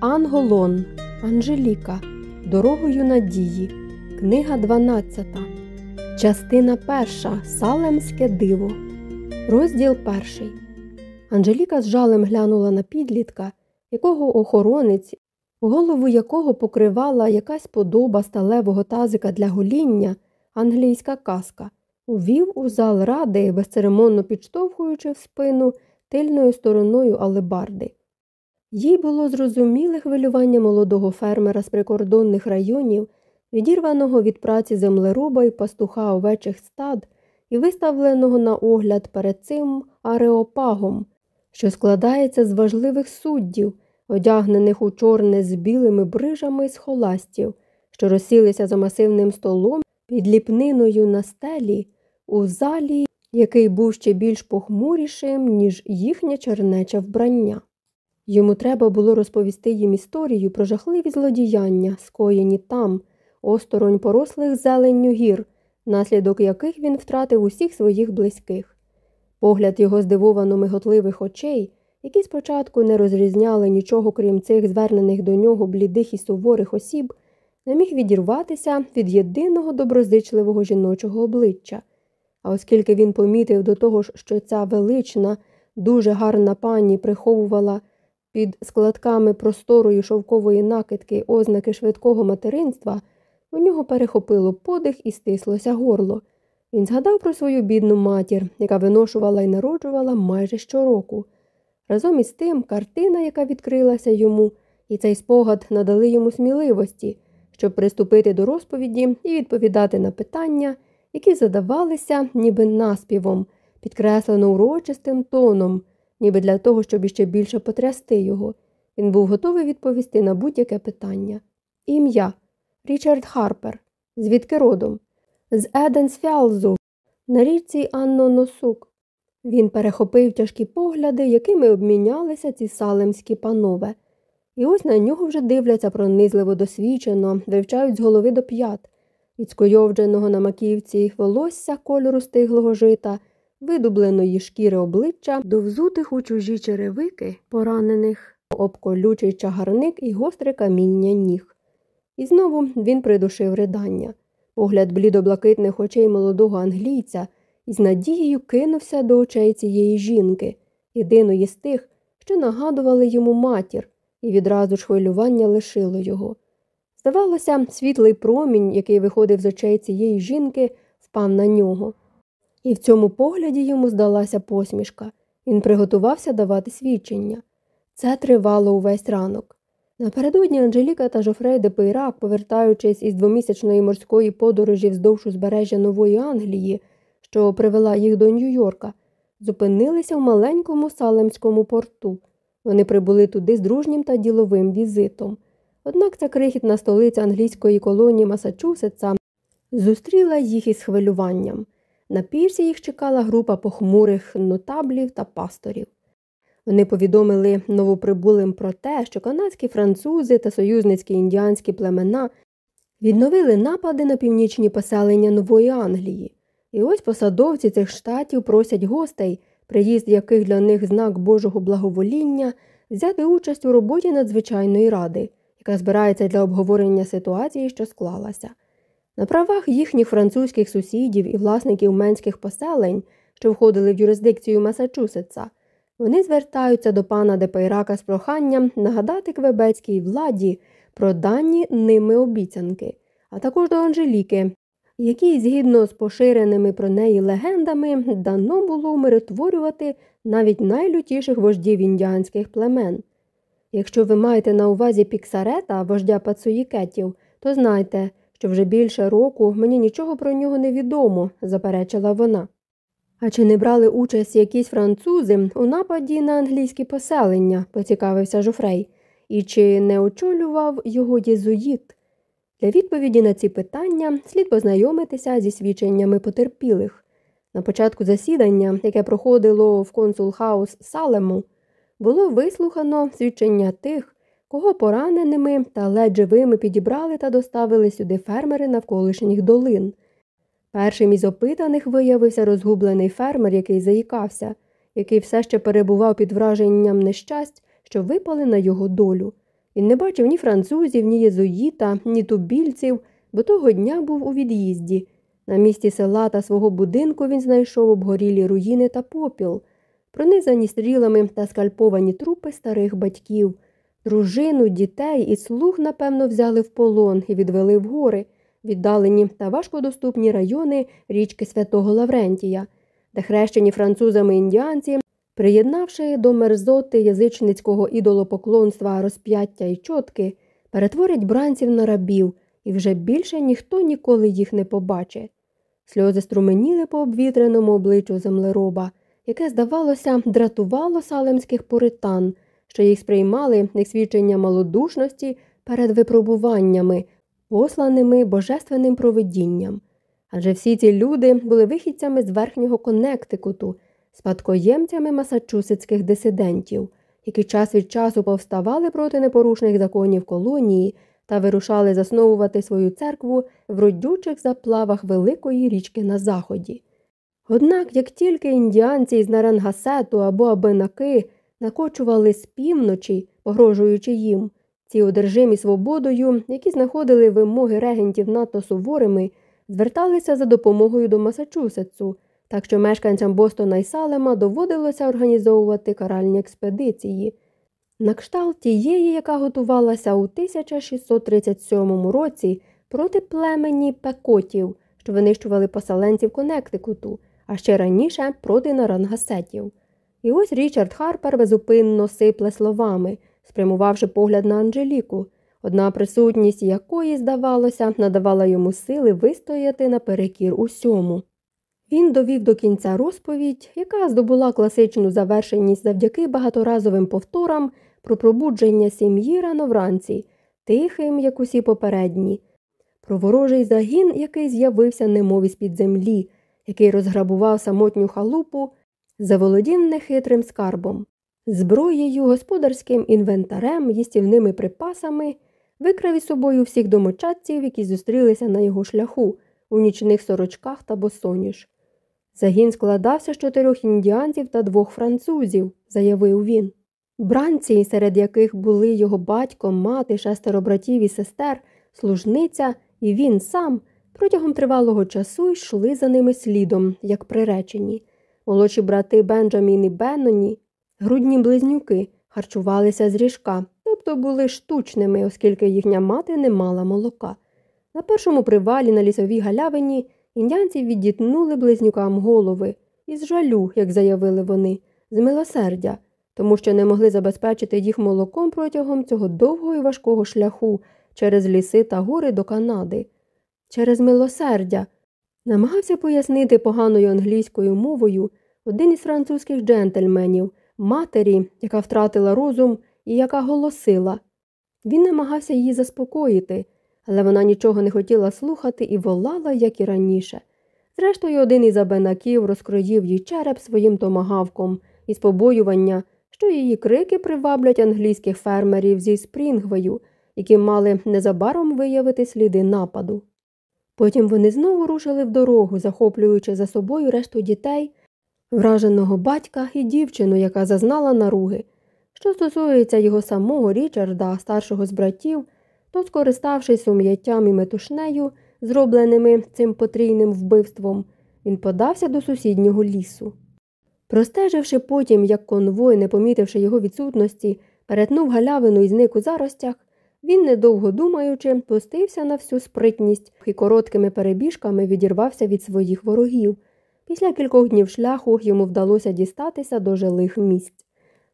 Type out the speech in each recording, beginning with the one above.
Анголон Анжеліка. Дорогою надії. Книга 12. Частина 1. Салемське диво. Розділ 1. Анжеліка з жалем глянула на підлітка, якого охоронець, голову якого покривала якась подоба сталевого тазика для гоління, англійська казка, увів у зал ради, безцеремонно підштовхуючи в спину тильною стороною алебарди. Їй було зрозуміле хвилювання молодого фермера з прикордонних районів, відірваного від праці землероба і пастуха овечих стад і виставленого на огляд перед цим ареопагом, що складається з важливих суддів, одягнених у чорне з білими брижами з холастів, що розсілися за масивним столом під ліпниною на стелі, у залі, який був ще більш похмурішим, ніж їхнє чернече вбрання. Йому треба було розповісти їм історію про жахливі злодіяння, скоєні там, осторонь порослих зеленню гір, наслідок яких він втратив усіх своїх близьких. Погляд його здивовано миготливих очей, які спочатку не розрізняли нічого крім цих звернених до нього блідих і суворих осіб, не міг відірватися від єдиного доброзичливого жіночого обличчя. А оскільки він помітив до того ж, що ця велична, дуже гарна пані приховувала під складками просторої шовкової накидки ознаки швидкого материнства, у нього перехопило подих і стислося горло. Він згадав про свою бідну матір, яка виношувала і народжувала майже щороку. Разом із тим, картина, яка відкрилася йому, і цей спогад надали йому сміливості, щоб приступити до розповіді і відповідати на питання, які задавалися ніби наспівом, підкреслено урочистим тоном ніби для того, щоб іще більше потрясти його. Він був готовий відповісти на будь-яке питання. Ім'я Річард Харпер. Звідки родом? З Еденсфялзу, на річці Анно Носук. Він перехопив тяжкі погляди, якими обмінялися ці салемські панове. І ось на нього вже дивляться пронизливо досвідчено, вивчають з голови до п'ят, від скойовдженого на маківці волосся кольору стиглого жита видубленої шкіри обличчя до взутих у чужі черевики, поранених об колючий чагарник і гостре каміння ніг. І знову він придушив ридання. Погляд блідоблакитних очей молодого англійця із надією кинувся до очей цієї жінки, єдиної з тих, що нагадували йому матір, і відразу ж хвилювання лишило його. Здавалося, світлий промінь, який виходив з очей цієї жінки, впав на нього. І в цьому погляді йому здалася посмішка. Він приготувався давати свідчення. Це тривало увесь ранок. Напередодні Анжеліка та Жофрей де Пейрак, повертаючись із двомісячної морської подорожі вздовж узбережжя Нової Англії, що привела їх до Нью-Йорка, зупинилися в маленькому салемському порту. Вони прибули туди з дружнім та діловим візитом. Однак ця крихітна столиця англійської колонії Масачусетса зустріла їх із хвилюванням. На пірсі їх чекала група похмурих нотаблів та пасторів. Вони повідомили новоприбулим про те, що канадські французи та союзницькі індіанські племена відновили напади на північні поселення Нової Англії. І ось посадовці цих штатів просять гостей, приїзд яких для них знак Божого благовоління, взяти участь у роботі надзвичайної ради, яка збирається для обговорення ситуації, що склалася. На правах їхніх французьких сусідів і власників менських поселень, що входили в юрисдикцію Масачусетса, вони звертаються до пана Депейрака з проханням нагадати квебецькій владі про дані ними обіцянки, а також до Анжеліки, якій, згідно з поширеними про неї легендами, дано було умиротворювати навіть найлютіших вождів індіанських племен. Якщо ви маєте на увазі піксарета, вождя пацуїкетів, то знайте, що вже більше року мені нічого про нього не відомо, заперечила вона. А чи не брали участь якісь французи у нападі на англійські поселення, поцікавився Жофрей, і чи не очолював його єзуїт? Для відповіді на ці питання слід познайомитися зі свідченнями потерпілих. На початку засідання, яке проходило в Council House Салему, було вислухано свідчення тих, кого пораненими та ледь живими підібрали та доставили сюди фермери навколишніх долин. Першим із опитаних виявився розгублений фермер, який заїкався, який все ще перебував під враженням нещасть, що випали на його долю. Він не бачив ні французів, ні єзуїта, ні тубільців, бо того дня був у від'їзді. На місці села та свого будинку він знайшов обгорілі руїни та попіл, пронизані стрілами та скальповані трупи старих батьків. Дружину, дітей і слуг, напевно, взяли в полон і відвели в гори, віддалені та важкодоступні райони річки Святого Лаврентія, де хрещені французами індіанці, приєднавши до мерзоти язичницького ідолопоклонства розп'яття і чотки, перетворять бранців на рабів, і вже більше ніхто ніколи їх не побачить. Сльози струменіли по обвітреному обличчю землероба, яке, здавалося, дратувало салемських пуритан, що їх сприймали як свідчення малодушності перед випробуваннями, посланими божественним провидінням. Адже всі ці люди були вихідцями з верхнього Коннектикуту, спадкоємцями масачусетських дисидентів, які час від часу повставали проти непорушних законів колонії та вирушали засновувати свою церкву в родючих заплавах великої річки на заході. Однак, як тільки індіанці із Нарангасету або Абенаки накочували з півночі, погрожуючи їм, ці одержимі свободою, які знаходили вимоги регентів надто суворими, зверталися за допомогою до Масачусетсу, так що мешканцям Бостона і Салема доводилося організовувати каральні експедиції. На кшталт тієї, яка готувалася у 1637 році проти племені пекотів, що винищували поселенців Коннектикуту, а ще раніше проти нарангасетів. І ось Річард Харпер безупинно сипле словами, спрямувавши погляд на Анжеліку, одна присутність якої, здавалося, надавала йому сили вистояти наперекір усьому. Він довів до кінця розповідь, яка здобула класичну завершеність завдяки багаторазовим повторам про пробудження сім'ї рано вранці, тихим, як усі попередні, про ворожий загін, який з'явився немов із під землі, який розграбував самотню халупу, заволодів нехитрим скарбом, зброєю, господарським інвентарем, їстівними припасами, викрав із собою всіх домочадців, які зустрілися на його шляху у нічних сорочках та босоніж. Загін складався з чотирьох індіанців та двох французів, заявив він. Бранці, серед яких були його батько, мати, шестеро братів і сестер, служниця і він сам протягом тривалого часу йшли за ними слідом, як приречені. Молодші брати Бенджамін і Бенноні, грудні близнюки, харчувалися з ріжка, тобто були штучними, оскільки їхня мати не мала молока. На першому привалі на лісовій галявині індіанці віддітнули близнюкам голови із жалю, як заявили вони, з милосердя тому що не могли забезпечити їх молоком протягом цього довгого і важкого шляху через ліси та гори до Канади, через милосердя. Намагався пояснити поганою англійською мовою один із французьких джентльменів, матері, яка втратила розум і яка голосила. Він намагався її заспокоїти, але вона нічого не хотіла слухати і волала, як і раніше. Зрештою, один із абенаків розкроїв їй череп своїм томагавком із побоювання, що її крики приваблять англійських фермерів зі Спрінгвею, які мали незабаром виявити сліди нападу. Потім вони знову рушили в дорогу, захоплюючи за собою решту дітей, враженого батька і дівчину, яка зазнала наруги. Що стосується його самого Річарда, старшого з братів, то, скориставшись сум'яттям і метушнею, зробленими цим потрійним вбивством, він подався до сусіднього лісу. Простеживши потім, як конвой, не помітивши його відсутності, перетнув галявину і зник у заростях, він, недовго думаючи, пустився на всю спритність і короткими перебіжками відірвався від своїх ворогів. Після кількох днів шляху йому вдалося дістатися до жилих місць.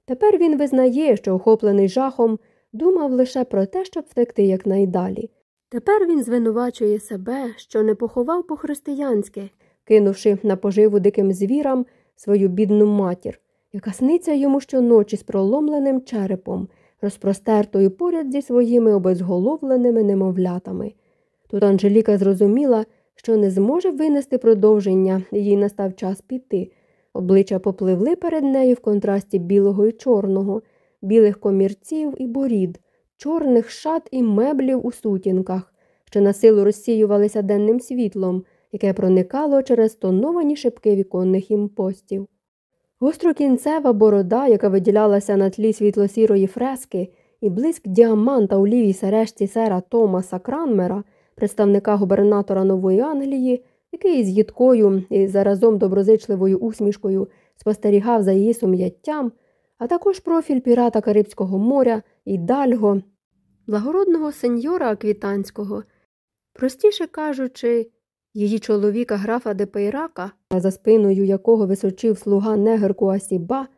Тепер він визнає, що, охоплений жахом, думав лише про те, щоб втекти якнайдалі. Тепер він звинувачує себе, що не поховав по християнськи, кинувши на поживу диким звірам свою бідну матір, яка сниться йому щоночі з проломленим черепом, розпростертою поряд зі своїми обезголовленими немовлятами. Тут Анжеліка зрозуміла, що не зможе винести продовження, їй настав час піти. Обличчя попливли перед нею в контрасті білого і чорного, білих комірців і борід, чорних шат і меблів у сутінках, що на силу розсіювалися денним світлом, яке проникало через тоновані шибки віконних імпостів. Гострокінцева борода, яка виділялася на тлі світло-сірої фрески, і блиск діаманта у лівій сережці сера Томаса Кранмера, представника губернатора Нової Англії, який з їдкою і заразом доброзичливою усмішкою спостерігав за її сум'яттям, а також профіль пірата Карибського моря і дальго, благородного сеньора Аквітанського, простіше кажучи, її чоловіка графа де Пейрака, за спиною якого височив слуга негерку Асіба,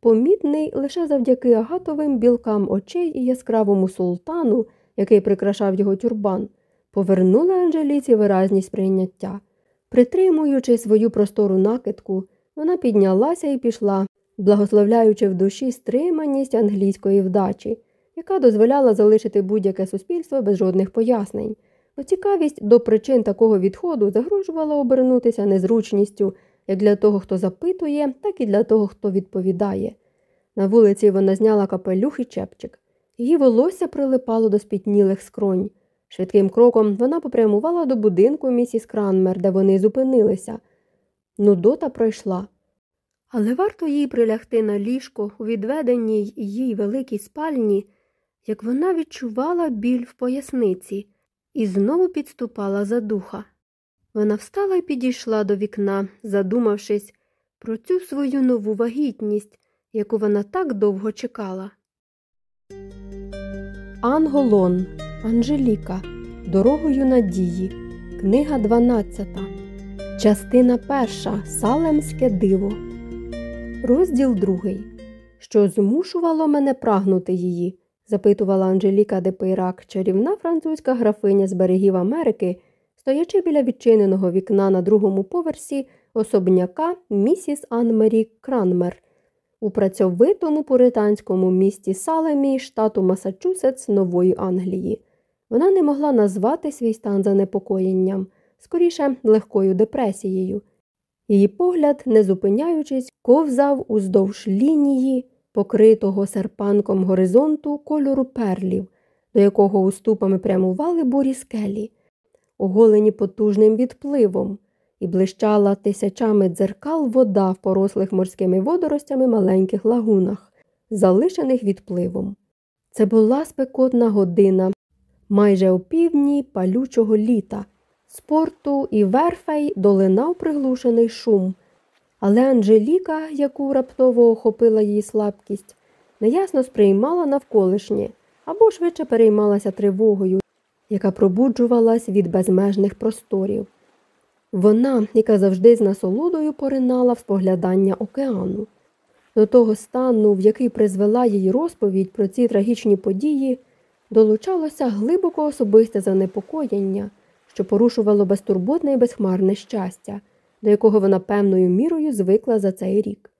помітний лише завдяки агатовим білкам очей і яскравому султану, який прикрашав його тюрбан, повернули Анжеліці виразність прийняття. Притримуючи свою простору накидку, вона піднялася і пішла, благословляючи в душі стриманість англійської вдачі, яка дозволяла залишити будь-яке суспільство без жодних пояснень. Цікавість до причин такого відходу загрожувала обернутися незручністю як для того, хто запитує, так і для того, хто відповідає. На вулиці вона зняла капелюх і чепчик. Її волосся прилипало до спітнілих скронь. Швидким кроком вона попрямувала до будинку місіс Кранмер, де вони зупинилися. Нудота пройшла. Але варто їй прилягти на ліжко у відведеній їй великій спальні, як вона відчувала біль в поясниці і знову підступала за духа. Вона встала і підійшла до вікна, задумавшись про цю свою нову вагітність, яку вона так довго чекала. Анголон Анжеліка Дорогою надії. Книга 12. Частина 1. Салемське диво. Розділ 2. Що змушувало мене прагнути її? Запитувала Анжеліка де Пейрак, чарівна французька графиня з берегів Америки, стоячи біля відчиненого вікна на другому поверсі особняка місіс Анмері Кранмер у працьовитому пуританському місті Салемі, штату Масачусетс Нової Англії. Вона не могла назвати свій стан занепокоєнням, скоріше легкою депресією. Її погляд, не зупиняючись, ковзав уздовж лінії, покритого серпанком горизонту кольору перлів, до якого уступами прямували бурі скелі, оголені потужним відпливом, і блищала тисячами дзеркал вода в порослих морськими водоростями маленьких лагунах, залишених відпливом. Це була спекотна година майже опівдні палючого літа. З порту і верфей долинав приглушений шум, але Анжеліка, яку раптово охопила її слабкість, неясно сприймала навколишнє або швидше переймалася тривогою, яка пробуджувалась від безмежних просторів. Вона, яка завжди з насолодою поринала в споглядання океану. До того стану, в який призвела її розповідь про ці трагічні події, долучалося глибоко особисте занепокоєння, що порушувало безтурботне і безхмарне щастя, до якого вона певною мірою звикла за цей рік.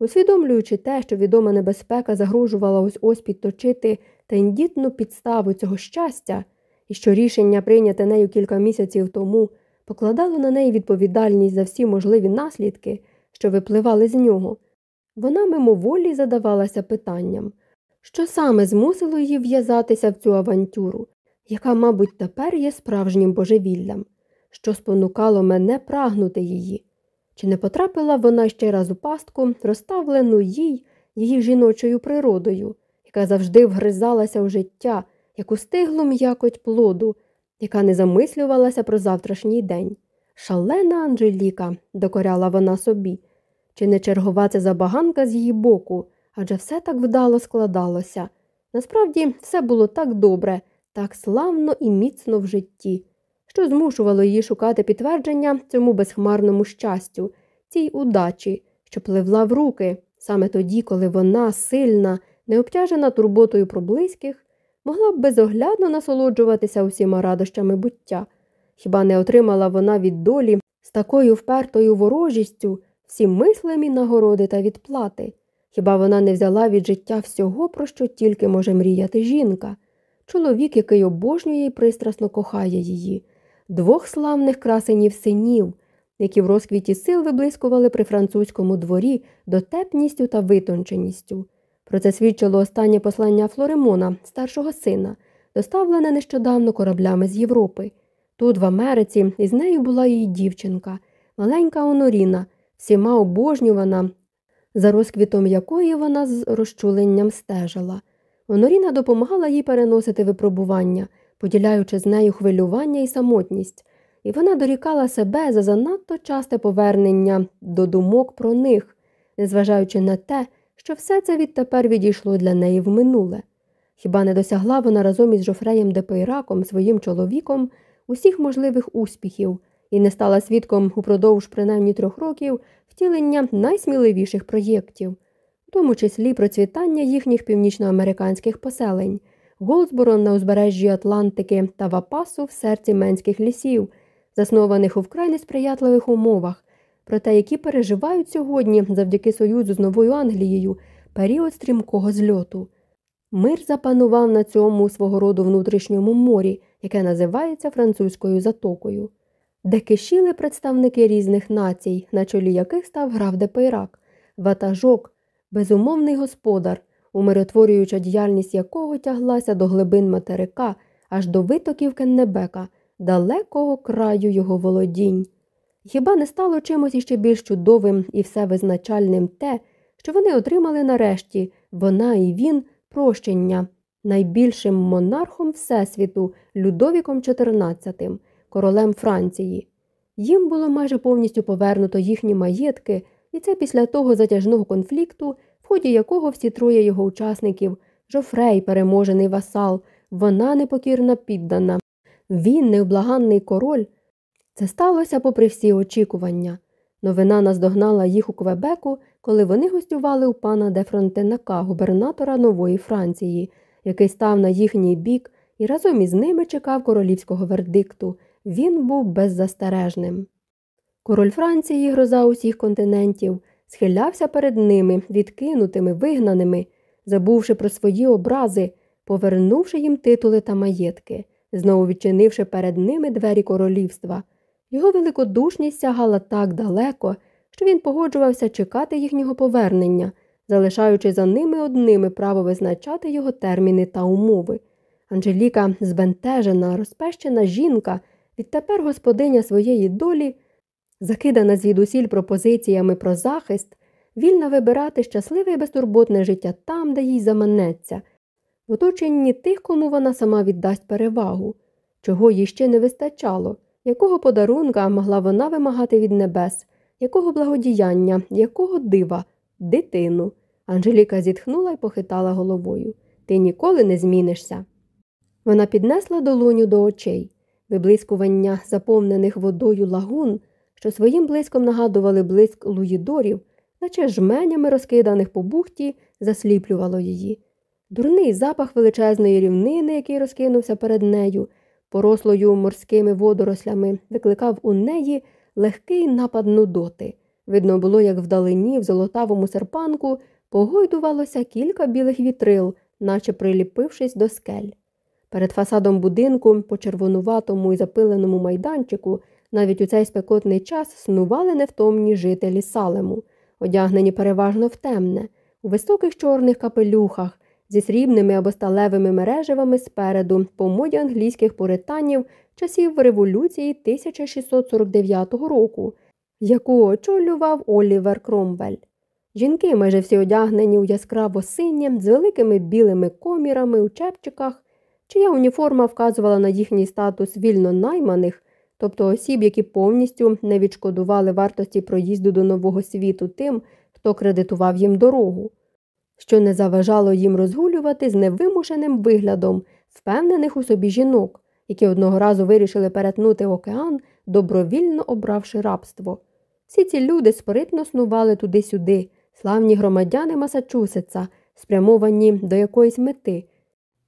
Усвідомлюючи те, що відома небезпека загрожувала ось ось підточити тендітну підставу цього щастя, і що рішення, прийняте нею кілька місяців тому, покладало на неї відповідальність за всі можливі наслідки, що випливали з нього, вона мимоволі задавалася питанням що саме змусило її в'язатися в цю авантюру, яка, мабуть, тепер є справжнім божевіллям, що спонукало мене прагнути її. Чи не потрапила вона ще раз у пастку, розставлену їй, її жіночою природою, яка завжди вгризалася у життя, як у стиглу м'якоть плоду, яка не замислювалася про завтрашній день. Шалена Анжеліка, докоряла вона собі, чи не чергова це забаганка з її боку, адже все так вдало складалося. Насправді все було так добре, так славно і міцно в житті, що змушувало її шукати підтвердження цьому безхмарному щастю, цій удачі, що пливла в руки саме тоді, коли вона, сильна, не обтяжена турботою про близьких, могла б безоглядно насолоджуватися усіма радощами буття. Хіба не отримала вона від долі з такою впертою ворожістю всі мислимі нагороди та відплати? Хіба вона не взяла від життя всього, про що тільки може мріяти жінка, чоловік, який обожнює і пристрасно кохає її, двох славних красенів синів, які в розквіті сил виблискували при французькому дворі дотепністю та витонченістю. Про це свідчило останнє послання Флоремона, старшого сина, доставлене нещодавно кораблями з Європи. Тут, в Америці, із нею була її дівчинка, маленька Оноріна, всіма обожнювана за розквітом якої вона з розчуленням стежила. Оноріна допомагала їй переносити випробування, поділяючи з нею хвилювання і самотність, і вона дорікала себе за занадто часте повернення до думок про них, незважаючи на те, що все це відтепер відійшло для неї в минуле. Хіба не досягла вона разом із Жофреєм Депейраком, своїм чоловіком, усіх можливих успіхів і не стала свідком упродовж принаймні трьох років втілення найсміливіших проєктів, в тому числі процвітання їхніх північноамериканських поселень, Голдсборо на узбережжі Атлантики та Вапасу в серці менських лісів, заснованих у вкрай несприятливих умовах, проте які переживають сьогодні завдяки союзу з Новою Англією період стрімкого зльоту. Мир запанував на цьому свого роду внутрішньому морі, яке називається французькою затокою, де кишіли представники різних націй, на чолі яких став граф Депейрак, ватажок, безумовний господар, умиротворююча діяльність якого тяглася до глибин материка аж до витоків Кеннебека, далекого краю його володінь. Хіба не стало чимось іще більш чудовим і всевизначальним те, що вони отримали нарешті, вона і він прощення найбільшим монархом Всесвіту Людовіком XIV, королем Франції. Їм було майже повністю повернуто їхні маєтки, і це після того затяжного конфлікту, в ході якого всі троє його учасників Жофрей, переможений васал, вона непокірна піддана, він, невблаганний король. Це сталося попри всі очікування. Новина наздогнала їх у Квебеку, коли вони гостювали у пана де Фронтенака, губернатора Нової Франції, який став на їхній бік і разом із ними чекав королівського вердикту. Він був беззастережним. Король Франції, гроза усіх континентів, схилявся перед ними, відкинутими, вигнаними, забувши про свої образи, повернувши їм титули та маєтки, знову відчинивши перед ними двері королівства. Його великодушність сягала так далеко, що він погоджувався чекати їхнього повернення, залишаючи за ними одними право визначати його терміни та умови. Анжеліка, збентежена, розпещена жінка, відтепер господиня своєї долі, закидана звідусіль пропозиціями про захист, вільна вибирати щасливе і безтурботне життя там, де їй заманеться, в оточенні тих, кому вона сама віддасть перевагу, чого їй ще не вистачало, якого подарунка могла вона вимагати від небес, якого благодіяння, якого дива, дитину. Анжеліка зітхнула і похитала головою. Ти ніколи не змінишся. Вона піднесла долоню до очей, виблискування заповнених водою лагун, що своїм блиском нагадували блиск луїдорів, наче жменями розкиданих по бухті, засліплювало її. Дурний запах величезної рівнини, який розкинувся перед нею, порослою морськими водорослями, викликав у неї легкий напад нудоти. Видно було, як вдалині в золотавому серпанку погойдувалося кілька білих вітрил, наче приліпившись до скель. Перед фасадом будинку, по червонуватому і запиленому майданчику, навіть у цей спекотний час снували невтомні жителі салему, одягнені переважно в темне, у високих чорних капелюхах, зі срібними або сталевими мережевами спереду, по моді англійських пуританів часів революції 1649 року, яку очолював Олівер Кромвель. Жінки майже всі одягнені у яскраво синє, з великими білими комірами у чепчиках, чия уніформа вказувала на їхній статус вільно найманих, тобто осіб, які повністю не відшкодували вартості проїзду до нового світу тим, хто кредитував їм дорогу, що не заважало їм розгулювати з невимушеним виглядом впевнених у собі жінок, які одного разу вирішили перетнути океан, добровільно обравши рабство. Всі ці люди споритно снували туди-сюди, славні громадяни Масачусетса, спрямовані до якоїсь мети,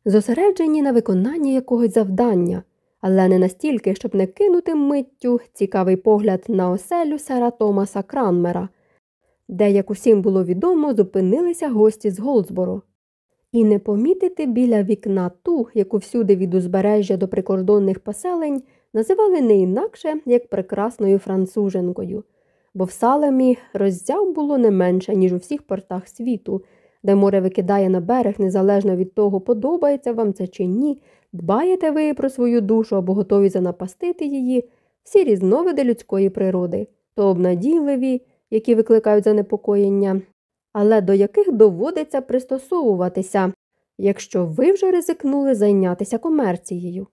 зосереджені на виконанні якогось завдання, але не настільки, щоб не кинути миттю цікавий погляд на оселю сера Томаса Кранмера, де, як усім було відомо, зупинилися гості з Голдсборо. І не помітити біля вікна ту, яку всюди від узбережжя до прикордонних поселень називали не інакше, як прекрасною француженкою, бо в салемі роззяв було не менше, ніж у всіх портах світу, де море викидає на берег незалежно від того, подобається вам це чи ні, дбаєте ви про свою душу або готові занапастити її, всі різновиди людської природи, то обнадійливі, які викликають занепокоєння, але до яких доводиться пристосовуватися, якщо ви вже ризикнули зайнятися комерцією.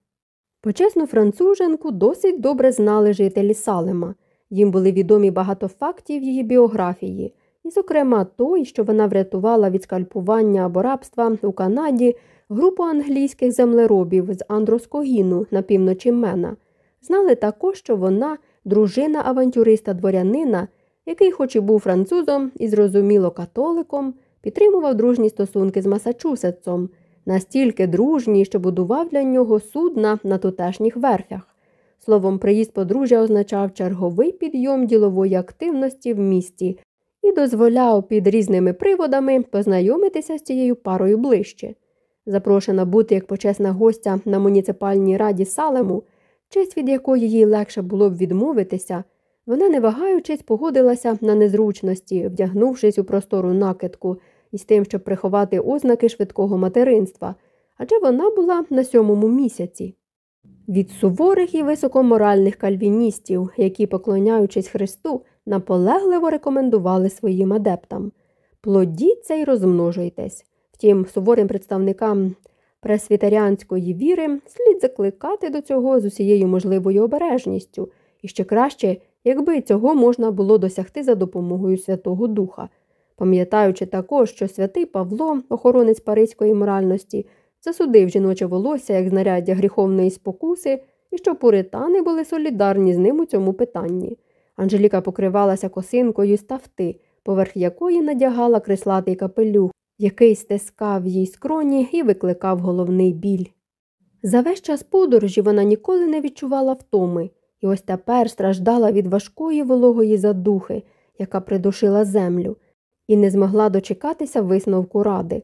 Почесну француженку досить добре знали жителі Салема. Їм були відомі багато фактів її біографії, і, зокрема, той, що вона врятувала від скальпування або рабства у Канаді групу англійських землеробів з Андроскогіну на півночі Мена. Знали також, що вона дружина авантюриста дворянина, який, хоч і був французом і зрозуміло католиком, підтримував дружні стосунки з Масачусетсом, настільки дружні, що будував для нього судна на тутешніх верфях. Словом, приїзд подружжя означав черговий підйом ділової активності в місті і дозволяв під різними приводами познайомитися з цією парою ближче. Запрошена бути як почесна гостя на муніципальній раді Салему, честь від якої їй легше було б відмовитися, вона, не вагаючись, погодилася на незручності, вдягнувшись у простору накидку із тим, щоб приховати ознаки швидкого материнства, адже вона була на сьомому місяці. Від суворих і високоморальних кальвіністів, які, поклоняючись Христу, наполегливо рекомендували своїм адептам плодіться і розмножуйтесь. Втім, суворим представникам пресвітеріанської віри слід закликати до цього з усією можливою обережністю, і ще краще, якби цього можна було досягти за допомогою Святого Духа, пам'ятаючи також, що святий Павло, охоронець паризької моральності, засудив жіноче волосся як знаряддя гріховної спокуси, і що пуритани були солідарні з ним у цьому питанні. Анжеліка покривалася косинкою з тафти, поверх якої надягала креслатий капелюх, який стискав їй скроні і викликав головний біль. За весь час подорожі вона ніколи не відчувала втоми, і ось тепер страждала від важкої вологої задухи, яка придушила землю, і не змогла дочекатися висновку ради.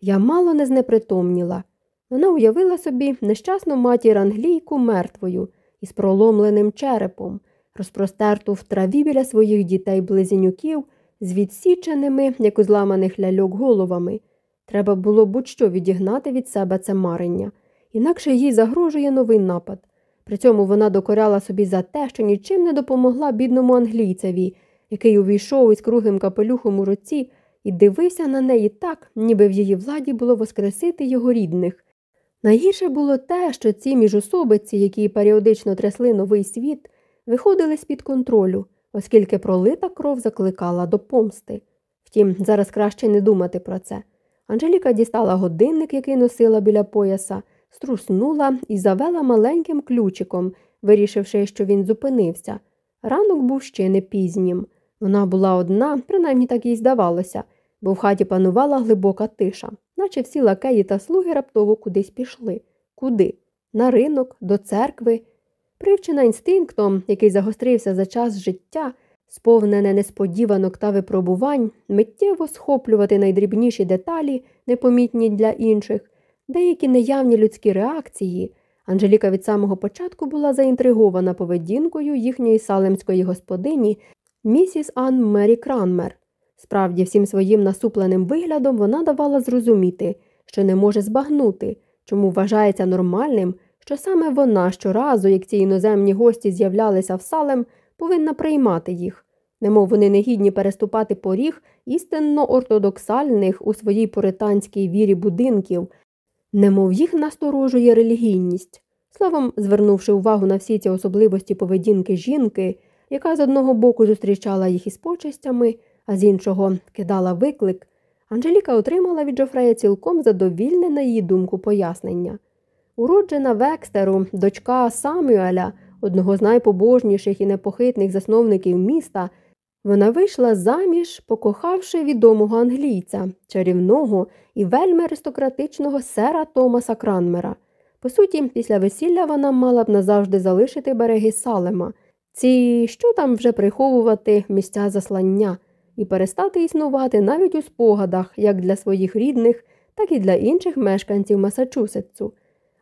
Я мало не знепритомніла. Вона уявила собі нещасну матір англійку мертвою із проломленим черепом, розпростерту в траві біля своїх дітей близнюків з відсіченими, як у зламаних ляльок головами. Треба було будь-що відігнати від себе це марення, інакше їй загрожує новий напад. При цьому вона докоряла собі за те, що нічим не допомогла бідному англійцеві, який увійшов із круглим капелюхом у руці і дивився на неї так, ніби в її владі було воскресити його рідних. Найгірше було те, що ці міжособиці, які періодично трясли новий світ, виходили з під контролю, оскільки пролита кров закликала до помсти. Втім, зараз краще не думати про це. Анжеліка дістала годинник, який носила біля пояса, струснула і завела маленьким ключиком, вирішивши, що він зупинився. Ранок був ще не пізнім. Вона була одна, принаймні так їй здавалося, бо в хаті панувала глибока тиша, наче всі лакеї та слуги раптово кудись пішли. Куди? На ринок, до церкви. Привчена інстинктом, який загострився за час життя, сповнене несподіванок та випробувань, миттєво схоплювати найдрібніші деталі, непомітні для інших, деякі неявні людські реакції. Анжеліка від самого початку була заінтригована поведінкою їхньої салемської господині, місіс Ан Мері Кранмер. Справді, всім своїм насупленим виглядом вона давала зрозуміти, що не може збагнути, чому вважається нормальним, що саме вона щоразу, як ці іноземні гості з'являлися в салем, повинна приймати їх, немов вони не гідні переступати поріг істинно ортодоксальних у своїй пуританській вірі будинків, немов їх насторожує релігійність. Словом, звернувши увагу на всі ці особливості поведінки жінки, яка з одного боку зустрічала їх із почестями, а з іншого кидала виклик, Анжеліка отримала від Джофрея цілком задовільне, на її думку, пояснення. Уроджена Векстеру, дочка Самюеля, одного з найпобожніших і непохитних засновників міста, вона вийшла заміж, покохавши відомого англійця, чарівного і вельми аристократичного сера Томаса Кранмера. По суті, після весілля вона мала б назавжди залишити береги Салема, ці що там вже приховувати місця заслання, і перестати існувати навіть у спогадах як для своїх рідних, так і для інших мешканців Масачусетсу.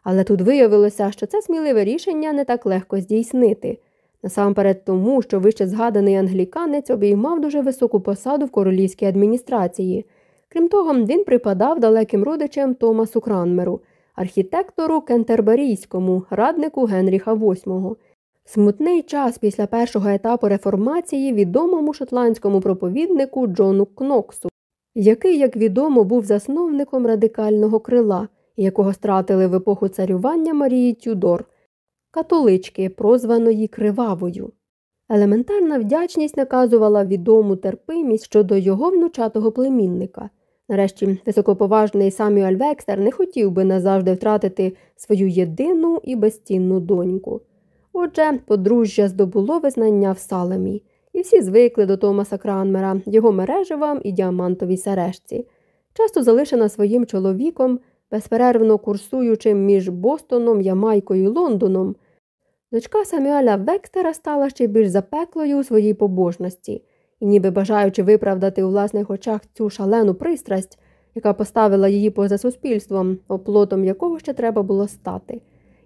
Але тут виявилося, що це сміливе рішення не так легко здійснити. Насамперед тому, що вище згаданий англіканець обіймав дуже високу посаду в королівській адміністрації. Крім того, він припадав далеким родичем Томасу Кранмеру, архітектору Кентерберійському, раднику Генріха VIII. Смутний час після першого етапу реформації відомому шотландському проповіднику Джону Кноксу. який, як відомо, був засновником радикального крила, якого стратили в епоху царювання Марії Тюдор, католички, прозваної Кривавою. Елементарна вдячність наказувала відому терпимість щодо його внучатого племінника. Нарешті, високоповажний Самюель Векстер не хотів би назавжди втратити свою єдину і безцінну доньку. Отже, подружжя здобуло визнання в Салемі, і всі звикли до Томаса Кранмера, його мереживам і діамантовій сережці. Часто залишена своїм чоловіком, безперервно курсуючим між Бостоном, Ямайкою і Лондоном. Дочка Самюеля Векстера стала ще більш запеклою у своїй побожності і, ніби бажаючи виправдати у власних очах цю шалену пристрасть, яка поставила її поза суспільством, оплотом якого ще треба було стати.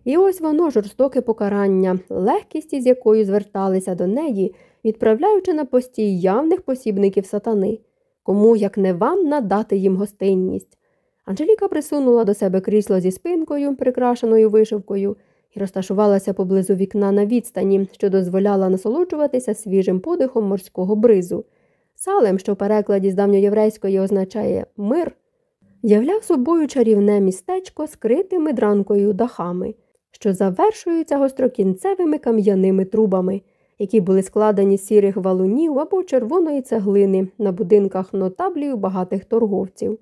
І ось воно жорстоке покарання, легкість, із якою зверталися до неї, відправляючи на постій явних посібників сатани, кому, як не вам, надати їм гостинність. Анжеліка присунула до себе крісло зі спинкою, прикрашеною вишивкою, і розташувалася поблизу вікна на відстані, що дозволяла насолоджуватися свіжим подихом морського бризу. Салем, що в перекладі з давньоєврейської означає мир, являв собою чарівне містечко з критими дранкою дахами, що завершуються гострокінцевими кам'яними трубами, які були складені з сірих валунів або червоної цеглини на будинках нотаблів багатих торговців.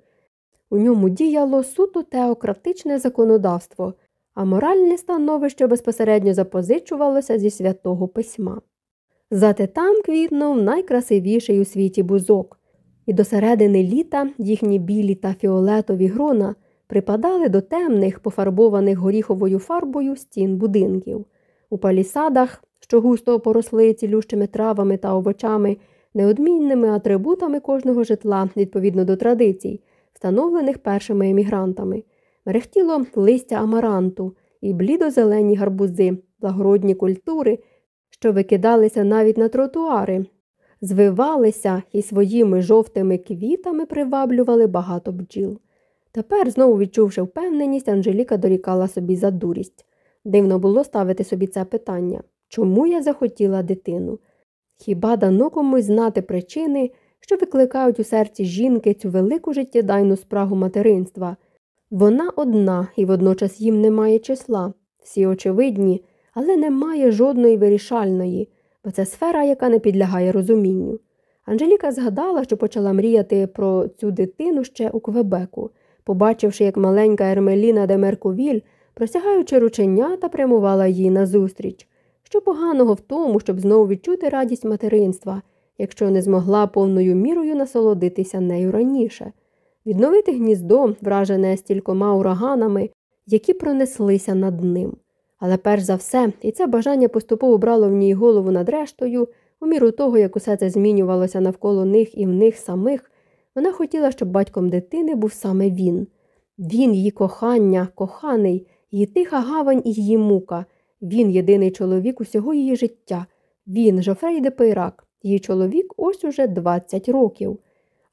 У ньому діяло суто теократичне законодавство а моральне становище безпосередньо запозичувалося зі святого письма. Зате там квітнув найкрасивіший у світі бузок, і до середини літа їхні білі та фіолетові грона припадали до темних, пофарбованих горіховою фарбою стін будинків. У палісадах, що густо поросли цілющими травами та овочами, неодмінними атрибутами кожного житла відповідно до традицій, встановлених першими емігрантами мерехтіло листя амаранту і блідо-зелені гарбузи, благородні культури, що викидалися навіть на тротуари, звивалися і своїми жовтими квітами приваблювали багато бджіл. Тепер, знову відчувши впевненість, Анжеліка дорікала собі за дурість. Дивно було ставити собі це питання чому я захотіла дитину? Хіба дано комусь знати причини, що викликають у серці жінки цю велику життєдайну спрагу материнства, вона одна і водночас їм немає числа, всі очевидні, але немає жодної вирішальної, бо це сфера, яка не підлягає розумінню. Анжеліка згадала, що почала мріяти про цю дитину ще у Квебеку, побачивши, як маленька Ермеліна де Меркувіль, просягаючи ручення та прямувала їй назустріч. Що поганого в тому, щоб знову відчути радість материнства, якщо не змогла повною мірою насолодитися нею раніше відновити гніздо, вражене стількома ураганами, які пронеслися над ним. Але перш за все, і це бажання поступово брало в ній голову над рештою, у міру того, як усе це змінювалося навколо них і в них самих, вона хотіла, щоб батьком дитини був саме він. Він, її кохання, коханий, її тиха гавань і її мука, він єдиний чоловік усього її життя. Він, Жофрей де Пейрак, її чоловік ось уже 20 років.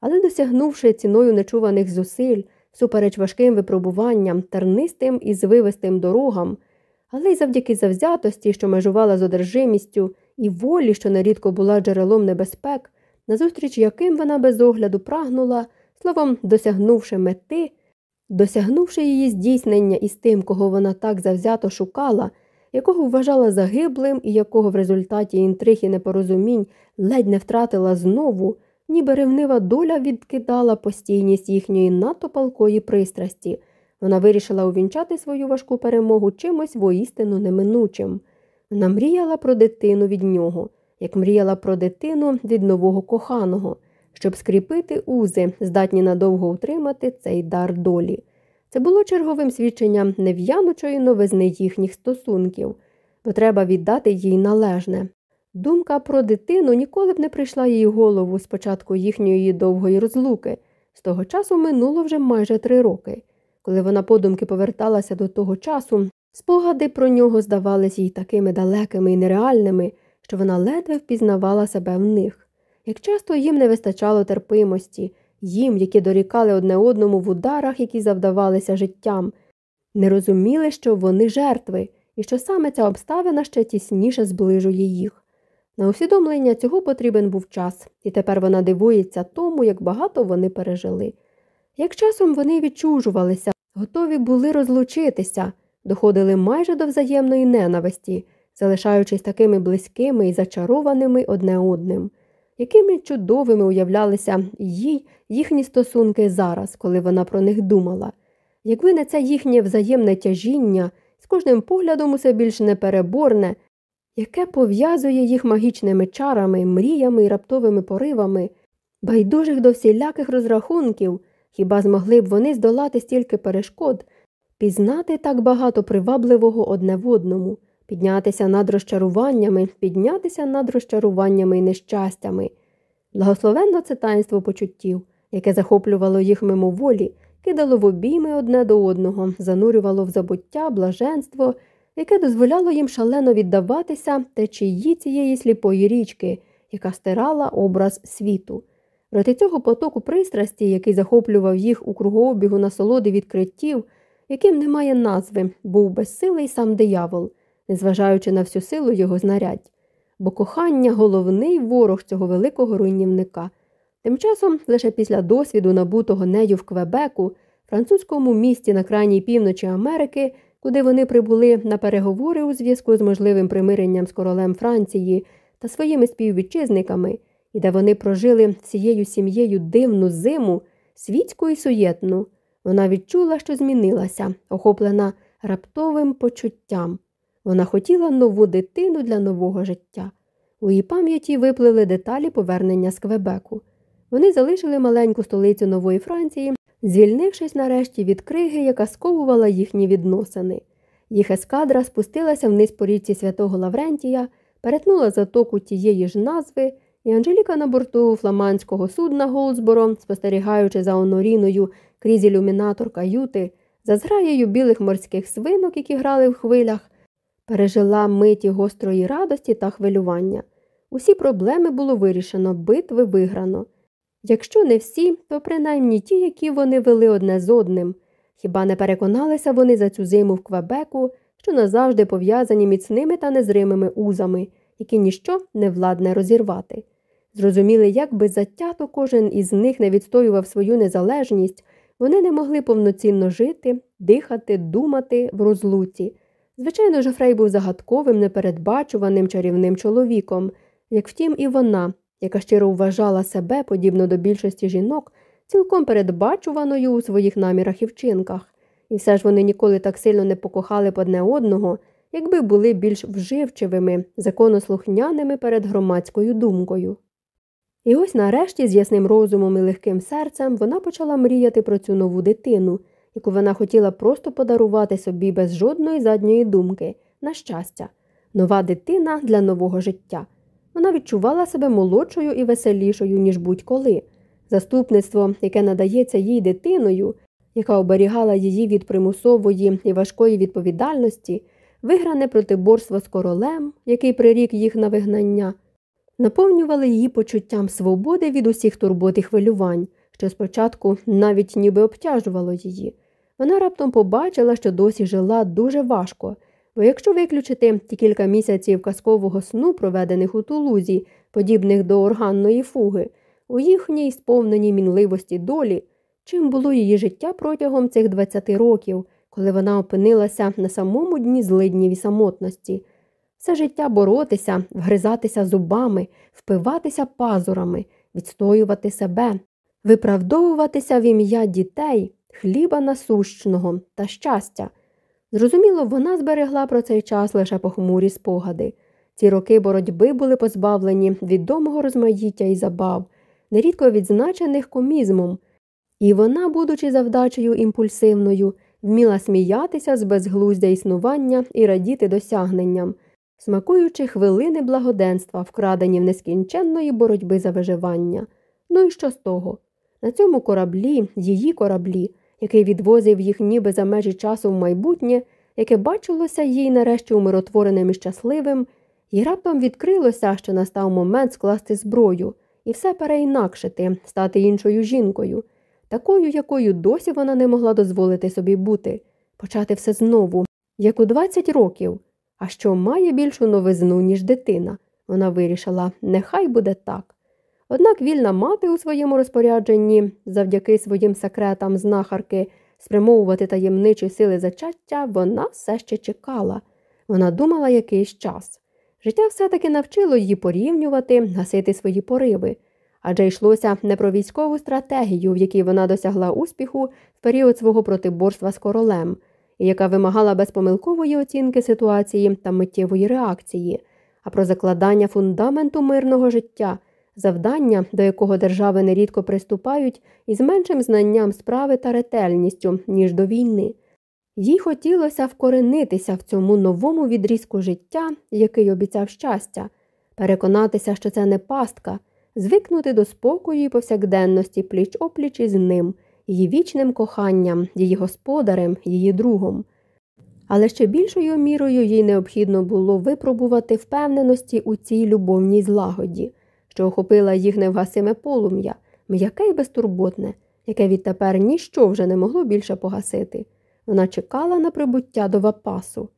Але досягнувши ціною нечуваних зусиль, супереч важким випробуванням, тернистим і звивистим дорогам, але й завдяки завзятості, що межувала з одержимістю, і волі, що нерідко була джерелом небезпек, назустріч яким вона без огляду прагнула, словом, досягнувши мети, досягнувши її здійснення із тим, кого вона так завзято шукала, якого вважала загиблим і якого в результаті інтриг і непорозумінь ледь не втратила знову ніби ревнива доля відкидала постійність їхньої надто палкої пристрасті. Вона вирішила увінчати свою важку перемогу чимось воістину неминучим. Вона мріяла про дитину від нього, як мріяла про дитину від нового коханого, щоб скріпити узи, здатні надовго утримати цей дар долі. Це було черговим свідченням нев'янучої новизни їхніх стосунків, бо треба віддати їй належне. Думка про дитину ніколи б не прийшла їй голову з початку їхньої довгої розлуки. З того часу минуло вже майже три роки. Коли вона подумки поверталася до того часу, спогади про нього здавалися їй такими далекими і нереальними, що вона ледве впізнавала себе в них. Як часто їм не вистачало терпимості, їм, які дорікали одне одному в ударах, які завдавалися життям, не розуміли, що вони жертви, і що саме ця обставина ще тісніше зближує їх. На усвідомлення цього потрібен був час, і тепер вона дивується тому, як багато вони пережили. Як часом вони відчужувалися, готові були розлучитися, доходили майже до взаємної ненависті, залишаючись такими близькими і зачарованими одне одним, якими чудовими уявлялися їй їхні стосунки зараз, коли вона про них думала. Якби не це їхнє взаємне тяжіння, з кожним поглядом усе більш непереборне, яке пов'язує їх магічними чарами, мріями і раптовими поривами, байдужих до всіляких розрахунків, хіба змогли б вони здолати стільки перешкод, пізнати так багато привабливого одне в одному, піднятися над розчаруваннями, піднятися над розчаруваннями і нещастями. Благословенно це таїнство почуттів, яке захоплювало їх мимоволі, кидало в обійми одне до одного, занурювало в забуття, блаженство яке дозволяло їм шалено віддаватися течії цієї сліпої річки, яка стирала образ світу. Проти цього потоку пристрасті, який захоплював їх у кругообігу насолоди відкриттів, яким немає назви, був безсилий сам диявол, незважаючи на всю силу його знарядь. Бо кохання головний ворог цього великого руйнівника. Тим часом, лише після досвіду, набутого нею в Квебеку, французькому місті на крайній півночі Америки, куди вони прибули на переговори у зв'язку з можливим примиренням з королем Франції та своїми співвітчизниками, і де вони прожили всією сім'єю дивну зиму, світську і суєтну, вона відчула, що змінилася, охоплена раптовим почуттям. Вона хотіла нову дитину для нового життя. У її пам'яті виплили деталі повернення з Квебеку. Вони залишили маленьку столицю нової Франції звільнившись нарешті від криги, яка сковувала їхні відносини. Їх ескадра спустилася вниз по річці святого Лаврентія, перетнула затоку тієї ж назви, і Анжеліка на борту фламандського судна Голдсборо, спостерігаючи за оноріною крізь ілюмінатор каюти, за зграєю білих морських свинок, які грали в хвилях, пережила миті гострої радості та хвилювання. Усі проблеми було вирішено, битви виграно. Якщо не всі, то принаймні ті, які вони вели одне з одним. Хіба не переконалися вони за цю зиму в Квебеку, що назавжди пов'язані міцними та незримими узами, які ніщо не владне розірвати. Зрозуміли, як би затято кожен із них не відстоював свою незалежність, вони не могли повноцінно жити, дихати, думати в розлуці. Звичайно, Жофрей був загадковим, непередбачуваним чарівним чоловіком, як втім, і вона, яка щиро вважала себе, подібно до більшості жінок, цілком передбачуваною у своїх намірах і вчинках, і все ж вони ніколи так сильно не покохали б одне одного, якби були більш вживчивими, законослухняними перед громадською думкою. І ось нарешті, з ясним розумом і легким серцем, вона почала мріяти про цю нову дитину, яку вона хотіла просто подарувати собі без жодної задньої думки, на щастя, нова дитина для нового життя. Вона відчувала себе молодшою і веселішою, ніж будь-коли. Заступництво, яке надається їй дитиною, яка оберігала її від примусової і важкої відповідальності, вигране протиборство з королем, який прирік їх на вигнання, наповнювали її почуттям свободи від усіх турбот і хвилювань, що спочатку навіть ніби обтяжувало її. Вона раптом побачила, що досі жила дуже важко. Бо якщо виключити ті кілька місяців казкового сну, проведених у тулузі, подібних до органної фуги, у їхній сповненій мінливості долі, чим було її життя протягом цих 20 років, коли вона опинилася на самому дні злиднів і самотності, все життя боротися, вгризатися зубами, впиватися пазурами, відстоювати себе, виправдовуватися в ім'я дітей, хліба насущного та щастя. Зрозуміло, вона зберегла про цей час лише похмурі спогади. Ці роки боротьби були позбавлені відомого розмаїття і забав, нерідко відзначених комізмом, і вона, будучи завдачею імпульсивною, вміла сміятися з безглуздя існування і радіти досягненням, смакуючи хвилини благоденства, вкрадені в нескінченної боротьби за виживання. Ну і що з того? На цьому кораблі, її кораблі, який відвозив їх ніби за межі часу в майбутнє, яке бачилося їй нарешті умиротвореним і щасливим, і раптом відкрилося, що настав момент скласти зброю і все переінакшити, стати іншою жінкою, такою, якою досі вона не могла дозволити собі бути, почати все знову, як у 20 років, а що має більшу новизну, ніж дитина, Вона вирішила, нехай буде так. Однак вільна мати у своєму розпорядженні, завдяки своїм секретам знахарки, спрямовувати таємничі сили зачаття, вона все ще чекала. Вона думала якийсь час. Життя все-таки навчило її порівнювати, гасити свої пориви, адже йшлося не про військову стратегію, в якій вона досягла успіху в період свого протиборства з королем, і яка вимагала безпомилкової оцінки ситуації та миттєвої реакції, а про закладання фундаменту мирного життя, завдання, до якого держави нерідко приступають із меншим знанням справи та ретельністю, ніж до війни. Їй хотілося вкоренитися в цьому новому відрізку життя, який обіцяв щастя, переконатися, що це не пастка, звикнути до спокою і повсякденності пліч опліч із ним, її вічним коханням, її господарем, її другом. Але ще більшою мірою їй необхідно було випробувати впевненості у цій любовній злагоді, що охопила їх невгасиме полум'я, м'яке й безтурботне, яке відтепер ніщо вже не могло більше погасити. Вона чекала на прибуття до Вапасу.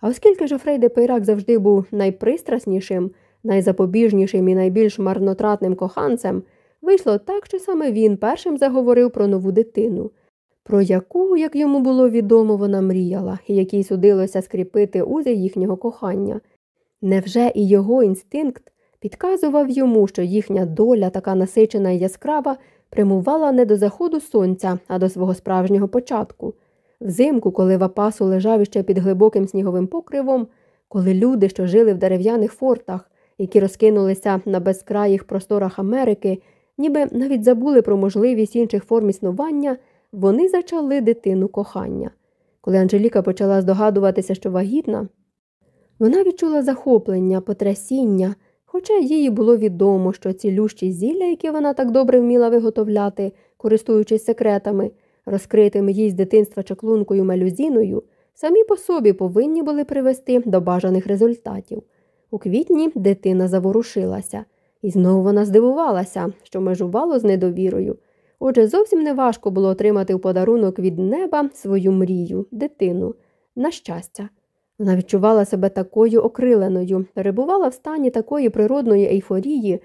А оскільки Жофрей де Пейрак завжди був найпристраснішим, найзапобіжнішим і найбільш марнотратним коханцем, вийшло так, що саме він першим заговорив про нову дитину, про яку, як йому було відомо, вона мріяла, і якій судилося скріпити узи їхнього кохання. Невже і його інстинкт підказував йому, що їхня доля, така насичена і яскрава, прямувала не до заходу сонця, а до свого справжнього початку? Взимку, коли Вапасу лежав іще під глибоким сніговим покривом, коли люди, що жили в дерев'яних фортах, які розкинулися на безкраїх просторах Америки, ніби навіть забули про можливість інших форм існування, вони зачали дитину кохання. Коли Анжеліка почала здогадуватися, що вагітна, вона відчула захоплення, потрясіння, хоча їй було відомо, що ці лющі зілля, які вона так добре вміла виготовляти, користуючись секретами, розкритими їй з дитинства чаклункою мелюзіною, самі по собі повинні були привести до бажаних результатів. У квітні дитина заворушилася, і знову вона здивувалася, що межувало з недовірою. Отже, зовсім не важко було отримати в подарунок від неба свою мрію, дитину, на щастя. Вона відчувала себе такою окриленою, перебувала в стані такої природної ейфорії,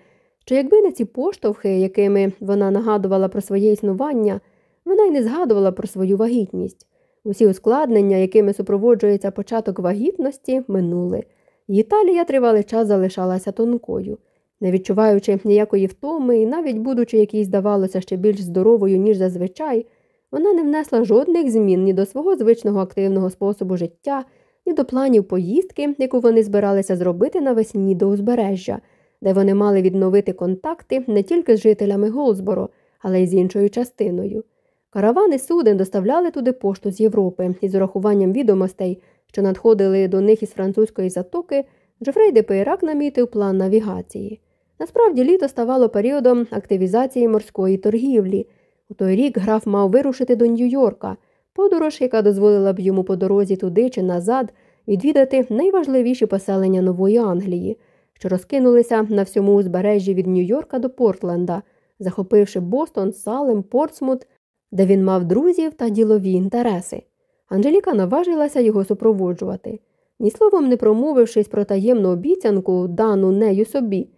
що якби не ці поштовхи, якими вона нагадувала про своє існування, вона й не згадувала про свою вагітність. Усі ускладнення, якими супроводжується початок вагітності, минули. Її талія тривалий час залишалася тонкою. Не відчуваючи ніякої втоми, і навіть будучи якій здавалося ще більш здоровою, ніж зазвичай, вона не внесла жодних змін ні до свого звичного активного способу життя, ні до планів поїздки, яку вони збиралися зробити навесні до узбережжя, де вони мали відновити контакти не тільки з жителями Голсборо, але й з іншою частиною. Каравани суден доставляли туди пошту з Європи із урахуванням відомостей, що надходили до них із французької затоки, Джофрей де Пейрак намітив план навігації. Насправді літо ставало періодом активізації морської торгівлі. У той рік граф мав вирушити до Нью-Йорка, подорож, яка дозволила б йому по дорозі туди чи назад відвідати найважливіші поселення Нової Англії, що розкинулися на всьому узбережжі від Нью-Йорка до Портленда, захопивши Бостон, Салем, Портсмут, де він мав друзів та ділові інтереси. Анжеліка наважилася його супроводжувати. Ні словом не промовившись про таємну обіцянку, дану нею собі,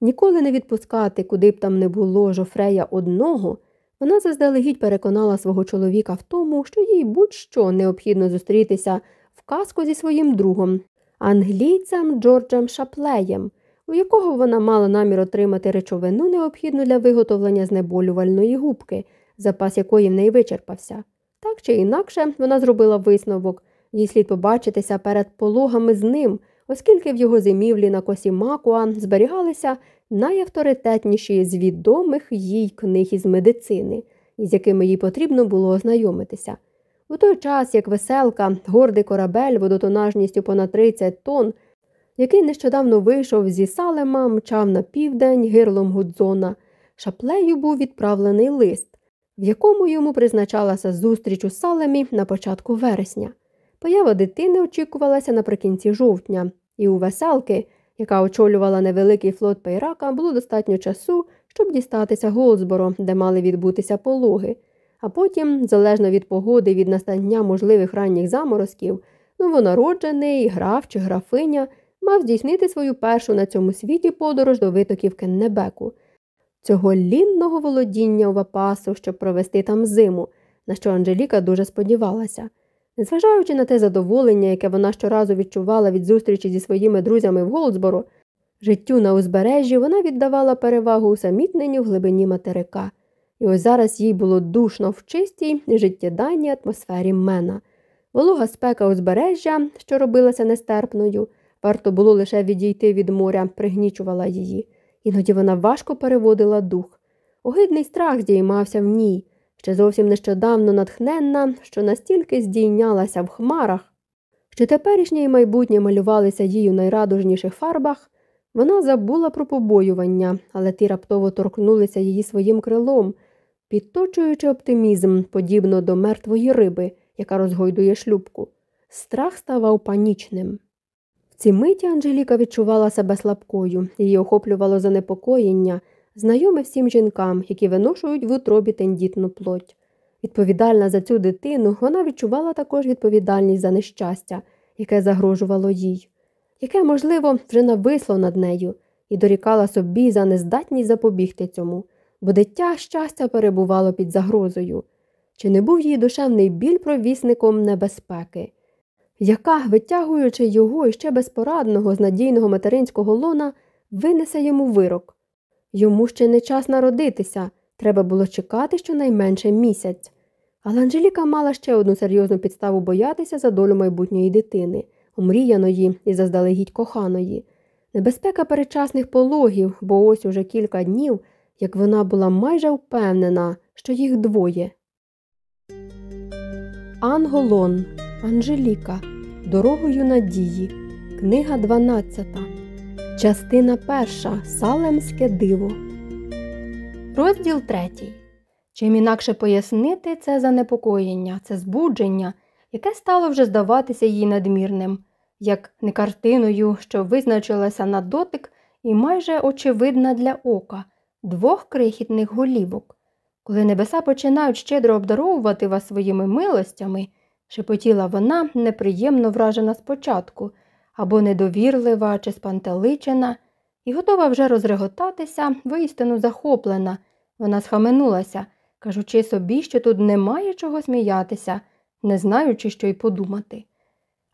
ніколи не відпускати, куди б там не було жофрея одного, вона заздалегідь переконала свого чоловіка в тому, що їй будь-що необхідно зустрітися в казку зі своїм другом, англійцем Джорджем Шаплеєм, у якого вона мала намір отримати речовину, необхідну для виготовлення знеболювальної губки, запас якої в неї вичерпався. Так чи інакше вона зробила висновок, їй слід побачитися перед пологами з ним, оскільки в його зимівлі на косі Макуа зберігалися найавторитетніші з відомих їй книг із медицини, із якими їй потрібно було ознайомитися. У той час, як веселка, гордий корабель водотонажністю понад 30 тонн, який нещодавно вийшов зі салема, мчав на південь гирлом Гудзона, шаплею був відправлений лист, в якому йому призначалася зустріч у салемі на початку вересня. Поява дитини очікувалася наприкінці жовтня, і у веселки, яка очолювала невеликий флот Пейрака, було достатньо часу, щоб дістатися Голдсборо, де мали відбутися пологи, а потім, залежно від погоди від настання можливих ранніх заморозків, новонароджений, граф чи графиня мав здійснити свою першу на цьому світі подорож до витоків Кеннебеку, цього лінного володіння у Вапасу, щоб провести там зиму, на що Анжеліка дуже сподівалася. Незважаючи на те задоволення, яке вона щоразу відчувала від зустрічі зі своїми друзями в Голдсборо, життю на узбережжі вона віддавала перевагу усамітненню в глибині материка. І ось зараз їй було душно в чистій і життєдайній атмосфері мена. Волога спека узбережжя, що робилася нестерпною, варто було лише відійти від моря, пригнічувала її. Іноді вона важко переводила дух. Огидний страх здіймався в ній, ще зовсім нещодавно натхненна, що настільки здійнялася в хмарах, що теперішнє і майбутнє малювалися їй у найрадужніших фарбах, вона забула про побоювання, але ті раптово торкнулися її своїм крилом, підточуючи оптимізм, подібно до мертвої риби, яка розгойдує шлюбку. Страх ставав панічним. В ці миті Анжеліка відчувала себе слабкою, її охоплювало занепокоєння, знайоме всім жінкам, які виношують в утробі тендітну плоть. Відповідальна за цю дитину, вона відчувала також відповідальність за нещастя, яке загрожувало їй, яке, можливо, вже нависло над нею, і дорікала собі за нездатність запобігти цьому, бо дитя щастя перебувало під загрозою. Чи не був її душевний біль провісником небезпеки? Яка, витягуючи його іще безпорадного з надійного материнського лона, винесе йому вирок? Йому ще не час народитися, треба було чекати щонайменше місяць. Але Анжеліка мала ще одну серйозну підставу боятися за долю майбутньої дитини, омріяної і заздалегідь коханої. Небезпека передчасних пологів, бо ось уже кілька днів, як вона була майже впевнена, що їх двоє. Анголон Анжеліка Дорогою надії. Книга 12. Частина 1. Салемське диво. Розділ 3. Чим інакше пояснити це занепокоєння, це збудження, яке стало вже здаватися їй надмірним, як не картиною, що визначилася на дотик і майже очевидна для ока двох крихітних голівок. Коли небеса починають щедро обдаровувати вас своїми милостями шепотіла вона, неприємно вражена спочатку, або недовірлива чи спантеличена, і готова вже розреготатися, воістину захоплена. Вона схаменулася, кажучи собі, що тут немає чого сміятися, не знаючи, що й подумати.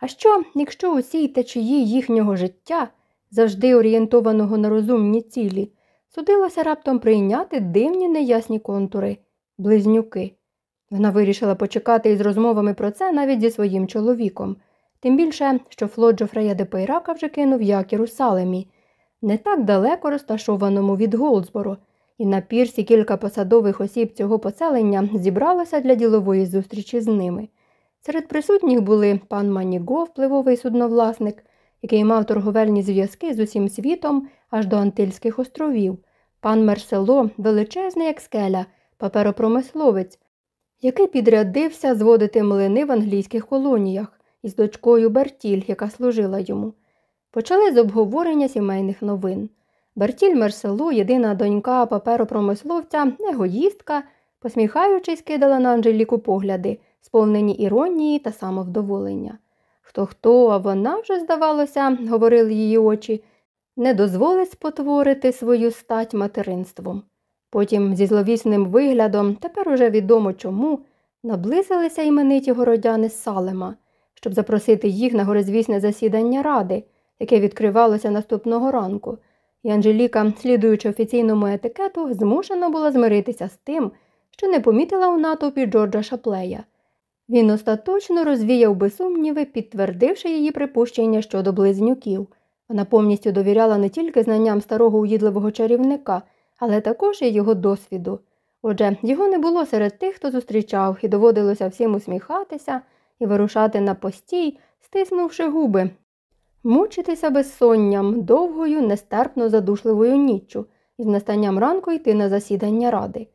А що, якщо усій течії їхнього життя, завжди орієнтованого на розумні цілі, судилося раптом прийняти дивні неясні контури, близнюки? Вона вирішила почекати із розмовами про це навіть зі своїм чоловіком, тим більше, що флот Джофрея де Пейрака вже кинув якір у Салемі, не так далеко розташованому від Голдсборо, і на пірсі кілька посадових осіб цього поселення зібралося для ділової зустрічі з ними. Серед присутніх були пан Маніго, впливовий судновласник, який мав торговельні зв'язки з усім світом аж до Антильських островів, пан Мерсело, величезний як скеля, паперопромисловець який підрядився зводити млини в англійських колоніях із дочкою Бертіль, яка служила йому. Почали з обговорення сімейних новин. Бертіль Мерселу, єдина донька паперопромисловця, егоїстка, посміхаючись, кидала на Анжеліку погляди, сповнені іронії та самовдоволення. Хто хто, а вона вже, здавалося, говорили її очі, не дозволить спотворити свою стать материнством. Потім, зі зловісним виглядом, тепер уже відомо чому, наблизилися імениті городяни Салема, щоб запросити їх на горизвісне засідання ради, яке відкривалося наступного ранку, і Анжеліка, слідуючи офіційному етикету, змушена була змиритися з тим, що не помітила у натовпі Джорджа Шаплея. Він остаточно розвіяв би сумніви, підтвердивши її припущення щодо близнюків. Вона повністю довіряла не тільки знанням старого уїдливого чарівника але також і його досвіду. Отже, його не було серед тих, хто зустрічав, і доводилося всім усміхатися і вирушати на постій, стиснувши губи, мучитися безсонням, довгою, нестерпно задушливою ніччю і з настанням ранку йти на засідання ради.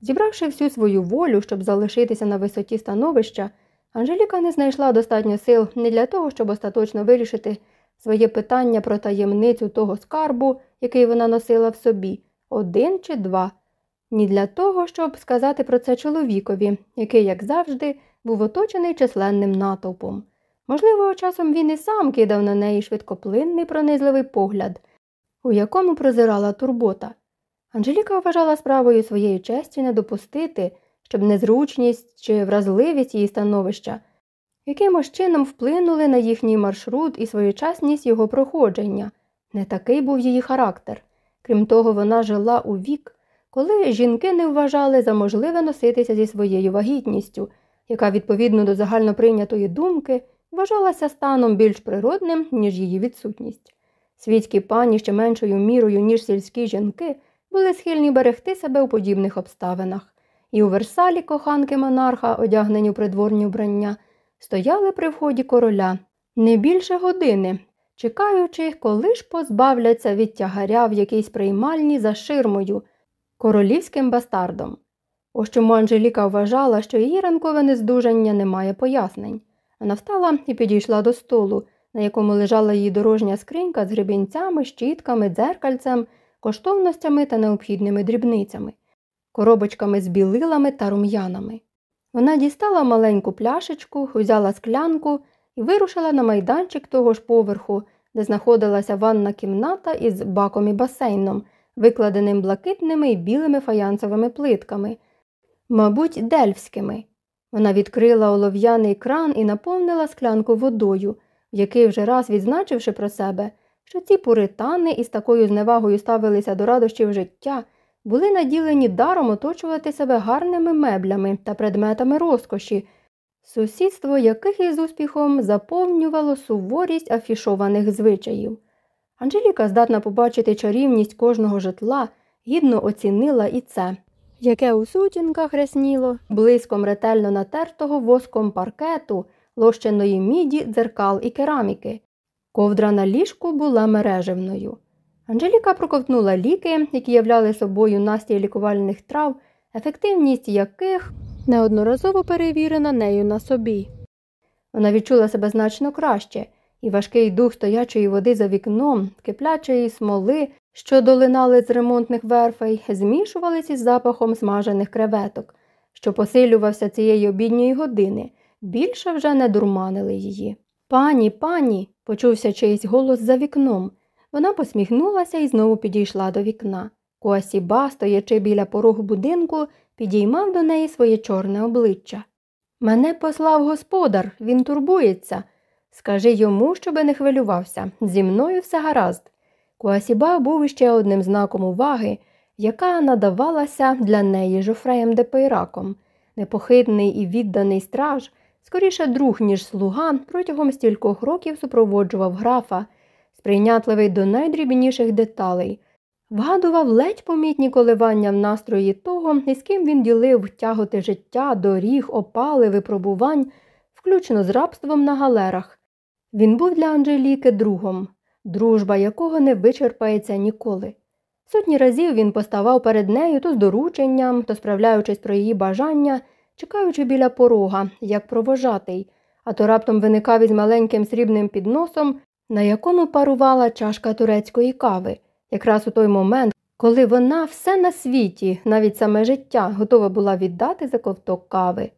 Зібравши всю свою волю, щоб залишитися на висоті становища, Анжеліка не знайшла достатньо сил не для того, щоб остаточно вирішити своє питання про таємницю того скарбу, який вона носила в собі, один чи два. Ні для того, щоб сказати про це чоловікові, який, як завжди, був оточений численним натовпом. Можливо, часом він і сам кидав на неї швидкоплинний пронизливий погляд, у якому прозирала турбота. Анжеліка вважала справою своєї честі не допустити, щоб незручність чи вразливість її становища якимось чином вплинули на їхній маршрут і своєчасність його проходження. Не такий був її характер. Крім того, вона жила у вік, коли жінки не вважали за можливе носитися зі своєю вагітністю, яка, відповідно до загальноприйнятої думки, вважалася станом більш природним, ніж її відсутність. Світські пані ще меншою мірою, ніж сільські жінки, були схильні берегти себе у подібних обставинах, і у Версалі коханки монарха, одягнені у придворні вбрання, стояли при вході короля не більше години, чекаючи, коли ж позбавляться від тягаря в якійсь приймальні за ширмою, королівським бастардом. Ось чому Анжеліка вважала, що її ранкове нездужання не має пояснень. Вона встала і підійшла до столу, на якому лежала її дорожня скринька з гребінцями, щітками, дзеркальцем, коштовностями та необхідними дрібницями, коробочками з білилами та рум'янами. Вона дістала маленьку пляшечку, взяла склянку і вирушила на майданчик того ж поверху, де знаходилася ванна кімната із баком і басейном, викладеним блакитними і білими фаянсовими плитками, мабуть, дельфськими. Вона відкрила олов'яний кран і наповнила склянку водою, в який вже раз відзначивши про себе, що ці пуритани із такою зневагою ставилися до радощів життя були наділені даром оточувати себе гарними меблями та предметами розкоші, сусідство яких із успіхом заповнювало суворість афішованих звичаїв. Анжеліка, здатна побачити чарівність кожного житла, гідно оцінила і це, яке у сутінках рясніло, блиском ретельно натертого воском паркету, лощеної міді, дзеркал і кераміки. Ковдра на ліжку була мережевною. Анжеліка проковтнула ліки, які являли собою настій лікувальних трав, ефективність яких неодноразово перевірена нею на собі. Вона відчула себе значно краще, і важкий дух стоячої води за вікном, киплячої смоли, що долинали з ремонтних верфей, змішувалися із запахом смажених креветок, що посилювався цієї обідньої години, більше вже не дурманили її. Пані, пані, почувся чийсь голос за вікном. Вона посміхнулася і знову підійшла до вікна. Куасіба, стоячи біля порогу будинку, підіймав до неї своє чорне обличчя. Мене послав господар, він турбується. Скажи йому, щоби не хвилювався. Зі мною все гаразд. Куасіба був іще одним знаком уваги, яка надавалася для неї жофреєм де Пейраком. Непохитний і відданий страж, скоріше друг, ніж слуга, протягом стількох років супроводжував графа сприйнятливий до найдрібніших деталей, вгадував ледь помітні коливання в настрої того, із ким він ділив тяготи життя, доріг, опали, випробувань, включно з рабством на галерах. Він був для Анжеліки другом, дружба якого не вичерпається ніколи. Сотні разів він поставав перед нею то з дорученням, то справляючись про її бажання, чекаючи біля порога, як провожатий, а то раптом виникав із маленьким срібним підносом на якому парувала чашка турецької кави, якраз у той момент, коли вона все на світі, навіть саме життя, готова була віддати за ковток кави.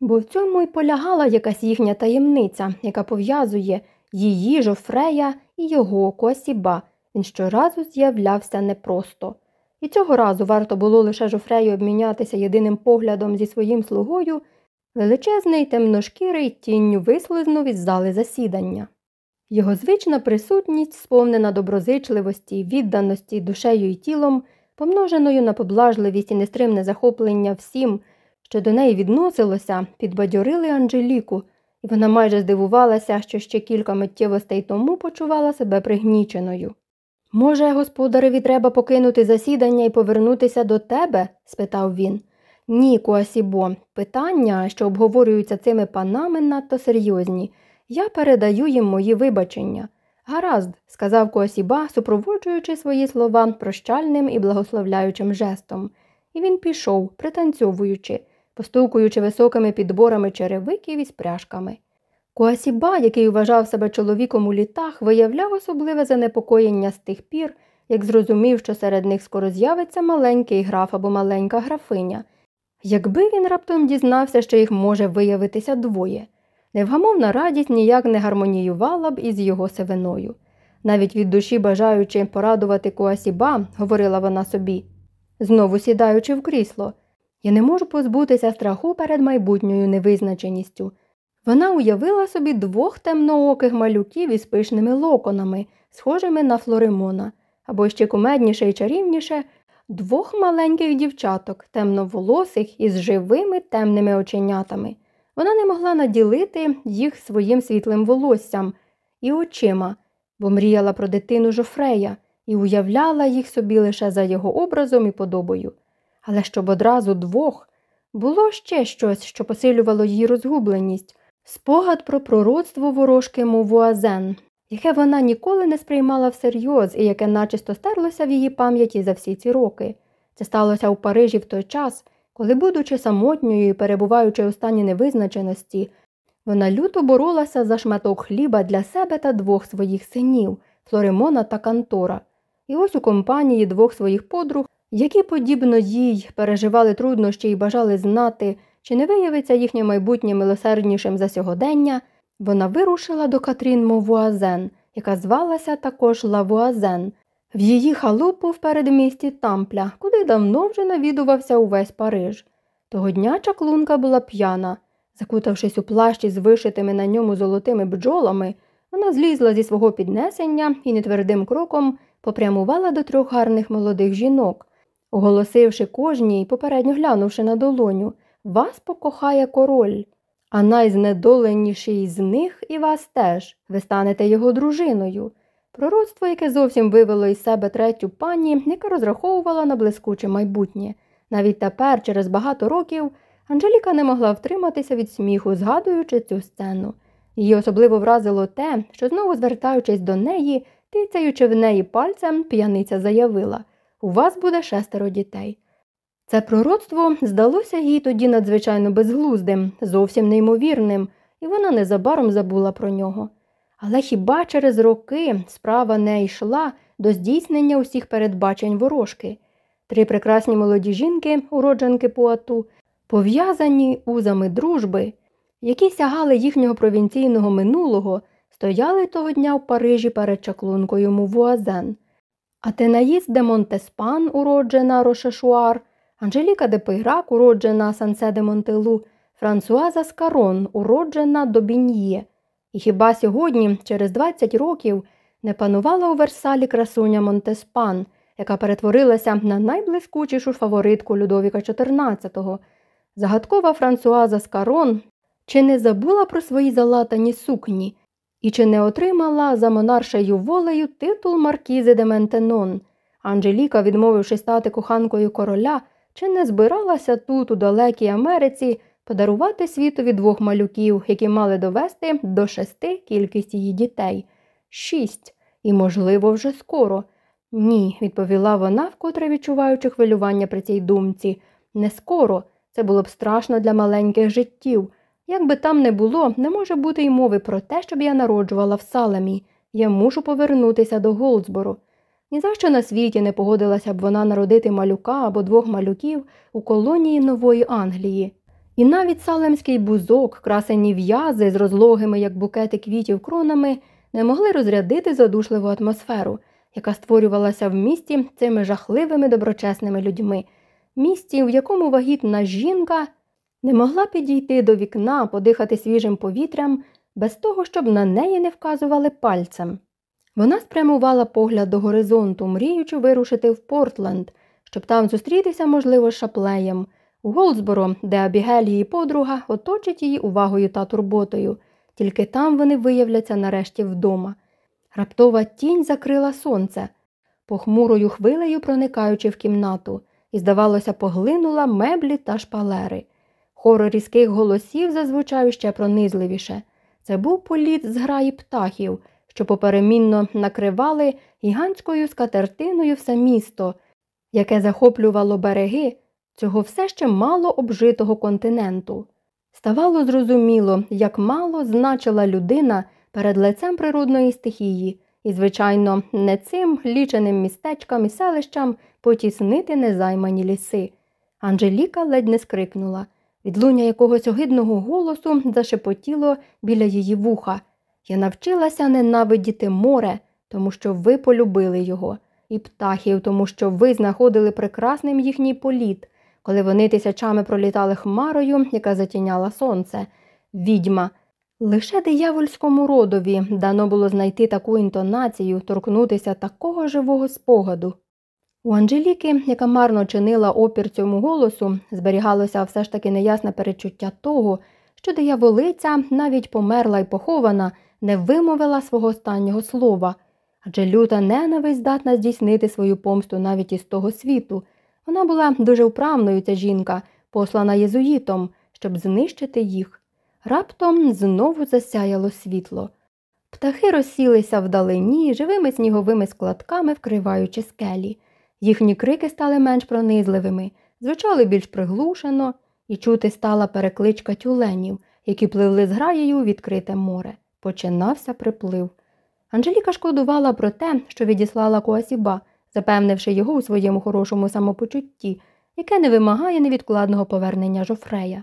Бо в цьому й полягала якась їхня таємниця, яка пов'язує її жофрея і його косіба. Він щоразу з'являвся непросто. І цього разу варто було лише жофрею обмінятися єдиним поглядом зі своїм слугою, величезний темношкірий тінню вислизнув із зали засідання. Його звична присутність, сповнена доброзичливості, відданості душею і тілом, помноженою на поблажливість і нестримне захоплення всім, що до неї відносилося, підбадьорили Анжеліку, і вона майже здивувалася, що ще кілька миттєвостей тому почувала себе пригніченою. Може, господареві треба покинути засідання і повернутися до тебе? спитав він. Ні, Куасібо, питання, що обговорюються цими панами, надто серйозні. Я передаю їм мої вибачення. Гаразд, сказав Косіба, супроводжуючи свої слова прощальним і благословляючим жестом, і він пішов, пританцьовуючи, постукуючи високими підборами черевиків із пряжками. Куасіба, який вважав себе чоловіком у літах, виявляв особливе занепокоєння з тих пір, як зрозумів, що серед них скоро з'явиться маленький граф або маленька графиня. Якби він раптом дізнався, що їх може виявитися двоє. Невгамовна радість ніяк не гармоніювала б із його сивиною. Навіть від душі бажаючи порадувати Куасіба, говорила вона собі, знову сідаючи в крісло, я не можу позбутися страху перед майбутньою невизначеністю. Вона уявила собі двох темнооких малюків із пишними локонами, схожими на Флоримона, або ще кумедніше і чарівніше двох маленьких дівчаток, темноволосих із живими темними оченятами. Вона не могла наділити їх своїм світлим волоссям і очима, бо мріяла про дитину Жофрея і уявляла їх собі лише за його образом і подобою. Але щоб одразу двох було ще щось, що посилювало її розгубленість, спогад про пророцтво ворожки Мовуазен, яке вона ніколи не сприймала всерйоз і яке начисто стерлося в її пам'яті за всі ці роки. Це сталося у Парижі в той час, коли, будучи самотньою і перебуваючи у стані невизначеності, вона люто боролася за шматок хліба для себе та двох своїх синів Флоримона та Кантора. І ось у компанії двох своїх подруг, які, подібно їй, переживали труднощі і бажали знати, чи не виявиться їхнє майбутнє милосерднішим за сьогодення, вона вирушила до Катрін Мовуазен, яка звалася також Лавуазен, в її халупу в передмісті Тампля, куди давно вже навідувався увесь Париж. Того дня чаклунка була п'яна. Закутавшись у плащі з вишитими на ньому золотими бджолами, вона злізла зі свого піднесення і нетвердим кроком попрямувала до трьох гарних молодих жінок, оголосивши кожній, попередньо глянувши на долоню, вас покохає король, а найзнедоленіший з них і вас теж, ви станете його дружиною. Пророцтво, яке зовсім вивело із себе третю пані, яка розраховувала на блискуче майбутнє. Навіть тепер, через багато років, Анжеліка не могла втриматися від сміху, згадуючи цю сцену. Її особливо вразило те, що, знову звертаючись до неї, тицяючи в неї пальцем, п'яниця заявила У вас буде шестеро дітей. Це пророцтво здалося їй тоді надзвичайно безглуздим, зовсім неймовірним, і вона незабаром забула про нього. Але хіба через роки справа не йшла до здійснення усіх передбачень ворожки? Три прекрасні молоді жінки, уродженки Пуату, пов'язані узами дружби, які сягали їхнього провінційного минулого, стояли того дня в Парижі перед чаклункою Мувуазен. Атенаїс де Монтеспан, уроджена Рошешуар, Анжеліка де Пейрак, уроджена Сансе де Монтелу, Франсуаза Скарон, уроджена Добін'є. І хіба сьогодні, через 20 років, не панувала у Версалі красуня Монтеспан, яка перетворилася на найблискучішу фаворитку Людовіка XIV, загадкова Франсуаза Скарон, чи не забула про свої залатані сукні, і чи не отримала за монаршею волею титул Маркізи де Ментенон. Анжеліка, відмовивши стати коханкою короля, чи не збиралася тут, у далекій Америці, подарувати світові двох малюків, які мали довести до шести кількість її дітей. Шість. І, можливо, вже скоро. Ні, відповіла вона, вкотре відчуваючи хвилювання при цій думці. Не скоро. Це було б страшно для маленьких життів. Як би там не було, не може бути й мови про те, щоб я народжувала в Салемі. Я мушу повернутися до Голдсбору. Ні за що на світі не погодилася б вона народити малюка або двох малюків у колонії Нової Англії. І навіть салемський бузок, красені в'язи з розлогими, як букети квітів кронами, не могли розрядити задушливу атмосферу, яка створювалася в місті цими жахливими доброчесними людьми, місті, в якому вагітна жінка не могла підійти до вікна, подихати свіжим повітрям, без того, щоб на неї не вказували пальцем. Вона спрямувала погляд до горизонту, мріючи вирушити в Портленд, щоб там зустрітися, можливо, з шаплеєм, у Голдсборо, де Абігель її подруга оточить її увагою та турботою, тільки там вони виявляться нарешті вдома. Раптова тінь закрила сонце, похмурою хвилею проникаючи в кімнату, і, здавалося, поглинула меблі та шпалери. Хор різких голосів зазвучав ще пронизливіше. Це був політ з граї птахів, що поперемінно накривали гігантською скатертиною все місто, яке захоплювало береги цього все ще мало обжитого континенту. Ставало зрозуміло, як мало значила людина перед лицем природної стихії, і, звичайно, не цим ліченим містечкам і селищам потіснити незаймані ліси. Анжеліка ледь не скрикнула. Відлуння якогось огидного голосу зашепотіло біля її вуха. Я навчилася ненавидіти море, тому що ви полюбили його, і птахів, тому що ви знаходили прекрасним їхній політ, коли вони тисячами пролітали хмарою, яка затіняла сонце. Відьма. Лише диявольському родові дано було знайти таку інтонацію, торкнутися такого живого спогаду. У Анжеліки, яка марно чинила опір цьому голосу, зберігалося все ж таки неясне перечуття того, що дияволиця, навіть померла й похована, не вимовила свого останнього слова, адже люта ненависть здатна здійснити свою помсту навіть із того світу. Вона була дуже вправною, ця жінка, послана єзуїтом, щоб знищити їх. Раптом знову засяяло світло. Птахи розсілися вдалині, живими сніговими складками, вкриваючи скелі. Їхні крики стали менш пронизливими, звучали більш приглушено, і чути стала перекличка тюленів, які пливли з граєю у відкрите море. Починався приплив. Анжеліка шкодувала про те, що відіслала Куасіба, запевнивши його у своєму хорошому самопочутті, яке не вимагає невідкладного повернення Жофрея.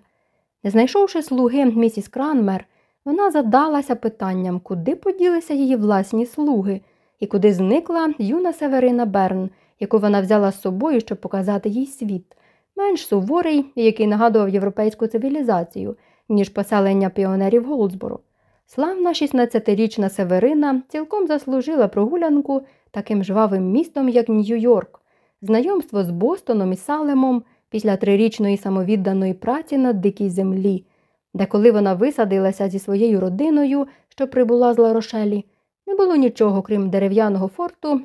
Не знайшовши слуги місіс Кранмер, вона задалася питанням, куди поділися її власні слуги і куди зникла юна Северина Берн, яку вона взяла з собою, щоб показати їй світ, менш суворий, який нагадував європейську цивілізацію, ніж поселення піонерів Голдсбору. Славна 16-річна Северина цілком заслужила прогулянку таким жвавим містом, як Нью-Йорк, знайомство з Бостоном і Салемом після трирічної самовідданої праці на дикій землі, де коли вона висадилася зі своєю родиною, що прибула з Ларошелі, не було нічого, крім дерев'яного форту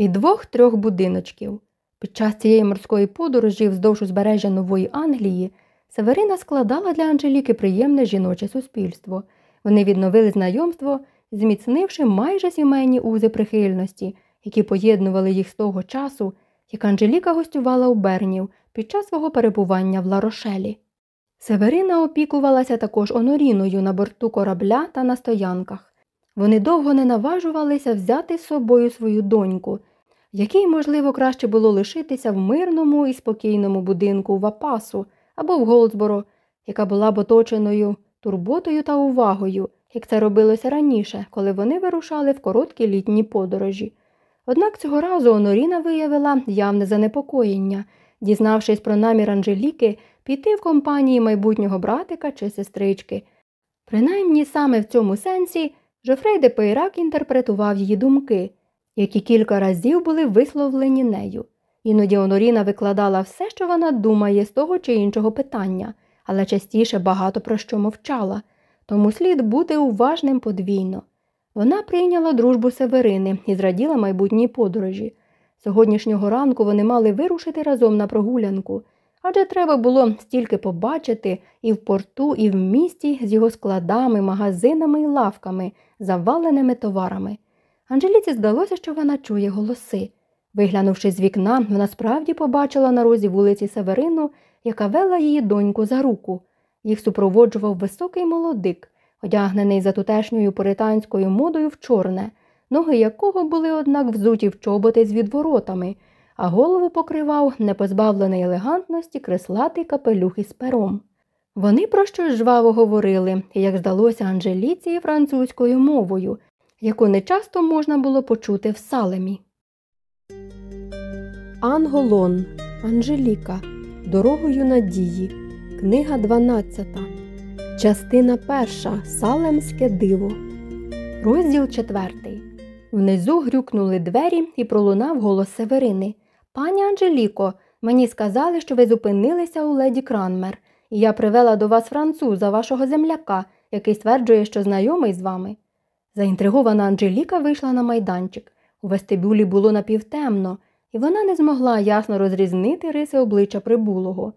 і двох-трьох будиночків. Під час цієї морської подорожі вздовж узбережжя Нової Англії Северина складала для Анжеліки приємне жіноче суспільство. Вони відновили знайомство, зміцнивши майже сімейні узи прихильності, які поєднували їх з того часу, як Анжеліка гостювала у Бернів під час свого перебування в Ларошелі. Северина опікувалася також оноріною на борту корабля та на стоянках. Вони довго не наважувалися взяти з собою свою доньку, якій, можливо, краще було лишитися в мирному і спокійному будинку в Апасу або в Голдсборо, яка була б оточеною турботою та увагою, як це робилося раніше, коли вони вирушали в короткі літні подорожі. Однак цього разу Оноріна виявила явне занепокоєння, дізнавшись про намір Анжеліки піти в компанії майбутнього братика чи сестрички. Принаймні саме в цьому сенсі Жофрей де Пейрак інтерпретував її думки, які кілька разів були висловлені нею. Іноді Оноріна викладала все, що вона думає з того чи іншого питання, але частіше багато про що мовчала, тому слід бути уважним подвійно. Вона прийняла дружбу Северини і зраділа майбутній подорожі. Сьогоднішнього ранку вони мали вирушити разом на прогулянку, адже треба було стільки побачити і в порту, і в місті з його складами, магазинами і лавками, заваленими товарами. Анжеліці здалося, що вона чує голоси. Виглянувши з вікна, вона справді побачила на розі вулиці Северину, яка вела її доньку за руку. Їх супроводжував високий молодик, одягнений за тутешньою пуританською модою в чорне, ноги якого були, однак, взуті в чоботи з відворотами, а голову покривав непозбавлений елегантності креслатий капелюх із пером. Вони про щось жваво говорили, як здалося Анжеліці французькою мовою, яку нечасто можна було почути в салемі. Анголон Анжеліка Дорогою надії. Книга 12. Частина 1. Салемське диво. Розділ 4. Внизу грюкнули двері і пролунав голос Северини. Пані Анжеліко, мені сказали, що ви зупинилися у леді Кранмер, і я привела до вас француза, вашого земляка, який стверджує, що знайомий з вами. Заінтригована Анжеліка вийшла на майданчик. У вестибюлі було напівтемно, і вона не змогла ясно розрізнити риси обличчя прибулого.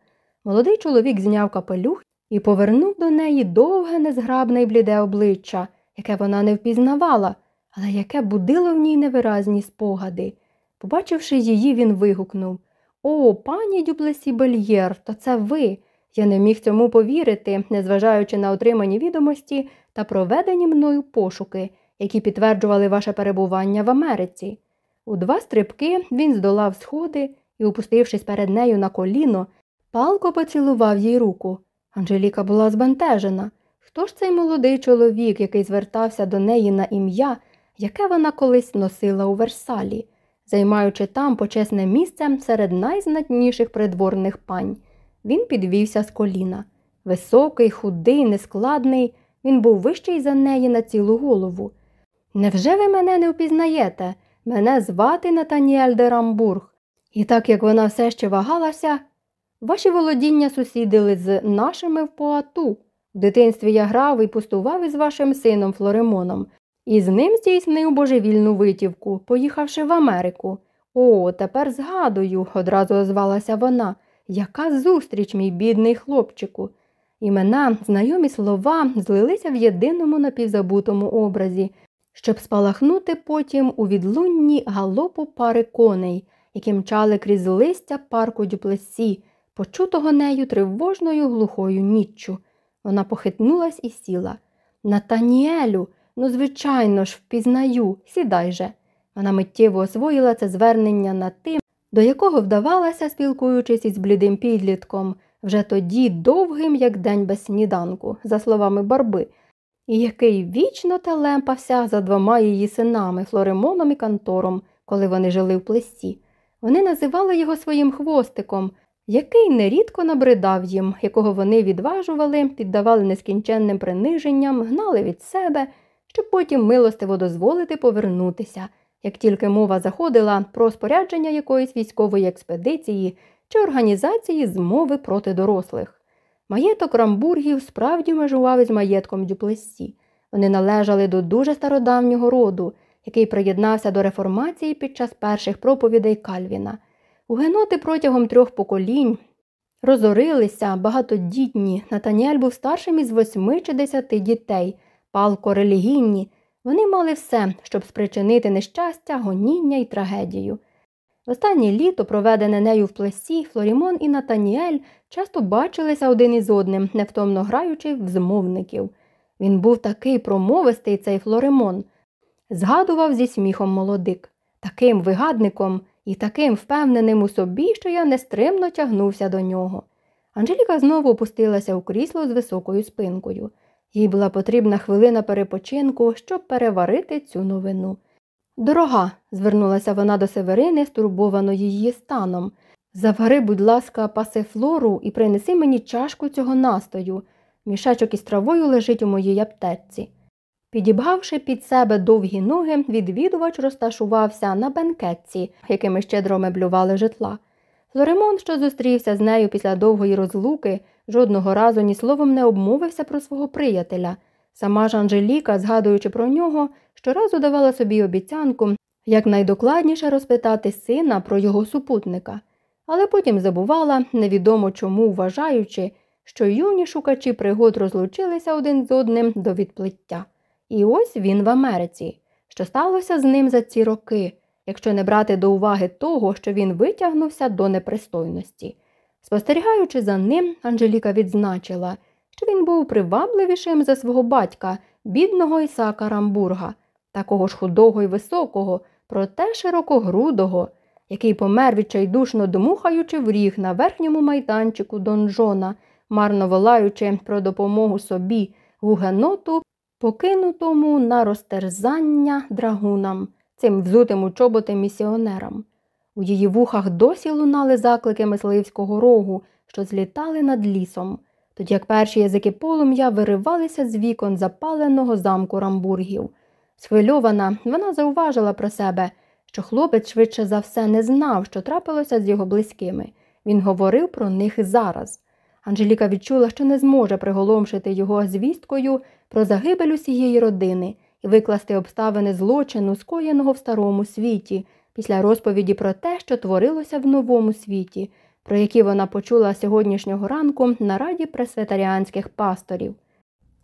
Молодий чоловік зняв капелюх і повернув до неї довге, незграбне й бліде обличчя, яке вона не впізнавала, але яке будило в ній невиразні спогади. Побачивши її, він вигукнув О, пані Дюблесі Бельєр, то це ви. Я не міг цьому повірити, незважаючи на отримані відомості та проведені мною пошуки, які підтверджували ваше перебування в Америці. У два стрибки він здолав сходи і, опустившись перед нею на коліно, палко поцілував їй руку. Анжеліка була збентежена. Хто ж цей молодий чоловік, який звертався до неї на ім'я, яке вона колись носила у Версалі, займаючи там почесне місце серед найзнатніших придворних пань? Він підвівся з коліна. Високий, худий, нескладний, він був вищий за неї на цілу голову. Невже ви мене не впізнаєте? Мене звати Натаніель де Рамбург. І так як вона все ще вагалася, ваші володіння сусідили з нашими в Поату. В дитинстві я грав і пустував із вашим сином Флоремоном, і з ним здійснив божевільну витівку, поїхавши в Америку. О, тепер згадую, одразу озвалася вона. Яка зустріч, мій бідний хлопчику. Імена, знайомі слова злилися в єдиному напівзабутому образі, щоб спалахнути потім у відлунні галопу пари коней, які мчали крізь листя парку дюплесі, почутого нею тривожною глухою ніччю. Вона похитнулась і сіла. Натаніелю, ну, звичайно ж, впізнаю, сідай же. Вона миттєво освоїла це звернення на тим, до якого вдавалася, спілкуючись із блідим підлітком, вже тоді довгим, як день без сніданку, за словами барби, і який вічно телемпався за двома її синами Флоремоном і Кантором, коли вони жили в плесі. Вони називали його своїм хвостиком, який нерідко набридав їм, якого вони відважували, піддавали нескінченним приниженням, гнали від себе, щоб потім милостиво дозволити повернутися, як тільки мова заходила про спорядження якоїсь військової експедиції чи організації змови проти дорослих. Маєток рамбургів справді межував із маєтком дюплесі. Вони належали до дуже стародавнього роду, який приєднався до реформації під час перших проповідей Кальвіна. Угеноти протягом трьох поколінь розорилися багатодітні. Натаніель був старшим із восьми чи десяти дітей, палко релігійні. Вони мали все, щоб спричинити нещастя, гоніння і трагедію. Останнє літо, проведене нею в плесі, Флорімон і Натаніель часто бачилися один із одним, невтомно граючи в змовників. Він був такий промовистий цей Флоремон, згадував зі сміхом молодик, таким вигадником і таким впевненим у собі, що я нестримно тягнувся до нього. Анжеліка знову опустилася у крісло з високою спинкою. Їй була потрібна хвилина перепочинку, щоб переварити цю новину. Дорога, звернулася вона до Северини, стурбовано її станом. Завари, будь ласка, пасифлору і принеси мені чашку цього настою. Мішечок із травою лежить у моїй аптечці. Підібгавши під себе довгі ноги, відвідувач розташувався на бенкетці, якими щедро меблювали житла. Флоремон, що зустрівся з нею після довгої розлуки, жодного разу ні словом не обмовився про свого приятеля. Сама ж Анжеліка, згадуючи про нього, щоразу давала собі обіцянку якнайдокладніше розпитати сина про його супутника, але потім забувала, невідомо чому вважаючи, що юні шукачі пригод розлучилися один з одним до відплиття. І ось він в Америці. Що сталося з ним за ці роки, якщо не брати до уваги того, що він витягнувся до непристойності. Спостерігаючи за ним, Анжеліка відзначила, що він був привабливішим за свого батька, бідного Ісака Рамбурга, такого ж худого і високого, проте широкогрудого, який помер відчайдушно домухаючи в ріг на верхньому майданчику донжона, марно волаючи про допомогу собі, гугеноту, покинутому на розтерзання драгунам, цим взутим у чоботи місіонерам. У її вухах досі лунали заклики мисливського рогу, що злітали над лісом, тоді як перші язики полум'я виривалися з вікон запаленого замку рамбургів. Схвильована, вона зауважила про себе, що хлопець швидше за все не знав, що трапилося з його близькими. Він говорив про них зараз. Анжеліка відчула, що не зможе приголомшити його звісткою про загибель усієї родини викласти обставини злочину, скоєного в старому світі, після розповіді про те, що творилося в новому світі, про які вона почула сьогоднішнього ранку на раді пресвітаріанських пасторів.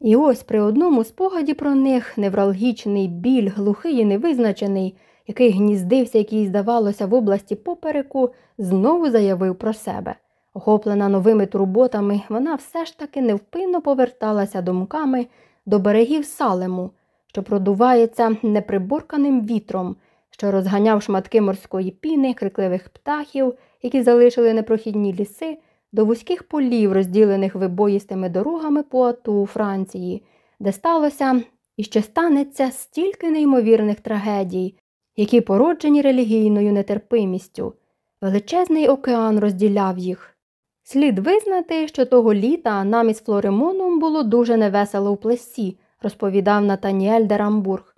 І ось при одному спогаді про них невралгічний біль, глухий і невизначений, який гніздився, який, здавалося, в області попереку, знову заявив про себе. Охоплена новими турботами, вона все ж таки невпинно поверталася думками до берегів салему, що продувається неприборканим вітром, що розганяв шматки морської піни, крикливих птахів, які залишили непрохідні ліси, до вузьких полів, розділених вибоїстими дорогами по Ату Франції, де сталося і ще станеться стільки неймовірних трагедій, які породжені релігійною нетерпимістю. Величезний океан розділяв їх. Слід визнати, що того літа нам із Флоремоном було дуже невесело у плесі, розповідав Натаніель де Рамбург.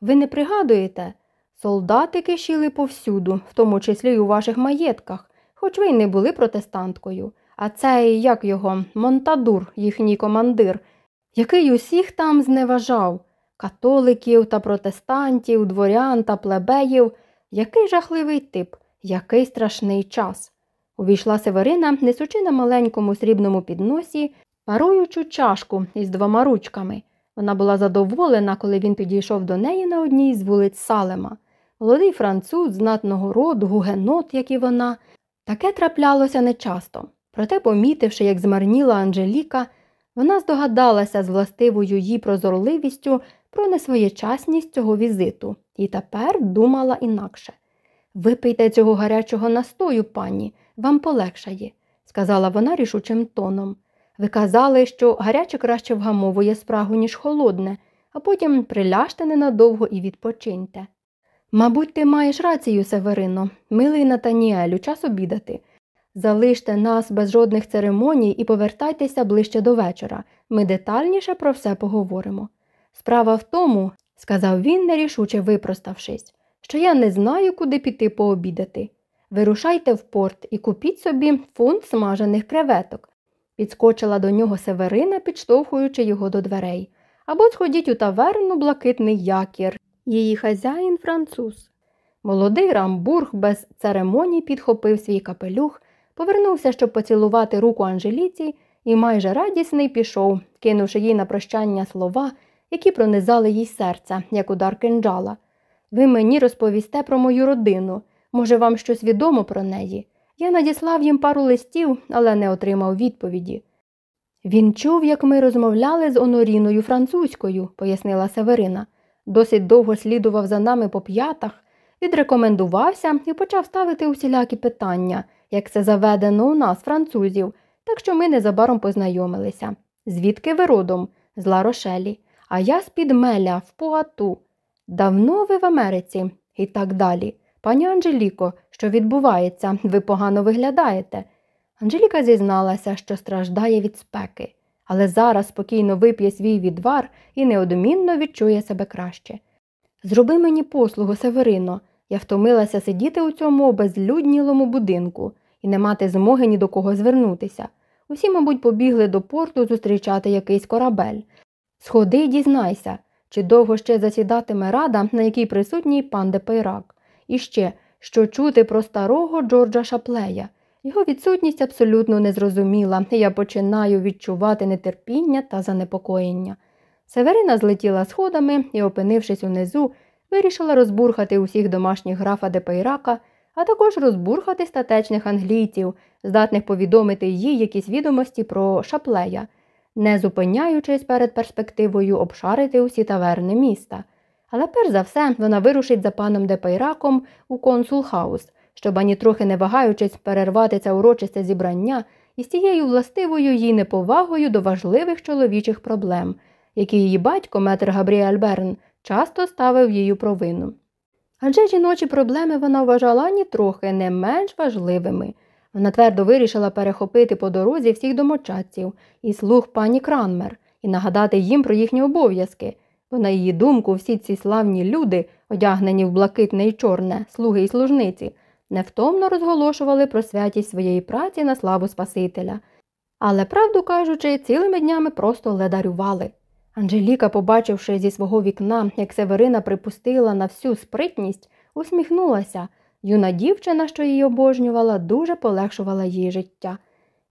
Ви не пригадуєте? Солдати кишіли повсюду, в тому числі й у ваших маєтках, хоч ви й не були протестанткою. А цей, як його, Монтадур, їхній командир, який усіх там зневажав католиків та протестантів, дворян та плебеїв, який жахливий тип, який страшний час. Увійшла Северина, несучи на маленькому срібному підносі паруючу чашку із двома ручками. Вона була задоволена, коли він підійшов до неї на одній з вулиць Салема. Молодий француз, знатного роду, гугенот, як і вона. Таке траплялося нечасто. Проте, помітивши, як змарніла Анжеліка, вона здогадалася з властивою їй прозорливістю про несвоєчасність цього візиту і тепер думала інакше. Випийте цього гарячого настою, пані, вам полегшає, сказала вона рішучим тоном. Ви казали, що гаряче краще вгамовує спрагу, ніж холодне, а потім приляжте ненадовго і відпочиньте. Мабуть, ти маєш рацію, Северино, милий Натаніелю, час обідати. Залиште нас без жодних церемоній і повертайтеся ближче до вечора. Ми детальніше про все поговоримо. Справа в тому, сказав він, нерішуче випроставшись, що я не знаю, куди піти пообідати. Вирушайте в порт і купіть собі фунт смажених креветок. Підскочила до нього Северина, підштовхуючи його до дверей. Або сходіть у таверну блакитний якір, її хазяїн француз. Молодий Рамбург без церемоній підхопив свій капелюх, повернувся, щоб поцілувати руку Анжеліці, і майже радісний пішов, кинувши їй на прощання слова, які пронизали їй серце, як удар кинджала. Ви мені розповісте про мою родину. Може, вам щось відомо про неї? Я надіслав їм пару листів, але не отримав відповіді. Він чув, як ми розмовляли з Оноріною французькою, пояснила Северина. Досить довго слідував за нами по п'ятах, відрекомендувався і почав ставити усілякі питання, як це заведено у нас, французів, так що ми незабаром познайомилися. Звідки ви родом? З Ларошелі, а я з під Меля в Пуату. Давно ви в Америці і так далі. Пані Анжеліко, що відбувається, ви погано виглядаєте. Анжеліка зізналася, що страждає від спеки, але зараз спокійно вип'є свій відвар і неодмінно відчує себе краще. Зроби мені послугу, Северино, я втомилася сидіти у цьому безлюднілому будинку і не мати змоги ні до кого звернутися. Усі, мабуть, побігли до порту зустрічати якийсь корабель. Сходи й дізнайся, чи довго ще засідатиме рада, на якій присутній пан Депейрак. І ще, що чути про старого Джорджа Шаплея. Його відсутність абсолютно незрозуміла, і я починаю відчувати нетерпіння та занепокоєння. Северина злетіла сходами і, опинившись унизу, вирішила розбурхати усіх домашніх графа Депейрака, а також розбурхати статечних англійців, здатних повідомити їй якісь відомості про Шаплея, не зупиняючись перед перспективою обшарити усі таверни міста. Але перш за все вона вирушить за паном Депейраком у консулхаус, щоб ані трохи не вагаючись перервати це урочисте зібрання із тією властивою їй неповагою до важливих чоловічих проблем, які її батько, метр Габріель Берн, часто ставив її провину. Адже жіночі проблеми вона вважала ані трохи не менш важливими. Вона твердо вирішила перехопити по дорозі всіх домочадців і слуг пані Кранмер і нагадати їм про їхні обов'язки, бо, на її думку, всі ці славні люди, одягнені в блакитне і чорне, слуги і служниці, невтомно розголошували про святість своєї праці на славу Спасителя. Але, правду кажучи, цілими днями просто ледарювали. Анжеліка, побачивши зі свого вікна, як Северина припустила на всю спритність, усміхнулася. Юна дівчина, що її обожнювала, дуже полегшувала її життя.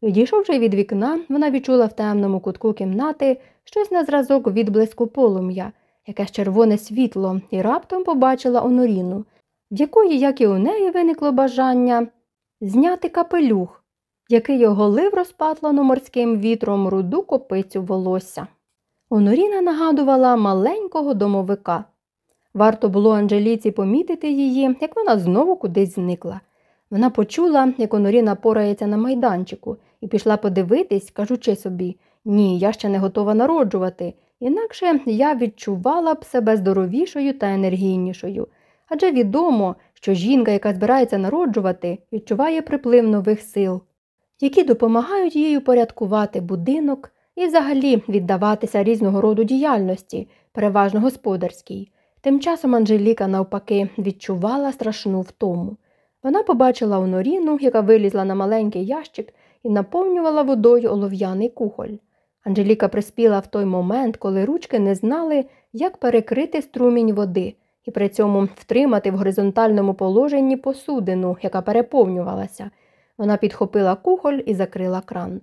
Відійшовши від вікна, вона відчула в темному кутку кімнати щось на зразок відблиску полум'я, якесь червоне світло, і раптом побачила оноріну, в якої, як і у неї, виникло бажання зняти капелюх, який оголив розпатлану морським вітром руду копицю волосся. Оноріна нагадувала маленького домовика. Варто було Анжеліці помітити її, як вона знову кудись зникла. Вона почула, як Оноріна порається на майданчику, і пішла подивитись, кажучи собі ні, я ще не готова народжувати, інакше я відчувала б себе здоровішою та енергійнішою. Адже відомо, що жінка, яка збирається народжувати, відчуває приплив нових сил, які допомагають їй упорядкувати будинок і взагалі віддаватися різного роду діяльності, переважно господарській. Тим часом Анжеліка, навпаки, відчувала страшну втому. Вона побачила Оноріну, яка вилізла на маленький ящик і наповнювала водою олов'яний кухоль. Анжеліка приспіла в той момент, коли ручки не знали, як перекрити струмінь води і при цьому втримати в горизонтальному положенні посудину, яка переповнювалася. Вона підхопила кухоль і закрила кран.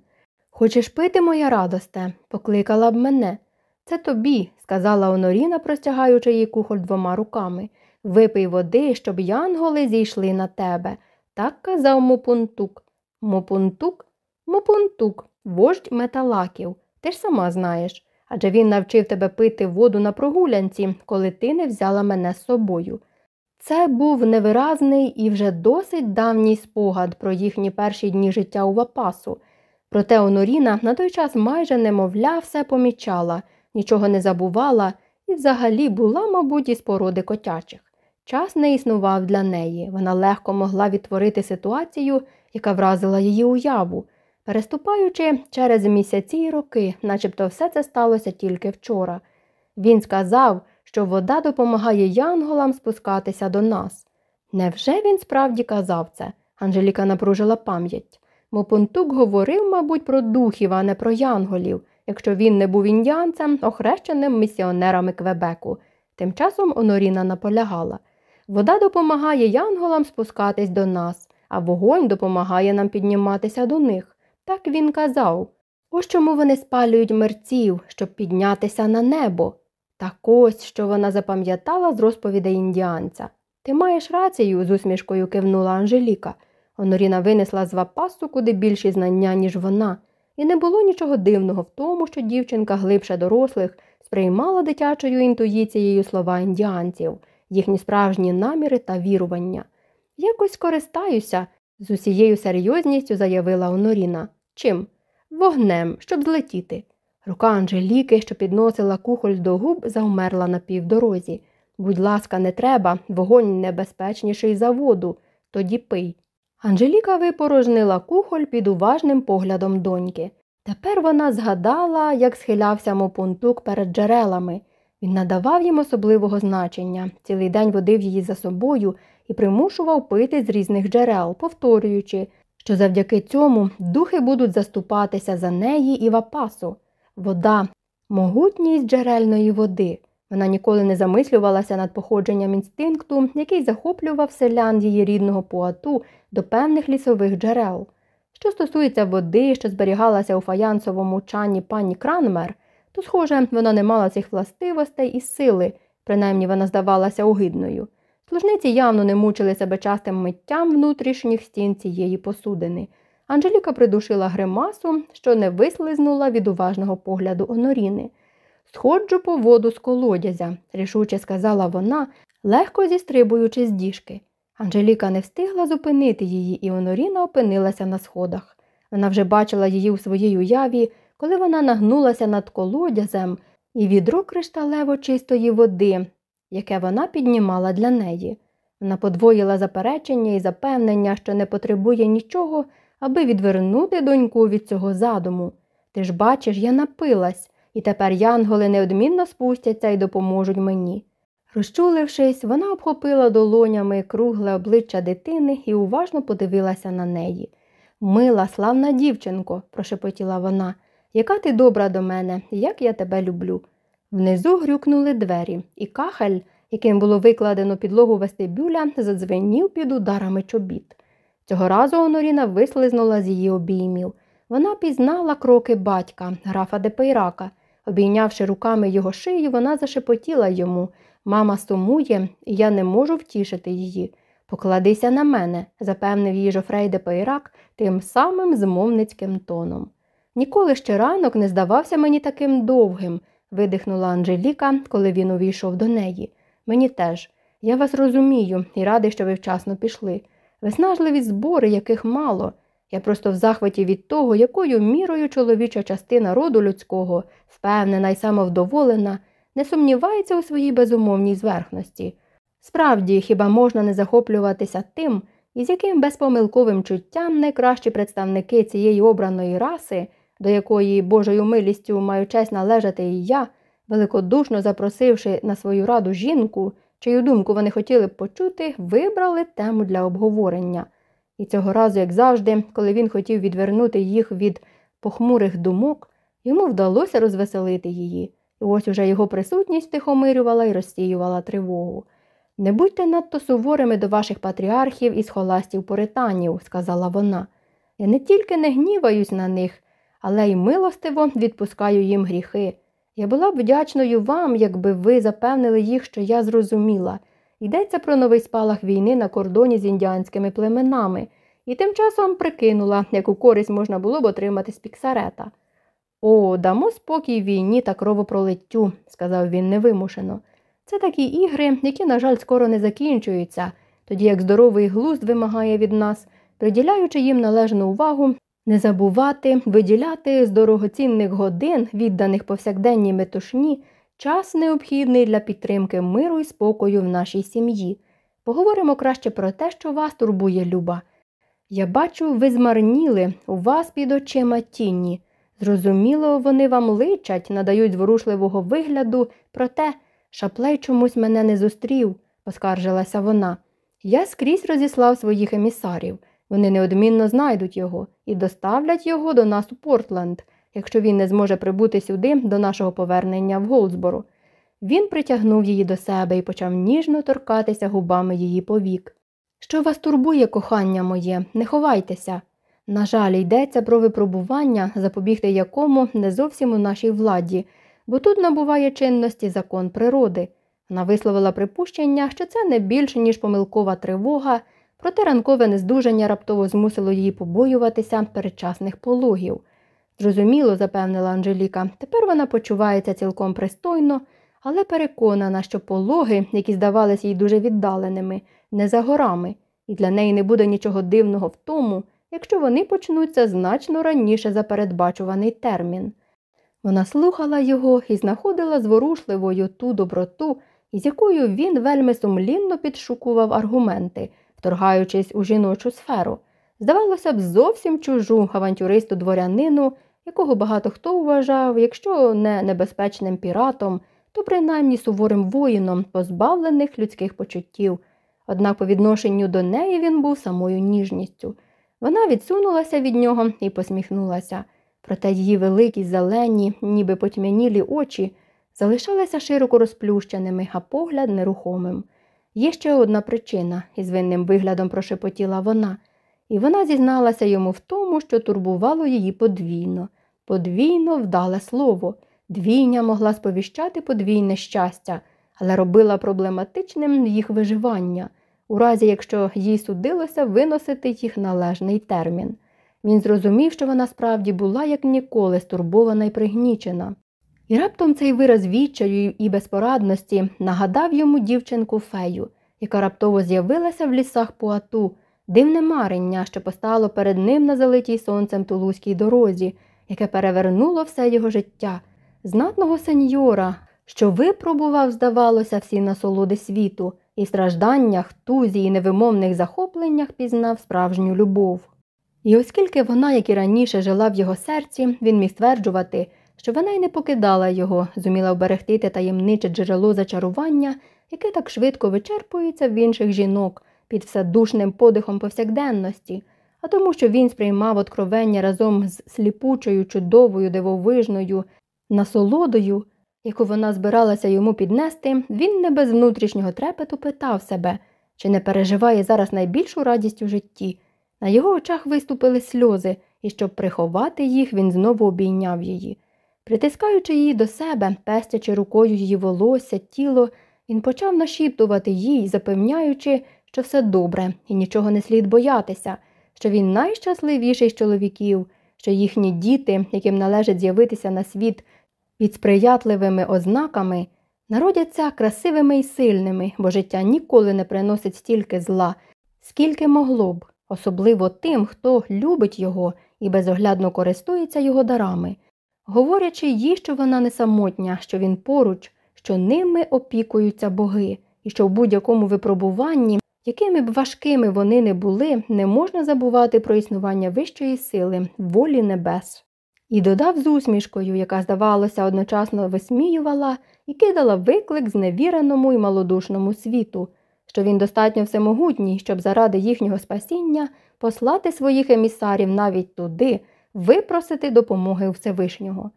Хочеш пити, моя радосте, покликала б мене. Це тобі, сказала Оноріна, простягаючи їй кухоль двома руками. Випий води, щоб янголи зійшли на тебе. Так казав Мопунтук. Мопунтук? Мопунтук, вождь металаків. Ти ж сама знаєш. Адже він навчив тебе пити воду на прогулянці, коли ти не взяла мене з собою. Це був невиразний і вже досить давній спогад про їхні перші дні життя у Вапасу. Проте Оноріна на той час майже немовля все помічала, нічого не забувала і взагалі була, мабуть, із породи котячих. Час не існував для неї, вона легко могла відтворити ситуацію, яка вразила її уяву, переступаючи через місяці й роки, начебто все це сталося тільки вчора. Він сказав, що вода допомагає янголам спускатися до нас. Невже він справді казав це? Анжеліка напружила пам'ять. Мопунтук говорив, мабуть, про духів, а не про янголів, якщо він не був індіанцем, охрещеним місіонерами Квебеку. Тим часом Оноріна наполягала. Вода допомагає янголам спускатись до нас, а вогонь допомагає нам підніматися до них. Так він казав. Ось чому вони спалюють мерців, щоб піднятися на небо. Так ось, що вона запам'ятала з розповідей індіанця. Ти маєш рацію, з усмішкою кивнула Анжеліка. Оноріна винесла з вапасу куди більші знання, ніж вона, і не було нічого дивного в тому, що дівчинка глибше дорослих сприймала дитячою інтуїцією слова індіанців, їхні справжні наміри та вірування. Якось користаюся, з усією серйозністю заявила Оноріна. Чим? Вогнем, щоб злетіти. Рука Анжеліки, що підносила кухоль до губ, завмерла на півдорозі. Будь ласка, не треба, вогонь небезпечніший за воду, тоді пий. Анжеліка випорожнила кухоль під уважним поглядом доньки. Тепер вона згадала, як схилявся мопунтук перед джерелами. Він надавав їм особливого значення, цілий день водив її за собою і примушував пити з різних джерел, повторюючи, що завдяки цьому духи будуть заступатися за неї і вапасу. Вода, могутність джерельної води. Вона ніколи не замислювалася над походженням інстинкту, який захоплював селян її рідного пуату до певних лісових джерел. Що стосується води, що зберігалася у фаянсовому чані пані Кранмер, то, схоже, вона не мала цих властивостей і сили, принаймні вона здавалася огидною. Служниці явно не мучили себе частим миттям внутрішніх стін цієї посудини. Анжеліка придушила гримасу, що не вислизнула від уважного погляду Оноріни. Сходжу по воду з колодязя, рішуче сказала вона, легко зістрибуючи з діжки. Анжеліка не встигла зупинити її, і Оноріна опинилася на сходах. Вона вже бачила її у своїй уяві, коли вона нагнулася над колодязем і відро кришталево чистої води, яке вона піднімала для неї. Вона подвоїла заперечення і запевнення, що не потребує нічого, аби відвернути доньку від цього задуму. Ти ж бачиш, я напилась, і тепер янголи неодмінно спустяться і допоможуть мені. Розчулившись, вона обхопила долонями кругле обличчя дитини і уважно подивилася на неї. Мила, славна дівчинко, прошепотіла вона, яка ти добра до мене, як я тебе люблю. Внизу грюкнули двері, і кахель, яким було викладено підлогу вестибюля, задзвенів під ударами чобіт. Цього разу Оноріна вислизнула з її обіймів. Вона пізнала кроки батька, графа Депейрака. Обійнявши руками його шию, вона зашепотіла йому Мама сумує, і я не можу втішити її. Покладися на мене, запевнив її Жофрей Депейрак тим самим змовницьким тоном. Ніколи ще ранок не здавався мені таким довгим, видихнула Анжеліка, коли він увійшов до неї. Мені теж. Я вас розумію і радий, що ви вчасно пішли. Виснажливі збори, яких мало. Я просто в захваті від того, якою мірою чоловіча частина роду людського, впевнена і самовдоволена, не сумнівається у своїй безумовній зверхності. Справді, хіба можна не захоплюватися тим, із яким безпомилковим чуттям найкращі представники цієї обраної раси, до якої Божою милістю маю честь належати і я, великодушно запросивши на свою раду жінку, чию думку вони хотіли б почути, вибрали тему для обговорення. І цього разу, як завжди, коли він хотів відвернути їх від похмурих думок, йому вдалося розвеселити її, і ось уже його присутність тихомирювала і розсіювала тривогу. Не будьте надто суворими до ваших патріархів і схоластів поританів, сказала вона. Я не тільки не гніваюсь на них, але й милостиво відпускаю їм гріхи. Я була б вдячною вам, якби ви запевнили їх, що я зрозуміла. Йдеться про новий спалах війни на кордоні з індіанськими племенами, і тим часом прикинула, яку користь можна було б отримати з піксарета. О, дамо спокій війні та кровопролиттю, сказав він невимушено. Це такі ігри, які, на жаль, скоро не закінчуються, тоді як здоровий глузд вимагає від нас, приділяючи їм належну увагу, не забувати, виділяти з дорогоцінних годин, відданих повсякденній метушні, час необхідний для підтримки миру і спокою в нашій сім'ї. Поговоримо краще про те, що вас турбує Люба. Я бачу, ви змарніли, у вас під очима тінні. Зрозуміло, вони вам личать, надають зворушливого вигляду, проте шаплей чомусь мене не зустрів, поскаржилася вона. Я скрізь розіслав своїх емісарів. Вони неодмінно знайдуть його і доставлять його до нас у Портленд, якщо він не зможе прибути сюди до нашого повернення в Голдсборо. Він притягнув її до себе і почав ніжно торкатися губами її повік. Що вас турбує, кохання моє, не ховайтеся. На жаль, йдеться про випробування, запобігти якому не зовсім у нашій владі, бо тут набуває чинності закон природи. Вона висловила припущення, що це не більше, ніж помилкова тривога, проте ранкове нездужання раптово змусило її побоюватися передчасних пологів. Зрозуміло, запевнила Анжеліка, тепер вона почувається цілком пристойно, але переконана, що пологи, які здавалися їй дуже віддаленими, не за горами, і для неї не буде нічого дивного в тому, якщо вони почнуться значно раніше за передбачуваний термін. Вона слухала його і знаходила зворушливою ту доброту, із якою він вельми сумлінно підшукував аргументи, вторгаючись у жіночу сферу. Здавалося б, зовсім чужу авантюристу дворянину, якого багато хто вважав, якщо не небезпечним піратом, то принаймні суворим воїном, позбавлених людських почуттів. Однак по відношенню до неї він був самою ніжністю. Вона відсунулася від нього і посміхнулася, проте її великі, зелені, ніби потьмянілі очі залишалися широко розплющеними, а погляд нерухомим. Є ще одна причина, із винним виглядом прошепотіла вона, і вона зізналася йому в тому, що турбувало її подвійно, подвійно вдале слово. Двійня могла сповіщати подвійне щастя, але робила проблематичним їх виживання, у разі якщо їй судилося виносити їх належний термін. Він зрозумів, що вона справді була як ніколи стурбована і пригнічена. І раптом цей вираз відчаю і безпорадності нагадав йому дівчинку фею, яка раптово з'явилася в лісах Пуату, дивне марення, що постало перед ним на залитій сонцем тулузькій дорозі, яке перевернуло все його життя, знатного сеньора, що випробував, здавалося, всі насолоди світу, і в стражданнях, тузі і невимовних захопленнях пізнав справжню любов. І оскільки вона, як і раніше, жила в його серці, він міг стверджувати, що вона й не покидала його, зуміла вберегти таємниче джерело зачарування, яке так швидко вичерпується в інших жінок під вседушним подихом повсякденності, а тому, що він сприймав откровення разом з сліпучою, чудовою, дивовижною насолодою, яку вона збиралася йому піднести, він не без внутрішнього трепету питав себе, чи не переживає зараз найбільшу радість у житті. На його очах виступили сльози, і щоб приховати їх, він знову обійняв її. Притискаючи її до себе, пестячи рукою її волосся, тіло, він почав нашіптувати їй, запевняючи, що все добре і нічого не слід боятися, що він найщасливіший з чоловіків, що їхні діти, яким належить з'явитися на світ під сприятливими ознаками, народяться красивими і сильними, бо життя ніколи не приносить стільки зла, скільки могло б. особливо тим, хто любить його і безоглядно користується його дарами, говорячи їй, що вона не самотня, що він поруч, що ними опікуються боги, і що в будь-якому випробуванні, якими б важкими вони не були, не можна забувати про існування вищої сили, волі небес. І додав з усмішкою, яка, здавалося, одночасно висміювала і кидала виклик зневіреному і малодушному світу, що він достатньо всемогутній, щоб заради їхнього спасіння послати своїх емісарів навіть туди, випросити допомоги у Всевишнього.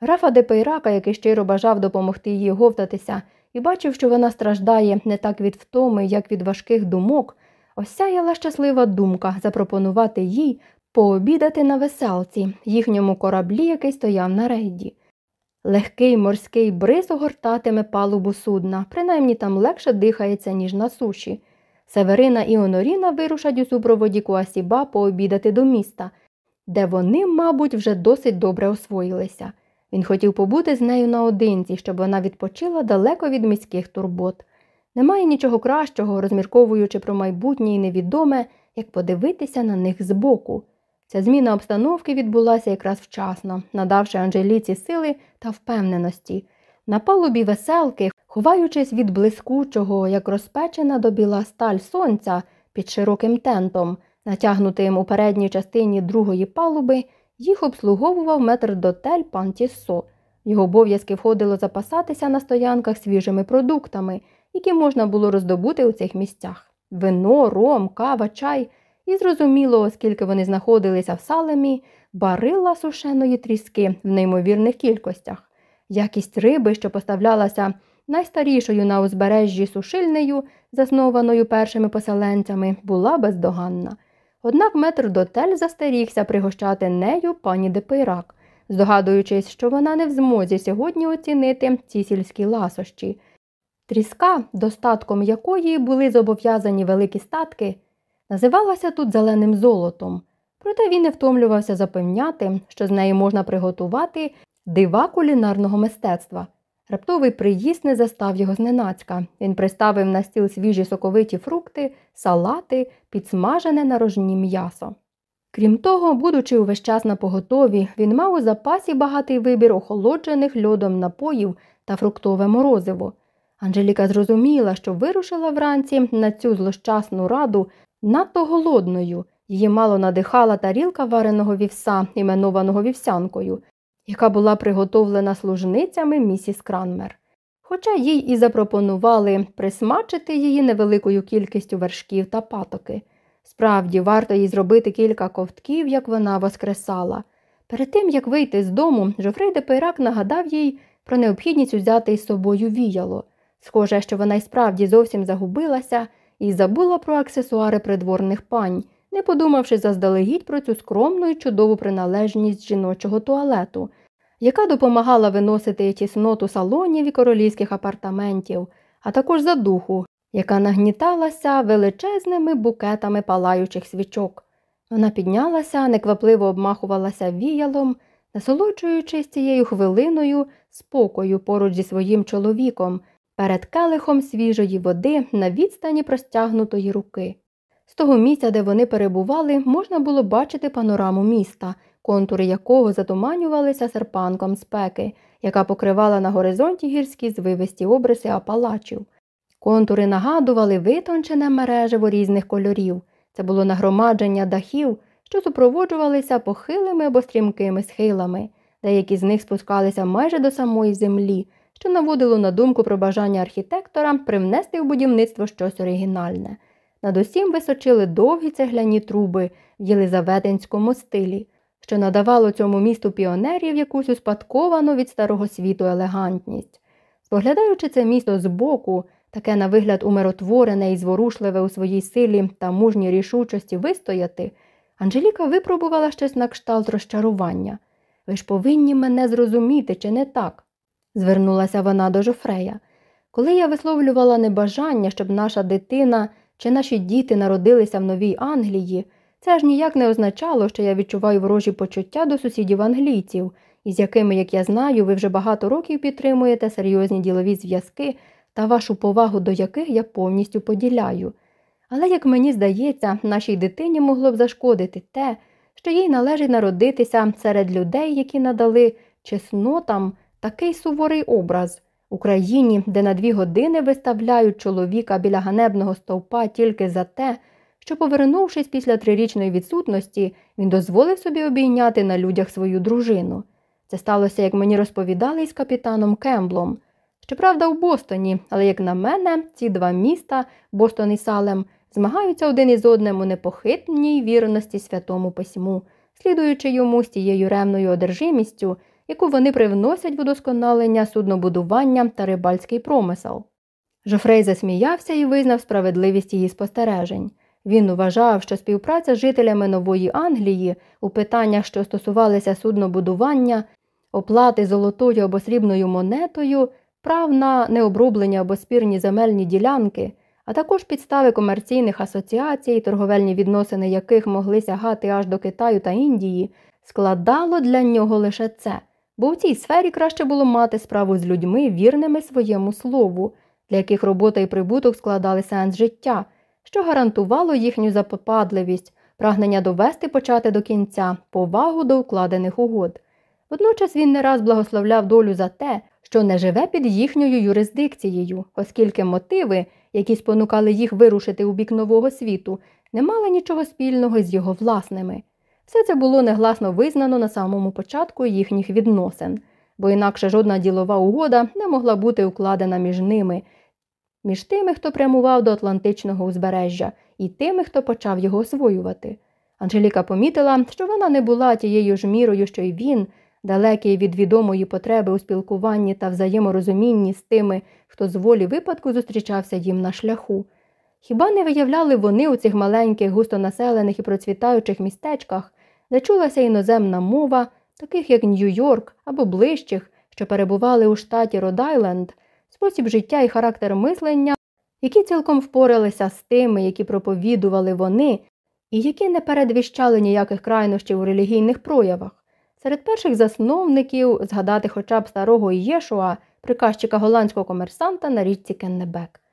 Графа де Пейрака, який щиро бажав допомогти їй говтатися, і бачив, що вона страждає не так від втоми, як від важких думок, осяяла щаслива думка запропонувати їй пообідати на веселці, їхньому кораблі, який стояв на рейді. Легкий морський бриз огортатиме палубу судна, принаймні там легше дихається, ніж на суші. Северина і Оноріна вирушать у супроводі Куасіба пообідати до міста, де вони, мабуть, вже досить добре освоїлися. Він хотів побути з нею наодинці, щоб вона відпочила далеко від міських турбот. Немає нічого кращого, розмірковуючи про майбутнє і невідоме, як подивитися на них збоку. Ця зміна обстановки відбулася якраз вчасно, надавши Анжеліці сили та впевненості. На палубі веселки, ховаючись від блискучого, як розпечена до біла сталь сонця під широким тентом, натягнутим у передній частині другої палуби, їх обслуговував метрдотель пан Тіссо. Його обов'язки входило запасатися на стоянках свіжими продуктами, які можна було роздобути у цих місцях вино, ром, кава, чай. І зрозуміло, оскільки вони знаходилися в салемі, барила сушеної тріски в неймовірних кількостях. Якість риби, що поставлялася найстарішою на узбережжі сушильнею, заснованою першими поселенцями, була бездоганна. Однак метрдотель застерігся пригощати нею пані Депейрак, здогадуючись, що вона не в змозі сьогодні оцінити ці сільські ласощі. Тріска, достатком якої були зобов'язані великі статки, називалася тут зеленим золотом, проте він не втомлювався запевняти, що з неї можна приготувати дива кулінарного мистецтва. Раптовий приїзд не застав його зненацька. Він приставив на стіл свіжі соковиті фрукти, салати, підсмажене на рожні м'ясо. Крім того, будучи увесь час на поготові, він мав у запасі багатий вибір охолоджених льодом напоїв та фруктове морозиво. Анжеліка зрозуміла, що вирушила вранці на цю злощасну раду надто голодною. Її мало надихала тарілка вареного вівса, іменованого вівсянкою, яка була приготовлена служницями місіс Кранмер. Хоча їй і запропонували присмачити її невеликою кількістю вершків та патоки. Справді, варто їй зробити кілька ковтків, як вона воскресала. Перед тим, як вийти з дому, Жофрей де Пейрак нагадав їй про необхідність узяти із собою віяло. Схоже, що вона й справді зовсім загубилася і забула про аксесуари придворних пань, не подумавши заздалегідь про цю скромну і чудову приналежність жіночого туалету, яка допомагала виносити тісноту салонів і королівських апартаментів, а також задуху, яка нагніталася величезними букетами палаючих свічок. Вона піднялася, неквапливо обмахувалася віялом, насолоджуючись цією хвилиною спокою поруч зі своїм чоловіком перед келихом свіжої води на відстані простягнутої руки. З того місця, де вони перебували, можна було бачити панораму міста, контури якого затуманювалися серпанком спеки, яка покривала на горизонті гірські звивисті обриси апалачів. Контури нагадували витончене мережево різних кольорів. Це було нагромадження дахів, що супроводжувалися похилими або стрімкими схилами, деякі з них спускалися майже до самої землі, що наводило на думку про бажання архітектора привнести в будівництво щось оригінальне. Над усім височили довгі цегляні труби в єлизаветинському стилі, що надавало цьому місту піонерів якусь успадковану від старого світу елегантність. Споглядаючи це місто збоку, таке на вигляд умиротворене і зворушливе у своїй силі та мужній рішучості вистояти, Анжеліка випробувала щось на кшталт розчарування. Ви ж повинні мене зрозуміти, чи не так? звернулася вона до Жофрея. Коли я висловлювала небажання, щоб наша дитина чи наші діти народилися в Новій Англії, це ж ніяк не означало, що я відчуваю ворожі почуття до сусідів англійців, із якими, як я знаю, ви вже багато років підтримуєте серйозні ділові зв'язки та вашу повагу до яких я повністю поділяю. Але, як мені здається, нашій дитині могло б зашкодити те, що їй належить народитися серед людей, які надали чеснотам такий суворий образ. У країні, де на дві години виставляють чоловіка біля ганебного стовпа тільки за те, що, повернувшись після трирічної відсутності, він дозволив собі обійняти на людях свою дружину. Це сталося, як мені розповідали із капітаном Кемблом. Щоправда, у Бостоні, але, як на мене, ці два міста, Бостон і Салем, змагаються один із одним у непохитній вірності святому письму, слідуючи йому з тією ремною одержимістю, яку вони привносять в удосконалення суднобудування та рибальський промисел. Жофрей засміявся і визнав справедливість її спостережень. Він вважав, що співпраця з жителями Нової Англії у питаннях, що стосувалися суднобудування, оплати золотою або срібною монетою, прав на необроблені або спірні земельні ділянки, а також підстави комерційних асоціацій, торговельні відносини яких могли сягати аж до Китаю та Індії, складало для нього лише це, бо в цій сфері краще було мати справу з людьми, вірними своєму слову, для яких робота і прибуток складали сенс життя що гарантувало їхню запопадливість, прагнення довести почати до кінця, повагу до укладених угод. Водночас він не раз благословляв долю за те, що не живе під їхньою юрисдикцією, оскільки мотиви, які спонукали їх вирушити у бік нового світу, не мали нічого спільного з його власними. Все це було негласно визнано на самому початку їхніх відносин, бо інакше жодна ділова угода не могла бути укладена між ними, між тими, хто прямував до Атлантичного узбережжя, і тими, хто почав його освоювати. Анжеліка помітила, що вона не була тією ж мірою, що й він, далекий від відомої потреби у спілкуванні та взаєморозумінні з тими, хто з волі випадку зустрічався їм на шляху. Хіба не виявляли вони у цих маленьких, густонаселених і процвітаючих містечках, де чулася іноземна мова, таких як Нью-Йорк або ближчих, що перебували у штаті Род-Айленд, спосіб життя і характер мислення, які цілком впоралися з тими, які проповідували вони, і які не передвіщали ніяких крайнощів у релігійних проявах. Серед перших засновників згадати хоча б старого Єшуа, приказчика голландського комерсанта на річці Кеннебек.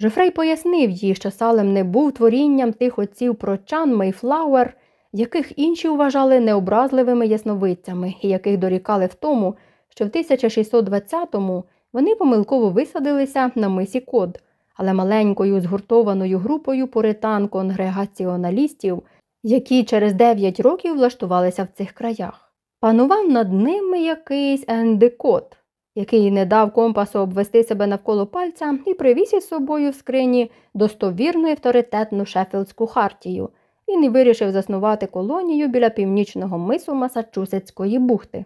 Жофрей пояснив їй, що Салем не був творінням тих отців прочан Мейфлауер, яких інші вважали необразливими ясновидцями і яких дорікали в тому, що в 1620-му вони помилково висадилися на мисі Код, але маленькою згуртованою групою пуритан конгрегаціоналістів, які через 9 років влаштувалися в цих краях. Панував над ними якийсь Ендекот, який не дав компасу обвести себе навколо пальця і привіз із собою в скрині достовірну і авторитетну Шеффілдську хартію. Він і вирішив заснувати колонію біля північного мису Масачусетської бухти.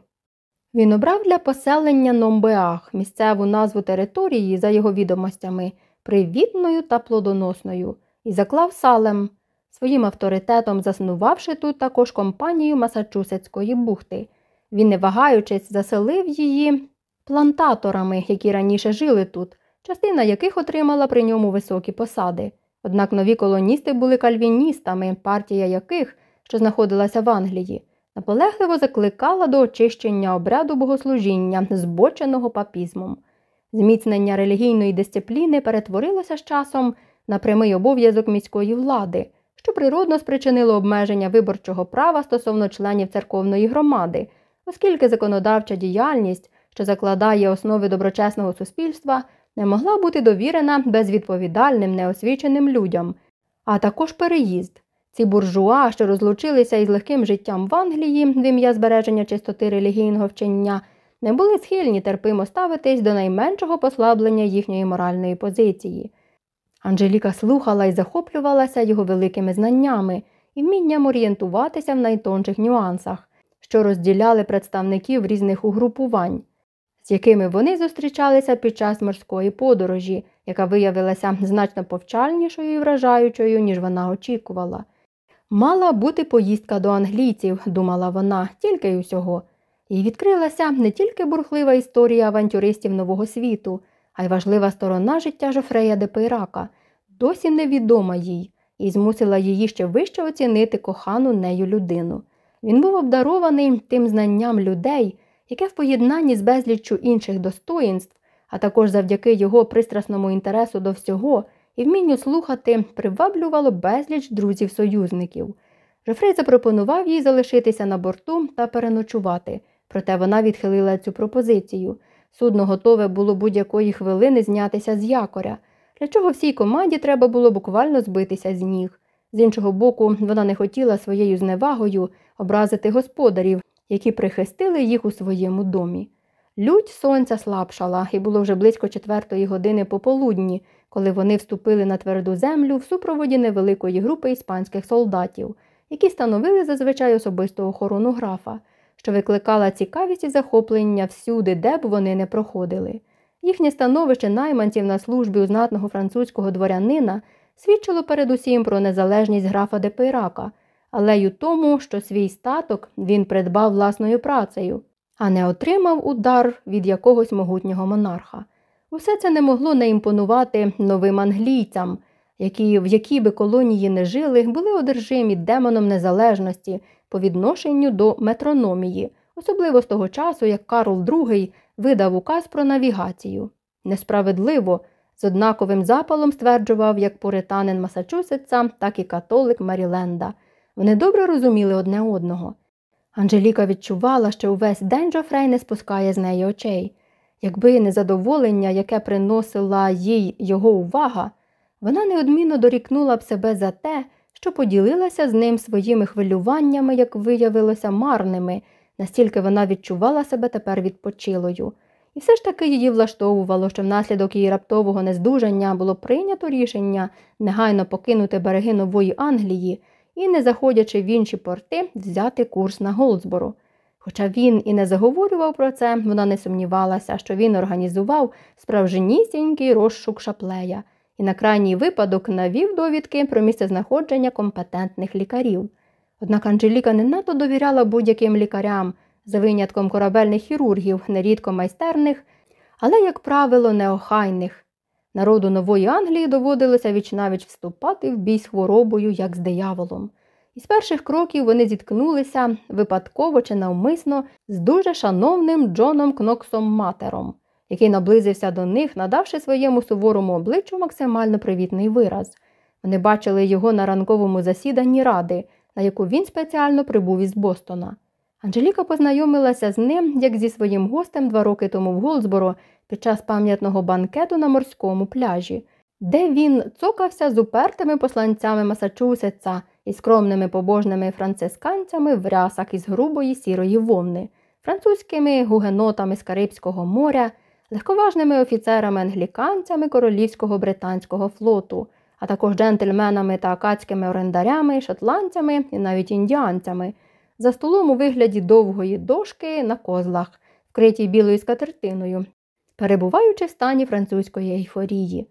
Він обрав для поселення Номбеах місцеву назву території, за його відомостями, привітною та плодоносною, і заклав салем, своїм авторитетом заснувавши тут також компанію Масачусетської бухти. Він, не вагаючись, заселив її плантаторами, які раніше жили тут, частина яких отримала при ньому високі посади. Однак нові колоністи були кальвіністами, партія яких, що знаходилася в Англії наполегливо закликала до очищення обряду богослужіння, збоченого папізмом. Зміцнення релігійної дисципліни перетворилося з часом на прямий обов'язок міської влади, що природно спричинило обмеження виборчого права стосовно членів церковної громади, оскільки законодавча діяльність, що закладає основи доброчесного суспільства, не могла бути довірена безвідповідальним неосвіченим людям, а також переїзд. Ці буржуа, що розлучилися із легким життям в Англії в ім'я збереження чистоти релігійного вчення, не були схильні терпимо ставитись до найменшого послаблення їхньої моральної позиції. Анжеліка слухала і захоплювалася його великими знаннями і вмінням орієнтуватися в найтонших нюансах, що розділяли представників різних угрупувань, з якими вони зустрічалися під час морської подорожі, яка виявилася значно повчальнішою і вражаючою, ніж вона очікувала. Мала бути поїздка до англійців, думала вона, тільки й усього. І відкрилася не тільки бурхлива історія авантюристів Нового світу, а й важлива сторона життя Жофрея де Пейрака, досі невідома їй, і змусила її ще вище оцінити кохану нею людину. Він був обдарований тим знанням людей, яке в поєднанні з безліччю інших достоїнств, а також завдяки його пристрасному інтересу до всього, і вмінню слухати приваблювало безліч друзів-союзників. Жофрей запропонував їй залишитися на борту та переночувати, проте вона відхилила цю пропозицію. Судно готове було будь-якої хвилини знятися з якоря, для чого всій команді треба було буквально збитися з ніг. З іншого боку, вона не хотіла своєю зневагою образити господарів, які прихистили їх у своєму домі. Лють сонця слабшала, і було вже близько четвертої години пополудні, коли вони вступили на тверду землю в супроводі невеликої групи іспанських солдатів, які становили зазвичай особисту охорону графа, що викликала цікавість і захоплення всюди, де б вони не проходили. Їхнє становище найманців на службі у знатного французького дворянина свідчило передусім про незалежність графа де Пейрака, але й у тому, що свій статок він придбав власною працею, а не отримав удар від якогось могутнього монарха. Усе це не могло не імпонувати новим англійцям, які, в якій би колонії не жили, були одержимі демоном незалежності по відношенню до метрономії, особливо з того часу, як Карл II видав указ про навігацію. Несправедливо, з однаковим запалом стверджував як пуританин Масачусетса, так і католик Меріленда. Вони добре розуміли одне одного. Анжеліка відчувала, що увесь день Джофрей не спускає з неї очей. Якби незадоволення, яке приносила їй його увага, вона неодмінно дорікнула б себе за те, що поділилася з ним своїми хвилюваннями, як виявилося, марними, настільки вона відчувала себе тепер відпочилою. І все ж таки її влаштовувало, що внаслідок її раптового нездужання було прийнято рішення негайно покинути береги Нової Англії і, не заходячи в інші порти, взяти курс на Голдсборо. Хоча він і не заговорював про це, вона не сумнівалася, що він організував справжнісінький розшук шаплея і на крайній випадок навів довідки про місцезнаходження компетентних лікарів. Однак Анжеліка не надто довіряла будь-яким лікарям, за винятком корабельних хірургів, нерідко майстерних, але, як правило, неохайних. Народу Нової Англії доводилося вічнавіч вступати в бій з хворобою, як з дияволом. Із перших кроків вони зіткнулися випадково чи навмисно з дуже шановним Джоном Кноксом Матером, який наблизився до них, надавши своєму суворому обличчю максимально привітний вираз. Вони бачили його на ранковому засіданні ради, на яку він спеціально прибув із Бостона. Анжеліка познайомилася з ним, як зі своїм гостем два роки тому в Голдсборо під час пам'ятного банкету на морському пляжі, де він цокався з упертими посланцями Масачусетса і скромними побожними францисканцями в рясах із грубої сірої вовни, французькими гугенотами з Карибського моря, легковажними офіцерами-англіканцями Королівського британського флоту, а також джентльменами та акадськими орендарями, шотландцями і навіть індіанцями, за столом у вигляді довгої дошки на козлах, вкритій білою скатертиною, перебуваючи в стані французької ейфорії.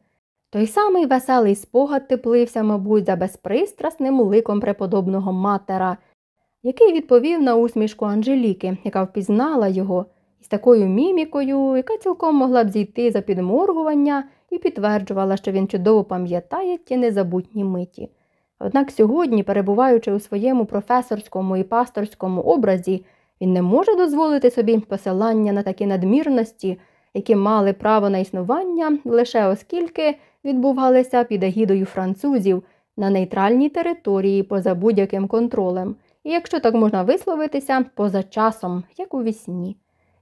Той самий веселий спогад теплився, мабуть, за безпристрасним ликом преподобного матера, який відповів на усмішку Анжеліки, яка впізнала його, із такою мімікою, яка цілком могла б зійти за підморгування і підтверджувала, що він чудово пам'ятає ті незабутні миті. Однак сьогодні, перебуваючи у своєму професорському і пасторському образі, він не може дозволити собі посилання на такі надмірності, які мали право на існування лише оскільки відбувалися під агідою французів на нейтральній території поза будь-яким контролем, і, якщо так можна висловитися, поза часом, як у вісні.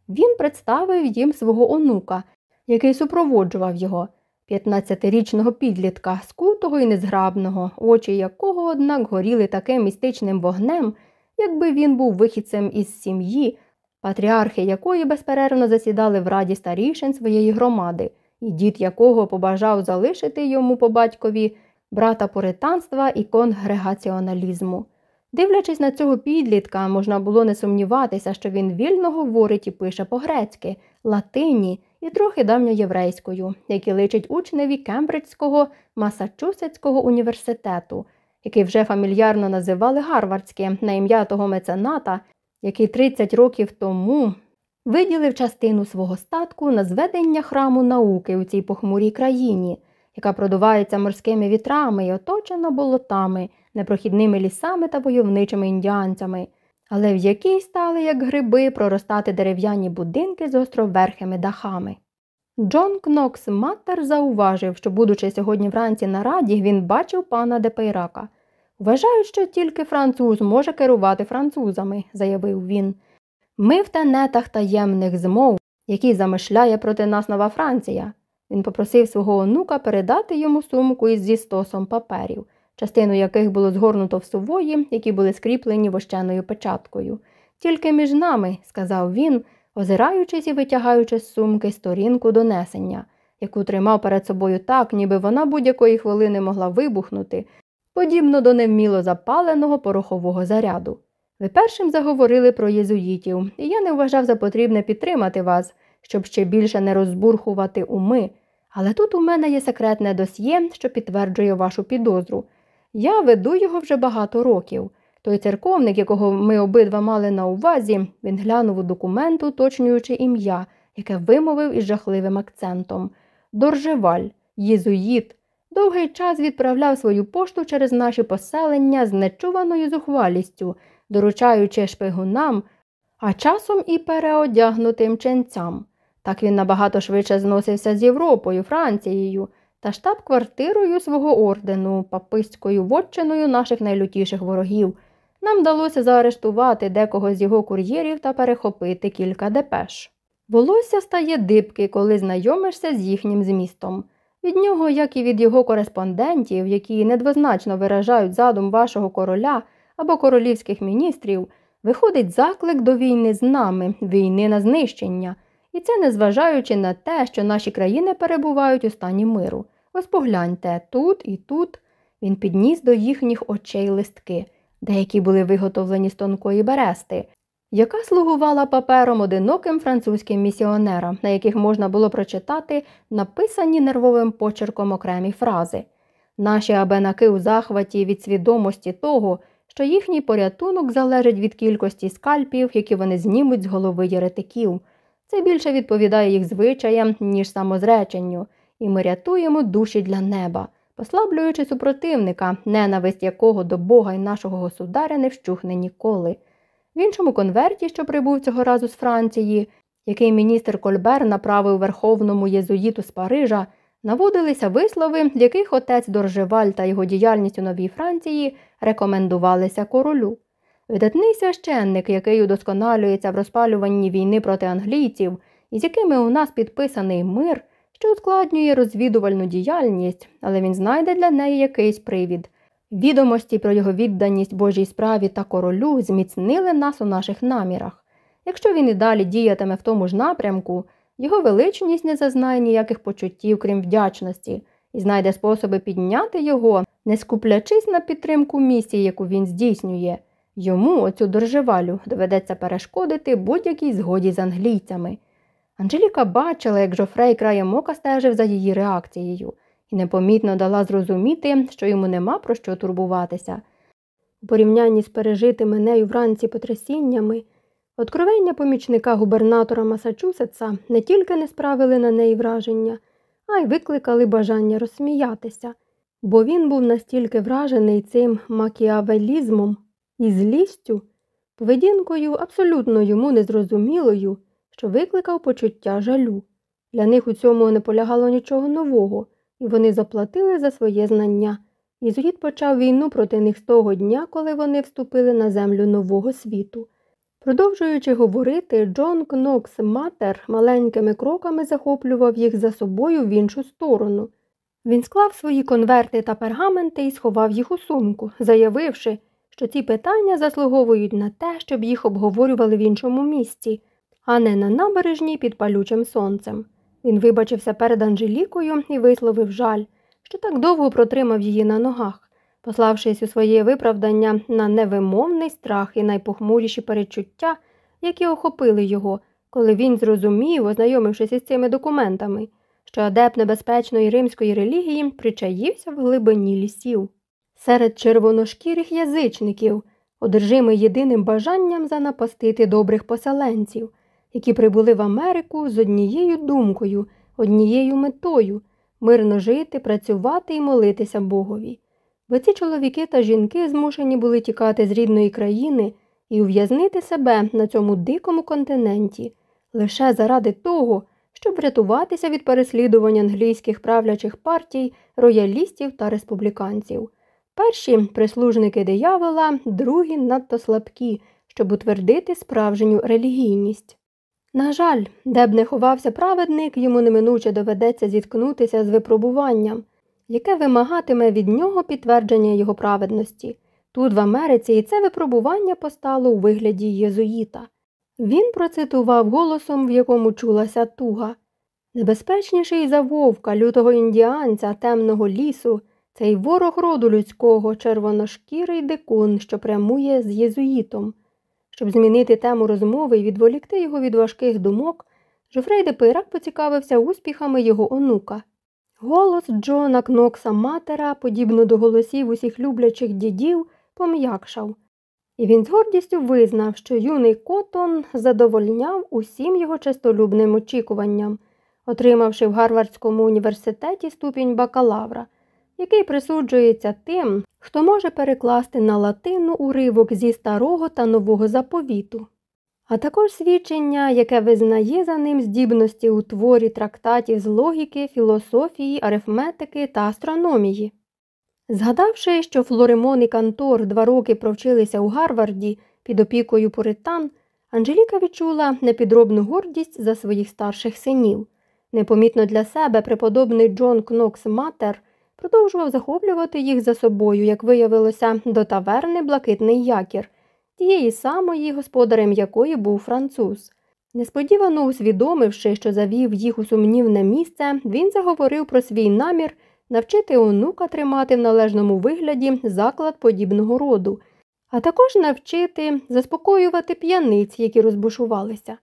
Він представив їм свого онука, який супроводжував його, 15-річного підлітка, скутого і незграбного, очі якого, однак, горіли таким містичним вогнем, якби він був вихідцем із сім'ї, патріархи якої безперервно засідали в раді старішин своєї громади, і дід якого побажав залишити йому по батькові брата поританства і конгрегаціоналізму. Дивлячись на цього підлітка, можна було не сумніватися, що він вільно говорить і пише по-грецьки, латині і трохи давньоєврейською, які личить учневі Кембриджського Масачусетського університету, який вже фамільярно називали Гарвардське на ім'я того мецената, який 30 років тому виділив частину свого статку на зведення храму науки у цій похмурій країні, яка продувається морськими вітрами і оточена болотами, непрохідними лісами та войовничими індіанцями, але в якій стали, як гриби, проростати дерев'яні будинки з островерхими дахами. Джон Кнокс Маттер зауважив, що, будучи сьогодні вранці на раді, він бачив пана Депейрака. Вважаю, що тільки француз може керувати французами, заявив він. Ми в тенетах таємних змов, які замишляє проти нас нова Франція. Він попросив свого онука передати йому сумку із зі стосом паперів, частину яких було згорнуто в сувої, які були скріплені вощеною печаткою. Тільки між нами, сказав він, озираючись і витягаючи з сумки сторінку донесення, яку тримав перед собою так, ніби вона будь-якої хвилини могла вибухнути, подібно до невміло запаленого порохового заряду. Ви першим заговорили про єзуїтів, і я не вважав за потрібне підтримати вас, щоб ще більше не розбурхувати уми. Але тут у мене є секретне досьє, що підтверджує вашу підозру. Я веду його вже багато років. Той церковник, якого ми обидва мали на увазі, він глянув у документ, уточнюючи ім'я, яке вимовив із жахливим акцентом Доржеваль, єзуїт. Довгий час відправляв свою пошту через наші поселення з нечуваною зухвалістю, доручаючи шпигунам, а часом і переодягнутим ченцям. Так він набагато швидше зносився з Європою, Францією та штаб-квартирою свого ордену, папистською вотчиною наших найлютіших ворогів. Нам вдалося заарештувати декого з його кур'єрів та перехопити кілька депеш. Волосся стає дибки, коли знайомишся з їхнім змістом. Від нього, як і від його кореспондентів, які недвозначно виражають задум вашого короля або королівських міністрів, виходить заклик до війни з нами, війни на знищення. І це незважаючи на те, що наші країни перебувають у стані миру. Ось погляньте, тут і тут він підніс до їхніх очей листки, деякі були виготовлені з тонкої берести, яка слугувала папером одиноким французьким місіонерам, на яких можна було прочитати написані нервовим почерком окремі фрази. Наші абенаки у захваті від свідомості того, що їхній порятунок залежить від кількості скальпів, які вони знімуть з голови єретиків. Це більше відповідає їх звичаям, ніж самозреченню, і ми рятуємо душі для неба, послаблюючи супротивника, ненависть якого до Бога і нашого государя не вщухне ніколи. В іншому конверті, що прибув цього разу з Франції, який міністр Кольбер направив верховному єзуїту з Парижа, наводилися вислови, яких отець Доржеваль та його діяльність у Новій Франції рекомендувалися королю. Видатний священник, який удосконалюється в розпалюванні війни проти англійців, і з якими у нас підписаний мир, що ускладнює розвідувальну діяльність, але він знайде для неї якийсь привід. Відомості про його відданість Божій справі та королю зміцнили нас у наших намірах. Якщо він і далі діятиме в тому ж напрямку, його величність не зазнає ніяких почуттів, крім вдячності, і знайде способи підняти його, не скуплячись на підтримку місії, яку він здійснює. Йому, оцю доржевалю, доведеться перешкодити будь-якій згоді з англійцями. Анжеліка бачила, як Жофрей краєм ока стежив за її реакцією, і непомітно дала зрозуміти, що йому нема про що турбуватися. У порівнянні з пережитими нею вранці потрясіннями, откровення помічника губернатора Масачусетса не тільки не справили на неї враження, а й викликали бажання розсміятися, бо він був настільки вражений цим макіавелізмом і злістю, поведінкою абсолютно йому незрозумілою, що викликав почуття жалю. Для них у цьому не полягало нічого нового, і вони заплатили за своє знання. Ізуїт почав війну проти них з того дня, коли вони вступили на землю нового світу. Продовжуючи говорити, Джон Кнокс Матер маленькими кроками захоплював їх за собою в іншу сторону. Він склав свої конверти та пергаменти і сховав їх у сумку, заявивши, що ці питання заслуговують на те, щоб їх обговорювали в іншому місці, а не на набережній під палючим сонцем. Він вибачився перед Анжелікою і висловив жаль, що так довго протримав її на ногах, пославшись у своє виправдання на невимовний страх і найпохмуріші перечуття, які охопили його, коли він зрозумів, ознайомившись із цими документами, що адепт небезпечної римської релігії причаївся в глибині лісів. Серед червоношкірих язичників, одержимий єдиним бажанням занапастити добрих поселенців, які прибули в Америку з однією думкою, однією метою мирно жити, працювати і молитися Богові. Бо ці чоловіки та жінки змушені були тікати з рідної країни і ув'язнити себе на цьому дикому континенті лише заради того, щоб врятуватися від переслідувань англійських правлячих партій, роялістів та республіканців. Перші прислужники диявола, другі надто слабкі, щоб утвердити справжню релігійність. На жаль, де б не ховався праведник, йому неминуче доведеться зіткнутися з випробуванням, яке вимагатиме від нього підтвердження його праведності. Тут, в Америці, і це випробування постало у вигляді єзуїта. Він процитував голосом, в якому чулася туга. Небезпечніший за вовка, лютого індіанця, темного лісу, цей ворог роду людського, червоношкірий дикун, що прямує з єзуїтом. Щоб змінити тему розмови і відволікти його від важких думок, Жофрей де Пейрак поцікавився успіхами його онука. Голос Джона Кнокса Матера, подібно до голосів усіх люблячих дідів, пом'якшав, і він з гордістю визнав, що юний Котон задовольняв усім його честолюбним очікуванням, отримавши в Гарвардському університеті ступінь бакалавра, який присуджується тим, хто може перекласти на латину уривок зі старого та нового заповіту, а також свідчення, яке визнає за ним здібності у творі трактатів з логіки, філософії, арифметики та астрономії. Згадавши, що Флоремон і Кантор два роки провчилися у Гарварді під опікою Пуритан, Анжеліка відчула непідробну гордість за своїх старших синів. Непомітно для себе преподобний Джон Кнокс Матер продовжував захоплювати їх за собою, як виявилося, до таверни Блакитний якір, тієї самої, господарем якої був француз. Несподівано усвідомивши, що завів їх у сумнівне місце, він заговорив про свій намір навчити онука тримати в належному вигляді заклад подібного роду, а також навчити заспокоювати п'яниць, які розбушувалися.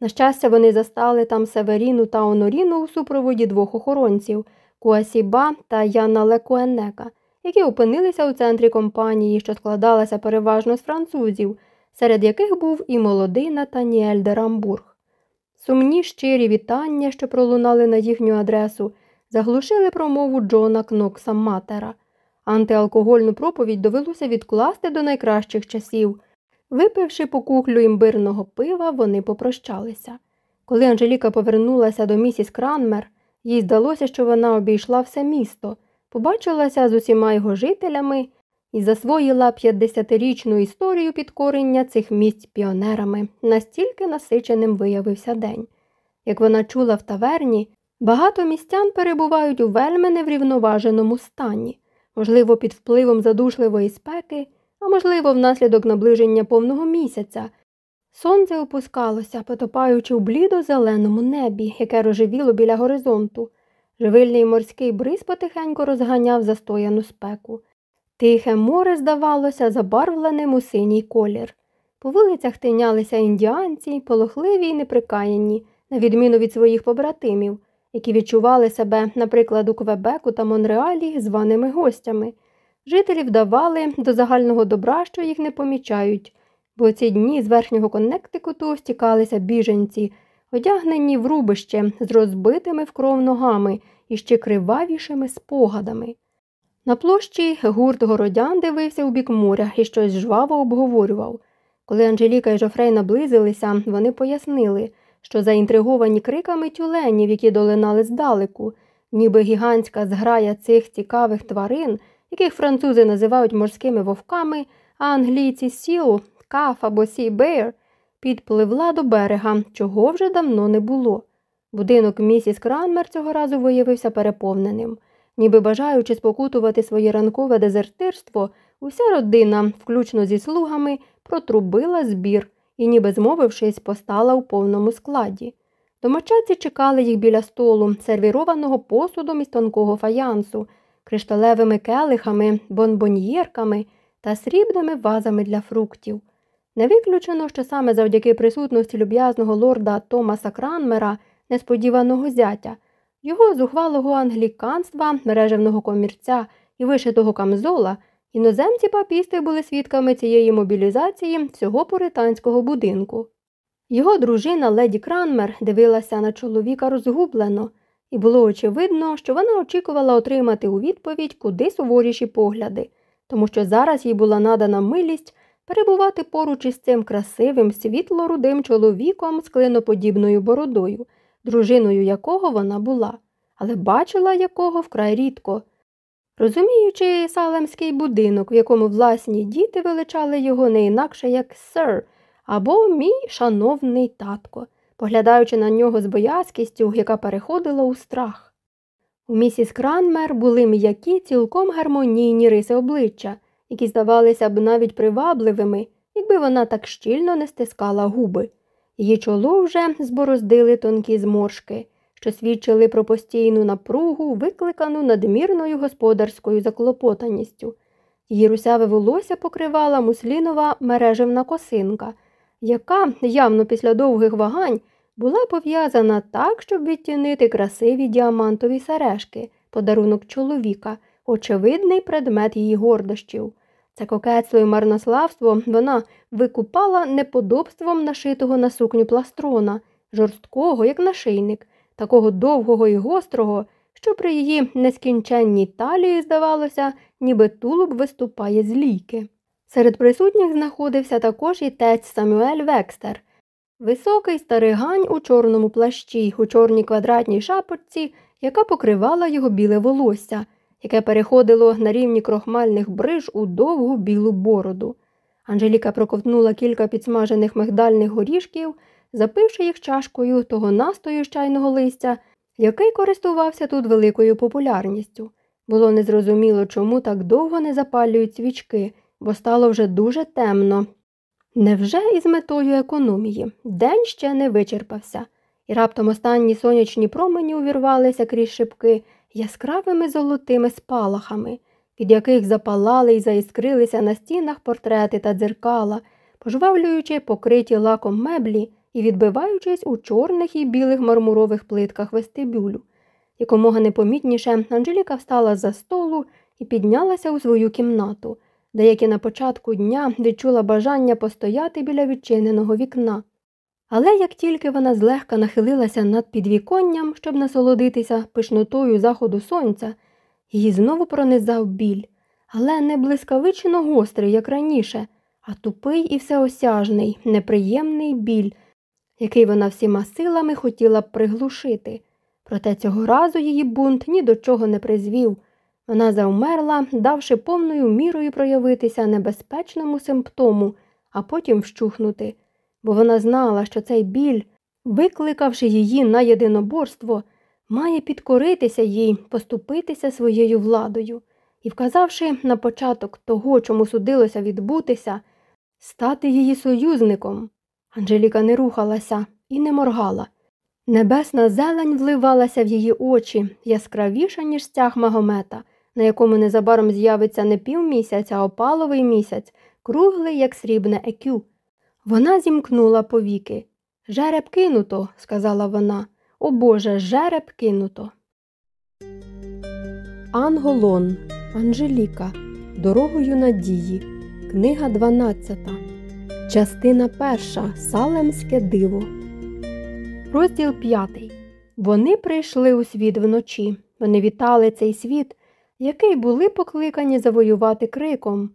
На щастя, вони застали там Северіну та Оноріну у супроводі двох охоронців Куасіба та Яна Лекуенека, які опинилися у центрі компанії, що складалася переважно з французів, серед яких був і молодий Натаніель де Рамбург. Сумні щирі вітання, що пролунали на їхню адресу, заглушили промову Джона Кнокса Матера. Антиалкогольну проповідь довелося відкласти до найкращих часів. Випивши по кухлю імбирного пива, вони попрощалися. Коли Анжеліка повернулася до місіс Кранмер, їй здалося, що вона обійшла все місто, побачилася з усіма його жителями і засвоїла 50-річну історію підкорення цих місць піонерами, настільки насиченим виявився день. Як вона чула в таверні, багато містян перебувають у вельми неврівноваженому стані, можливо, під впливом задушливої спеки, а можливо, внаслідок наближення повного місяця. Сонце опускалося, потопаючи в блідо-зеленому небі, яке рожевіло біля горизонту. Живильний морський бриз потихеньку розганяв застояну спеку. Тихе море, здавалося, забарвленим у синій колір. По вулицях тинялися індіанці, полохливі й неприкаянні, на відміну від своїх побратимів, які відчували себе, наприклад, у Квебеку та Монреалі званими гостями. Жителі вдавали до загального добра, що їх не помічають, бо ці дні з верхнього Коннектикуту стікалися біженці, одягнені в рубище з розбитими в кров ногами і ще кривавішими спогадами. На площі гурт городян дивився у бік моря і щось жваво обговорював. Коли Анжеліка і Жофрей наблизилися, вони пояснили, що заінтриговані криками тюленів, які долинали здалеку, ніби гігантська зграя цих цікавих тварин, яких французи називають морськими вовками, а англійці сіл, calf або sea bear, підпливла до берега, чого вже давно не було. Будинок місіс Кранмер цього разу виявився переповненим. Ніби бажаючи спокутувати своє ранкове дезертирство, уся родина, включно зі слугами, протрубила збір і, ніби змовившись, постала у повному складі. Домочадці чекали їх біля столу, сервірованого посудом із тонкого фаянсу, кришталевими келихами, бонбоньєрками та срібними вазами для фруктів. Не виключено, що саме завдяки присутності люб'язного лорда Томаса Кранмера, несподіваного зятя, його зухвалого англіканства, мережевного комірця і вишитого камзола, іноземці папісти були свідками цієї мобілізації всього пуританського будинку. Його дружина леді Кранмер дивилася на чоловіка розгублено, і було очевидно, що вона очікувала отримати у відповідь куди суворіші погляди, тому що зараз їй була надана милість перебувати поруч із цим красивим, світло-рудим чоловіком з клиноподібною бородою дружиною якого вона була, але бачила якого вкрай рідко. Розуміючи салемський будинок, в якому власні діти величали його не інакше як сер або мій шановний татко, поглядаючи на нього з боязкістю, яка переходила у страх. У місіс Кранмер були м'які, цілком гармонійні риси обличчя, які здавалися б навіть привабливими, якби вона так щільно не стискала губи. Її чоло вже збороздили тонкі зморшки, що свідчили про постійну напругу, викликану надмірною господарською заклопотаністю. Її русяве волосся покривала муслінова мережевна косинка, яка, явно після довгих вагань, була пов'язана так, щоб відтінити красиві діамантові сережки, подарунок чоловіка, очевидний предмет її гордощів. Це кокетство і марнославство вона викупала неподобством нашитого на сукню пластрона, жорсткого, як нашийник, такого довгого і гострого, що при її нескінченній талії, здавалося, ніби тулуб виступає з лійки. Серед присутніх знаходився також і тець Самюель Векстер, високий старий гань у чорному плащі, у чорній квадратній шапочці, яка покривала його біле волосся, яке переходило на рівні крохмальних бриж у довгу білу бороду. Анжеліка проковтнула кілька підсмажених мигдальних горішків, запивши їх чашкою того настою з чайного листя, який користувався тут великою популярністю. Було незрозуміло, чому так довго не запалюють свічки, бо стало вже дуже темно. Невже із метою економії день ще не вичерпався, і раптом останні сонячні промені увірвалися крізь шибки яскравими золотими спалахами, від яких запалали й заіскрилися на стінах портрети та дзеркала, пожвавлюючи покриті лаком меблі і відбиваючись у чорних і білих мармурових плитках вестибюлю. Якомога непомітніше Анжеліка встала за столу і піднялася у свою кімнату, деякі на початку дня відчула бажання постояти біля відчиненого вікна. Але як тільки вона злегка нахилилася над підвіконням, щоб насолодитися пишнотою заходу сонця, її знову пронизав біль, але не блискавично гострий, як раніше, а тупий і всеосяжний, неприємний біль, який вона всіма силами хотіла б приглушити. Проте цього разу її бунт ні до чого не призвів. Вона завмерла, давши повною мірою проявитися небезпечному симптому, а потім вщухнути, бо вона знала, що цей біль, викликавши її на єдиноборство, має підкоритися їй, поступитися своєю владою і, вказавши на початок того, чому судилося відбутися, стати її союзником. Анжеліка не рухалася і не моргала. Небесна зелень вливалася в її очі яскравіша, ніж стяг магомета, на якому незабаром з'явиться не півмісяць, а опаловий місяць, круглий, як срібне екю. Вона зімкнула повіки. Жереб кинуто, сказала вона. О Боже, жереб кинуто. Анголон Анжеліка. Дорогою надії. Книга 12. Частина 1. Салемське диво. Розділ 5. Вони прийшли у світ вночі. Вони вітали цей світ, який були покликані завоювати криком,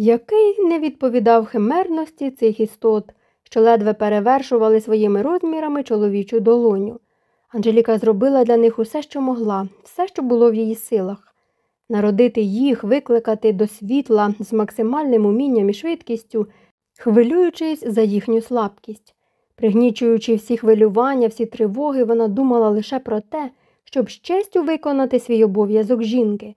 який не відповідав химерності цих істот, що ледве перевершували своїми розмірами чоловічу долоню. Анжеліка зробила для них усе, що могла, все, що було в її силах. Народити їх, викликати до світла з максимальним умінням і швидкістю, хвилюючись за їхню слабкість. Пригнічуючи всі хвилювання, всі тривоги, вона думала лише про те, щоб з честю виконати свій обов'язок жінки.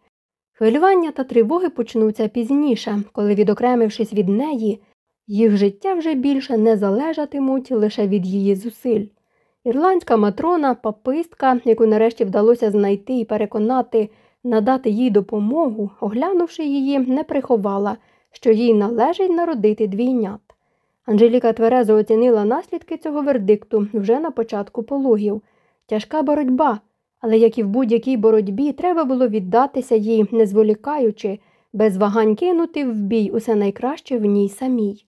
Хвилювання та тривоги почнуться пізніше, коли, відокремившись від неї, їх життя вже більше не залежатимуть лише від її зусиль. Ірландська матрона, папистка, яку нарешті вдалося знайти і переконати, надати їй допомогу, оглянувши її, не приховала, що їй належить народити двійнят. Анжеліка тверезо оцінила наслідки цього вердикту вже на початку пологів. Тяжка боротьба, але як і в будь-якій боротьбі, треба було віддатися їй, не зволікаючи, без вагань кинути в бій усе найкраще в ній самій.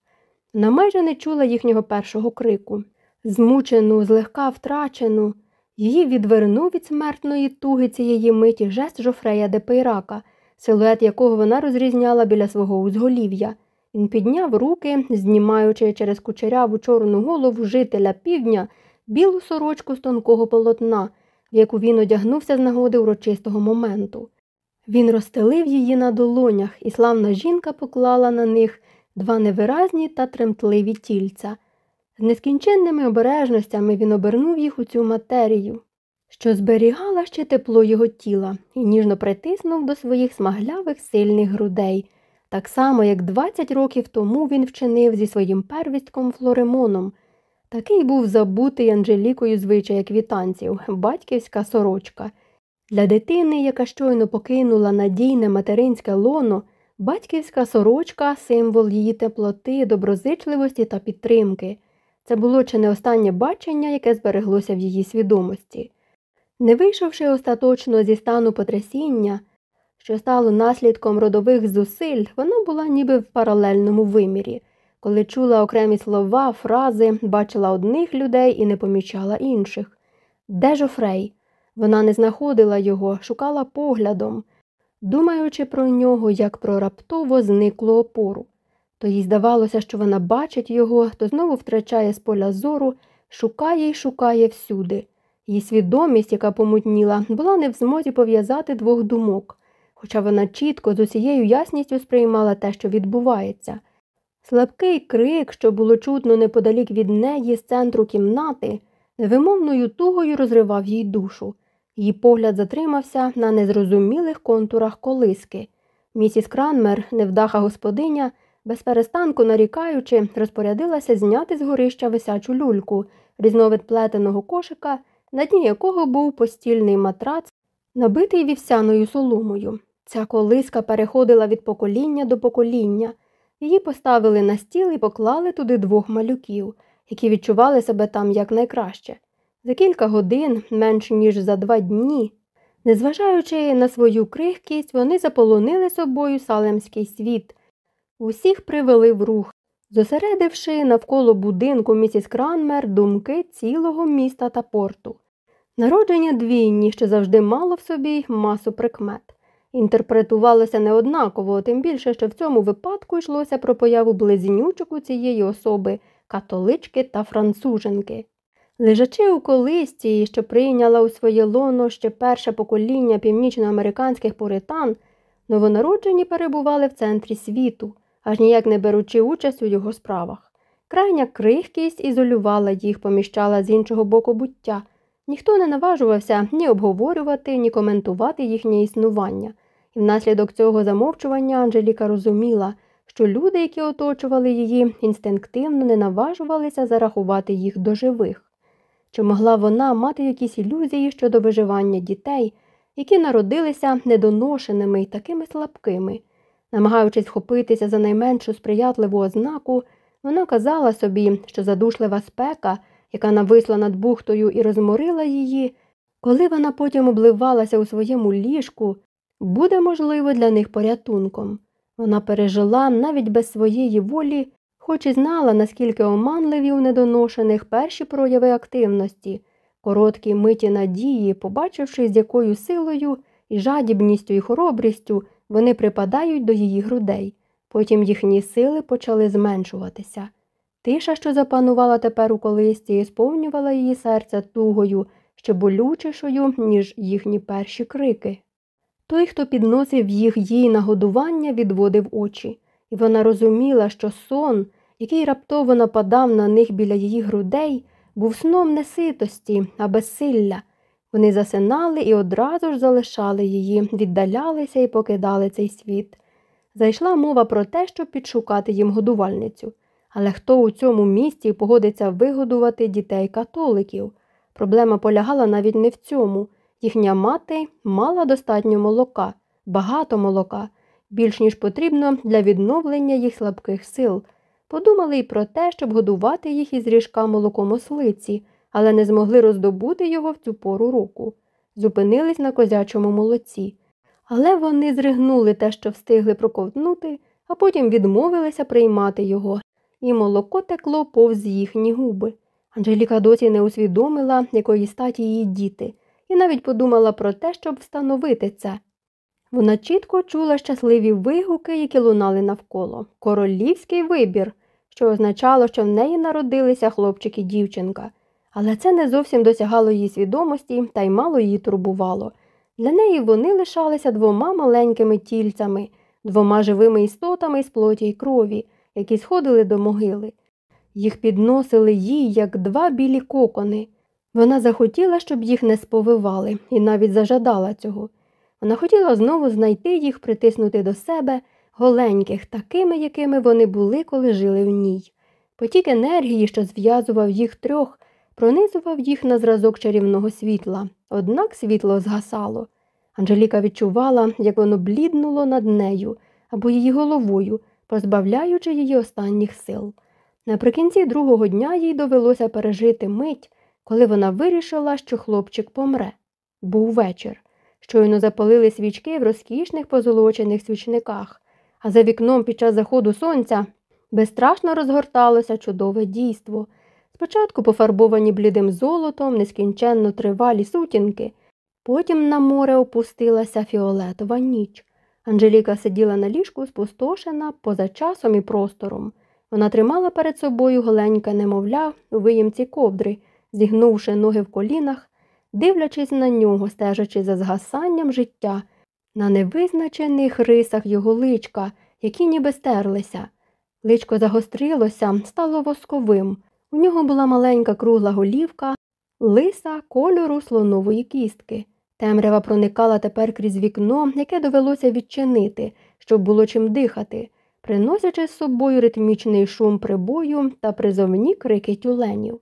Вона майже не чула їхнього першого крику. Змучену, злегка втрачену, її відвернув від смертної туги цієї миті жест Жофрея де Пейрака, силует якого вона розрізняла біля свого узголів'я. Він підняв руки, знімаючи через кучеряву чорну голову жителя півдня білу сорочку з тонкого полотна, в яку він одягнувся з нагоди урочистого моменту. Він розстелив її на долонях, і славна жінка поклала на них два невиразні та тремтливі тільця. З нескінченними обережностями він обернув їх у цю матерію, що зберігала ще тепло його тіла, і ніжно притиснув до своїх смаглявих сильних грудей, так само, як 20 років тому він вчинив зі своїм первістком Флоремоном. Такий був забутий Анжелікою звичай квітанців, батьківська сорочка. Для дитини, яка щойно покинула надійне материнське лоно, батьківська сорочка символ її теплоти, доброзичливості та підтримки. Це було чи не останнє бачення, яке збереглося в її свідомості. Не вийшовши остаточно зі стану потрясіння, що стало наслідком родових зусиль, вона була ніби в паралельному вимірі, коли чула окремі слова, фрази, бачила одних людей і не помічала інших. Де Жофрей? Вона не знаходила його, шукала поглядом, думаючи про нього, як про раптово зниклу опору. То їй здавалося, що вона бачить його, то знову втрачає з поля зору, шукає й шукає всюди. Її свідомість, яка помутніла, була не в змозі пов'язати двох думок, хоча вона чітко з усією ясністю сприймала те, що відбувається. Слабкий крик, що було чутно неподалік від неї з центру кімнати, невимовною тугою розривав їй душу. Її погляд затримався на незрозумілих контурах колиски. Місіс Кранмер, невдаха господиня, безперестанку нарікаючи, розпорядилася зняти з горища висячу люльку, різновид плетеного кошика, на дні якого був постільний матрац, набитий вівсяною соломою. Ця колиска переходила від покоління до покоління. Її поставили на стіл і поклали туди двох малюків, які відчували себе там якнайкраще. За кілька годин, менш ніж за два дні, незважаючи на свою крихкість, вони заполонили собою салемський світ, усіх привели в рух, зосередивши навколо будинку місіс Кранмер думки цілого міста та порту. Народження двійні, що завжди мало в собі масу прикмет. Інтерпретувалося неоднаково, тим більше, що в цьому випадку йшлося про появу близнючок у цієї особи католички та француженки. Лежачи у колисті, що прийняла у своє лоно ще перше покоління північноамериканських пуритан, новонароджені перебували в центрі світу, аж ніяк не беручи участь у його справах. Крайня крихкість ізолювала їх, поміщала з іншого боку буття. Ніхто не наважувався ні обговорювати, ні коментувати їхнє існування, і внаслідок цього замовчування Анжеліка розуміла, що люди, які оточували її, інстинктивно не наважувалися зарахувати їх до живих. Чи могла вона мати якісь ілюзії щодо виживання дітей, які народилися недоношеними і такими слабкими? Намагаючись вхопитися за найменшу сприятливу ознаку, вона казала собі, що задушлива спека, яка нависла над бухтою і розморила її, коли вона потім обливалася у своєму ліжку, буде, можливо, для них порятунком. Вона пережила навіть без своєї волі хоч і знала, наскільки оманливі у недоношених перші прояви активності, короткі миті надії, побачивши, з якою силою і жадібністю і хоробрістю вони припадають до її грудей. Потім їхні сили почали зменшуватися. Тиша, що запанувала тепер у колисті, сповнювала її серце тугою, ще болючішою, ніж їхні перші крики. Той, хто підносив їх їй на годування, відводив очі і вона розуміла, що сон, який раптово нападав на них біля її грудей, був сном не ситості, а безсилля. Вони засинали і одразу ж залишали її, віддалялися і покидали цей світ. Зайшла мова про те, щоб підшукати їм годувальницю. Але хто у цьому місті погодиться вигодувати дітей католиків? Проблема полягала навіть не в цьому. Їхня мати мала достатньо молока, багато молока, більш ніж потрібно для відновлення їх слабких сил. Подумали й про те, щоб годувати їх із ріжка молоком ослиці, але не змогли роздобути його в цю пору року. Зупинились на козячому молоці. Але вони зригнули те, що встигли проковтнути, а потім відмовилися приймати його, і молоко текло повз їхні губи. Анжеліка досі не усвідомила, якої статі її діти, і навіть подумала про те, щоб встановити це. Вона чітко чула щасливі вигуки, які лунали навколо, королівський вибір, що означало, що в неї народилися хлопчик і дівчинка. Але це не зовсім досягало її свідомості та й мало її турбувало. Для неї вони лишалися двома маленькими тільцями, двома живими істотами з плоті й крові, які сходили до могили. Їх підносили їй, як два білі кокони. Вона захотіла, щоб їх не сповивали, і навіть зажадала цього. Вона хотіла знову знайти їх, притиснути до себе, голеньких, такими, якими вони були, коли жили в ній. Потік енергії, що зв'язував їх трьох, пронизував їх на зразок чарівного світла, однак світло згасало. Анжеліка відчувала, як воно бліднуло над нею або її головою, позбавляючи її останніх сил. Наприкінці другого дня їй довелося пережити мить, коли вона вирішила, що хлопчик помре. Був вечір. Щойно запалили свічки в розкішних позолочених свічниках, а за вікном під час заходу сонця безстрашно розгорталося чудове дійство. Спочатку пофарбовані блідим золотом, нескінченно тривалі сутінки, потім на море опустилася фіолетова ніч. Анжеліка сиділа на ліжку, спустошена поза часом і простором. Вона тримала перед собою голеньке немовля у виємці ковдри, зігнувши ноги в колінах, дивлячись на нього, стежачи за згасанням життя, на невизначених рисах його личка, які ніби стерлися. Личко загострилося, стало восковим. У нього була маленька кругла голівка, лиса кольору слонової кістки. Темрява проникала тепер крізь вікно, яке довелося відчинити, щоб було чим дихати, приносячи з собою ритмічний шум прибою та призовні крики тюленів.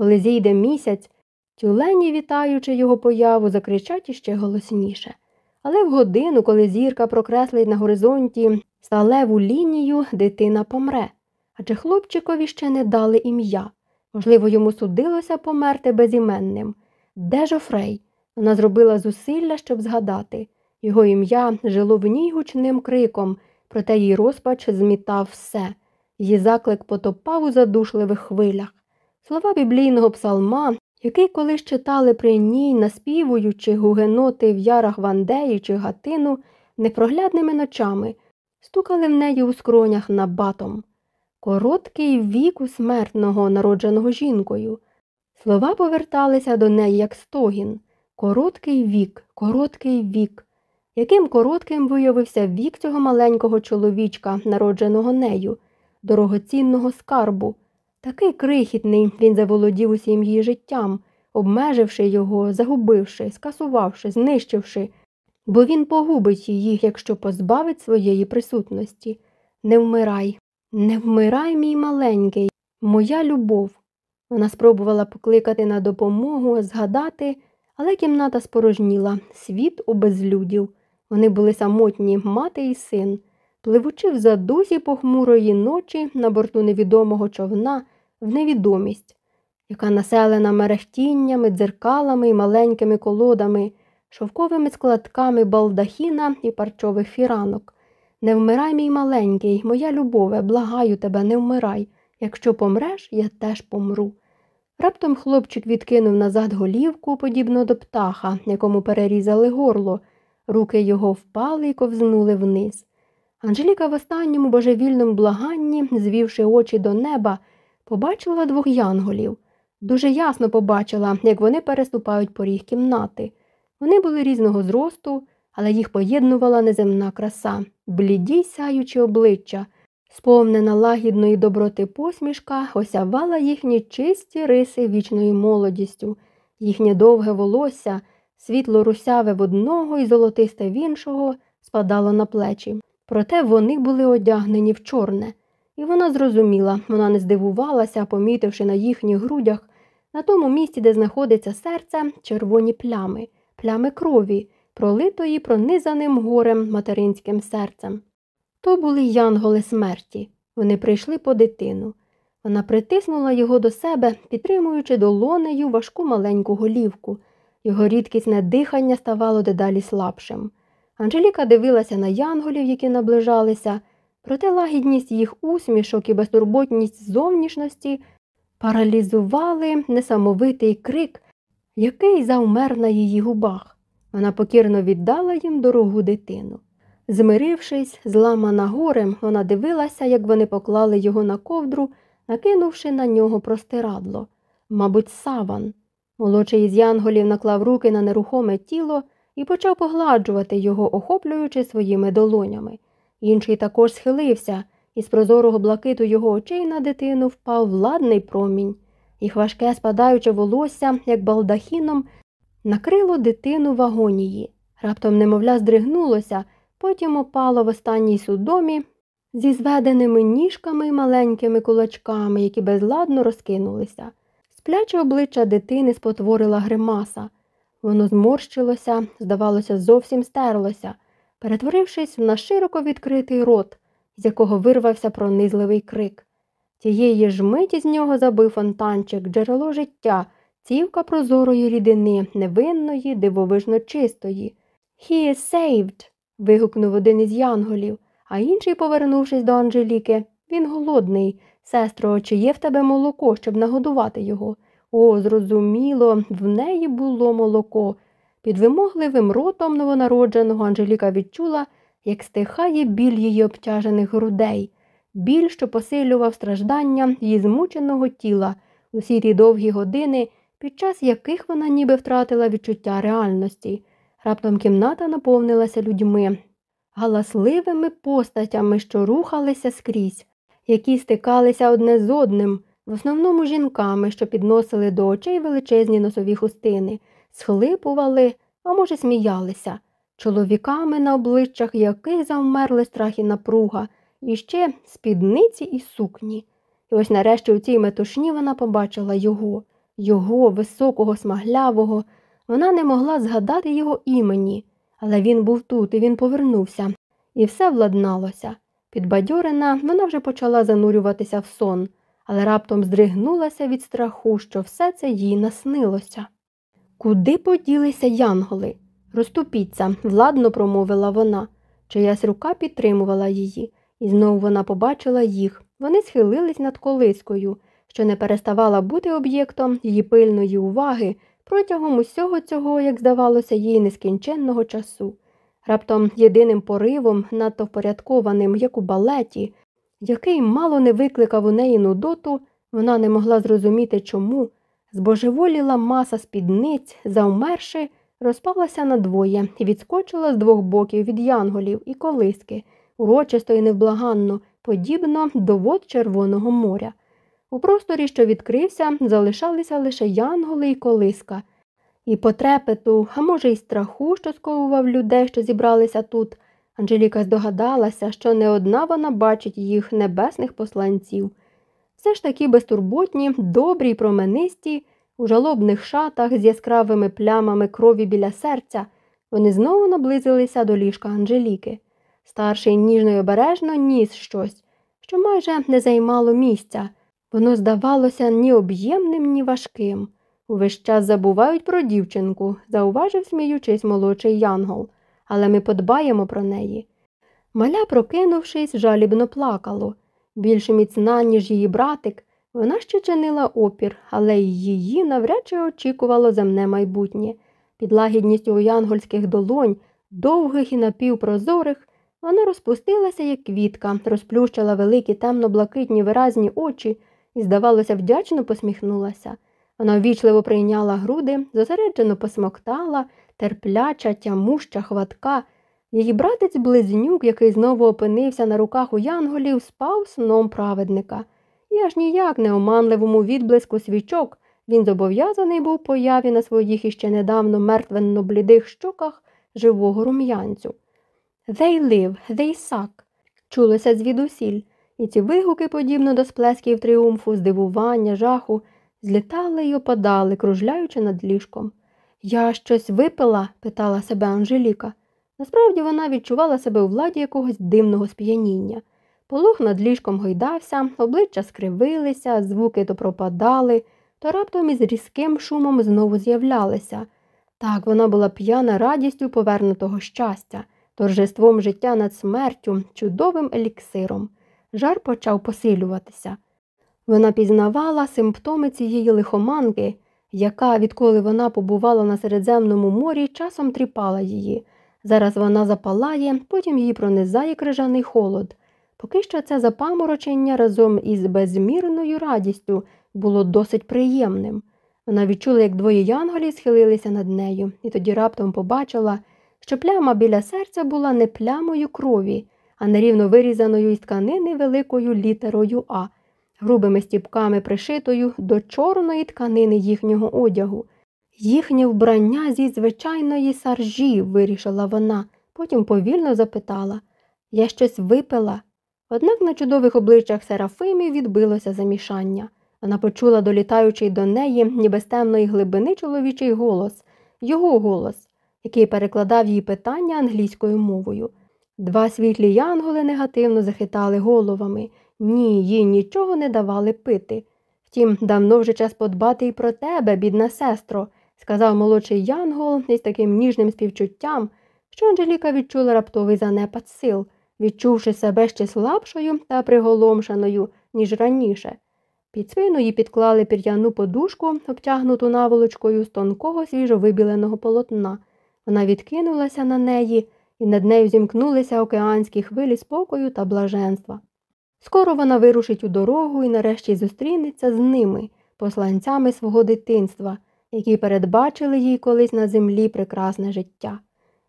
Коли зійде місяць, тюлені, вітаючи його появу, закричать іще голосніше. Але в годину, коли зірка прокреслить на горизонті сталеву лінію, дитина помре. Адже хлопчикові ще не дали ім'я. Можливо, йому судилося померти безіменним. Де Жофрей? Вона зробила зусилля, щоб згадати. Його ім'я жило в ній гучним криком, проте її розпач змітав все. Її заклик потопав у задушливих хвилях. Слова біблійного псалма, який колись читали при ній, наспівуючи гугеноти в ярах Вандеї чи гатину, непроглядними ночами, стукали в неї у скронях набатом. Короткий вік у смертного, народженого жінкою. Слова поверталися до неї, як стогін. Короткий вік, короткий вік. Яким коротким виявився вік цього маленького чоловічка, народженого нею, дорогоцінного скарбу. Такий крихітний він заволодів усім її життям, обмеживши його, загубивши, скасувавши, знищивши, бо він погубить її, якщо позбавить своєї присутності. Не вмирай, не вмирай, мій маленький, моя любов. Вона спробувала покликати на допомогу, згадати, але кімната спорожніла, світ обезлюдів. Вони були самотні, мати і син. Пливучи в задусі похмурої ночі на борту невідомого човна в невідомість, яка населена мерехтіннями, дзеркалами і маленькими колодами, шовковими складками балдахіна і парчових фіранок. Не вмирай, мій маленький, моя любове, благаю тебе, не вмирай. Якщо помреш, я теж помру. Раптом хлопчик відкинув назад голівку, подібно до птаха, якому перерізали горло. Руки його впали і ковзнули вниз. Анжеліка в останньому божевільному благанні, звівши очі до неба, побачила двох янголів. Дуже ясно побачила, як вони переступають поріг кімнати. Вони були різного зросту, але їх поєднувала неземна краса, бліді сяючі обличчя. Сповнена лагідної доброти посмішка осявала їхні чисті риси вічною молодістю, їхнє довге волосся, світло русяве в одного і золотисте в іншого спадало на плечі. Проте вони були одягнені в чорне, і вона зрозуміла, вона не здивувалася, помітивши на їхніх грудях, на тому місці, де знаходиться серце, червоні плями, плями крові, пролитої пронизаним горем материнським серцем. То були янголи смерті. Вони прийшли по дитину. Вона притиснула його до себе, підтримуючи долонею важку маленьку голівку. Його рідкісне дихання ставало дедалі слабшим. Анжеліка дивилася на янголів, які наближалися, проте лагідність їх усмішок і безтурботність зовнішності паралізували несамовитий крик, який завмер на її губах. Вона покірно віддала їм дорогу дитину. Змирившись, зламана горем, вона дивилася, як вони поклали його на ковдру, накинувши на нього простирадло. мабуть, саван. Молодший із янголів наклав руки на нерухоме тіло і почав погладжувати його, охоплюючи своїми долонями. Інший також схилився, і з прозорого блакиту його очей на дитину впав владний промінь. Їх важке спадаюче волосся, як балдахіном, накрило дитину в агонії. Раптом немовля здригнулося, потім опало в останній судомі зі зведеними ніжками і маленькими кулачками, які безладно розкинулися. Спляче обличчя дитини спотворила гримаса. Воно зморщилося, здавалося, зовсім стерлося, перетворившись на широко відкритий рот, з якого вирвався пронизливий крик. Тієї ж миті з нього забив фонтанчик, джерело життя, цівка прозорої рідини, невинної, дивовижно чистої. «He is saved!» – вигукнув один із янголів, а інший, повернувшись до Анжеліки, він голодний. Сестро, чи є в тебе молоко, щоб нагодувати його? О, зрозуміло, в неї було молоко. Під вимогливим ротом новонародженого Анжеліка відчула, як стихає біль її обтяжених грудей, біль, що посилював страждання її змученого тіла усі ті довгі години, під час яких вона ніби втратила відчуття реальності. Раптом кімната наповнилася людьми, галасливими постатями, що рухалися скрізь, які стикалися одне з одним, в основному жінками, що підносили до очей величезні носові хустини, схлипували, а може, сміялися, чоловіками, на обличчях яких завмерли страх і напруга, і ще спідниці і сукні. І ось нарешті у цій метушні вона побачила його, його високого, смаглявого. Вона не могла згадати його імені, але він був тут і він повернувся, і все владналося. Підбадьорена, вона вже почала занурюватися в сон, але раптом здригнулася від страху, що все це їй наснилося. Куди поділися янголи? Розступіться, владно промовила вона. Чиясь рука підтримувала її, і знову вона побачила їх. Вони схилились над колискою, що не переставала бути об'єктом її пильної уваги протягом усього цього, як здавалося, їй нескінченного часу. Раптом єдиним поривом, надто впорядкованим, як у балеті, який мало не викликав у неї нудоту, вона не могла зрозуміти чому. Збожеволіла маса спідниць, завмерши, розпалася надвоє і відскочила з двох боків від янголів і колиски, урочисто і невблаганно, подібно до вод Червоного моря. У просторі, що відкрився, залишалися лише янголи і колиска. І потрепету, а може, й страху, що сковував людей, що зібралися тут. Анжеліка здогадалася, що не одна вона бачить їх небесних посланців. Все ж таки безтурботні, добрі й променисті, у жалобних шатах з яскравими плямами крові біля серця, вони знову наблизилися до ліжка Анжеліки. Старший ніжно й обережно ніс щось, що майже не займало місця. Воно здавалося ні об'ємним, ні важким. Увесь час забувають про дівчинку, зауважив, сміючись, молодший янгол, але ми подбаємо про неї. Маля, прокинувшись, жалібно плакало. Більше міцна, ніж її братик, вона ще чинила опір, але її навряд чи очікувало земне майбутнє. Під лагідністю янгольських долонь, довгих і напівпрозорих, вона розпустилася, як квітка, розплющила великі темно-блакитні виразні очі і, здавалося, вдячно посміхнулася. Вона ввічливо прийняла груди, зосереджено посмоктала, терпляча, тямуща, хватка. Її братець близнюк, який знову опинився на руках у янголів, спав сном праведника. І аж ніяк не оманливому відблиску свічок він зобов'язаний був появі на своїх іще недавно мертвенно блідих щоках живого рум'янцю. They live, they suck, чулося звідусіль, і ці вигуки, подібно до сплесків тріумфу, здивування, жаху, злітали й опадали, кружляючи над ліжком. Я щось випила? питала себе Анжеліка. Насправді вона відчувала себе у владі якогось дивного сп'яніння. Полух над ліжком гойдався, обличчя скривилися, звуки то пропадали, то раптом із різким шумом знову з'являлися. Так вона була п'яна радістю повернутого щастя, торжеством життя над смертю, чудовим еліксиром. Жар почав посилюватися. Вона пізнавала симптоми цієї лихоманки, яка, відколи вона побувала на Середземному морі, часом тріпала її. Зараз вона запалає, потім її пронизає крижаний холод. Поки що це запаморочення разом із безмірною радістю було досить приємним. Вона відчула, як двоє янголів схилилися над нею, і тоді раптом побачила, що пляма біля серця була не плямою крові, а нерівно вирізаною із тканини великою літерою А, грубими стіпками пришитою до чорної тканини їхнього одягу. Їхнє вбрання зі звичайної саржі, вирішила вона, потім повільно запитала Я щось випила. Однак на чудових обличчях Серафимів відбилося замішання. Вона почула, долітаючий до неї, ніби з темної глибини чоловічий голос, його голос, який перекладав її питання англійською мовою. Два світлі янголи негативно захитали головами. Ні, їй нічого не давали пити. Втім, давно вже час подбати і про тебе, бідна сестро, сказав молодший янгол із таким ніжним співчуттям, що Анжеліка відчула раптовий занепад сил, відчувши себе ще слабшою та приголомшеною, ніж раніше. Під спину їй підклали пір'яну подушку, обтягнуту наволочкою з тонкого свіжовибіленого полотна. Вона відкинулася на неї, і над нею зімкнулися океанські хвилі спокою та блаженства. Скоро вона вирушить у дорогу і нарешті зустрінеться з ними, посланцями свого дитинства, які передбачили їй колись на землі прекрасне життя.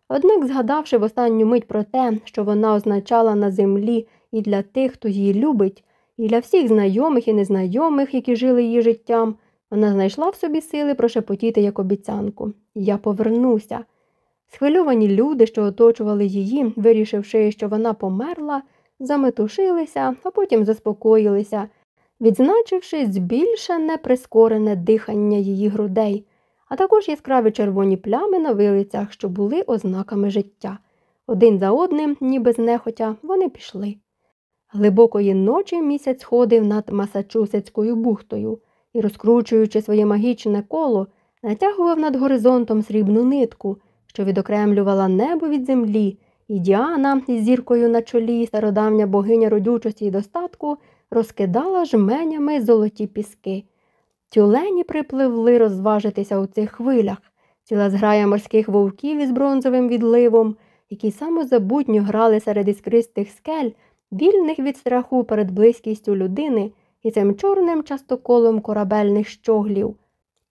Однак, згадавши в останню мить про те, що вона означала на землі і для тих, хто її любить, і для всіх знайомих і незнайомих, які жили її життям, вона знайшла в собі сили прошепотіти як обіцянку Я повернуся. Схвильовані люди, що оточували її, вирішивши, що вона померла, заметушилися, а потім заспокоїлися, відзначивши збільшене прискорене дихання її грудей, а також яскраві червоні плями на вилицях, що були ознаками життя. Один за одним, ніби знехотя, вони пішли. Глибокої ночі місяць сходив над Масачусетською бухтою і, розкручуючи своє магічне коло, натягував над горизонтом срібну нитку, що відокремлювала небо від землі, і Діана із зіркою на чолі, стародавня богиня родючості й достатку, розкидала жменями золоті піски. Тюлені припливли розважитися у цих хвилях, ціла зграя морських вовків із бронзовим відливом, які самозабутньо грали серед іскристих скель вільних від страху перед близькістю людини і цим чорним частоколом корабельних щоглів.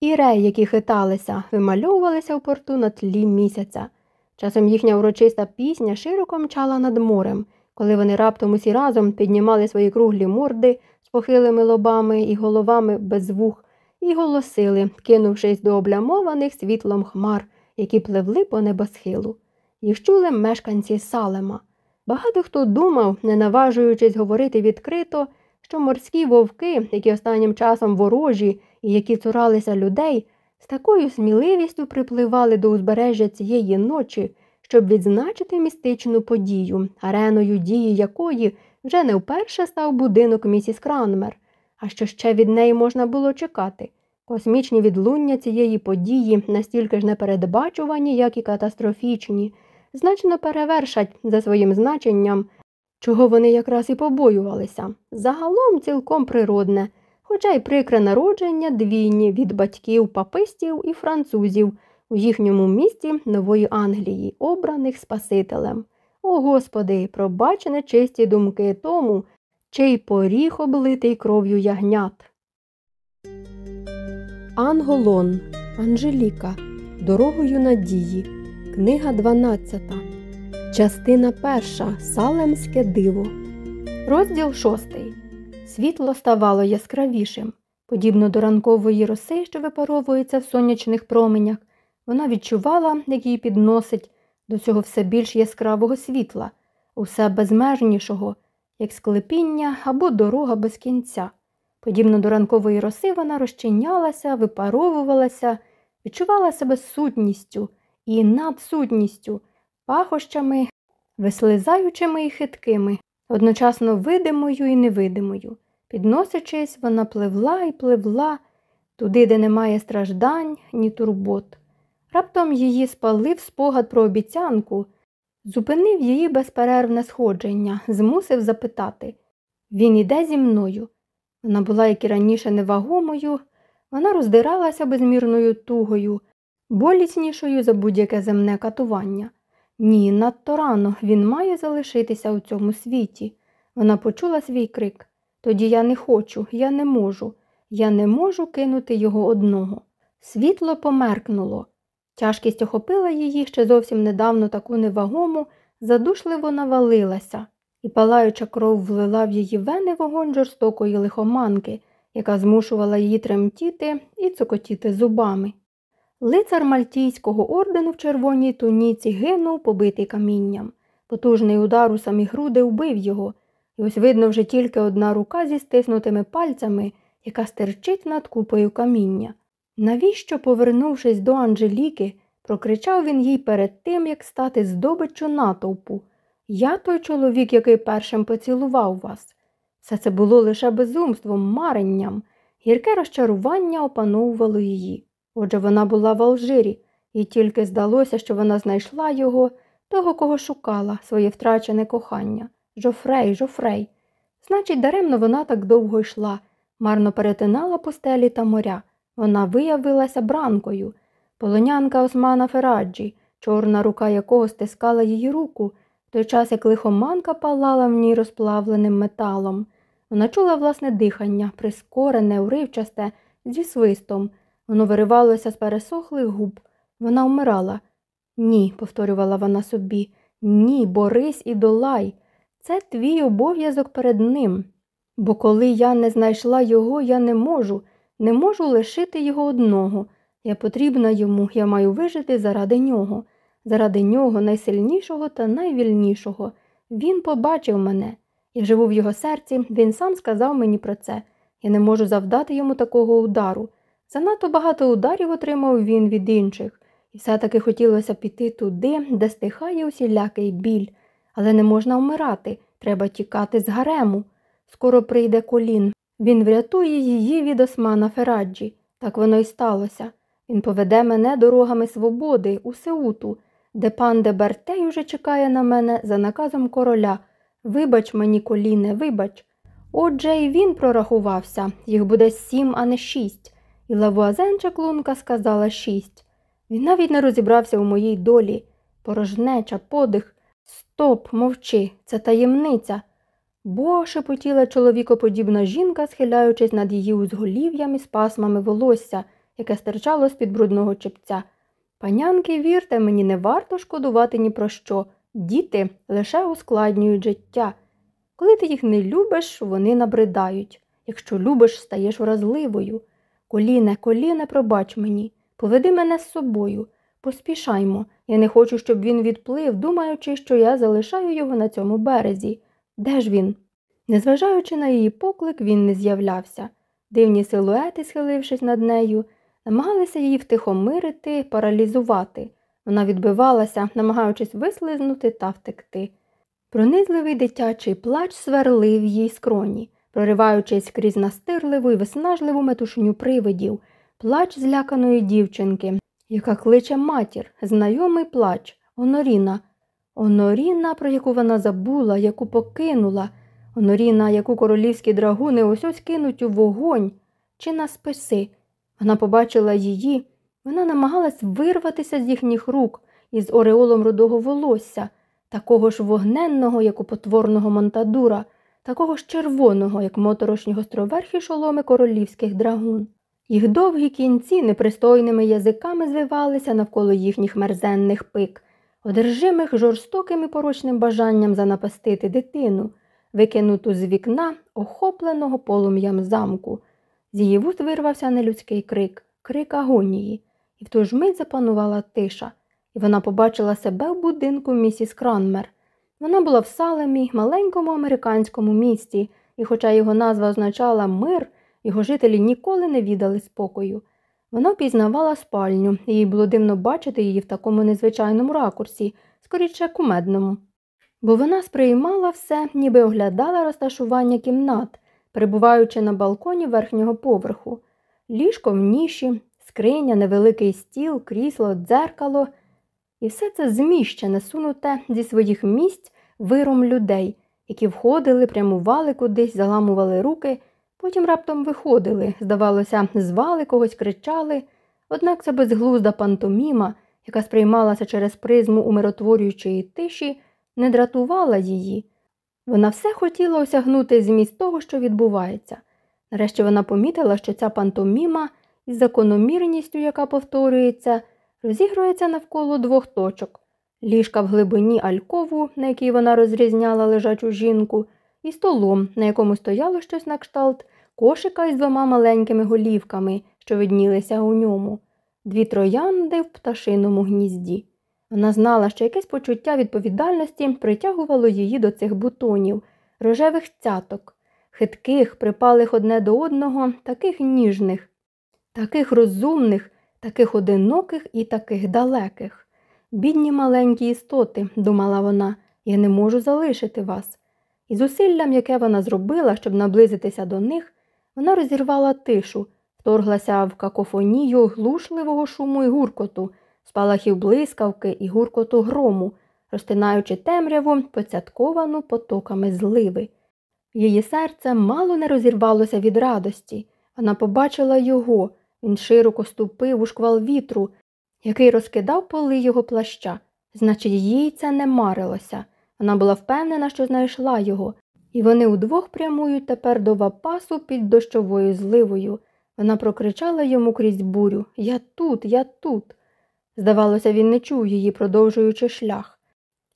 І рей, які хиталися, вимальовувалися в порту на тлі місяця. Часом їхня урочиста пісня широко мчала над морем, коли вони раптом усі разом піднімали свої круглі морди з похилими лобами і головами без вух, і голосили, кинувшись до облямованих світлом хмар, які пливли по небосхилу. Їх чули мешканці Салема. Багато хто думав, не наважуючись говорити відкрито, що морські вовки, які останнім часом ворожі і які цуралися людей, з такою сміливістю припливали до узбережжя цієї ночі, щоб відзначити містичну подію, ареною дії якої вже не вперше став будинок місіс Кранмер. А що ще від неї можна було чекати? Космічні відлуння цієї події настільки ж непередбачувані, як і катастрофічні значно перевершать за своїм значенням, чого вони якраз і побоювалися. Загалом цілком природне, хоча й прикре народження двійні від батьків папистів і французів у їхньому місті Нової Англії, обраних Спасителем. О Господи, пробач нечисті думки тому, чий поріг облитий кров'ю ягнят. Анголон Анжеліка Дорогою надії Книга 12. Частина 1. Салемське диво. Розділ 6. Світло ставало яскравішим. Подібно до ранкової роси, що випаровується в сонячних променях, вона відчувала, як її підносить до цього все більш яскравого світла, усе безмежнішого, як склепіння або дорога без кінця. Подібно до ранкової роси, вона розчинялася, випаровувалася, відчувала себе сутністю і надсутністю, пахощами, вислизаючими і хиткими, одночасно видимою і невидимою. Підносячись, вона пливла і пливла туди, де немає страждань, ні турбот. Раптом її спалив спогад про обіцянку, зупинив її безперервне сходження, змусив запитати він іде зі мною. Вона була, як і раніше, невагомою, вона роздиралася безмірною тугою, боліснішою за будь-яке земне катування. Ні, надто рано він має залишитися у цьому світі. Вона почула свій крик. Тоді я не хочу, я не можу. Я не можу кинути його одного. Світло померкнуло. Тяжкість охопила її ще зовсім недавно таку невагому, задушливо навалилася, і палаюча кров влила в її вени вогонь жорстокої лихоманки, яка змушувала її тремтіти і цокотіти зубами. Лицар Мальтійського ордену в червоній туніці гинув, побитий камінням. Потужний удар у самі груди вбив його, і ось видно вже тільки одна рука зі стиснутими пальцями, яка стерчить над купою каміння. Навіщо, повернувшись до Анжеліки, прокричав він їй перед тим, як стати здобиччю натовпу. Я той чоловік, який першим поцілував вас. Все це було лише безумством, маренням, гірке розчарування опановувало її. Отже, вона була в Алжирі, і тільки здалося, що вона знайшла його, того, кого шукала, своє втрачене кохання. Жофрей, Жофрей. Значить, даремно вона так довго йшла, марно перетинала пустелі та моря. Вона виявилася бранкою, полонянка Османа Фераджі, чорна рука якого стискала її руку, в той час як лихоманка палала в ній розплавленим металом. Вона чула власне дихання, прискорене, уривчасте, зі свистом. Воно виривалося з пересохлих губ. Вона вмирала. Ні, повторювала вона собі, ні, борись і долай. Це твій обов'язок перед ним. Бо коли я не знайшла його, я не можу, не можу лишити його одного. Я потрібна йому, я маю вижити заради нього, заради нього, найсильнішого та найвільнішого. Він побачив мене. Я живу в його серці, він сам сказав мені про це. Я не можу завдати йому такого удару. Занадто багато ударів отримав він від інших, і все-таки хотілося піти туди, де стихає усілякий біль. Але не можна вмирати, треба тікати з гарему. Скоро прийде колін. Він врятує її від османа Фераджі. Так воно й сталося. Він поведе мене дорогами свободи у Сеуту, де пан де Бертей уже чекає на мене за наказом короля. Вибач мені, коліне, вибач. Отже, і він прорахувався, їх буде сім, а не шість. І Лавуазен чаклунка сказала шість. Він навіть не розібрався у моїй долі. Порожнеча, подих. Стоп, мовчи, це таємниця. Бо шепотіла чоловікоподібна жінка, схиляючись над її узголів'ям і пасмами волосся, яке стирчало з під брудного чепця. Панянки, вірте, мені не варто шкодувати ні про що. Діти лише ускладнюють життя. Коли ти їх не любиш, вони набридають. Якщо любиш, стаєш вразливою. Коліне, коліне, пробач мені, поведи мене з собою. Поспішаймо. Я не хочу, щоб він відплив, думаючи, що я залишаю його на цьому березі. Де ж він? Незважаючи на її поклик, він не з'являвся. Дивні силуети, схилившись над нею, намагалися її втихомирити, паралізувати. Вона відбивалася, намагаючись вислизнути та втекти. Пронизливий дитячий плач сверлив їй скроні, прориваючись крізь настирливу і виснажливу метушню привидів, плач зляканої дівчинки, яка кличе матір, знайомий плач, Оноріна. Оноріна, про яку вона забула, яку покинула, Оноріна, яку королівські драгуни ось ось кинуть у вогонь чи на списи. Вона побачила її, вона намагалась вирватися з їхніх рук із ореолом рудого волосся, такого ж вогненного, як у потворного монтадура, такого ж червоного, як моторошні гостроверхі шоломи королівських драгун. Їх довгі кінці непристойними язиками звивалися навколо їхніх мерзенних пик, одержимих жорстоким і порочним бажанням занапастити дитину, викинуту з вікна, охопленого полум'ям замку. З її вуст вирвався нелюдський крик, крик агонії, і в ту ж мить запанувала тиша, і вона побачила себе в будинку місіс Кранмер. Вона була в Салемі, маленькому американському місті, і, хоча його назва означала мир, його жителі ніколи не віддали спокою. Вона впізнавала спальню, їй було дивно бачити її в такому незвичайному ракурсі, скоріше кумедному. Бо вона сприймала все, ніби оглядала розташування кімнат, перебуваючи на балконі верхнього поверху, ліжко в ніші, скриня, невеликий стіл, крісло, дзеркало, і все це зміщене, сунуте зі своїх місць виром людей, які входили, прямували кудись, заламували руки. Потім раптом виходили, здавалося, звали когось, кричали, однак це безглузда пантоміма, яка сприймалася через призму умиротворюючої тиші, не дратувала її. Вона все хотіла осягнути зміст того, що відбувається. Нарешті вона помітила, що ця пантоміма із закономірністю, яка повторюється, розігрується навколо двох точок ліжка в глибині алькову, на якій вона розрізняла лежачу жінку, і столом, на якому стояло щось на кшталт, кошика із двома маленькими голівками, що виднілися у ньому, дві троянди в пташиному гнізді. Вона знала, що якесь почуття відповідальності притягувало її до цих бутонів, рожевих цяток, хитких, припалих одне до одного, таких ніжних, таких розумних, таких одиноких і таких далеких. Бідні маленькі істоти, думала вона, я не можу залишити вас. І зусиллям, яке вона зробила, щоб наблизитися до них, вона розірвала тишу, вторглася в какофонію глушливого шуму і гуркоту, спалахів блискавки і гуркоту грому, розтинаючи темряву, поцятковану потоками зливи. Її серце мало не розірвалося від радості. Вона побачила його, він широко ступив у шквал вітру, який розкидав поли його плаща. Значить, їй це не марилося. Вона була впевнена, що знайшла його, і вони удвох прямують тепер до вапасу під дощовою зливою. Вона прокричала йому крізь бурю Я тут, я тут. Здавалося, він не чув її, продовжуючи шлях.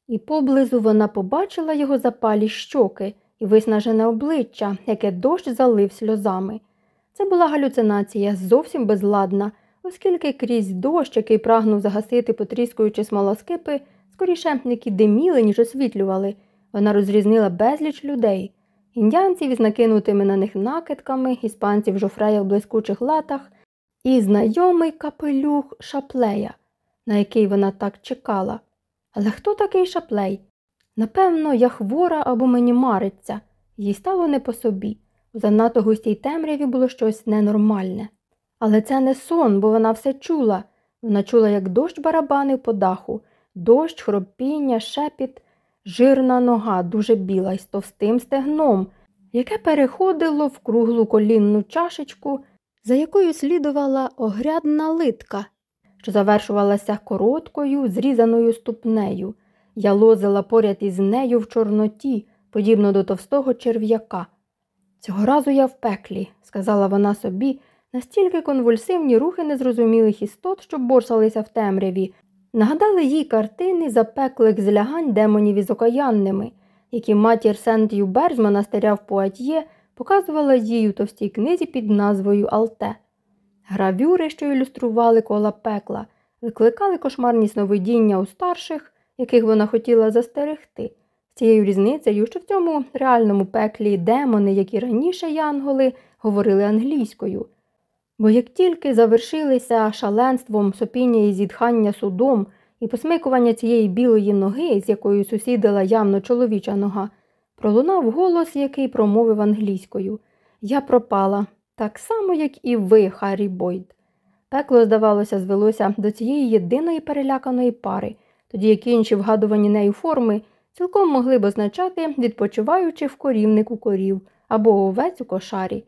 І поблизу вона побачила його запалі щоки і виснажене обличчя, яке дощ залив сльозами. Це була галюцинація, зовсім безладна, оскільки крізь дощ, який прагнув загасити, потріскуючи смолоскипи, скоріше які диміли, ніж освітлювали, вона розрізнила безліч людей індіанців із накинутими на них накидками, іспанців жофрея в блискучих латах і знайомий капелюх шаплея, на який вона так чекала. Але хто такий шаплей? Напевно, я хвора або мені мариться, їй стало не по собі. У занадто густій темряві було щось ненормальне. Але це не сон, бо вона все чула. Вона чула, як дощ барабанив по даху, дощ, хропіння, шепіт, жирна нога, дуже біла і з товстим стегном, яке переходило в круглу колінну чашечку, за якою слідувала огрядна литка, що завершувалася короткою, зрізаною ступнею. Я лозила поряд із нею в Чорноті, подібно до товстого черв'яка. Цього разу я в пеклі, сказала вона собі, настільки конвульсивні рухи незрозумілих істот, що борсалися в темряві, нагадали їй картини запеклих злягань демонів із окаянними, які матір Сент Юбер з монастиря в Пуатьє показувала їй у товстій книзі під назвою Алте. Гравюри, що ілюстрували кола пекла, викликали кошмарні сновидіння у старших, яких вона хотіла застерегти. З цією різницею, що в цьому реальному пеклі демони, як і раніше янголи, говорили англійською. Бо як тільки завершилися шаленством сопіння і зітхання судом і посмикування цієї білої ноги, з якою сусідила явно чоловіча нога, пролунав голос, який промовив англійською Я пропала, так само, як і ви, Харрі Бойд. Пекло, здавалося, звелося до цієї єдиної переляканої пари, тоді як інші вгадувані нею форми цілком могли б означати, відпочиваючи в корівнику корів або овець у кошарі.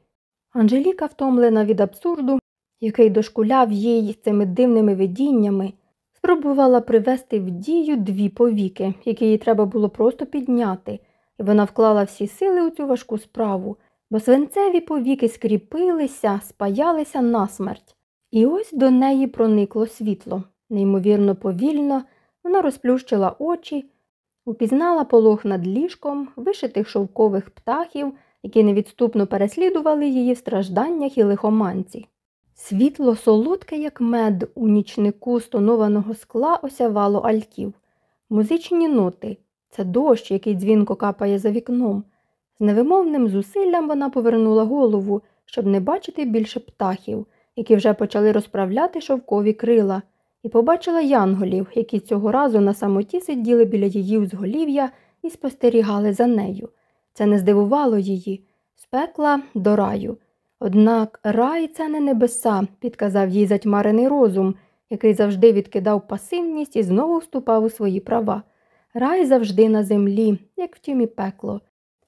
Анжеліка, втомлена від абсурду, який дошкуляв їй цими дивними видіннями, спробувала привести в дію дві повіки, які їй треба було просто підняти, і вона вклала всі сили у цю важку справу, бо свинцеві повіки скріпилися, спаялися насмерть. І ось до неї проникло світло. Неймовірно повільно, вона розплющила очі, упізнала полог над ліжком, вишитих шовкових птахів які невідступно переслідували її в стражданнях і лихоманці. Світло солодке, як мед, у нічнику стонованого скла осявало альків, музичні ноти це дощ, який дзвінко капає за вікном. З невимовним зусиллям вона повернула голову, щоб не бачити більше птахів, які вже почали розправляти шовкові крила, і побачила янголів, які цього разу на самоті сиділи біля її узголів'я і спостерігали за нею. Це не здивувало її, з пекла до раю. Однак рай це не небеса, підказав їй затьмарений розум, який завжди відкидав пасивність і знову вступав у свої права. Рай завжди на землі, як втім і пекло.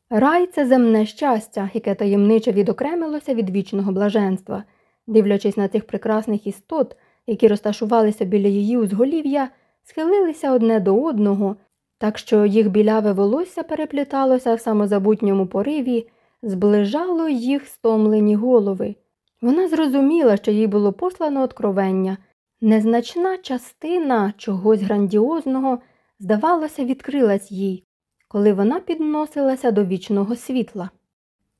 Рай це земне щастя, яке таємниче відокремилося від вічного блаженства. Дивлячись на цих прекрасних істот, які розташувалися біля її узголів'я, схилилися одне до одного так що їх біляве волосся перепліталося в самозабутньому пориві, зближало їх стомлені голови. Вона зрозуміла, що їй було послано откровення. Незначна частина чогось грандіозного, здавалося, відкрилась їй, коли вона підносилася до вічного світла.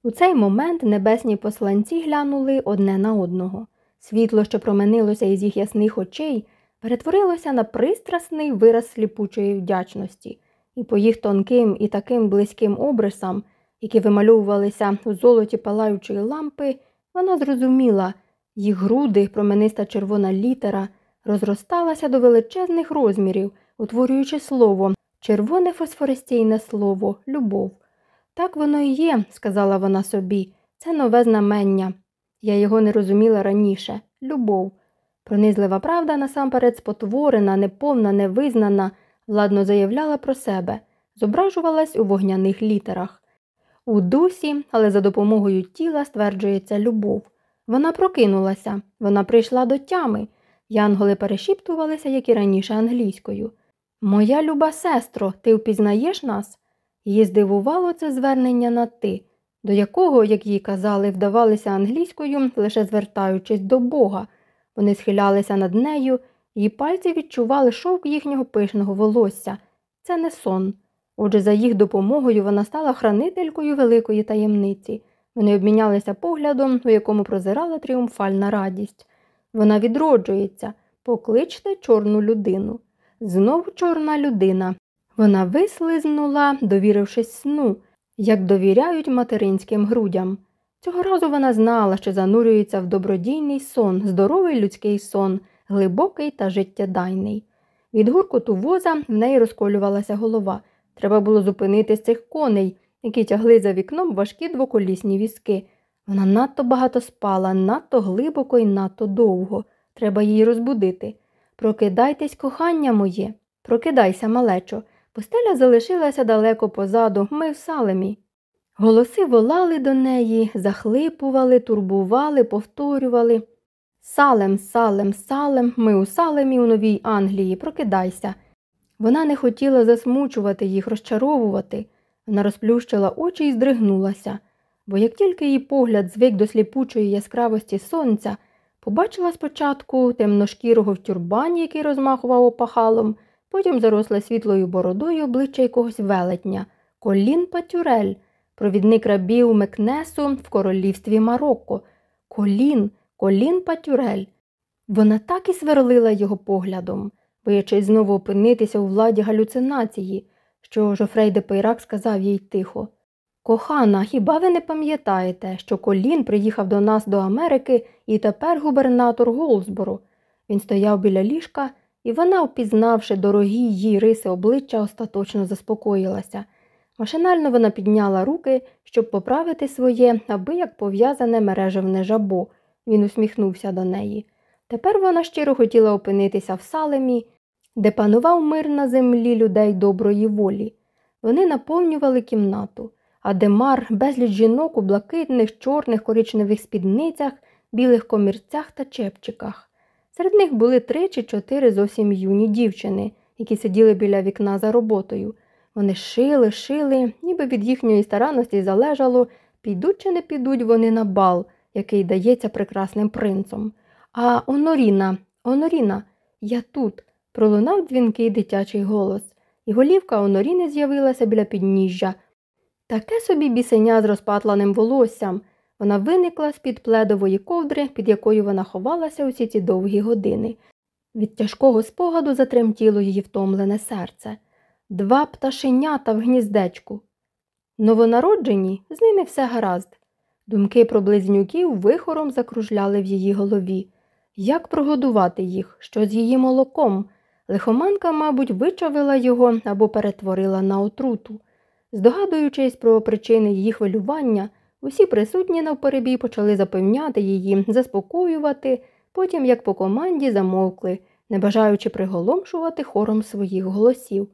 У цей момент небесні посланці глянули одне на одного. Світло, що променилося із їх ясних очей, перетворилося на пристрасний вираз сліпучої вдячності, і по їх тонким і таким близьким обрисам, які вимальовувалися у золоті палаючої лампи, вона зрозуміла, їх груди, промениста червона літера, розросталася до величезних розмірів, утворюючи слово, червоне фосфорестійне слово, любов. Так воно і є, сказала вона собі, це нове знамення. Я його не розуміла раніше любов. Пронизлива правда насамперед спотворена, неповна, невизнана, владно заявляла про себе, зображувалась у вогняних літерах. У дусі, але за допомогою тіла стверджується любов. Вона прокинулася, вона прийшла до тями. Янголи перешіптувалися, як і раніше англійською. Моя люба сестро, ти впізнаєш нас? Її здивувало це звернення на ти, до якого, як їй казали, вдавалися англійською, лише звертаючись до Бога. Вони схилялися над нею, її пальці відчували шовк їхнього пишного волосся. Це не сон. Отже, за їх допомогою вона стала хранителькою великої таємниці. Вони обмінялися поглядом, у якому прозирала тріумфальна радість. Вона відроджується, покличте чорну людину. Знову чорна людина. Вона вислизнула, довірившись сну, як довіряють материнським грудям. Цього разу вона знала, що занурюється в добродійний сон, здоровий людський сон, глибокий та життєдайний. Від гуркоту воза в неї розколювалася голова. Треба було зупинити з цих коней, які тягли за вікном важкі двоколісні візки. Вона надто багато спала, надто глибоко і надто довго. Треба її розбудити. Прокидайтесь, кохання моє, прокидайся, малечо. Пустеля залишилася далеко позаду, ми в салемі. Голоси волали до неї, захлипували, турбували, повторювали. Салем, салем, салем, ми у салемі у Новій Англії, прокидайся. Вона не хотіла засмучувати їх, розчаровувати. Вона розплющила очі і здригнулася, бо як тільки її погляд звик до сліпучої яскравості сонця, побачила спочатку темношкірого в тюрбані, який розмахував опахалом, потім заросла світлою бородою обличчя якогось велетня, колін Патюрель, провідник рабів Мекнесу в королівстві Марокко. Колін, колін Патюрель. Вона так і сверлила його поглядом, боячись знову опинитися у владі галюцинації, що Жофрей де Пейрак сказав їй тихо. Кохана, хіба ви не пам'ятаєте, що Колін приїхав до нас до Америки і тепер губернатор Голсбору? Він стояв біля ліжка, і вона, впізнавши дорогі її риси обличчя, остаточно заспокоїлася. Машинально вона підняла руки, щоб поправити своє, аби як пов'язане мережевне жабо. Він усміхнувся до неї. Тепер вона щиро хотіла опинитися в салемі, де панував мир на землі людей доброї волі. Вони наповнювали кімнату, а Демар безліч жінок у блакитних, чорних, коричневих спідницях, білих комірцях та чепчиках. Серед них були три чи чотири зовсім юні дівчини, які сиділи біля вікна за роботою. Вони шили, шили, ніби від їхньої старанності залежало, підуть чи не підуть вони на бал, який дається прекрасним принцом. А Оноріна, Оноріна, я тут, пролунав дзвінкий дитячий голос, і голівка Оноріни з'явилася біля підніжжя. Таке собі бісеня з розпатланим волоссям. Вона виникла з-під пледової ковдри, під якою вона ховалася усі ці довгі години. Від тяжкого спогаду затремтіло її втомлене серце. Два пташенята в гніздечку. Новонароджені, з ними все гаразд. Думки про близнюків вихором закружляли в її голові. Як прогодувати їх, що з її молоком? Лихоманка, мабуть, вичавила його або перетворила на отруту. Здогадуючись про причини її хвилювання, усі присутні навперебій почали запевняти її, заспокоювати, потім, як по команді, замовкли, не бажаючи приголомшувати хором своїх голосів.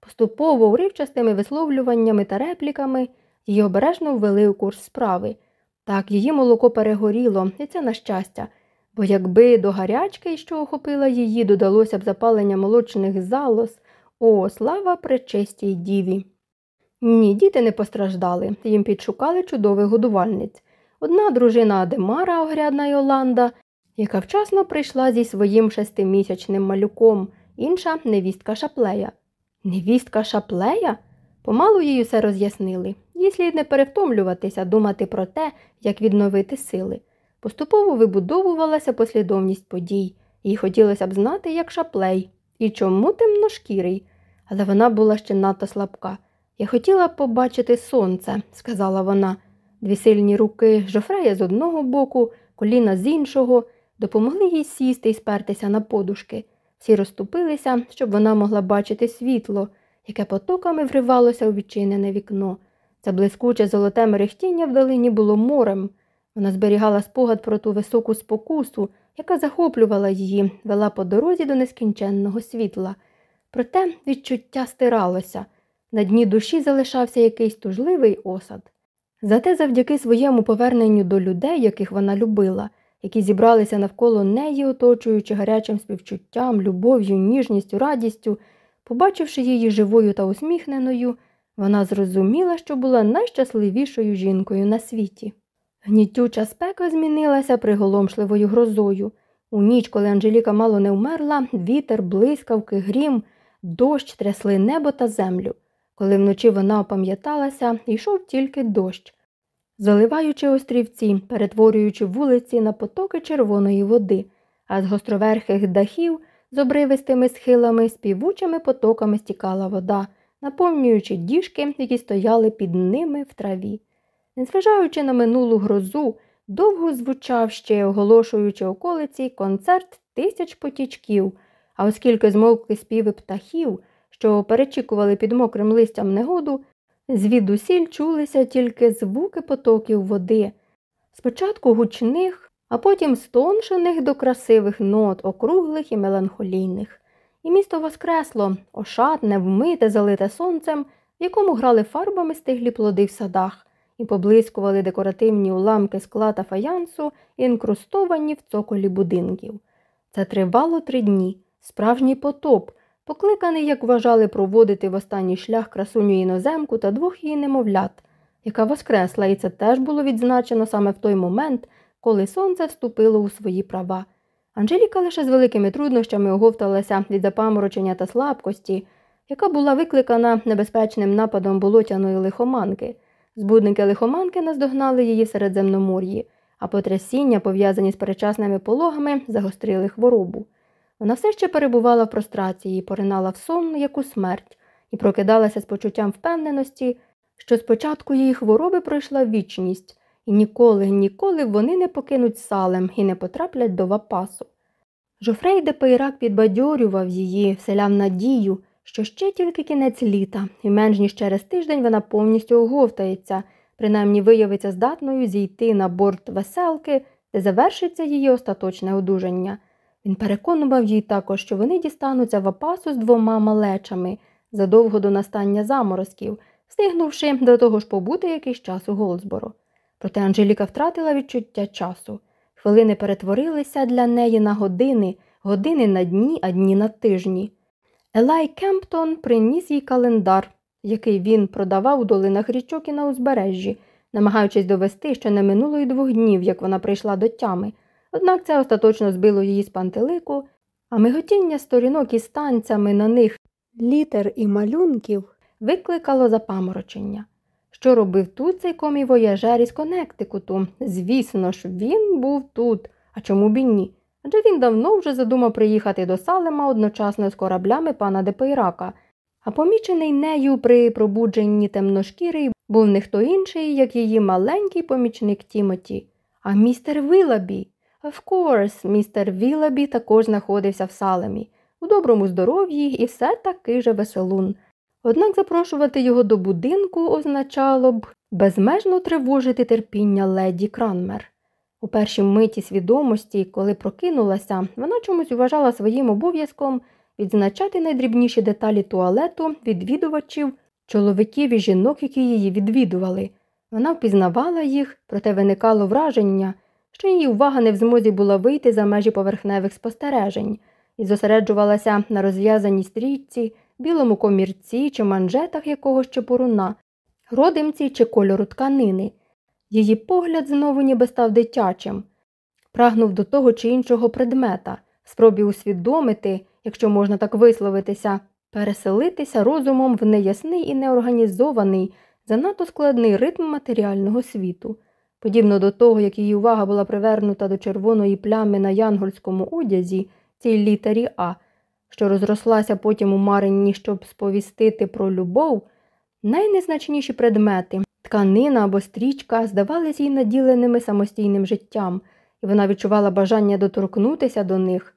Поступово уривчастими висловлюваннями та репліками її обережно ввели у курс справи. Так, її молоко перегоріло, і це на щастя, бо якби до гарячки, що охопила її, додалося б запалення молочних залоз, о, слава пречистій діві. Ні, діти не постраждали, їм підшукали чудових годувальниць. Одна дружина Адемара, огрядна Йоланда, яка вчасно прийшла зі своїм шестимісячним малюком, інша невістка Шаплея. Невістка Шаплея? Помалу їй усе роз'яснили. Їй слід не перевтомлюватися, думати про те, як відновити сили. Поступово вибудовувалася послідовність подій, їй хотілося б знати, як шаплей, і чому темношкірий. Але вона була ще надто слабка. Я хотіла б побачити сонце, сказала вона. Дві сильні руки жофрея з одного боку, коліна з іншого, допомогли їй сісти і спертися на подушки. Всі розступилися, щоб вона могла бачити світло, яке потоками вривалося у відчинене вікно. Це блискуче золоте мерехтіння в долині було морем. Вона зберігала спогад про ту високу спокусу, яка захоплювала її, вела по дорозі до нескінченного світла. Проте відчуття стиралося. На дні душі залишався якийсь тужливий осад. Зате завдяки своєму поверненню до людей, яких вона любила, які зібралися навколо неї, оточуючи гарячим співчуттям, любов'ю, ніжністю, радістю, побачивши її живою та усміхненою, вона зрозуміла, що була найщасливішою жінкою на світі. Гнітюча спека змінилася приголомшливою грозою. У ніч, коли Анжеліка мало не вмерла, вітер, блискавки, грім, дощ трясли небо та землю. Коли вночі вона опам'яталася, йшов тільки дощ, заливаючи острівці, перетворюючи вулиці на потоки червоної води, а з гостроверхих дахів з обривистими схилами співучими потоками стікала вода, наповнюючи діжки, які стояли під ними в траві. Незважаючи на минулу грозу, довго звучав ще, оголошуючи околиці концерт тисяч потічків, а оскільки змовкли співи птахів, що перечікували під мокрим листям негоду, звідусіль чулися тільки звуки потоків води, спочатку гучних, а потім стоншених до красивих нот, округлих і меланхолійних. І місто воскресло, ошатне, вмите, залите сонцем, в якому грали фарбами стиглі плоди в садах і поблискували декоративні уламки скла та фаянсу, інкрустовані в цоколі будинків. Це тривало три дні, справжній потоп, покликаний, як вважали, проводити в останній шлях красуню іноземку та двох її немовлят, яка воскресла, і це теж було відзначено саме в той момент, коли сонце вступило у свої права. Анжеліка лише з великими труднощами оговталася від запаморочення та слабкості, яка була викликана небезпечним нападом болотяної лихоманки. Збудники лихоманки наздогнали її Середземномор'ї, а потрясіння, пов'язані з перечасними пологами, загострили хворобу. Вона все ще перебувала в прострації, поринала в сон, як у смерть, і прокидалася з почуттям впевненості, що спочатку її хвороби пройшла вічність, і ніколи, ніколи вони не покинуть салем і не потраплять до вапасу. Жофрей де Пейрак підбадьорював її, вселяв надію, що ще тільки кінець літа, і менш ніж через тиждень вона повністю оговтається, принаймні виявиться здатною зійти на борт веселки, де завершиться її остаточне одужання. Він переконував їй також, що вони дістануться в опасу з двома малечами задовго до настання заморозків, встигнувши до того ж побути якийсь час у Голдсборо. Проте Анжеліка втратила відчуття часу. Хвилини перетворилися для неї на години, години на дні, а дні на тижні. Елай Кемптон приніс їй календар, який він продавав у долинах річок і на узбережжі, намагаючись довести, що не минуло й двох днів, як вона прийшла до тями. Однак це остаточно збило її з пантелику, а миготіння сторінок із танцями на них літер і малюнків викликало запаморочення. Що робив тут цей комівояжер із Коннектикуту? Звісно ж, він був тут. А чому б і ні? Адже він давно вже задумав приїхати до Салема одночасно з кораблями пана Депейрака, а помічений нею при пробудженні темношкірий був не хто інший, як її маленький помічник Тімоті. А містер Вилабі. Of course, містер Вілабі також знаходився в Салемі, у доброму здоров'ї і все таки же веселун. Однак запрошувати його до будинку означало б безмежно тривожити терпіння леді Кранмер. У першій миті свідомості, коли прокинулася, вона чомусь вважала своїм обов'язком відзначати найдрібніші деталі туалету відвідувачів, чоловіків і жінок, які її відвідували. Вона впізнавала їх, проте виникало враження, що її увага не в змозі була вийти за межі поверхневих спостережень і зосереджувалася на розв'язаній стрічці, білому комірці чи манжетах якогось чепуруна, родимці чи кольору тканини. Її погляд знову ніби став дитячим, прагнув до того чи іншого предмета, спробі усвідомити, якщо можна так висловитися, переселитися розумом в неясний і неорганізований, занадто складний ритм матеріального світу. Подібно до того, як її увага була привернута до червоної плями на янгольському одязі, цій літері А, що розрослася потім у Маринні, щоб сповістити про любов, найнезначніші предмети, тканина або стрічка, здавалися їй наділеними самостійним життям, і вона відчувала бажання доторкнутися до них.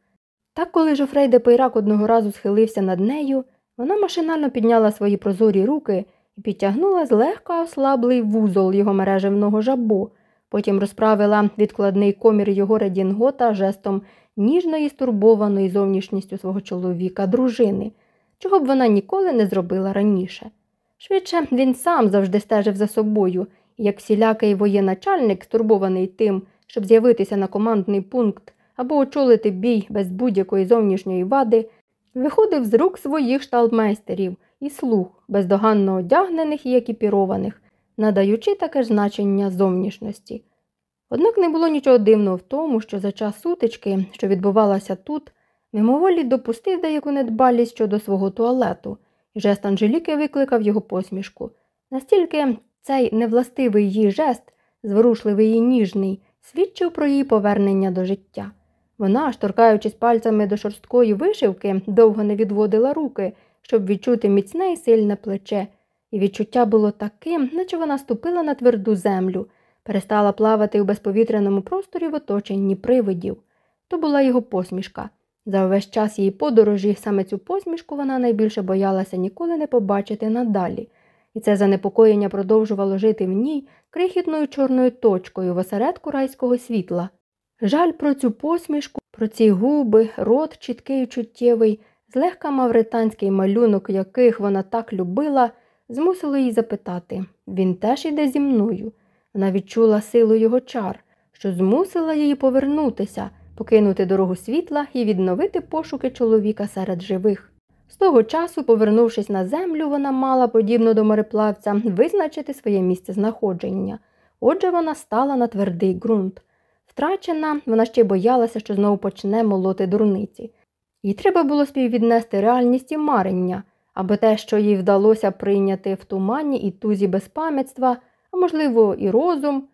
Так, коли Жофрей де Пейрак одного разу схилився над нею, вона машинально підняла свої прозорі руки і підтягнула злегка ослаблий вузол його мережевного жабо, потім розправила відкладний комір його редінгота жестом ніжної стурбованої зовнішністю свого чоловіка, дружини, чого б вона ніколи не зробила раніше. Швидше він сам завжди стежив за собою, і як всілякий воєначальник, стурбований тим, щоб з'явитися на командний пункт або очолити бій без будь-якої зовнішньої вади, виходив з рук своїх шталмейстерів і слуг, бездоганно одягнених і екіпірованих, надаючи таке ж значення зовнішності. Однак не було нічого дивного в тому, що за час сутички, що відбувалася тут, мимоволі допустив деяку недбалість щодо свого туалету, і жест Анжеліки викликав його посмішку. Настільки цей невластивий її жест, зворушливий і ніжний, свідчив про її повернення до життя. Вона, шторкаючись пальцями до шорсткої вишивки, довго не відводила руки, щоб відчути міцне і сильне плече, і відчуття було таким, наче вона ступила на тверду землю, перестала плавати у безповітряному просторі в оточенні привидів. То була його посмішка. За увесь час її подорожі саме цю посмішку вона найбільше боялася ніколи не побачити надалі, і це занепокоєння продовжувало жити в ній крихітною чорною точкою в осередку райського світла. Жаль про цю посмішку, про ці губи, рот чіткий і чуттєвий, злегка мавританський малюнок, яких вона так любила, змусило її запитати він теж іде зі мною. Вона відчула силу його чар, що змусила її повернутися, покинути дорогу світла і відновити пошуки чоловіка серед живих. З того часу, повернувшись на землю, вона мала, подібно до мореплавця, визначити своє місце знаходження. Отже, вона стала на твердий ґрунт. Втрачена, вона ще боялася, що знову почне молоти дурниці. Їй треба було співвіднести реальність і марення, аби те, що їй вдалося прийняти в тумані і тузі безпам'ятства, а можливо, і розум,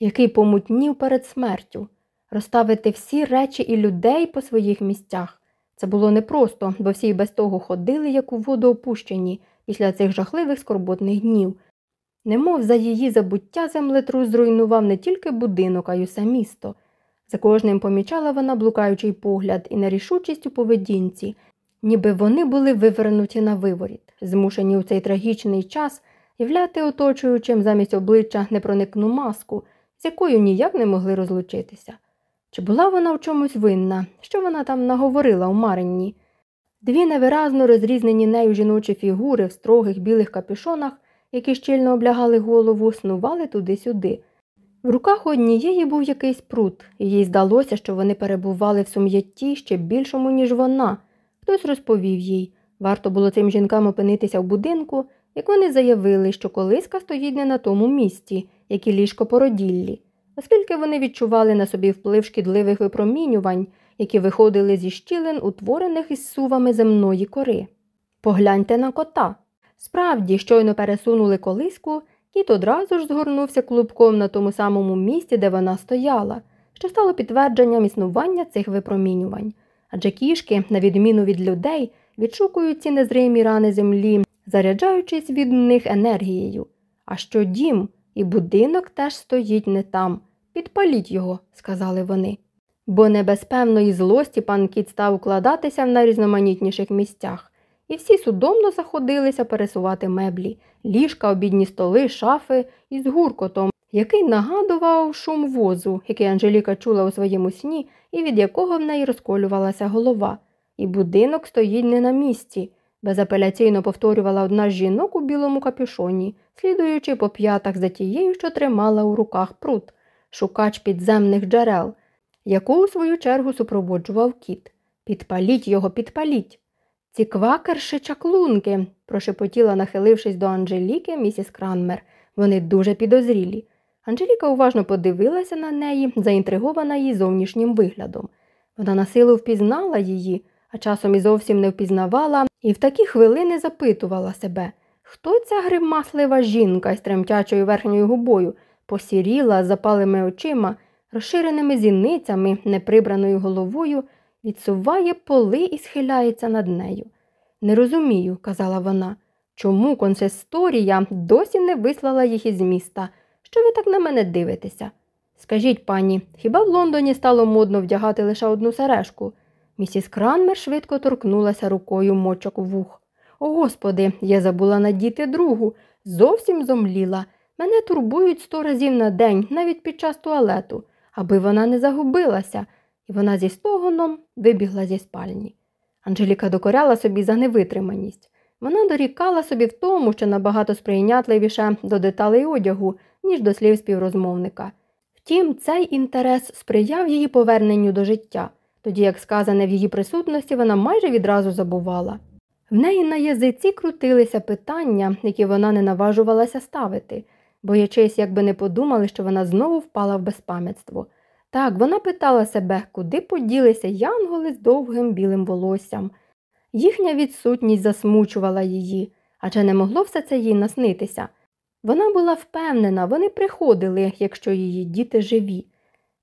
який помутнів перед смертю, розставити всі речі і людей по своїх місцях. Це було непросто, бо всі без того ходили, як у воду опущені, після цих жахливих скорботних днів. Немов за її забуття землетрус зруйнував не тільки будинок, а й усе місто. За кожним помічала вона блукаючий погляд і нерішучість у поведінці, ніби вони були вивернуті на виворіт, змушені у цей трагічний час являти оточуючим замість обличчя непроникну маску, з якою ніяк не могли розлучитися. Чи була вона в чомусь винна, що вона там наговорила у Маринні? Дві невиразно розрізнені нею жіночі фігури в строгих білих капюшонах, які щільно облягали голову, снували туди-сюди. В руках однієї був якийсь прут, і їй здалося, що вони перебували в сум'ятті ще більшому, ніж вона. Хтось розповів їй. Варто було цим жінкам опинитися в будинку, як вони заявили, що колиска стоїть не на тому місці, як і ліжко породіллі, оскільки вони відчували на собі вплив шкідливих випромінювань, які виходили зі щілин, утворених із сувами земної кори. Погляньте на кота. Справді, щойно пересунули колиску, кіт одразу ж згорнувся клубком на тому самому місці, де вона стояла, що стало підтвердженням існування цих випромінювань. Адже кішки, на відміну від людей, відшукують ці незримі рани землі, заряджаючись від них енергією. А що дім і будинок теж стоїть не там. Підпаліть його, сказали вони. Бо не без певної злості пан кіт став укладатися в найрізноманітніших місцях, і всі судомно заходилися пересувати меблі, ліжка, обідні столи, шафи із гуркотом, який нагадував шум возу, який Анжеліка чула у своєму сні і від якого в неї розколювалася голова. І будинок стоїть не на місці, безапеляційно повторювала одна з жінок у білому капюшоні, слідуючи по п'ятах за тією, що тримала у руках прут, шукач підземних джерел, яку у свою чергу супроводжував кіт. Підпаліть його, підпаліть. Ці квакерши чаклунки, прошепотіла, нахилившись до Анжеліки, місіс Кранмер. Вони дуже підозрілі. Анжеліка уважно подивилася на неї, заінтригована її зовнішнім виглядом. Вона на силу впізнала її, а часом і зовсім не впізнавала, і в такі хвилини запитувала себе, хто ця гримаслива жінка із тремтячою верхньою губою, посіріла з запалими очима, розширеними зіницями, неприбраною головою, відсуває поли і схиляється над нею. Не розумію, казала вона, чому консисторія досі не вислала їх із міста. Що ви так на мене дивитеся? Скажіть, пані, хіба в Лондоні стало модно вдягати лише одну сережку? Місіс Кранмер швидко торкнулася рукою мочок вух. О, господи, я забула надіти другу, зовсім зомліла. Мене турбують сто разів на день, навіть під час туалету, аби вона не загубилася, вона зі стогоном вибігла зі спальні. Анжеліка докоряла собі за невитриманість. Вона дорікала собі в тому, що набагато сприйнятливіше до деталей одягу, ніж до слів співрозмовника. Втім, цей інтерес сприяв її поверненню до життя, тоді як сказане в її присутності, вона майже відразу забувала. В неї на язиці крутилися питання, які вона не наважувалася ставити, боячись, якби не подумали, що вона знову впала в безпам'ятство. Так, вона питала себе, куди поділися янголи з довгим білим волоссям. Їхня відсутність засмучувала її, адже не могло все це їй наснитися. Вона була впевнена, вони приходили, якщо її діти живі.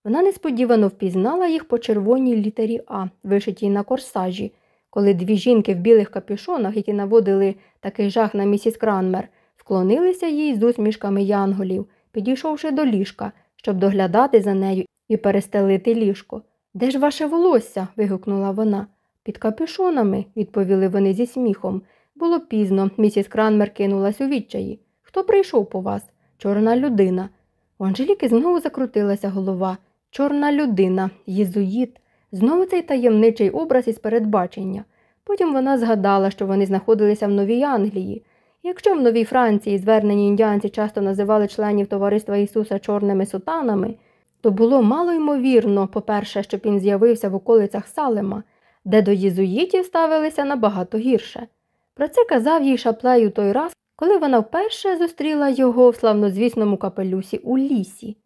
Вона несподівано впізнала їх по червоній літері А, вишитій на корсажі, коли дві жінки в білих капюшонах, які наводили такий жах на місіс Кранмер, вклонилися їй з усмішками янголів, підійшовши до ліжка, щоб доглядати за нею і перестелити ліжко. Де ж ваше волосся? вигукнула вона. Під капюшонами, відповіли вони зі сміхом. Було пізно, місіс Кранмер кинулась у відчаї. Хто прийшов по вас? Чорна людина. У Анжеліки знову закрутилася голова. Чорна людина, єзуїт, знову цей таємничий образ із передбачення. Потім вона згадала, що вони знаходилися в Новій Англії. Якщо в Новій Франції звернені індіанці часто називали членів Товариства Ісуса чорними сутанами, то було мало ймовірно, по-перше, щоб він з'явився в околицях Салема, де до єзуїтів ставилися набагато гірше. Про це казав їй шаплею той раз, коли вона вперше зустріла його в славнозвісному капелюсі у лісі.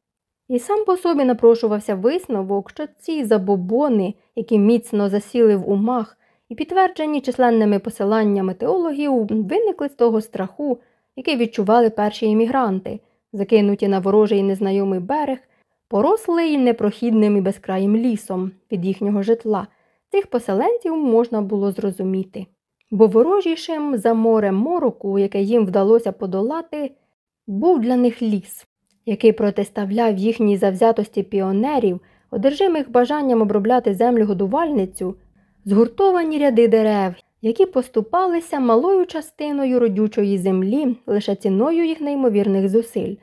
І сам по собі напрошувався висновок, що ці забобони, які міцно засіли в умах і підтверджені численними посиланнями теологів, виникли з того страху, який відчували перші іммігранти, закинуті на ворожий незнайомий берег, порослий непрохідним і безкраїм лісом від їхнього житла. Цих поселенців можна було зрозуміти. Бо ворожішим за морем мороку, яке їм вдалося подолати, був для них ліс, який протиставляв їхній завзятості піонерів, одержимих бажанням обробляти землю годувальницю, згуртовані ряди дерев, які поступалися малою частиною родючої землі лише ціною їх неймовірних зусиль,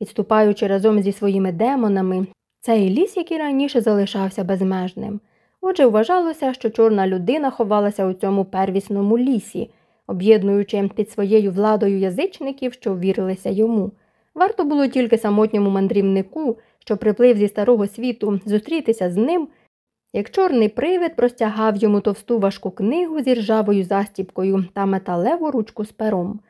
відступаючи разом зі своїми демонами, цей ліс, який раніше залишався безмежним. Отже, вважалося, що чорна людина ховалася у цьому первісному лісі, об'єднуючи під своєю владою язичників, що вірилися йому. Варто було тільки самотньому мандрівнику, що приплив зі старого світу, зустрітися з ним, як чорний привид простягав йому товсту важку книгу зі ржавою застіпкою та металеву ручку з пером.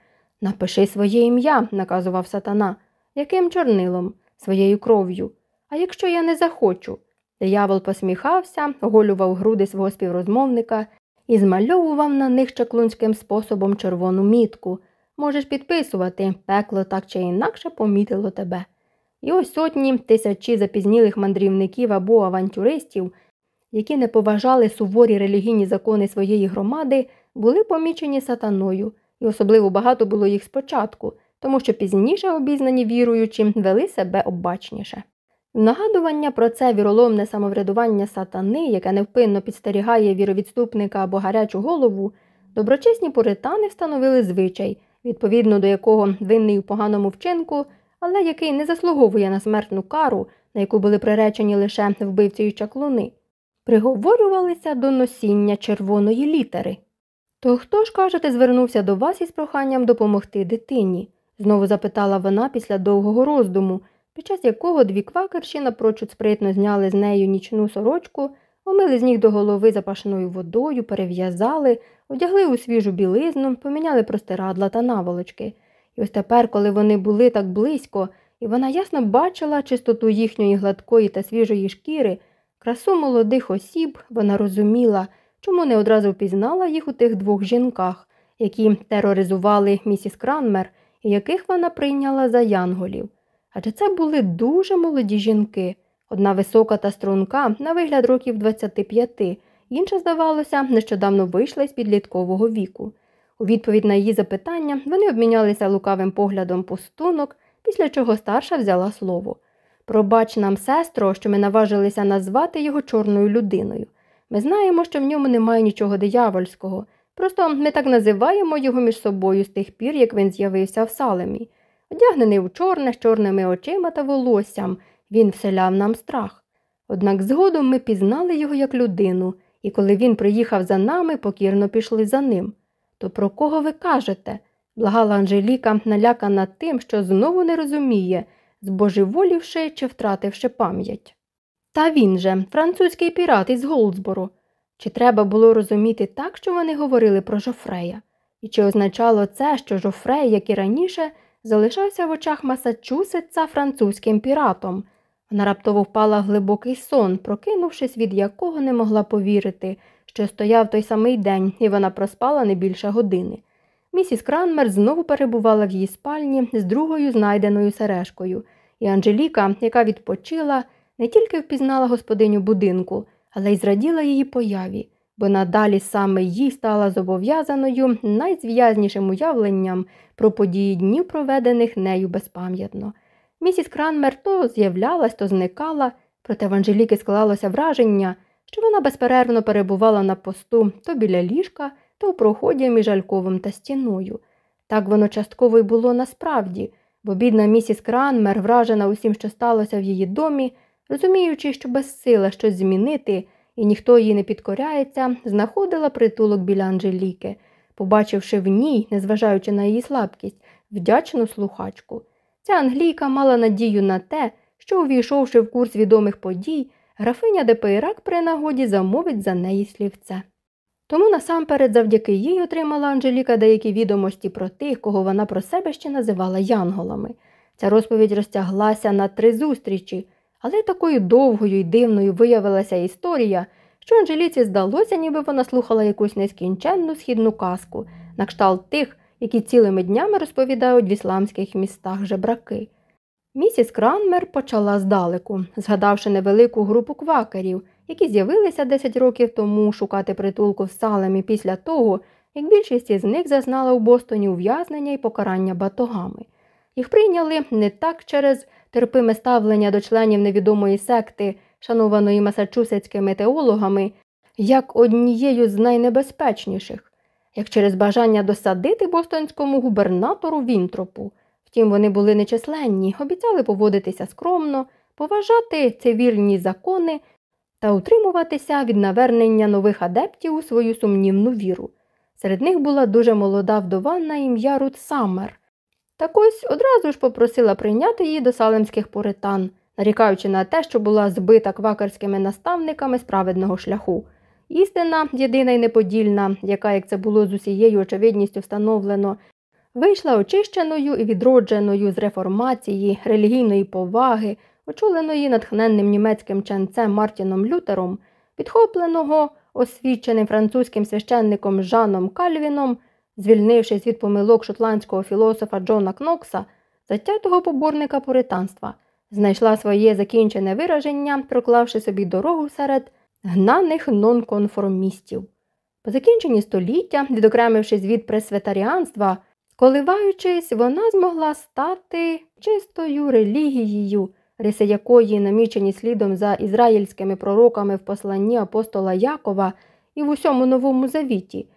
Напиши своє ім'я, наказував сатана. Яким чорнилом? Своєю кров'ю. А якщо я не захочу? Диявол посміхався, оголював груди свого співрозмовника і змальовував на них чаклунським способом червону мітку. Можеш підписувати, пекло так чи інакше помітило тебе. І ось сотні тисячі запізнілих мандрівників або авантюристів, які не поважали суворі релігійні закони своєї громади, були помічені сатаною, і особливо багато було їх спочатку, тому що пізніше обізнані віруючі вели себе обачніше. Нагадування про це віроломне самоврядування сатани, яке невпинно підстерігає віровідступника або гарячу голову, доброчесні пуритани встановили звичай, відповідно до якого винний у поганому вчинку, але який не заслуговує на смертну кару, на яку були приречені лише вбивці й чаклуни, приговорювалися до носіння червоної літери. То хто ж, кажете, звернувся до вас із проханням допомогти дитині? Знову запитала вона після довгого роздуму під час якого дві квакерші напрочуд спритно зняли з нею нічну сорочку, омили з ніг до голови запашною водою, перев'язали, одягли у свіжу білизну, поміняли простирадла та наволочки. І ось тепер, коли вони були так близько, і вона ясно бачила чистоту їхньої гладкої та свіжої шкіри, красу молодих осіб, вона розуміла, чому не одразу впізнала їх у тих двох жінках, які тероризували місіс Кранмер яких вона прийняла за янголів. Адже це були дуже молоді жінки. Одна висока та струнка, на вигляд років 25, інша, здавалося, нещодавно вийшла із підліткового віку. У відповідь на її запитання вони обмінялися лукавим поглядом пустунок, після чого старша взяла слово. Пробач нам, сестро, що ми наважилися назвати його чорною людиною. Ми знаємо, що в ньому немає нічого диявольського. Просто ми так називаємо його між собою з тих пір, як він з'явився в салемі. Одягнений у чорне з чорними очима та волоссям, він вселяв нам страх. Однак згодом ми пізнали його як людину, і коли він приїхав за нами, покірно пішли за ним. То про кого ви кажете? благала Анжеліка, налякана тим, що знову не розуміє, збожеволівши чи втративши пам'ять. Та він же, французький пірат із Голдсбору. Чи треба було розуміти так, що вони говорили про Жофрея? І чи означало це, що Жофрей, як і раніше, залишався в очах Масачусетса французьким піратом? Вона раптово впала в глибокий сон, прокинувшись, від якого не могла повірити, що стояв той самий день, і вона проспала не більше години. Місіс Кранмер знову перебувала в її спальні з другою знайденою сережкою, і Анжеліка, яка відпочила, не тільки впізнала господиню будинку, але й зраділа її появі, бо надалі саме їй стала зобов'язаною найзв'язнішим уявленням про події днів, проведених нею безпам'ятно. Місіс Кранмер то з'являлась, то зникала, проте в Анжеліки склалося враження, що вона безперервно перебувала на посту то біля ліжка, то в проході між альковом та стіною. Так воно частково й було насправді, бо бідна місіс Кранмер, вражена усім, що сталося в її домі, розуміючи, що безсила щось змінити, і ніхто їй не підкоряється, знаходила притулок біля Анжеліки, побачивши в ній, незважаючи на її слабкість, вдячну слухачку. Ця англійка мала надію на те, що, увійшовши в курс відомих подій, графиня Депейрак при нагоді замовить за неї слівце. Тому насамперед завдяки їй отримала Анжеліка деякі відомості про тих, кого вона про себе ще називала янголами. Ця розповідь розтяглася на три зустрічі, але такою довгою і дивною виявилася історія, що Анжеліці здалося, ніби вона слухала якусь нескінченну східну казку, на кшталт тих, які цілими днями розповідають в ісламських містах жебраки. Місіс Кранмер почала здалеку, згадавши невелику групу квакерів, які з'явилися 10 років тому шукати притулку в Салемі після того, як більшість із них зазнала у Бостоні ув'язнення і покарання батогами. Їх прийняли не так через терпиме ставлення до членів невідомої секти, шанованої масачусетськими теологами, як однією з найнебезпечніших, як через бажання досадити бостонському губернатору Вінтропу. Втім, вони були нечисленні, обіцяли поводитися скромно, поважати цивільні закони та утримуватися від навернення нових адептів у свою сумнівну віру. Серед них була дуже молода вдова на ім'я Рут Саммер. Так ось одразу ж попросила прийняти її до салемських поритан, нарікаючи на те, що була збита квакерськими наставниками справедного шляху. Істина, єдина й неподільна, яка, як це було з усією очевидністю встановлено, вийшла очищеною і відродженою з реформації, релігійної поваги, очоленої натхненним німецьким ченцем Мартіном Лютером, підхопленого освіченим французьким священником Жаном Кальвіном, звільнившись від помилок шотландського філософа Джона Кнокса, затятого поборника пуританства, знайшла своє закінчене вираження, проклавши собі дорогу серед гнаних нонконформістів. По закінченні століття, відокремившись від пресвятаріанства, коливаючись, вона змогла стати чистою релігією, риси якої намічені слідом за ізраїльськими пророками в посланні апостола Якова і в усьому новому завіті,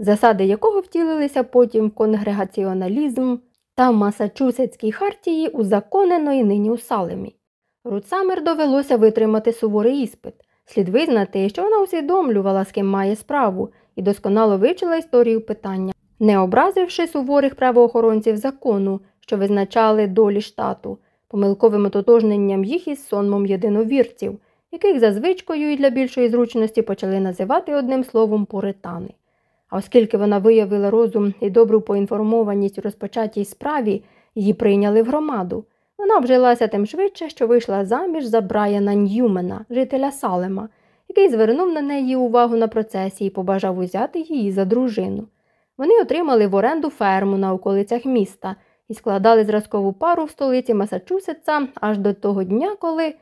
засади якого втілилися потім в конгрегаціоналізм та Масачусетській хартії, узаконеної нині у Салемі. Руцамер довелося витримати суворий іспит. Слід визнати, що вона усвідомлювала, з ким має справу, і досконало вивчила історію питання, не образивши суворих правоохоронців закону, що визначали долі штату, помилковим ототожненням їх із сонмом єдиновірців, яких за звичкою і для більшої зручності почали називати одним словом пуритани. А оскільки вона виявила розум і добру поінформованість у розпочатій справі, її прийняли в громаду. Вона вжилася тим швидше, що вийшла заміж за Брайана Ньюмена, жителя Салема, який звернув на неї увагу на процесі і побажав узяти її за дружину. Вони отримали в оренду ферму на околицях міста і складали зразкову пару в столиці Масачусетса аж до того дня, коли,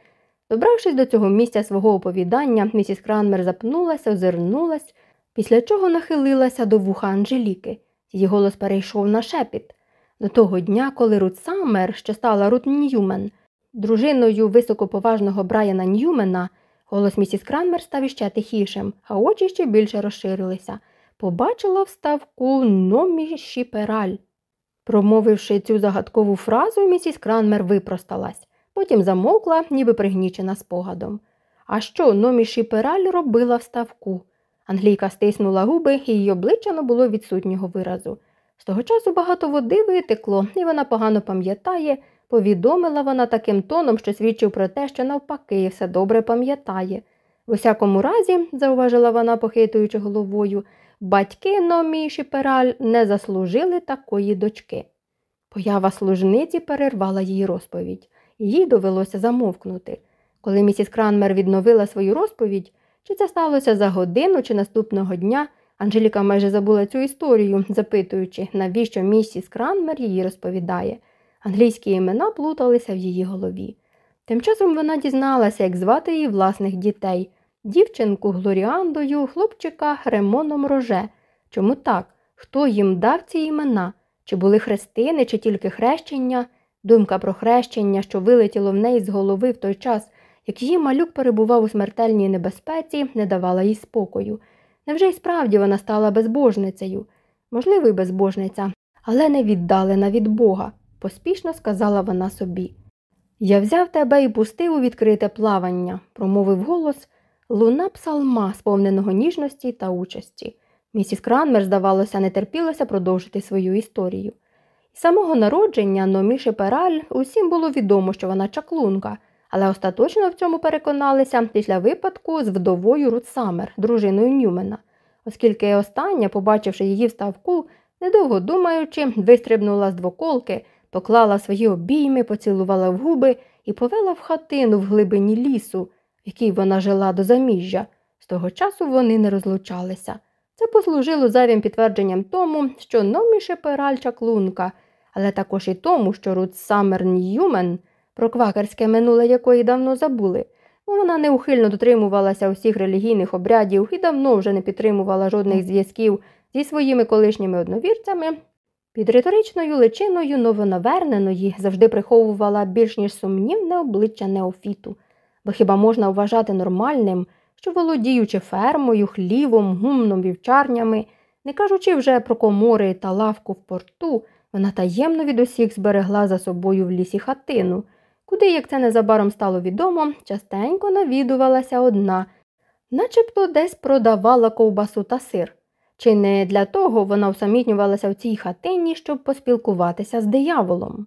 добравшись до цього місця свого оповідання, місіс Кранмер запнулася, озирнулась, після чого нахилилася до вуха Анжеліки. Її голос перейшов на шепіт. До того дня, коли Рут Саммер, що стала Рут Ньюмен, дружиною високоповажного Брайана Ньюмена, голос місіс Кранмер став іще тихішим, а очі ще більше розширилися. Побачила вставку номі Шіпераль. Промовивши цю загадкову фразу, місіс Кранмер випросталась, потім замовкла, ніби пригнічена спогадом. А що номі Шіпераль робила в ставку? Англійка стиснула губи, і її обличчя не було відсутнього виразу. З того часу багато води витекло, і вона погано пам'ятає, повідомила вона таким тоном, що свідчив про те, що навпаки все добре пам'ятає. В усякому разі, зауважила вона, похитуючи головою, батьки Номі Шіпераль не заслужили такої дочки. Поява служниці перервала її розповідь, їй довелося замовкнути. Коли місіс Кранмер відновила свою розповідь, чи це сталося за годину чи наступного дня, Анжеліка майже забула цю історію, запитуючи, навіщо місіс Кранмер її розповідає. Англійські імена плуталися в її голові. Тим часом вона дізналася, як звати її власних дітей дівчинку Глоріандою, хлопчика Ремоном Роже. Чому так? Хто їм дав ці імена? Чи були хрестини, чи тільки хрещення? Думка про хрещення, що вилетіло в неї з голови в той час, як її малюк перебував у смертельній небезпеці, не давала їй спокою. Невже й справді вона стала безбожницею? Можливо, й безбожниця, але не віддалена від Бога, поспішно сказала вона собі. Я взяв тебе і пустив у відкрите плавання, промовив голос луна псалма, сповненого ніжності та участі. Місіс Кранмер, здавалося, не терпілося продовжити свою історію. З самого народження Номі Шепераль усім було відомо, що вона чаклунка, але остаточно в цьому переконалися після випадку з вдовою Рут Саммер, дружиною Ньюмена, оскільки остання, побачивши її в ставку, недовго думаючи, вистрибнула з двоколки, поклала свої обійми, поцілувала в губи і повела в хатину в глибині лісу, в якій вона жила до заміжжя. З того часу вони не розлучалися. Це послужило зайвим підтвердженням тому, що Номі Шепераль чаклунка, але також і тому, що Рут Саммер Ньюмен, про квакерське минуле якої давно забули, вона неухильно дотримувалася усіх релігійних обрядів і давно вже не підтримувала жодних зв'язків зі своїми колишніми одновірцями, під риторичною личиною новонаверненої завжди приховувала більш ніж сумнівне обличчя неофіту, бо хіба можна вважати нормальним, що, володіючи фермою, хлівом, гумном, вівчарнями, не кажучи вже про комори та лавку в порту, вона таємно від усіх зберегла за собою в лісі хатину, куди, як це незабаром стало відомо, частенько навідувалася одна, начебто десь продавала ковбасу та сир. Чи не для того вона усамітнювалася в цій хатині, щоб поспілкуватися з дияволом?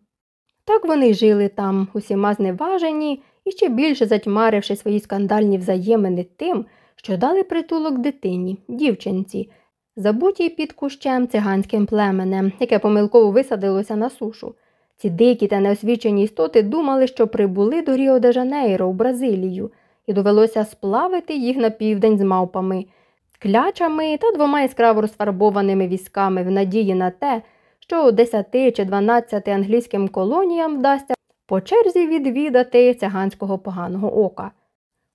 Так вони жили там, усіма зневажені і ще більше затьмаривши свої скандальні взаємини тим, що дали притулок дитині, дівчинці, забутій під кущем циганським племенем, яке помилково висадилося на сушу. Ці дикі та неосвічені істоти думали, що прибули до Ріо де Жанейро у Бразилію, і довелося сплавити їх на південь з мавпами, клячами та двома яскраво розфарбованими візками в надії на те, що 10 чи 12 англійським колоніям вдасться по черзі відвідати циганського поганого ока.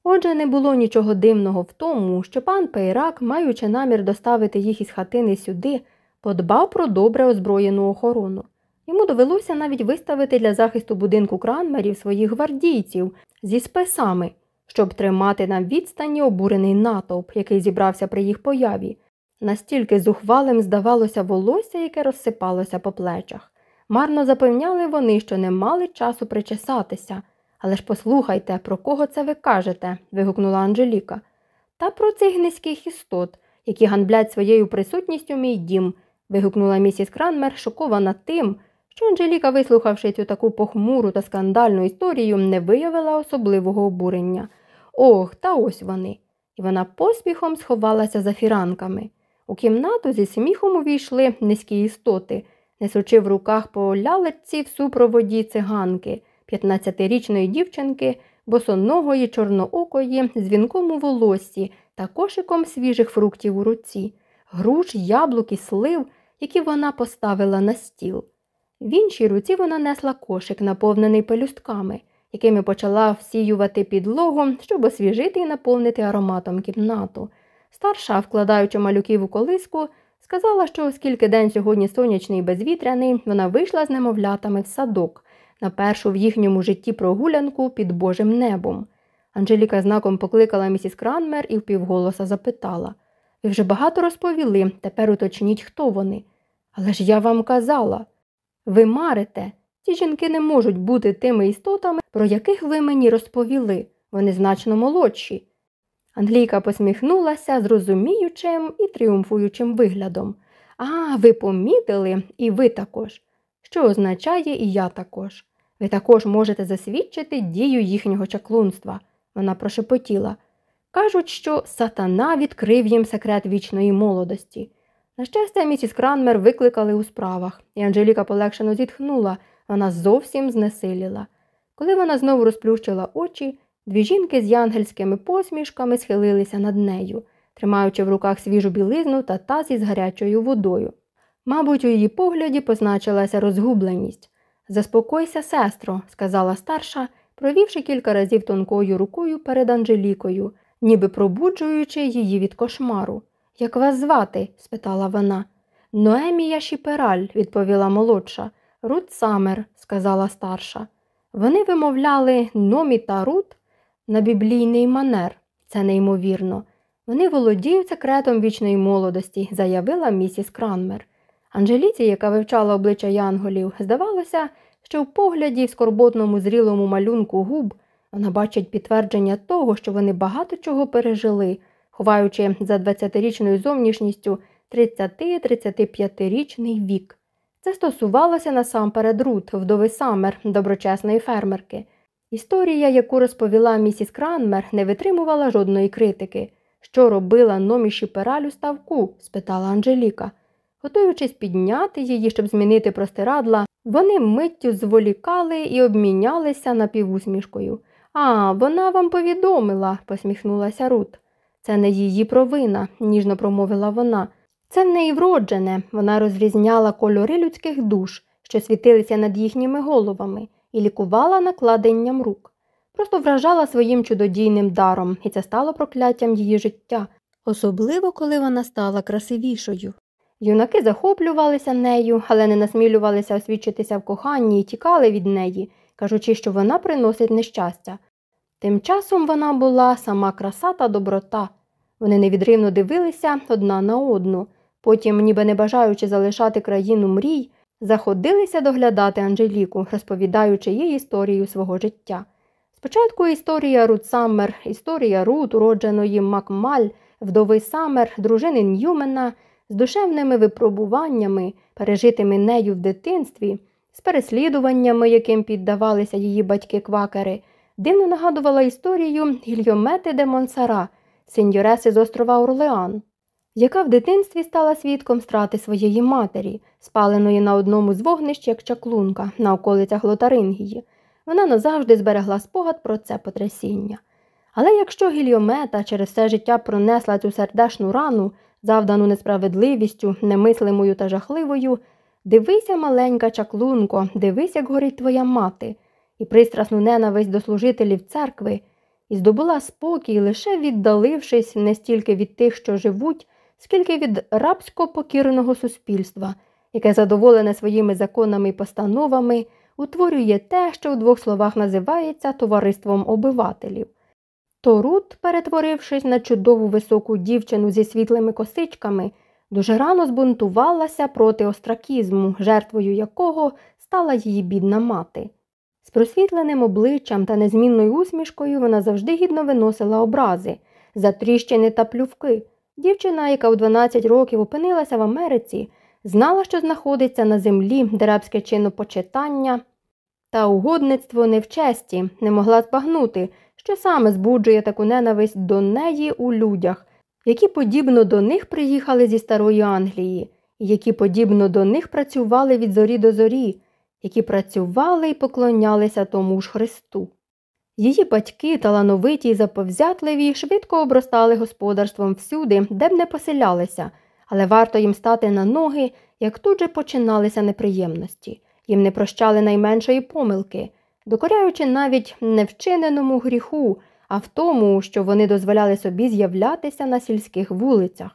Отже, не було нічого дивного в тому, що пан Пейрак, маючи намір доставити їх із хатини сюди, подбав про добре озброєну охорону. Йому довелося навіть виставити для захисту будинку кранмерів своїх гвардійців зі списами, щоб тримати на відстані обурений натовп, який зібрався при їх появі. Настільки зухвалим здавалося волосся, яке розсипалося по плечах. Марно запевняли вони, що не мали часу причесатися. Але ж послухайте, про кого це ви кажете? вигукнула Анжеліка. Та про цих низьких істот, які ганблять своєю присутністю мій дім, вигукнула місіс Кранмер, шокована тим, що Анжеліка, вислухавши цю таку похмуру та скандальну історію, не виявила особливого обурення. Ох, та ось вони. І вона поспіхом сховалася за фіранками. У кімнату зі сміхом увійшли низькі істоти, несучи в руках по лялечці в супроводі циганки, 15-річної дівчинки, босоногої, чорноокої, з вінком у волоссі та кошиком свіжих фруктів у руці, груш, яблук і слив, які вона поставила на стіл. В іншій руці вона несла кошик, наповнений пелюстками, якими почала всіювати підлогу, щоб освіжити і наповнити ароматом кімнату. Старша, вкладаючи малюків у колиску, сказала, що оскільки день сьогодні сонячний і безвітряний, вона вийшла з немовлятами в садок на першу в їхньому житті прогулянку під Божим небом. Анжеліка знаком покликала місіс Кранмер і впівголоса запитала Ви вже багато розповіли, тепер уточніть, хто вони. Але ж я вам казала. Ви марите, ці жінки не можуть бути тими істотами, про яких ви мені розповіли. Вони значно молодші. Англійка посміхнулася з розуміючим і тріумфуючим виглядом. А, ви помітили, і ви також. Що означає і я також. Ви також можете засвідчити дію їхнього чаклунства. Вона прошепотіла. Кажуть, що сатана відкрив їм секрет вічної молодості. На щастя, місіс Кранмер викликали у справах, і Анжеліка полегшено зітхнула, вона зовсім знесиліла. Коли вона знову розплющила очі, дві жінки з янгельськими посмішками схилилися над нею, тримаючи в руках свіжу білизну та таз із гарячою водою. Мабуть, у її погляді позначилася розгубленість. Заспокойся, сестро, сказала старша, провівши кілька разів тонкою рукою перед Анжелікою, ніби пробуджуючи її від кошмару. Як вас звати? спитала вона. Ноемія Шіпераль, відповіла молодша. Рут Самер, сказала старша. Вони вимовляли номі та рут на біблійний манер. Це неймовірно. Вони володіють секретом вічної молодості, заявила місіс Кранмер. Анжеліці, яка вивчала обличчя янголів, здавалося, що в погляді в скорботному зрілому малюнку губ вона бачить підтвердження того, що вони багато чого пережили, ховаючи за 20-річною зовнішністю 30-35-річний вік. Це стосувалося насамперед Рут, вдови Самер, доброчесної фермерки. Історія, яку розповіла місіс Кранмер, не витримувала жодної критики. Що робила номіші пералю ставку? спитала Анжеліка. Готуючись підняти її, щоб змінити простирадла, вони миттю зволікали і обмінялися напівусмішкою. А, вона вам повідомила, посміхнулася Рут. Це не її провина, ніжно промовила вона. Це в неї вроджене. Вона розрізняла кольори людських душ, що світилися над їхніми головами, і лікувала накладенням рук. Просто вражала своїм чудодійним даром, і це стало прокляттям її життя, особливо коли вона стала красивішою. Юнаки захоплювалися нею, але не насмілювалися освідчитися в коханні і тікали від неї, кажучи, що вона приносить нещастя. Тим часом вона була сама краса та доброта. Вони невідривно дивилися одна на одну, потім, ніби не бажаючи залишати країну мрій, заходилися доглядати Анжеліку, розповідаючи їй історію свого життя. Спочатку історія Рут Саммер, історія Рут, уродженої Макмаль, вдови Саммер, дружини Ньюмена – з душевними випробуваннями, пережитими нею в дитинстві, з переслідуваннями, яким піддавалися її батьки-квакери, дивно нагадувала історію Гільйомети де Монсара, сеньореси з острова Орлеан, яка в дитинстві стала свідком страти своєї матері, спаленої на одному з вогнищ як чаклунка на околицях Лотарингії. Вона назавжди зберегла спогад про це потрясіння. Але якщо гільйомета через все життя пронесла цю сердешну рану, завдану несправедливістю, немислимою та жахливою, дивися, маленька чаклунко, дивись, як горить твоя мати, і пристрасну ненависть до служителів церкви, і здобула спокій, лише віддалившись не стільки від тих, що живуть, скільки від рабсько покіреного суспільства, яке задоволене своїми законами і постановами, утворює те, що в двох словах називається товариством обивателів. То Рут, перетворившись на чудову високу дівчину зі світлими косичками, дуже рано збунтувалася проти остракізму, жертвою якого стала її бідна мати. Просвітленим обличчям та незмінною усмішкою вона завжди гідно виносила образи, затріщини та плювки. Дівчина, яка у 12 років опинилася в Америці, знала, що знаходиться на землі, де рабське чинопочитання та угодництво не в честі, не могла збагнути що саме збуджує таку ненависть до неї у людях, які подібно до них приїхали зі Старої Англії, які подібно до них працювали від зорі до зорі, які працювали і поклонялися тому ж Христу. Її батьки, талановиті й заповзятливі, швидко обростали господарством всюди, де б не поселялися, але варто їм стати на ноги, як тут же починалися неприємності, їм не прощали найменшої помилки, докоряючи навіть невчиненому гріху, а в тому, що вони дозволяли собі з'являтися на сільських вулицях.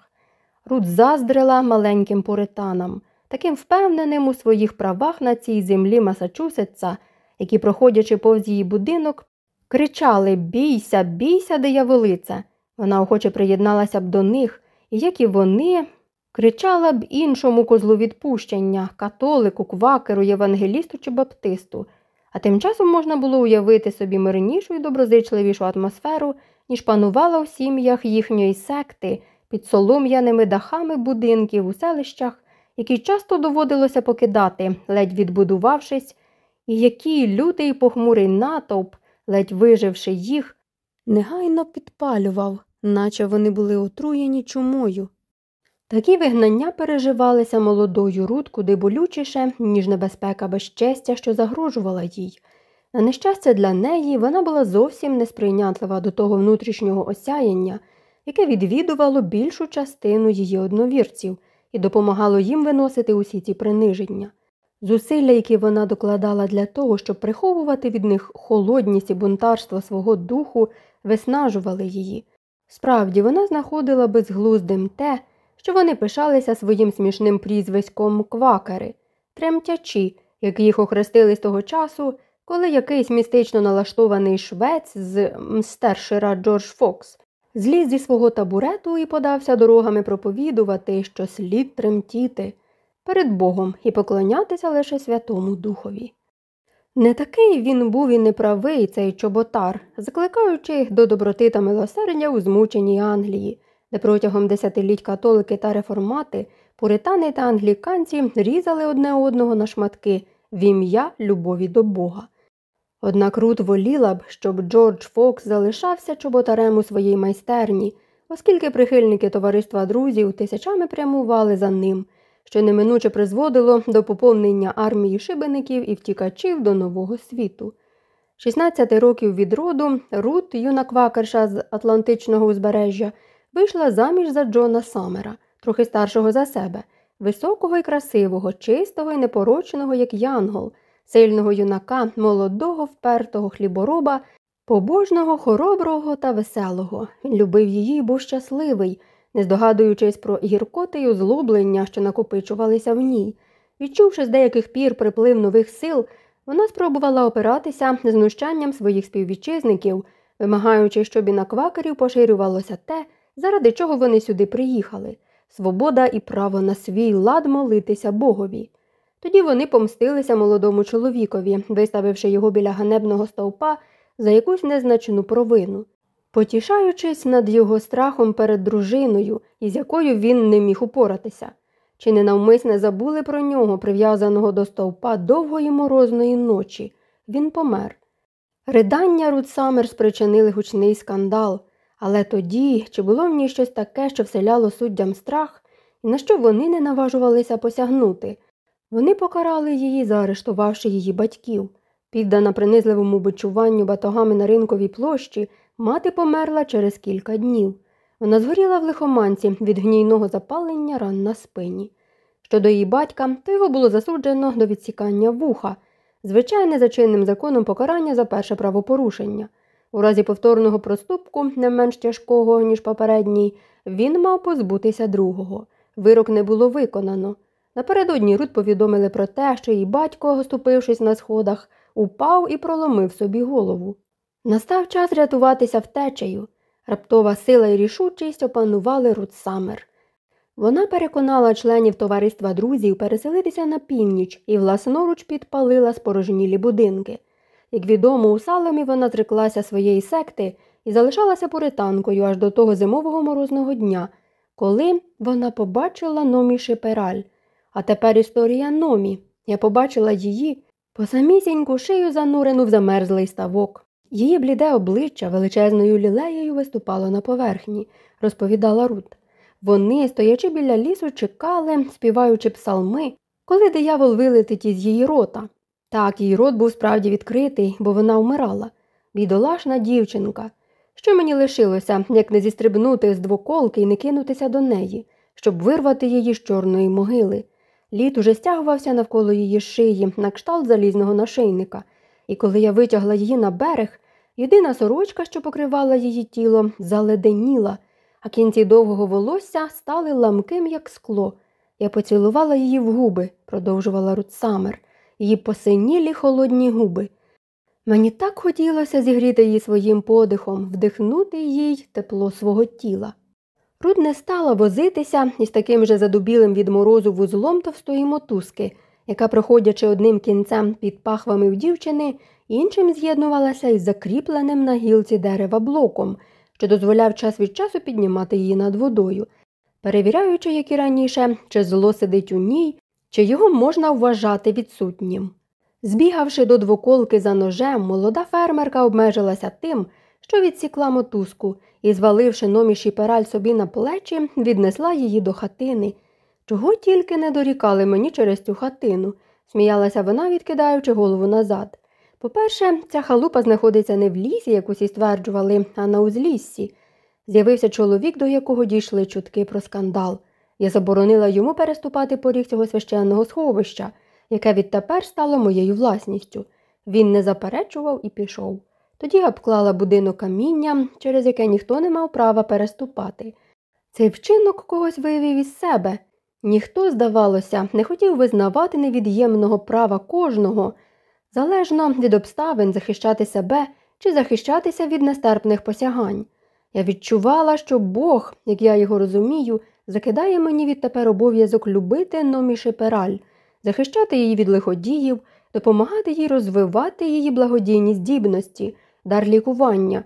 Рут заздрила маленьким пуританам, таким впевненим у своїх правах на цій землі Масачусетса, які, проходячи повз її будинок, кричали Бійся, бійся, дияволице. Вона охоче приєдналася б до них, і як і вони, кричала б іншому козлу відпущення, католику, квакеру, євангелісту чи баптисту. А тим часом можна було уявити собі мирнішу і доброзичливішу атмосферу, ніж панувала у сім'ях їхньої секти під солом'яними дахами будинків у селищах, які часто доводилося покидати, ледь відбудувавшись, і який лютий похмурий натовп, ледь виживши їх, негайно підпалював, наче вони були отруєні чумою. Такі вигнання переживалися молодою Рут куди болючіше, ніж небезпека безчестя, що загрожувала їй. На нещастя для неї вона була зовсім несприйнятлива до того внутрішнього осяяння, яке відвідувало більшу частину її одновірців і допомагало їм виносити усі ці приниження. Зусилля, які вона докладала для того, щоб приховувати від них холодність і бунтарство свого духу, виснажували її. Справді, вона знаходила безглуздим те, що вони пишалися своїм смішним прізвиськом квакери, тремтячі, як їх охрестили з того часу, коли якийсь містично налаштований швець з мстершира Джордж Фокс зліз зі свого табурету і подався дорогами проповідувати, що слід тремтіти перед Богом і поклонятися лише Святому Духові. Не такий він був і неправий цей чоботар, закликаючи до доброти та милосердя у змученій Англії, де протягом десятиліть католики та реформати, пуритани та англіканці різали одне одного на шматки в ім'я любові до Бога. Однак Рут воліла б, щоб Джордж Фокс залишався чоботарем у своїй майстерні, оскільки прихильники товариства друзів тисячами прямували за ним, що неминуче призводило до поповнення армії шибеників і втікачів до нового світу. 16 років від роду Рут, юна квакерша з Атлантичного узбережжя, вийшла заміж за Джона Самера, трохи старшого за себе, високого і красивого, чистого і непорочного, як Янгол, сильного юнака, молодого, впертого хлібороба, побожного, хороброго та веселого. Він любив її і був щасливий, не здогадуючись про гіркоти й озлоблення, що накопичувалися в ній. Відчувши з деяких пір приплив нових сил, вона спробувала опиратися знущанням своїх співвітчизників, вимагаючи, щоб і на квакерів поширювалося те, заради чого вони сюди приїхали свобода і право на свій лад молитися Богові. Тоді вони помстилися молодому чоловікові, виставивши його біля ганебного стовпа за якусь незначну провину, потішаючись над його страхом перед дружиною, із якою він не міг упоратися, чи ненавмисне забули про нього, прив'язаного до стовпа довгої морозної ночі. Він помер. Ридання Рут Саммер спричинили гучний скандал, але тоді чи було в ній щось таке, що вселяло суддям страх, і на що вони не наважувалися посягнути. Вони покарали її, заарештувавши її батьків. Піддана принизливому бичуванню батогами на ринковій площі, мати померла через кілька днів. Вона згоріла в лихоманці від гнійного запалення ран на спині. Щодо її батька, то його було засуджено до відсікання вуха, звичайне за чинним законом покарання за перше правопорушення. У разі повторного проступку, не менш тяжкого, ніж попередній, він мав позбутися другого. Вирок не було виконано. Напередодні Рут повідомили про те, що її батько, оступившись на сходах, упав і проломив собі голову. Настав час рятуватися втечею. Раптова сила і рішучість опанували Рут Саммер. Вона переконала членів товариства друзів переселитися на північ і власноруч підпалила спорожнілі будинки. Як відомо, у Салемі вона зреклася своєї секти і залишалася пуританкою аж до того зимового морозного дня, коли вона побачила номі Шипераль. А тепер історія номі. Я побачила її по самісіньку шию занурену в замерзлий ставок. Її бліде обличчя величезною лілеєю виступало на поверхні, розповідала Рут. Вони, стоячи біля лісу, чекали, співаючи псалми, коли диявол вилетить із її рота. Так, її рот був справді відкритий, бо вона вмирала. Бідолашна дівчинка. Що мені лишилося, як не зістрибнути з двоколки і не кинутися до неї, щоб вирвати її з чорної могили. Лід уже стягувався навколо її шиї, на кшталт залізного нашийника, і коли я витягла її на берег, єдина сорочка, що покривала її тіло, заледеніла, а кінці довгого волосся стали ламким, як скло. Я поцілувала її в губи, продовжувала Рут Саммер, її посинілі холодні губи. Мені так хотілося зігріти її своїм подихом, вдихнути їй тепло свого тіла. Рут не стала возитися із таким же задубілим від морозу вузлом товстої мотузки, яка, проходячи одним кінцем під пахвами в дівчини, іншим з'єднувалася із закріпленим на гілці дерева блоком, що дозволяв час від часу піднімати її над водою, перевіряючи, як і раніше, чи зло сидить у ній, чи його можна вважати відсутнім. Збігавши до двоколки за ножем, молода фермерка обмежилася тим, що відсікла мотузку і, зваливши номіші пераль собі на плечі, віднесла її до хатини. Чого тільки не дорікали мені через цю хатину, сміялася вона, відкидаючи голову назад. По-перше, ця халупа знаходиться не в лісі, як усі стверджували, а на узліссі. З'явився чоловік, до якого дійшли чутки про скандал. Я заборонила йому переступати поріг цього священного сховища, яке відтепер стало моєю власністю. Він не заперечував і пішов. Тоді обклала будинок камінням, через яке ніхто не мав права переступати. Цей вчинок когось виявив із себе. Ніхто, здавалося, не хотів визнавати невід'ємного права кожного, залежно від обставин захищати себе чи захищатися від нестерпних посягань. Я відчувала, що Бог, як я його розумію, закидає мені відтепер обов'язок любити номі шепераль, захищати її від лиходіїв, допомагати їй розвивати її благодійні здібності, дар лікування.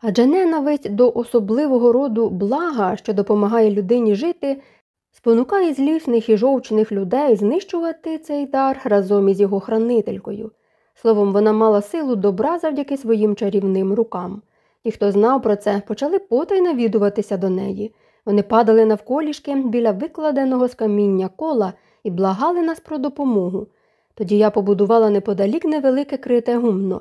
Адже ненависть до особливого роду блага, що допомагає людині жити, спонукає злісних і жовчних людей знищувати цей дар разом із його хранителькою. Словом, вона мала силу добра завдяки своїм чарівним рукам. Ті, хто знав про це, почали потай навідуватися до неї. Вони падали навколішки біля викладеного з каміння кола і благали нас про допомогу. Тоді я побудувала неподалік невелике крите гумно,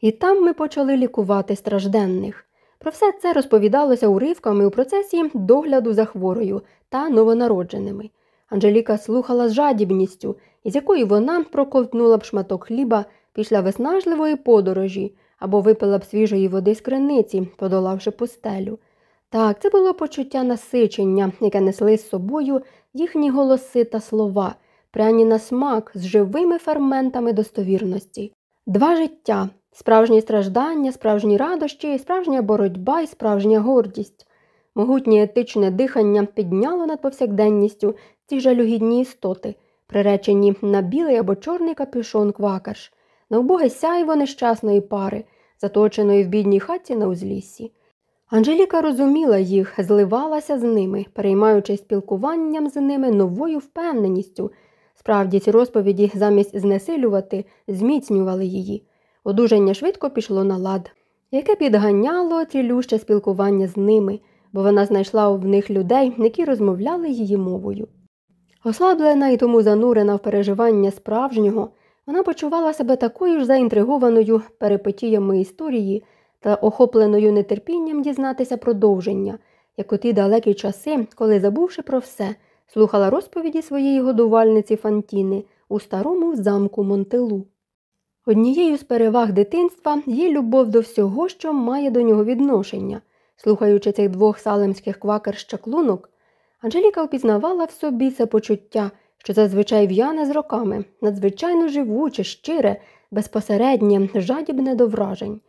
і там ми почали лікувати стражденних. Про все це розповідалося уривками у процесі догляду за хворою та новонародженими. Анжеліка слухала з жадібністю, із якої вона проковтнула б шматок хліба після виснажливої подорожі або випила б свіжої води з криниці, подолавши пустелю. Так, це було почуття насичення, яке несли з собою їхні голоси та слова, пряні на смак з живими ферментами достовірності. Два життя справжні страждання, справжні радощі, справжня боротьба і справжня гордість. Могутнє етичне дихання підняло над повсякденністю ці жалюгідні істоти, приречені на білий або чорний капюшон квакарш, на убоге сяйво нещасної пари, заточеної в бідній хаті на узліссі. Анжеліка розуміла їх, зливалася з ними, переймаючись спілкуванням з ними новою впевненістю. Справді, ці розповіді замість знесилювати, зміцнювали її. Одужання швидко пішло на лад, яке підганяло цілюще спілкування з ними, бо вона знайшла в них людей, які розмовляли її мовою. Ослаблена і тому занурена в переживання справжнього, вона почувала себе такою ж заінтригованою перепитіями історії та охопленою нетерпінням дізнатися продовження, як у ті далекі часи, коли, забувши про все, слухала розповіді своєї годувальниці Фантіни у старому замку Монтелу. Однією з переваг дитинства є любов до всього, що має до нього відношення. Слухаючи цих двох салемських квакер щаклунок, Анжеліка впізнавала в собі це почуття, що зазвичай в'яне з роками, надзвичайно живуче, щире, безпосереднє, жадібне до вражень.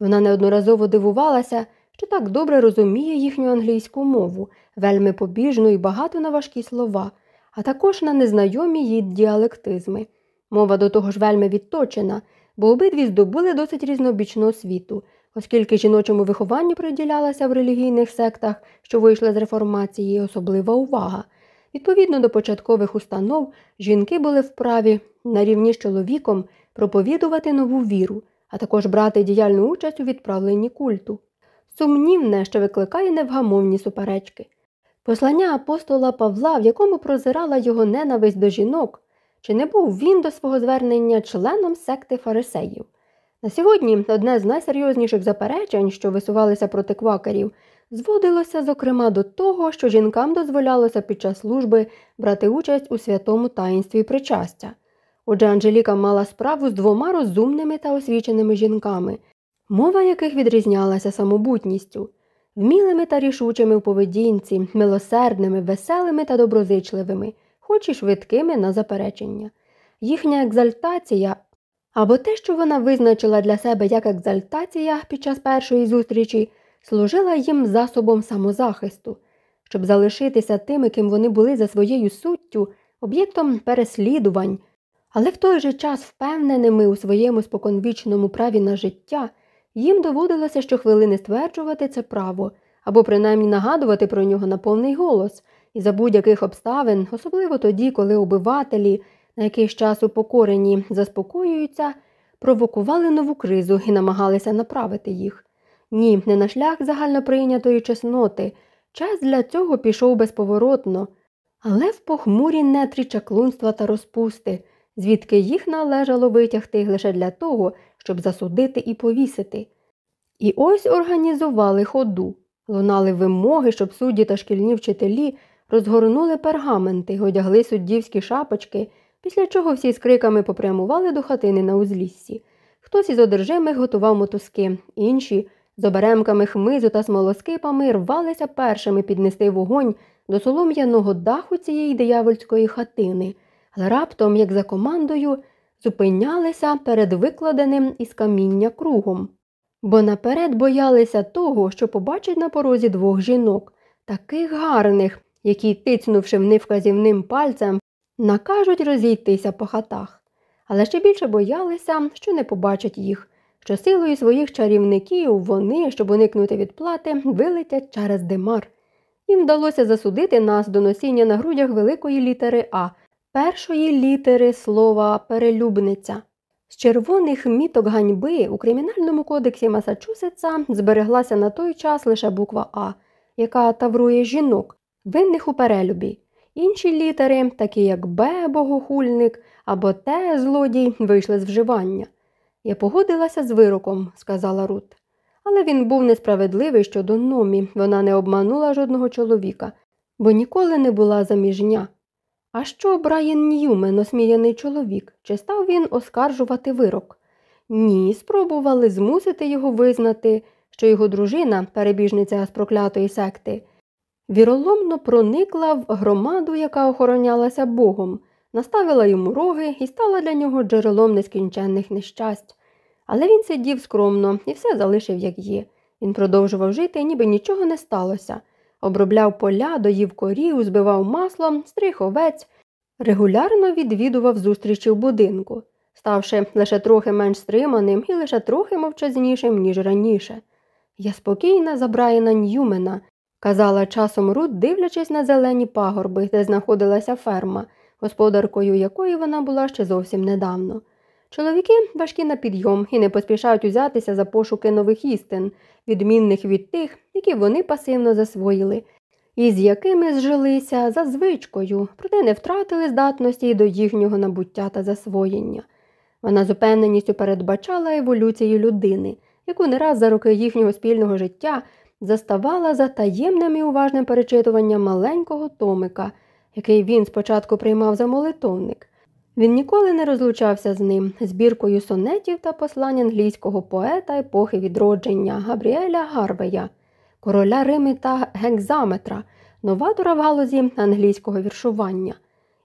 Вона неодноразово дивувалася, що так добре розуміє їхню англійську мову, вельми побіжну і багато на важкі слова, а також на незнайомі її діалектизми. Мова до того ж вельми відточена, бо обидві здобули досить різнобічну освіту, оскільки жіночому вихованню приділялася в релігійних сектах, що вийшли з реформації, особлива увага. Відповідно до початкових установ, жінки були вправі на рівні з чоловіком проповідувати нову віру, а також брати діяльну участь у відправленні культу. Сумнівне, що викликає невгамовні суперечки. Послання апостола Павла, в якому прозирала його ненависть до жінок, чи не був він до свого звернення членом секти фарисеїв? На сьогодні одне з найсерйозніших заперечень, що висувалися проти квакерів, зводилося, зокрема, до того, що жінкам дозволялося під час служби брати участь у святому таїнстві причастя. Отже, Анжеліка мала справу з двома розумними та освіченими жінками, мова яких відрізнялася самобутністю, вмілими та рішучими в поведінці, милосердними, веселими та доброзичливими, хоч і швидкими на заперечення. Їхня екзальтація або те, що вона визначила для себе як екзальтація під час першої зустрічі, служила їм засобом самозахисту, щоб залишитися тими, ким вони були за своєю суттю, об'єктом переслідувань, але в той же час впевненими у своєму споконвічному праві на життя, їм доводилося щохвилини стверджувати це право або принаймні нагадувати про нього на повний голос, і за будь-яких обставин, особливо тоді, коли обивателі, на якийсь час упокорені, заспокоюються, провокували нову кризу і намагалися направити їх. Ні, не на шлях загальноприйнятої чесноти. Час для цього пішов безповоротно, але в похмурі нетрі чаклунства та розпусти, звідки їх належало витягти лише для того, щоб засудити і повісити. І ось організували ходу, лунали вимоги, щоб судді та шкільні вчителі розгорнули пергаменти, одягли суддівські шапочки, після чого всі з криками попрямували до хатини на узліссі. Хтось із одержимих готував мотузки, інші з оберемками хмизу та смолоскипами рвалися першими піднести вогонь до солом'яного даху цієї диявольської хатини, але раптом, як за командою, зупинялися перед викладеним із каміння кругом, бо наперед боялися того, що побачать на порозі двох жінок, таких гарних, які, тицнувши в них вказівним пальцем, накажуть розійтися по хатах. Але ще більше боялися, що не побачать їх, що силою своїх чарівників вони, щоб уникнути відплати, вилетять через димар. Їм вдалося засудити нас до носіння на грудях великої літери А, першої літери слова перелюбниця. З червоних міток ганьби у Кримінальному кодексі Масачусетса збереглася на той час лише буква А, яка таврує жінок, винних у перелюбі. Інші літери, такі як Б, богохульник або Т, злодій, вийшли з вживання. Я погодилася з вироком, сказала Рут. Але він був несправедливий щодо номі, вона не обманула жодного чоловіка, бо ніколи не була заміжня. А що Брайан Ньюмен, осміяний чоловік, чи став він оскаржувати вирок? Ні, спробували змусити його визнати, що його дружина, перебіжниця з проклятої секти, віроломно проникла в громаду, яка охоронялася Богом, наставила йому роги і стала для нього джерелом нескінченних нещасть. Але він сидів скромно і все залишив, як є. Він продовжував жити, ніби нічого не сталося. Обробляв поля, доїв корів, збивав маслом, стриг овець, регулярно відвідував зустрічі в будинку, ставши лише трохи менш стриманим і лише трохи мовчазнішим, ніж раніше. Я спокійна за Брайана Ньюмена, казала часом Рут, дивлячись на зелені пагорби, де знаходилася ферма, господаркою якої вона була ще зовсім недавно. Чоловіки важкі на підйом і не поспішають узятися за пошуки нових істин, відмінних від тих, які вони пасивно засвоїли, і з якими зжилися за звичкою, проте не втратили здатності до їхнього набуття та засвоєння. Вона з упевненістю передбачала еволюцію людини, яку не раз за роки їхнього спільного життя заставала за таємним і уважним перечитуванням маленького томика, який він спочатку приймав за молитовник. Він ніколи не розлучався з ним, збіркою сонетів та послань англійського поета епохи відродження Габріеля Гарвея, короля Рими та гекзаметра, новатора в галузі англійського віршування.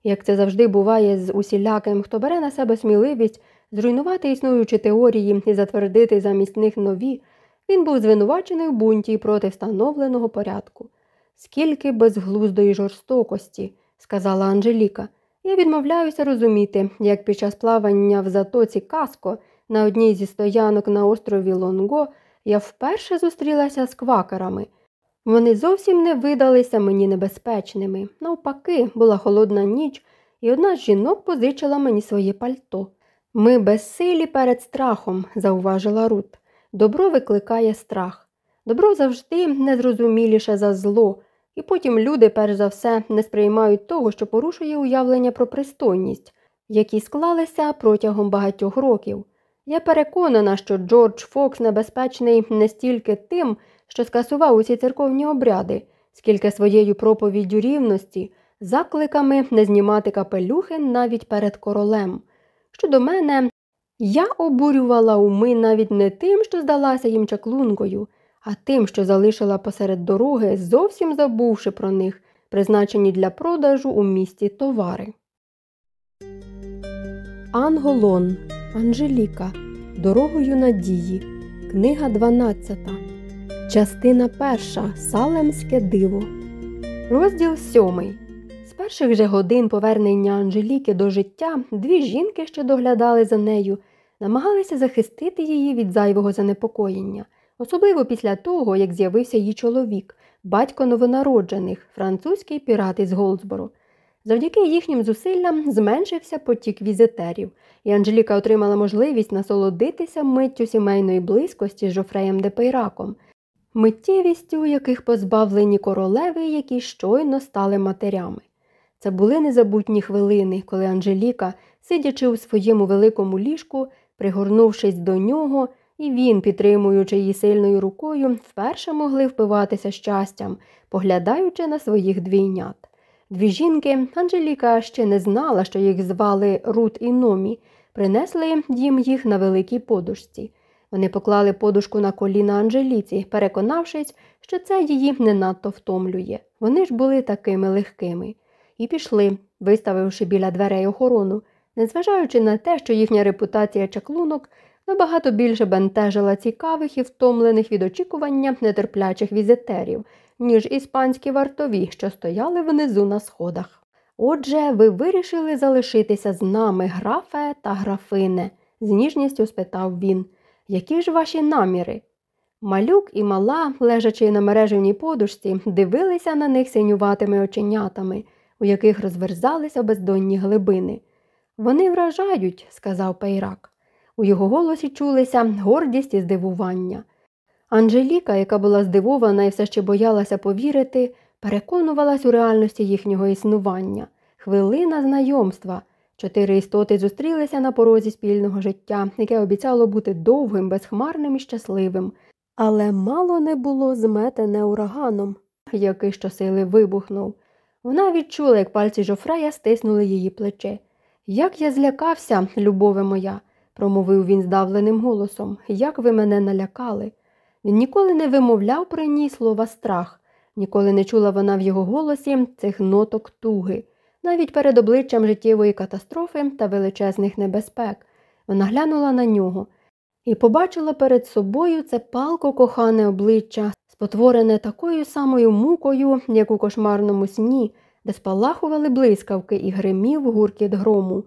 Як це завжди буває з усіляким, хто бере на себе сміливість зруйнувати існуючі теорії і затвердити замість них нові, він був звинувачений в бунті проти встановленого порядку. Скільки безглуздої жорстокості, сказала Анжеліка. Я відмовляюся розуміти, як під час плавання в затоці Каско на одній зі стоянок на острові Лонго я вперше зустрілася з квакерами. Вони зовсім не видалися мені небезпечними. Навпаки, була холодна ніч, і одна з жінок позичила мені своє пальто. Ми безсилі перед страхом, зауважила Рут. Добро викликає страх. Добро завжди незрозуміліше за зло, і потім люди, перш за все, не сприймають того, що порушує уявлення про пристойність, які склалися протягом багатьох років. Я переконана, що Джордж Фокс небезпечний не стільки тим, що скасував усі церковні обряди, скільки своєю проповіддю рівності, закликами не знімати капелюхи навіть перед королем. Щодо мене, я обурювала уми навіть не тим, що здалася їм чаклункою, а тим, що залишила посеред дороги, зовсім забувши про них, призначені для продажу у місті товари. Анголон Анжеліка Дорогою надії. Книга 12. Частина 1. Салемське диво. Розділ 7 перших же годин повернення Анжеліки до життя дві жінки, що доглядали за нею, намагалися захистити її від зайвого занепокоєння, особливо після того, як з'явився її чоловік, батько новонароджених, французький пірат із Голдсборо. Завдяки їхнім зусиллям зменшився потік візитерів, і Анжеліка отримала можливість насолодитися миттю сімейної близькості з Жофреєм де Пейраком, миттєвістю яких позбавлені королеви, які щойно стали матерями. Це були незабутні хвилини, коли Анжеліка, сидячи у своєму великому ліжку, пригорнувшись до нього, і він, підтримуючи її сильною рукою, вперше могли впиватися щастям, поглядаючи на своїх двійнят. Дві жінки, Анжеліка ще не знала, що їх звали Рут і Номі, принесли їм їх на великій подушці. Вони поклали подушку на коліна Анжеліці, переконавшись, що це її не надто втомлює. Вони ж були такими легкими. І пішли, виставивши біля дверей охорону, незважаючи на те, що їхня репутація чаклунок набагато більше бентежила цікавих і втомлених від очікування нетерплячих візитерів, ніж іспанські вартові, що стояли внизу на сходах. Отже, ви вирішили залишитися з нами, графе та графине, з ніжністю спитав він. Які ж ваші наміри? Малюк і мала, лежачи на мережевній подушці, дивилися на них синюватими оченятами, у яких розверзалися бездонні глибини. Вони вражають, сказав Пейрак. У його голосі чулися гордість і здивування. Анжеліка, яка була здивована і все ще боялася повірити, переконувалась у реальності їхнього існування, хвилина знайомства. Чотири істоти зустрілися на порозі спільного життя, яке обіцяло бути довгим, безхмарним і щасливим, але мало не було зметене ураганом, який щосили вибухнув. Вона відчула, як пальці Жофрея стиснули її плече. Як я злякався, любове моя, промовив він здавленим голосом, як ви мене налякали. Він ніколи не вимовляв при ній слова страх, ніколи не чула вона в його голосі цих ноток туги. Навіть перед обличчям життєвої катастрофи та величезних небезпек. Вона глянула на нього і побачила перед собою це палко кохане обличчя, спотворене такою самою мукою, як у кошмарному сні, де спалахували блискавки і гримів гуркіт грому.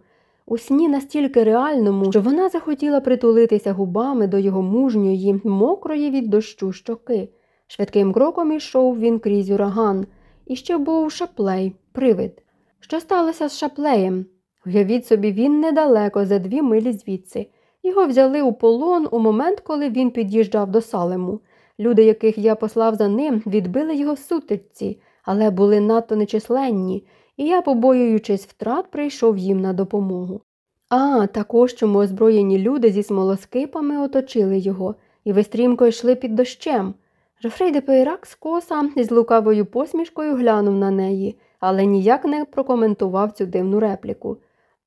У сні настільки реальному, що вона захотіла притулитися губами до його мужньої, мокрої від дощу щоки. Швидким кроком ішов він крізь ураган, і ще був шаплей, привид. Що сталося з шаплеєм? Уявіть собі, він недалеко, за дві милі звідси. Його взяли у полон у момент, коли він під'їжджав до салему. Люди, яких я послав за ним, відбили його в сутичці, але були надто нечисленні, і я, побоюючись втрат, прийшов їм на допомогу. А, також чому озброєні люди зі смолоскипами оточили його, і ви стрімко йшли під дощем. Жофрей де Пейрак скоса із лукавою посмішкою глянув на неї але ніяк не прокоментував цю дивну репліку.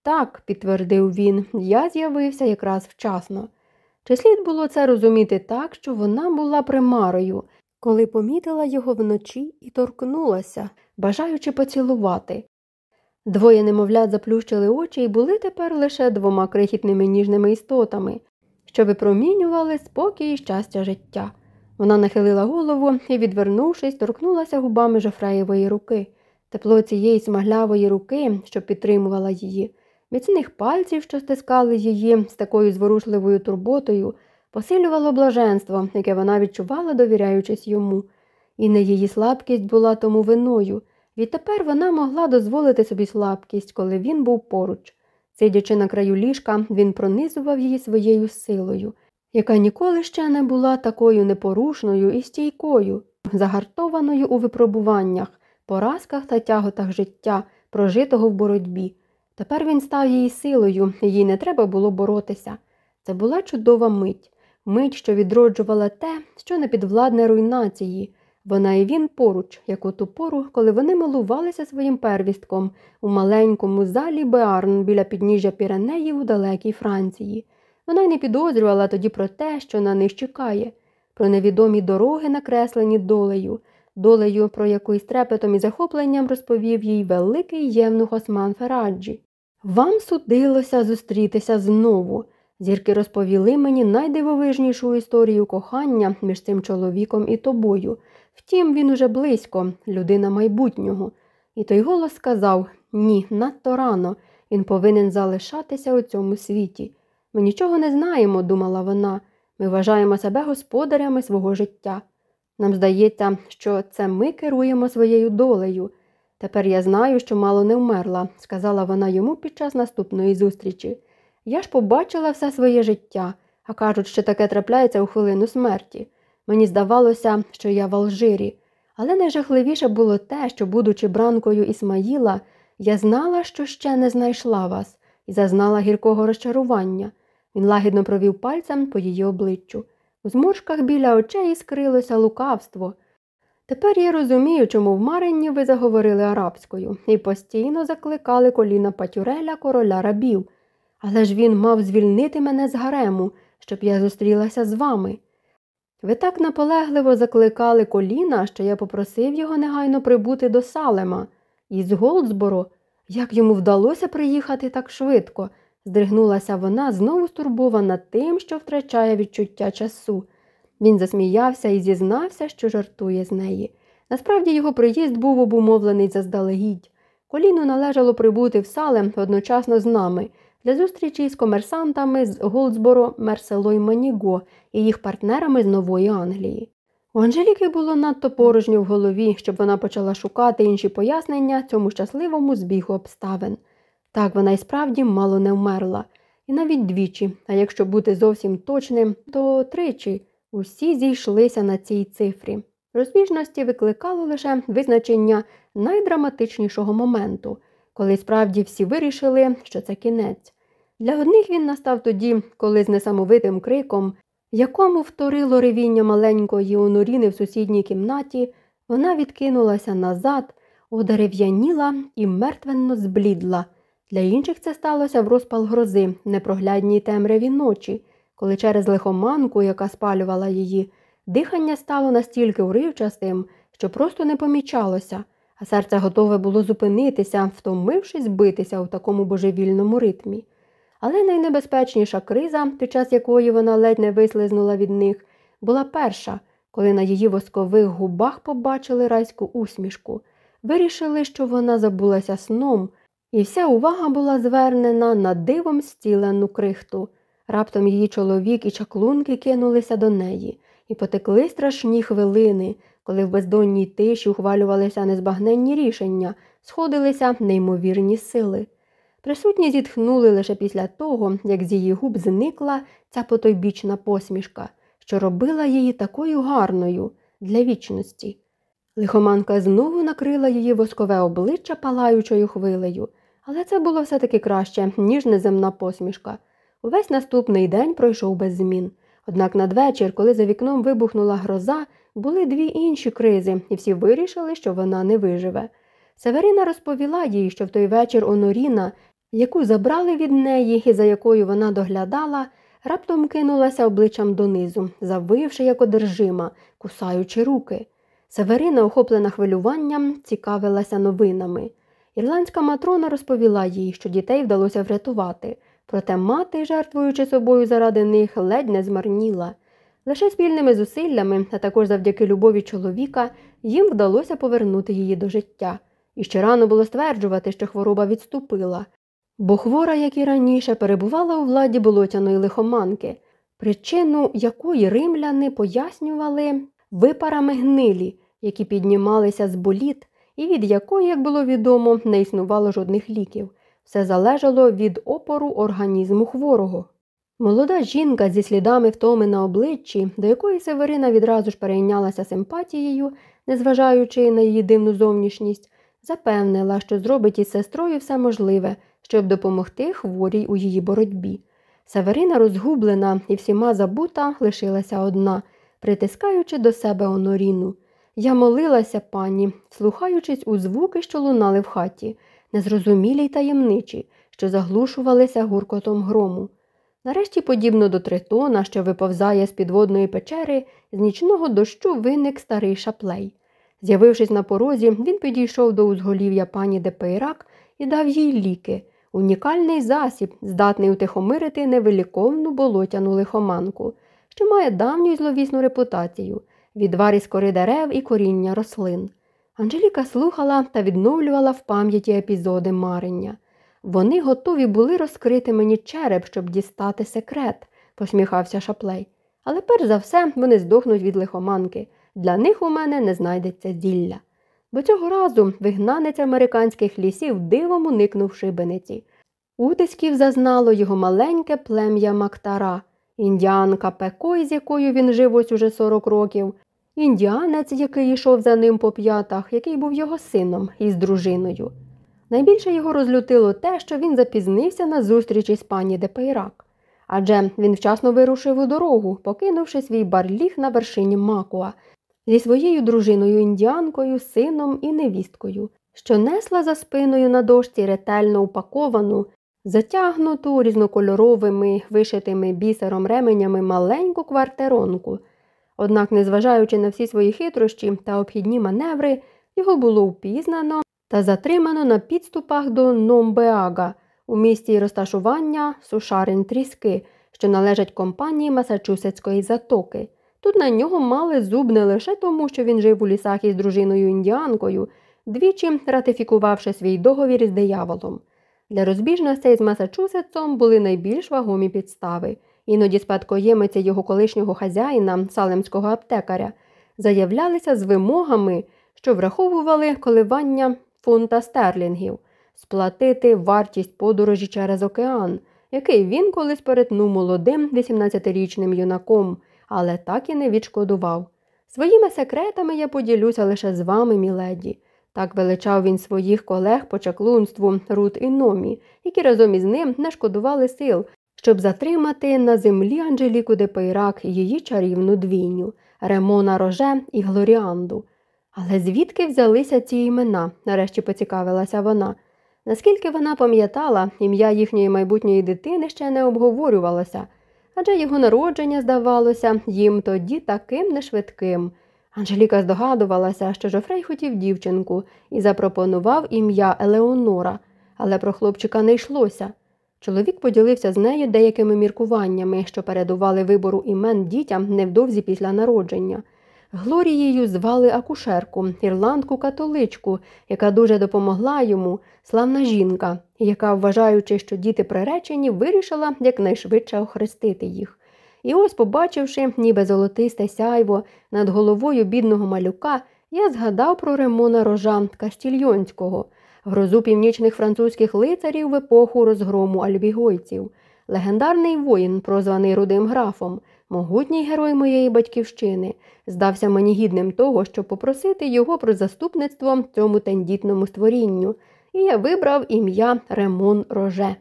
Так, підтвердив він, я з'явився якраз вчасно. Чи слід було це розуміти так, що вона була примарою, коли помітила його вночі і торкнулася, бажаючи поцілувати. Двоє немовлят заплющили очі і були тепер лише двома крихітними ніжними істотами, що випромінювали спокій і щастя життя. Вона нахилила голову і, відвернувшись, торкнулася губами Жофреєвої руки. Тепло цієї смаглявої руки, що підтримувала її, міцних пальців, що стискали її з такою зворушливою турботою, посилювало блаженство, яке вона відчувала, довіряючись йому, і не її слабкість була тому виною. Відтепер вона могла дозволити собі слабкість, коли він був поруч. Сидячи на краю ліжка, він пронизував її своєю силою, яка ніколи ще не була такою непорушною і стійкою, загартованою у випробуваннях, поразках та тяготах життя, прожитого в боротьбі. Тепер він став її силою, їй не треба було боротися. Це була чудова мить, мить, що відроджувала те, що не підвладне руйнації. Вона і він поруч, як у ту пору, коли вони милувалися своїм первістком у маленькому залі Беарн біля підніжжя Піренеїв у далекій Франції. Вона й не підозрювала тоді про те, що на них чекає, про невідомі дороги, накреслені долею, долею, про яку із трепетом і захопленням розповів їй великий євнух Осман Фераджі. Вам судилося зустрітися знову. Зірки розповіли мені найдивовижнішу історію кохання між цим чоловіком і тобою. Втім, він уже близько, людина майбутнього. І той голос сказав ні, надто рано, він повинен залишатися у цьому світі. Ми нічого не знаємо, думала вона. Ми вважаємо себе господарями свого життя. Нам здається, що це ми керуємо своєю долею. Тепер я знаю, що мало не вмерла, сказала вона йому під час наступної зустрічі. Я ж побачила все своє життя, а кажуть, що таке трапляється у хвилину смерті. Мені здавалося, що я в Алжирі, але найжахливіше було те, що, будучи бранкою Ісмаїла, я знала, що ще не знайшла вас, і зазнала гіркого розчарування. Він лагідно провів пальцем по її обличчю. У зморшках біля очей скрилося лукавство. Тепер я розумію, чому в Маренні ви заговорили арабською і постійно закликали коліна Патюреля короля рабів. Але ж він мав звільнити мене з гарему, щоб я зустрілася з вами. Ви так наполегливо закликали коліна, що я попросив його негайно прибути до Салема. Із Голдсборо, як йому вдалося приїхати так швидко, здригнулася вона, знову стурбована тим, що втрачає відчуття часу. Він засміявся і зізнався, що жартує з неї. Насправді його приїзд був обумовлений заздалегідь. Коліну належало прибути в Салем одночасно з нами для зустрічі з комерсантами з Голдсборо, Мерсело й Маніго і їх партнерами з Нової Англії. У Анжеліки було надто порожньо в голові, щоб вона почала шукати інші пояснення цьому щасливому збігу обставин. Так вона й справді мало не вмерла, і навіть двічі, а якщо бути зовсім точним, то тричі усі зійшлися на цій цифрі. Розбіжності викликало лише визначення найдраматичнішого моменту, коли справді всі вирішили, що це кінець. Для одних він настав тоді, коли з несамовитим криком, якому вторило ревіння маленької оноріни в сусідній кімнаті, вона відкинулася назад, одерев'яніла і мертвенно зблідла. Для інших це сталося в розпал грози, непроглядній темряві ночі, коли через лихоманку, яка спалювала її, дихання стало настільки уривчастим, що просто не помічалося, а серце готове було зупинитися, втомившись битися у такому божевільному ритмі. Але найнебезпечніша криза, під час якої вона ледь не вислизнула від них, була перша, коли на її воскових губах побачили райську усмішку, вирішили, що вона забулася сном, і вся увага була звернена на дивом стілену крихту. Раптом її чоловік і чаклунки кинулися до неї, і потекли страшні хвилини, коли в бездонній тиші ухвалювалися незбагненні рішення, сходилися неймовірні сили. Присутні зітхнули лише після того, як з її губ зникла ця потойбічна посмішка, що робила її такою гарною для вічності. Лихоманка знову накрила її воскове обличчя палаючою хвилею, але це було все таки краще, ніж неземна посмішка. Увесь наступний день пройшов без змін. Однак надвечір, коли за вікном вибухнула гроза, були дві інші кризи, і всі вирішили, що вона не виживе. Северина розповіла їй, що в той вечір Оноріна, яку забрали від неї і за якою вона доглядала, раптом кинулася обличчям донизу, завивши як одержима, кусаючи руки. Северина, охоплена хвилюванням, цікавилася новинами. Ірландська матрона розповіла їй, що дітей вдалося врятувати, проте мати, жертвуючи собою заради них, ледь не змарніла. Лише спільними зусиллями, а також завдяки любові чоловіка, їм вдалося повернути її до життя. І ще рано було стверджувати, що хвороба відступила, бо хвора, як і раніше, перебувала у владі болотяної лихоманки, причину якої римляни пояснювали випарами гнилі, які піднімалися з боліт, і від якої, як було відомо, не існувало жодних ліків. все залежало від опору організму хворого. Молода жінка зі слідами втоми на обличчі, до якої Северина відразу ж перейнялася симпатією, незважаючи на її дивну зовнішність, запевнила, що зробить із сестрою все можливе, щоб допомогти хворій у її боротьбі. Северина, розгублена і всіма забута, лишилася одна, притискаючи до себе оноріну. Я молилася пані, слухаючись у звуки, що лунали в хаті, незрозумілі й таємничі, що заглушувалися гуркотом грому. Нарешті, подібно до тритона, що виповзає з підводної печери, з нічного дощу виник старий шаплей. З'явившись на порозі, він підійшов до узголів'я пані Депейрак і дав їй ліки, унікальний засіб, здатний утихомирити невиліковну болотяну лихоманку, що має давню й зловісну репутацію відвар із кори дерев і коріння рослин. Анжеліка слухала та відновлювала в пам'яті епізоди марення. Вони готові були розкрити мені череп, щоб дістати секрет, посміхався шаплей. Але перш за все вони здохнуть від лихоманки. Для них у мене не знайдеться зілля. Бо цього разу вигнанець американських лісів дивом уникнув шибениці. Утисків зазнало його маленьке плем'я Мактара, індіанка Пекой, з якою він жив ось уже 40 років, індіанець, який йшов за ним по п'ятах, який був його сином із дружиною. Найбільше його розлютило те, що він запізнився на зустріч із пані Депейрак. Адже він вчасно вирушив у дорогу, покинувши свій барліг на вершині Макуа зі своєю дружиною індіанкою, сином і невісткою, що несла за спиною на дошці ретельно упаковану, затягнуту різнокольоровими, вишитими бісером ременями маленьку квартиронку. Однак, незважаючи на всі свої хитрощі та обхідні маневри, його було впізнано та затримано на підступах до Номбеага у місті розташування Сушарин Тріски, що належать компанії Масачусетської затоки. Тут на нього мали зуб не лише тому, що він жив у лісах із дружиною індіанкою, двічі ратифікувавши свій договір із дияволом. Для розбіжностей з Масачусетсом були найбільш вагомі підстави. Іноді спадкоємиця його колишнього хазяїна, салемського аптекаря, заявлялися з вимогами, що враховували коливання фунта стерлінгів, сплатити вартість подорожі через океан, який він колись перетнув молодим 18-річним юнаком, але так і не відшкодував. Своїми секретами я поділюся лише з вами, міледі. Так величав він своїх колег по чаклунству Рут і Номі, які разом із ним не шкодували сил, щоб затримати на землі Анжеліку де Пейрак її чарівну двійню Ремона Роже і Глоріанду. Але звідки взялися ці імена? нарешті поцікавилася вона. Наскільки вона пам'ятала, ім'я їхньої майбутньої дитини ще не обговорювалося, адже його народження, здавалося, їм тоді таким нешвидким. Анжеліка здогадувалася, що Жофрей хотів дівчинку і запропонував ім'я Елеонора, але про хлопчика не йшлося. Чоловік поділився з нею деякими міркуваннями, що передували вибору імен дітям невдовзі після народження. Глорією звали акушерку, ірландку католичку, яка дуже допомогла йому, славна жінка, яка, вважаючи, що діти приречені, вирішила якнайшвидше охрестити їх. І ось, побачивши, ніби золотисте сяйво над головою бідного малюка, я згадав про Ремона Рожа Кастільйонського, грозу північних французьких лицарів в епоху розгрому альбігойців, легендарний воїн, прозваний Рудим графом, могутній герой моєї батьківщини, здався мені гідним того, щоб попросити його про заступництво цьому тендітному створінню, і я вибрав ім'я Ремон Роже.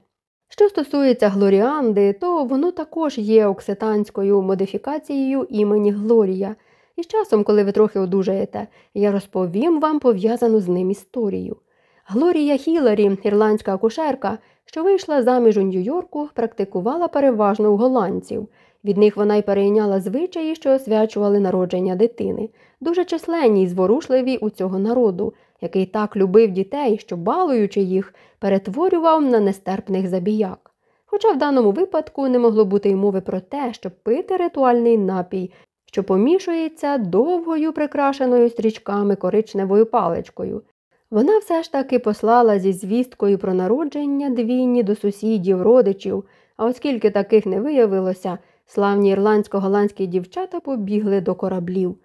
Що стосується Глоріанди, то воно також є окситанською модифікацією імені Глорія, і з часом, коли ви трохи одужаєте, я розповім вам пов'язану з ним історію. Глорія Хіларі, ірландська акушерка, що вийшла заміж у Нью-Йорку, практикувала переважно у голландців. Від них вона й перейняла звичаї, що освячували народження дитини, дуже численні й зворушливі у цього народу, який так любив дітей, що, балуючи їх, перетворював на нестерпних забіяк. Хоча в даному випадку не могло бути й мови про те, щоб пити ритуальний напій, що помішується довгою прикрашеною стрічками коричневою паличкою. Вона все ж таки послала зі звісткою про народження двійні до сусідів, родичів, а оскільки таких не виявилося, славні ірландсько-голландські дівчата побігли до кораблів.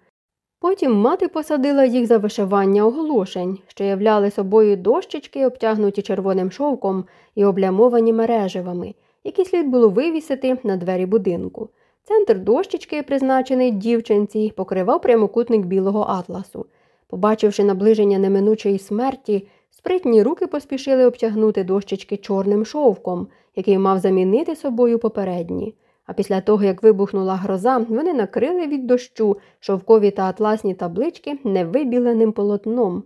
Потім мати посадила їх за вишивання оголошень, що являли собою дощечки, обтягнуті червоним шовком і облямовані мереживами, які слід було вивісити на двері будинку. Центр дощечки, призначений дівчинці, покривав прямокутник білого атласу. Побачивши наближення неминучої смерті, спритні руки поспішили обтягнути дощечки чорним шовком, який мав замінити собою попередні. А після того, як вибухнула гроза, вони накрили від дощу шовкові та атласні таблички невибіленим полотном.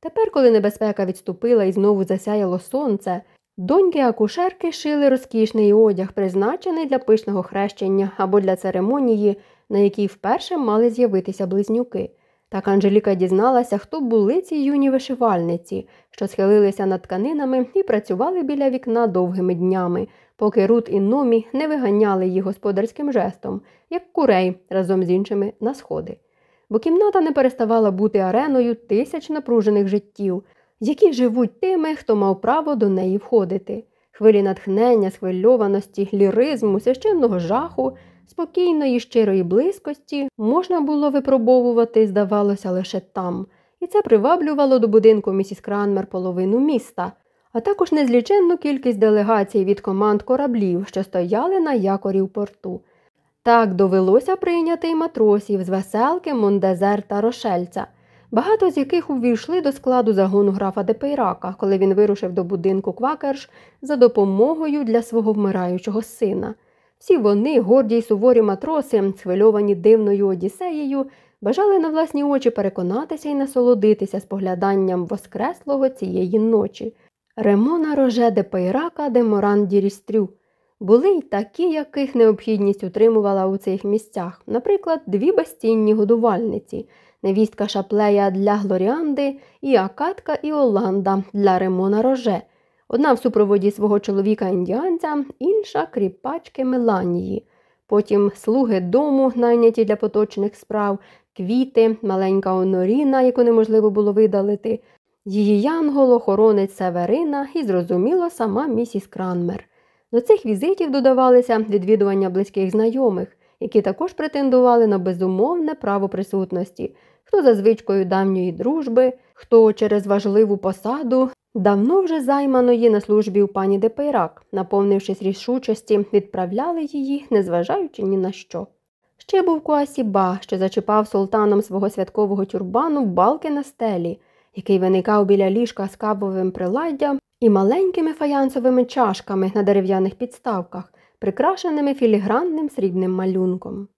Тепер, коли небезпека відступила і знову засяяло сонце, доньки акушерки шили розкішний одяг, призначений для пишного хрещення або для церемонії, на якій вперше мали з'явитися близнюки. Так Анжеліка дізналася, хто були ці юні вишивальниці, що схилилися над тканинами і працювали біля вікна довгими днями, поки Рут і Номі не виганяли її господарським жестом, як курей разом з іншими на сходи. Бо кімната не переставала бути ареною тисяч напружених життів, які живуть тими, хто мав право до неї входити. Хвилі натхнення, схвильованості, ліризму, священного жаху, спокійної, щирої близькості можна було випробовувати, здавалося, лише там, і це приваблювало до будинку місіс Кранмер половину міста а також незліченну кількість делегацій від команд кораблів, що стояли на якорі в порту. Так довелося прийняти й матросів з веселки, Мондезер та Рошельця, багато з яких увійшли до складу загону графа Депейрака, коли він вирушив до будинку Квакерш за допомогою для свого вмираючого сина. Всі вони, горді й суворі матроси, схвильовані дивною одіссеєю, бажали на власні очі переконатися і насолодитися спогляданням воскреслого цієї ночі. Ремона Роже де Пейрака де Моран Дірістрю. Були й такі, яких необхідність утримувала у цих місцях, наприклад, дві безцінні годувальниці, невістка шаплея для Глоріанди і Акатка Оланда для Ремона Роже, одна в супроводі свого чоловіка індіанця, інша кріпачки Меланії. Потім слуги дому, найняті для поточних справ, квіти, маленька оноріна, яку неможливо було видалити, її янгол, охоронець Северина і, зрозуміло, сама місіс Кранмер. До цих візитів додавалися відвідування близьких знайомих, які також претендували на безумовне право присутності, хто за звичкою давньої дружби, хто через важливу посаду, давно вже займаної на службі у пані Депейрак, наповнившись рішучості, відправляли її, незважаючи ні на що. Ще був Куасіба, що зачіпав султаном свого святкового тюрбану балки на стелі який виникав біля ліжка з кавовим приладдям і маленькими фаянсовими чашками на дерев'яних підставках, прикрашеними філігранним срібним малюнком.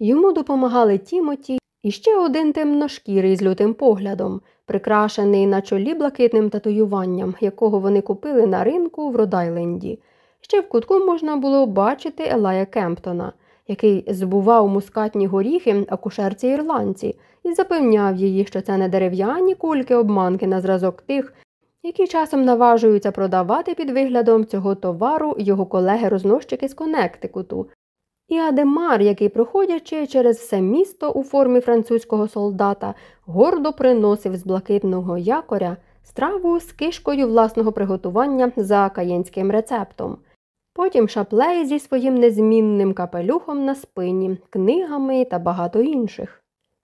Йому допомагали Тімоті і ще один темношкірий з лютим поглядом, прикрашений на чолі блакитним татуюванням, якого вони купили на ринку в Родайленді. Ще в кутку можна було бачити Елая Кемптона, який збував мускатні горіхи акушерці ірландці, і запевняв її, що це не дерев'яні кульки обманки на зразок тих, які часом наважуються продавати під виглядом цього товару його колеги-рознощики з Коннектикуту. І Адемар, який, проходячи через все місто у формі французького солдата, гордо приносив з блакитного якоря страву з кишкою власного приготування за каєнським рецептом. Потім шаплей зі своїм незмінним капелюхом на спині, книгами та багато інших.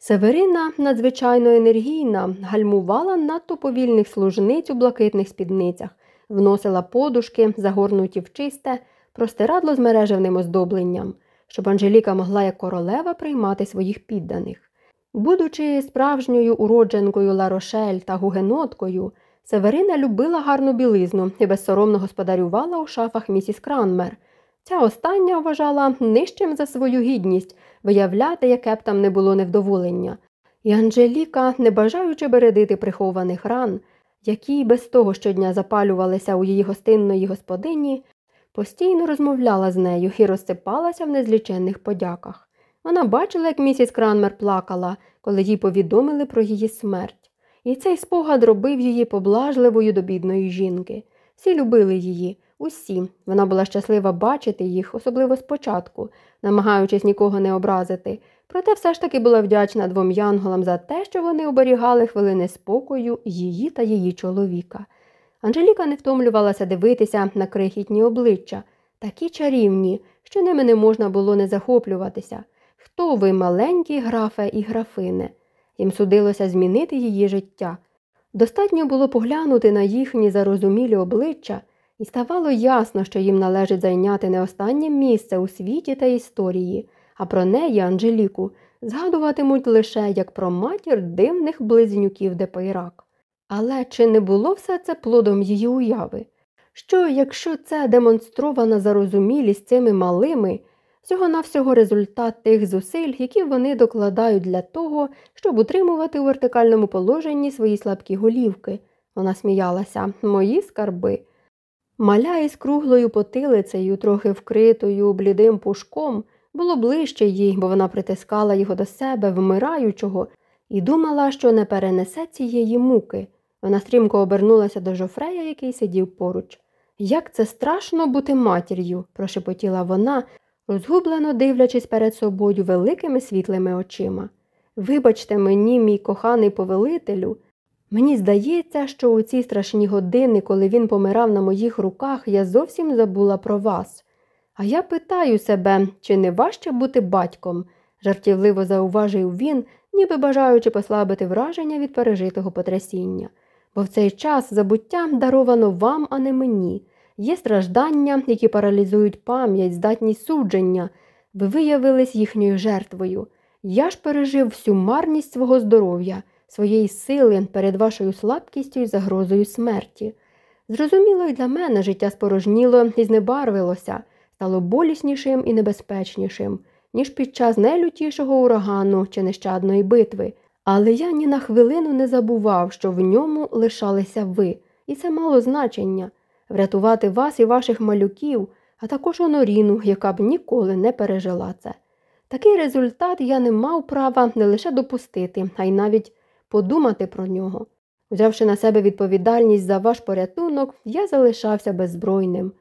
Северина, надзвичайно енергійна, гальмувала надто повільних служниць у блакитних спідницях, вносила подушки, загорнуті в чисте, простирадло з мережевним оздобленням, щоб Анжеліка могла як королева приймати своїх підданих. Будучи справжньою уродженкою Ларошель та гугеноткою, Северина любила гарну білизну і безсоромно господарювала у шафах місіс Кранмер. Ця остання вважала нижчим за свою гідність виявляти, яке б там не було невдоволення, і Анжеліка, не бажаючи бередити прихованих ран, які без того щодня запалювалися у її гостинної господині, постійно розмовляла з нею і розсипалася в незліченних подяках. Вона бачила, як місіс Кранмер плакала, коли їй повідомили про її смерть, і цей спогад робив її поблажливою до бідної жінки. Всі любили її, Усі. Вона була щаслива бачити їх, особливо спочатку, намагаючись нікого не образити, проте все ж таки була вдячна двом янголам за те, що вони оберігали хвилини спокою її та її чоловіка. Анжеліка не втомлювалася дивитися на крихітні обличчя, такі чарівні, що ними не можна було не захоплюватися. Хто ви маленькі графе і графине? їм судилося змінити її життя. Достатньо було поглянути на їхні зарозумілі обличчя, і ставало ясно, що їм належить зайняти не останнє місце у світі та історії, а про неї, Анжеліку, згадуватимуть лише як про матір дивних близнюків Депейрак. Але чи не було все це плодом її уяви? Що, якщо це демонстрована зарозумілість цими малими, всього навсього результат тих зусиль, які вони докладають для того, щоб утримувати у вертикальному положенні свої слабкі голівки? Вона сміялася, мої скарби. Маля із круглою потилицею, трохи вкритою блідим пушком, було ближче їй, бо вона притискала його до себе, вмираючого, і думала, що не перенесе цієї муки. Вона стрімко обернулася до жофрея, який сидів поруч. Як це страшно бути матір'ю, прошепотіла вона, розгублено дивлячись перед собою великими світлими очима. Вибачте мені, мій коханий повелителю, мені здається, що у ці страшні години, коли він помирав на моїх руках, я зовсім забула про вас. А я питаю себе, чи не важче бути батьком, жартівливо зауважив він, ніби бажаючи послабити враження від пережитого потрясіння. Бо в цей час забуття даровано вам, а не мені. Є страждання, які паралізують пам'ять, здатність судження. Ви виявились їхньою жертвою. Я ж пережив всю марність свого здоров'я, своєї сили перед вашою слабкістю і загрозою смерті. Зрозуміло, і для мене життя спорожніло і знебарвилося, стало боліснішим і небезпечнішим, ніж під час найлютішого урагану чи нещадної битви. Але я ні на хвилину не забував, що в ньому лишалися ви, і це мало значення врятувати вас і ваших малюків, а також оноріну, яка б ніколи не пережила це. Такий результат я не мав права не лише допустити, а й навіть подумати про нього. Взявши на себе відповідальність за ваш порятунок, я залишався беззбройним.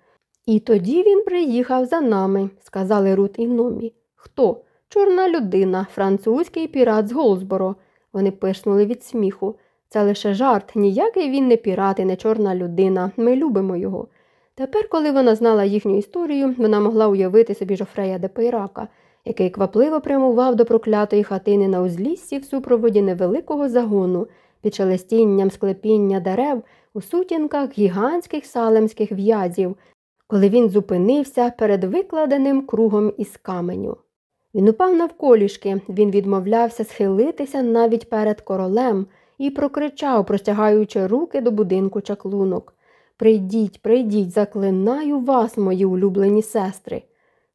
І тоді він приїхав за нами, сказали Рут і Номі. Хто? Чорна людина, французький пірат з Голсборо. Вони пишнули від сміху. Це лише жарт, ніякий він не пірат і не чорна людина. Ми любимо його. Тепер, коли вона знала їхню історію, вона могла уявити собі Жофрея де Пейрака, який квапливо прямував до проклятої хатини на узліссі в супроводі невеликого загону, під шелестінням склепіння дерев у сутінках гігантських салемських в'язів, коли він зупинився перед викладеним кругом із каменю. Він упав навколішки, він відмовлявся схилитися навіть перед королем і прокричав, простягаючи руки до будинку чаклунок. Прийдіть, прийдіть, заклинаю вас, мої улюблені сестри.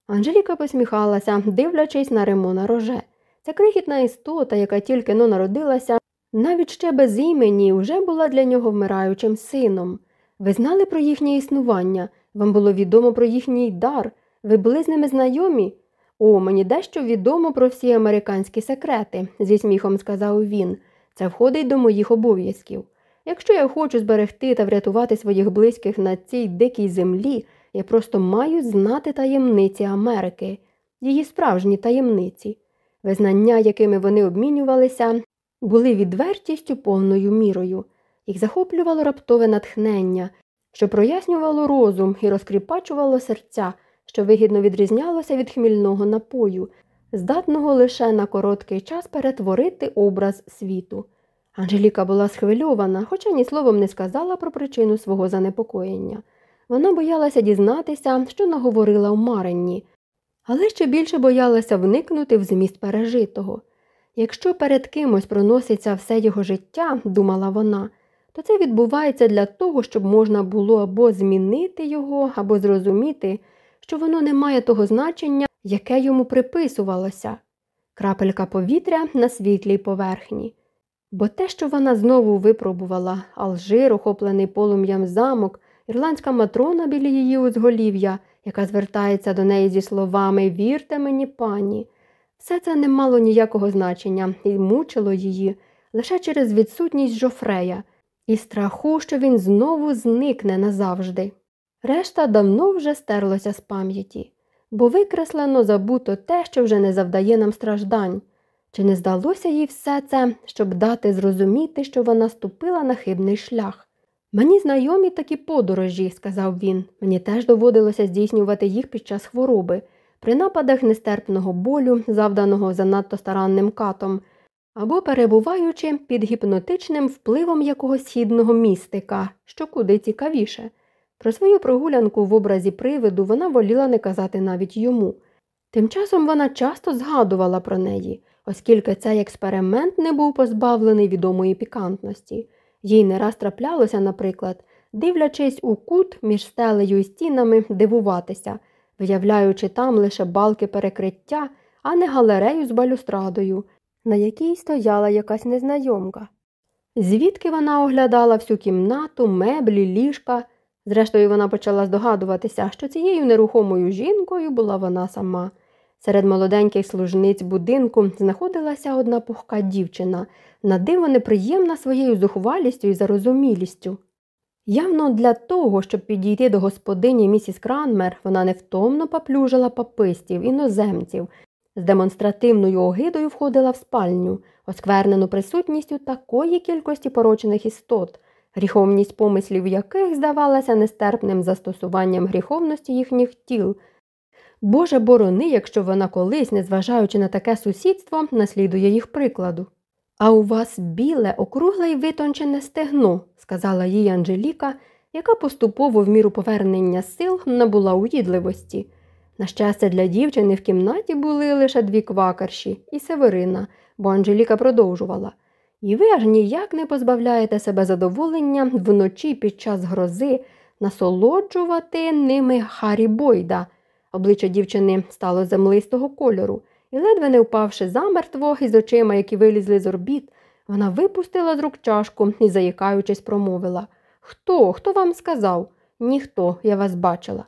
Анжеліка посміхалася, дивлячись на Ремона роже. Ця крихітна істота, яка тільки но народилася, навіть ще без імені, вже була для нього вмираючим сином. Ви знали про їхнє існування, вам було відомо про їхній дар, ви були з ними знайомі? О, мені дещо відомо про всі американські секрети, зі сміхом сказав він. Це входить до моїх обов'язків. Якщо я хочу зберегти та врятувати своїх близьких на цій дикій землі, я просто маю знати таємниці Америки, її справжні таємниці. Визнання, якими вони обмінювалися, були відвертістю повною мірою. Їх захоплювало раптове натхнення, що прояснювало розум і розкріпачувало серця, що вигідно відрізнялося від хмільного напою, здатного лише на короткий час перетворити образ світу. Анжеліка була схвильована, хоча ні словом не сказала про причину свого занепокоєння. Вона боялася дізнатися, що наговорила у Маренні, але ще більше боялася вникнути в зміст пережитого. Якщо перед кимось проноситься все його життя, думала вона, то це відбувається для того, щоб можна було або змінити його, або зрозуміти, що воно не має того значення, яке йому приписувалося крапелька повітря на світлій поверхні. Бо те, що вона знову випробувала Алжир, охоплений полум'ям замок, ірландська матрона біля її узголів'я, яка звертається до неї зі словами Вірте мені, пані, все це не мало ніякого значення і мучило її лише через відсутність жофрея і страху, що він знову зникне назавжди. Решта давно вже стерлося з пам'яті, бо викреслено забуто те, що вже не завдає нам страждань. Чи не здалося їй все це, щоб дати зрозуміти, що вона ступила на хибний шлях? Мені знайомі такі подорожі, сказав він. Мені теж доводилося здійснювати їх під час хвороби, при нападах нестерпного болю, завданого занадто старанним катом, або перебуваючи під гіпнотичним впливом якогось східного містика, що куди цікавіше. Про свою прогулянку в образі привиду вона воліла не казати навіть йому. Тим часом вона часто згадувала про неї, оскільки цей експеримент не був позбавлений відомої пікантності. Їй не раз траплялося, наприклад, дивлячись у кут між стелею і стінами, дивуватися, виявляючи там лише балки перекриття, а не галерею з балюстрадою, на якій стояла якась незнайомка. Звідки вона оглядала всю кімнату, меблі, ліжка. Зрештою, вона почала здогадуватися, що цією нерухомою жінкою була вона сама. Серед молоденьких служниць будинку знаходилася одна пухка дівчина, на диво неприємна своєю зухвалістю і зарозумілістю. Явно для того, щоб підійти до господині місіс Кранмер, вона невтомно поплюжила папистів, іноземців, з демонстративною огидою входила в спальню, осквернену присутністю такої кількості порочених істот, гріховність помислів яких здавалася нестерпним застосуванням гріховності їхніх тіл. Боже борони, якщо вона колись, незважаючи на таке сусідство, наслідує їх прикладу. А у вас біле, округле й витончене стегно, сказала їй Анжеліка, яка поступово в міру повернення сил набула уїдливості. На щастя, для дівчини в кімнаті були лише дві квакарші і Северина, бо Анжеліка продовжувала. І ви аж ніяк не позбавляєте себе задоволення вночі під час грози насолоджувати ними Харі Бойда. Обличчя дівчини стало землистого кольору, і, ледве не впавши замертво із очима, які вилізли з орбіт, вона випустила з рук чашку і, заїкаючись, промовила Хто? Хто вам сказав? Ніхто, я вас бачила.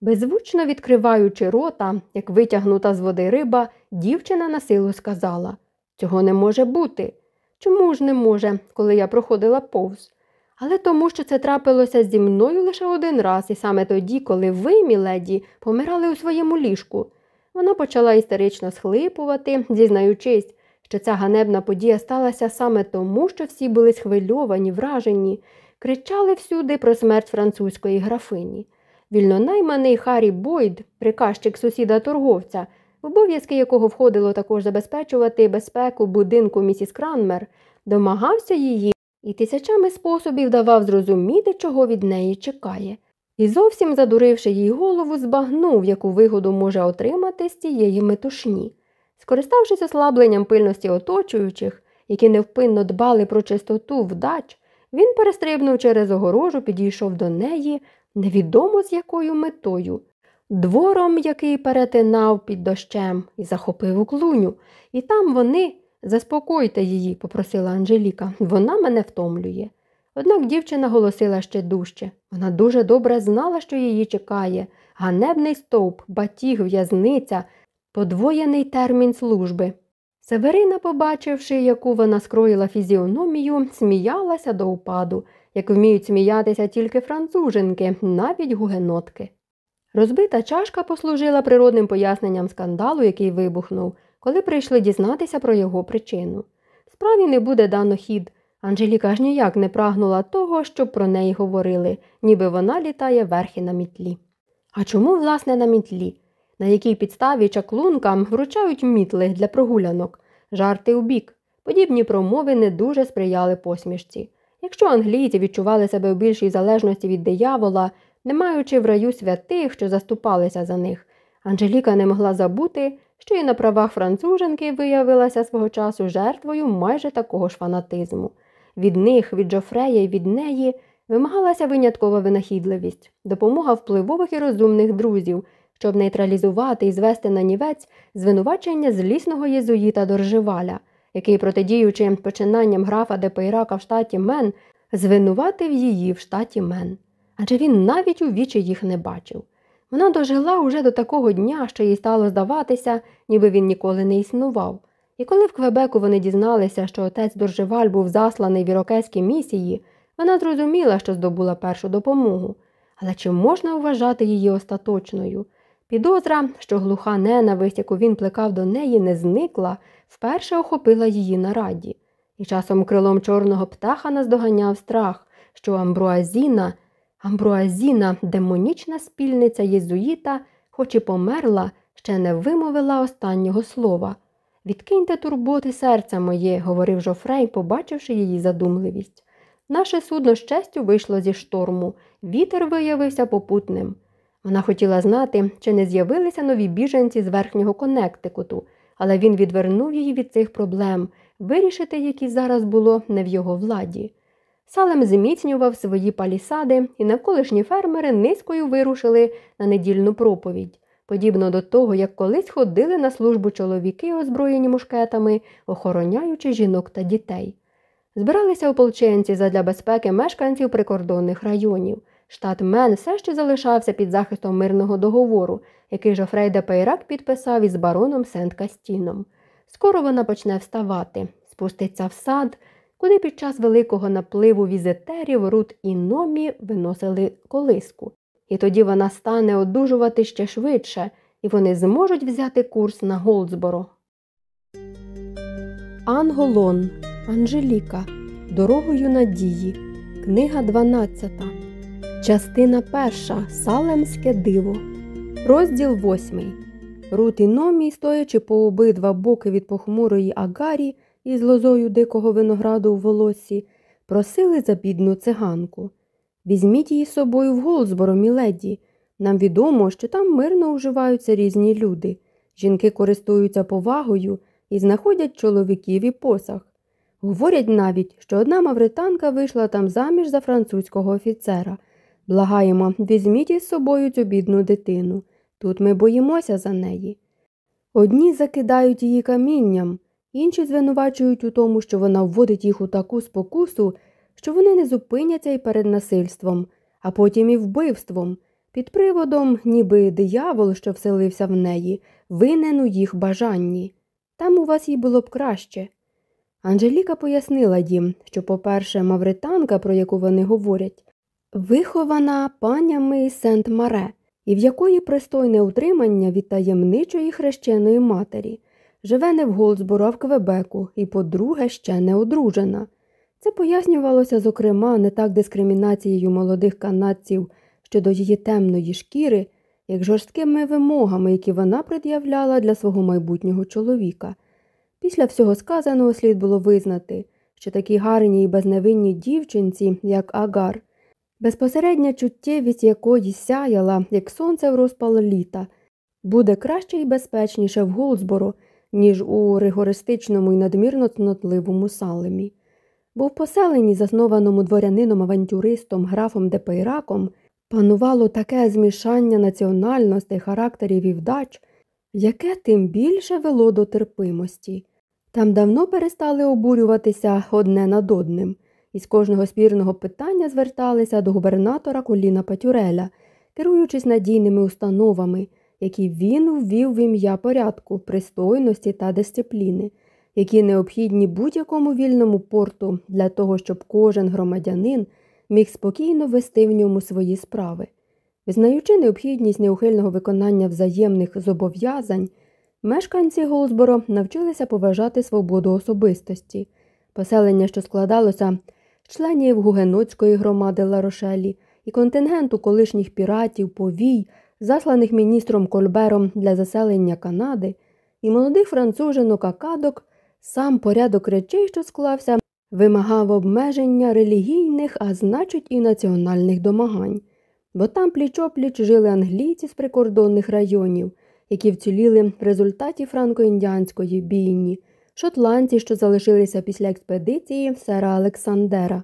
Беззвучно відкриваючи рота, як витягнута з води риба, дівчина на силу сказала Цього не може бути. Чому ж не може, коли я проходила повз? Але тому, що це трапилося зі мною лише один раз, і саме тоді, коли ви, міледі, помирали у своєму ліжку. Вона почала істерично схлипувати, зізнаючись, що ця ганебна подія сталася саме тому, що всі були схвильовані, вражені, кричали всюди про смерть французької графині. Вільнонайманий Харі Бойд, приказчик сусіда торговця, в обов'язки якого входило також забезпечувати безпеку будинку місіс Кранмер, домагався її і тисячами способів давав зрозуміти, чого від неї чекає. І зовсім задуривши їй голову, збагнув, яку вигоду може отримати з цієї метушні. Скориставшись ослабленням пильності оточуючих, які невпинно дбали про чистоту вдач, він перестрибнув через огорожу, підійшов до неї, невідомо з якою метою, двором, який перетинав під дощем, і захопив у клуню. І там вони заспокойте її, попросила Анжеліка, вона мене втомлює. Однак дівчина голосила ще дужче. Вона дуже добре знала, що її чекає ганебний стовп, батіг, в'язниця, подвоєний термін служби. Северина, побачивши, яку вона скроїла фізіономію, сміялася до упаду, як вміють сміятися тільки француженки, навіть гугенотки. Розбита чашка послужила природним поясненням скандалу, який вибухнув, коли прийшли дізнатися про його причину. Справі не буде дано хід. Анжеліка ж ніяк не прагнула того, щоб про неї говорили, ніби вона літає верхи на мітлі. А чому, власне, на мітлі? На якій підставі чаклункам вручають мітли для прогулянок, жарти у бік. Подібні промови не дуже сприяли посмішці. Якщо англійці відчували себе в більшій залежності від диявола, не маючи в раю святих, що заступалися за них, Анжеліка не могла забути, що і на правах француженки виявилася свого часу жертвою майже такого ж фанатизму. Від них, від Джофрея і від неї вимагалася виняткова винахідливість, допомога впливових і розумних друзів, щоб нейтралізувати і звести на нівець звинувачення злісного єзуїта Доржеваля, який, протидіючи починанням графа Депейрака в штаті Мен, звинуватив її в штаті Мен. Адже він навіть у вічі їх не бачив. Вона дожила уже до такого дня, що їй стало здаватися, ніби він ніколи не існував. І коли в Квебеку вони дізналися, що отець Доржеваль був засланий в ірокезькі місії, вона зрозуміла, що здобула першу допомогу. Але чи можна вважати її остаточною? Підозра, що глуха ненависть, яку він плекав до неї, не зникла, вперше охопила її на раді. І часом крилом чорного птаха наздоганяв страх, що Амбруазіна, Амбруазіна, демонічна спільниця єзуїта, хоч і померла, ще не вимовила останнього слова. Відкиньте турботи серце моє, говорив Жофрей, побачивши її задумливість. Наше судно з честю вийшло зі шторму, вітер виявився попутним. Вона хотіла знати, чи не з'явилися нові біженці з верхнього Коннектикуту, але він відвернув її від цих проблем, вирішити які зараз було не в його владі. Салем зміцнював свої палісади, і навколишні фермери низкою вирушили на недільну проповідь, подібно до того, як колись ходили на службу чоловіки, озброєні мушкетами, охороняючи жінок та дітей. Збиралися ополченці задля безпеки мешканців прикордонних районів. Штат Мен все ще залишався під захистом мирного договору, який Жофрей де Пейрак підписав із бароном Сент Кастіном. Скоро вона почне вставати, спуститься в сад, куди під час великого напливу візитерів Рут і Номі виносили колиску. І тоді вона стане одужувати ще швидше, і вони зможуть взяти курс на Голдсборо. Анголон. Анжеліка. Дорогою надії. Книга 12. Частина 1. Салемське диво. Розділ 8. Рут і Номі, стоячи по обидва боки від похмурої агарі із лозою дикого винограду в волосі, просили за бідну циганку. Візьміть її з собою в Голзборо, міледі. Нам відомо, що там мирно вживаються різні люди. Жінки користуються повагою і знаходять чоловіків і посаг. Говорять навіть, що одна мавританка вийшла там заміж за французького офіцера. Благаємо, візьміть із собою цю бідну дитину. Тут ми боїмося за неї. Одні закидають її камінням, інші звинувачують у тому, що вона вводить їх у таку спокусу, що вони не зупиняться і перед насильством, а потім і вбивством, під приводом, ніби диявол, що вселився в неї, винен у їх бажанні. Там у вас їй було б краще. Анжеліка пояснила їм, що, по-перше, мавританка, про яку вони говорять, вихована панями Сент Маре, і в якої пристойне утримання від таємничої хрещеної матері, живе не в Голдсборо, а в Квебеку, і, по-друге, ще не одружена. Це пояснювалося, зокрема, не так дискримінацією молодих канадців щодо її темної шкіри, як жорсткими вимогами, які вона пред'являла для свого майбутнього чоловіка. Після всього сказаного слід було визнати, що такі гарні і безневинні дівчинці, як Агар, безпосередня чуттєвість якої сяяла, як сонце в розпал літа, буде краще і безпечніше в Голдсборо, ніж у ригористичному і надмірно цнотливому салемі. Бо в поселенні, заснованому дворянином авантюристом графом Депейраком, панувало таке змішання національностей, характерів і вдач, яке тим більше вело до терпимості. Там давно перестали обурюватися одне над одним, і з кожного спірного питання зверталися до губернатора Коліна Патюреля, керуючись надійними установами, які він ввів в ім'я порядку, пристойності та дисципліни, які необхідні будь-якому вільному порту для того, щоб кожен громадянин міг спокійно вести в ньому свої справи. Визнаючи необхідність неухильного виконання взаємних зобов'язань, мешканці Голсборо навчилися поважати свободу особистості, поселення, що складалося з членів гугенотської громади Ларошелі і контингенту колишніх піратів, повій, засланих міністром Кольбером для заселення Канади, і молодих францужинок акадок, сам порядок речей, що склався, вимагав обмеження релігійних, а значить і національних домагань. Бо там пліч-опліч жили англійці з прикордонних районів, які вціліли в результаті франко-індіанської бійні, шотландці, що залишилися після експедиції сера Олександера,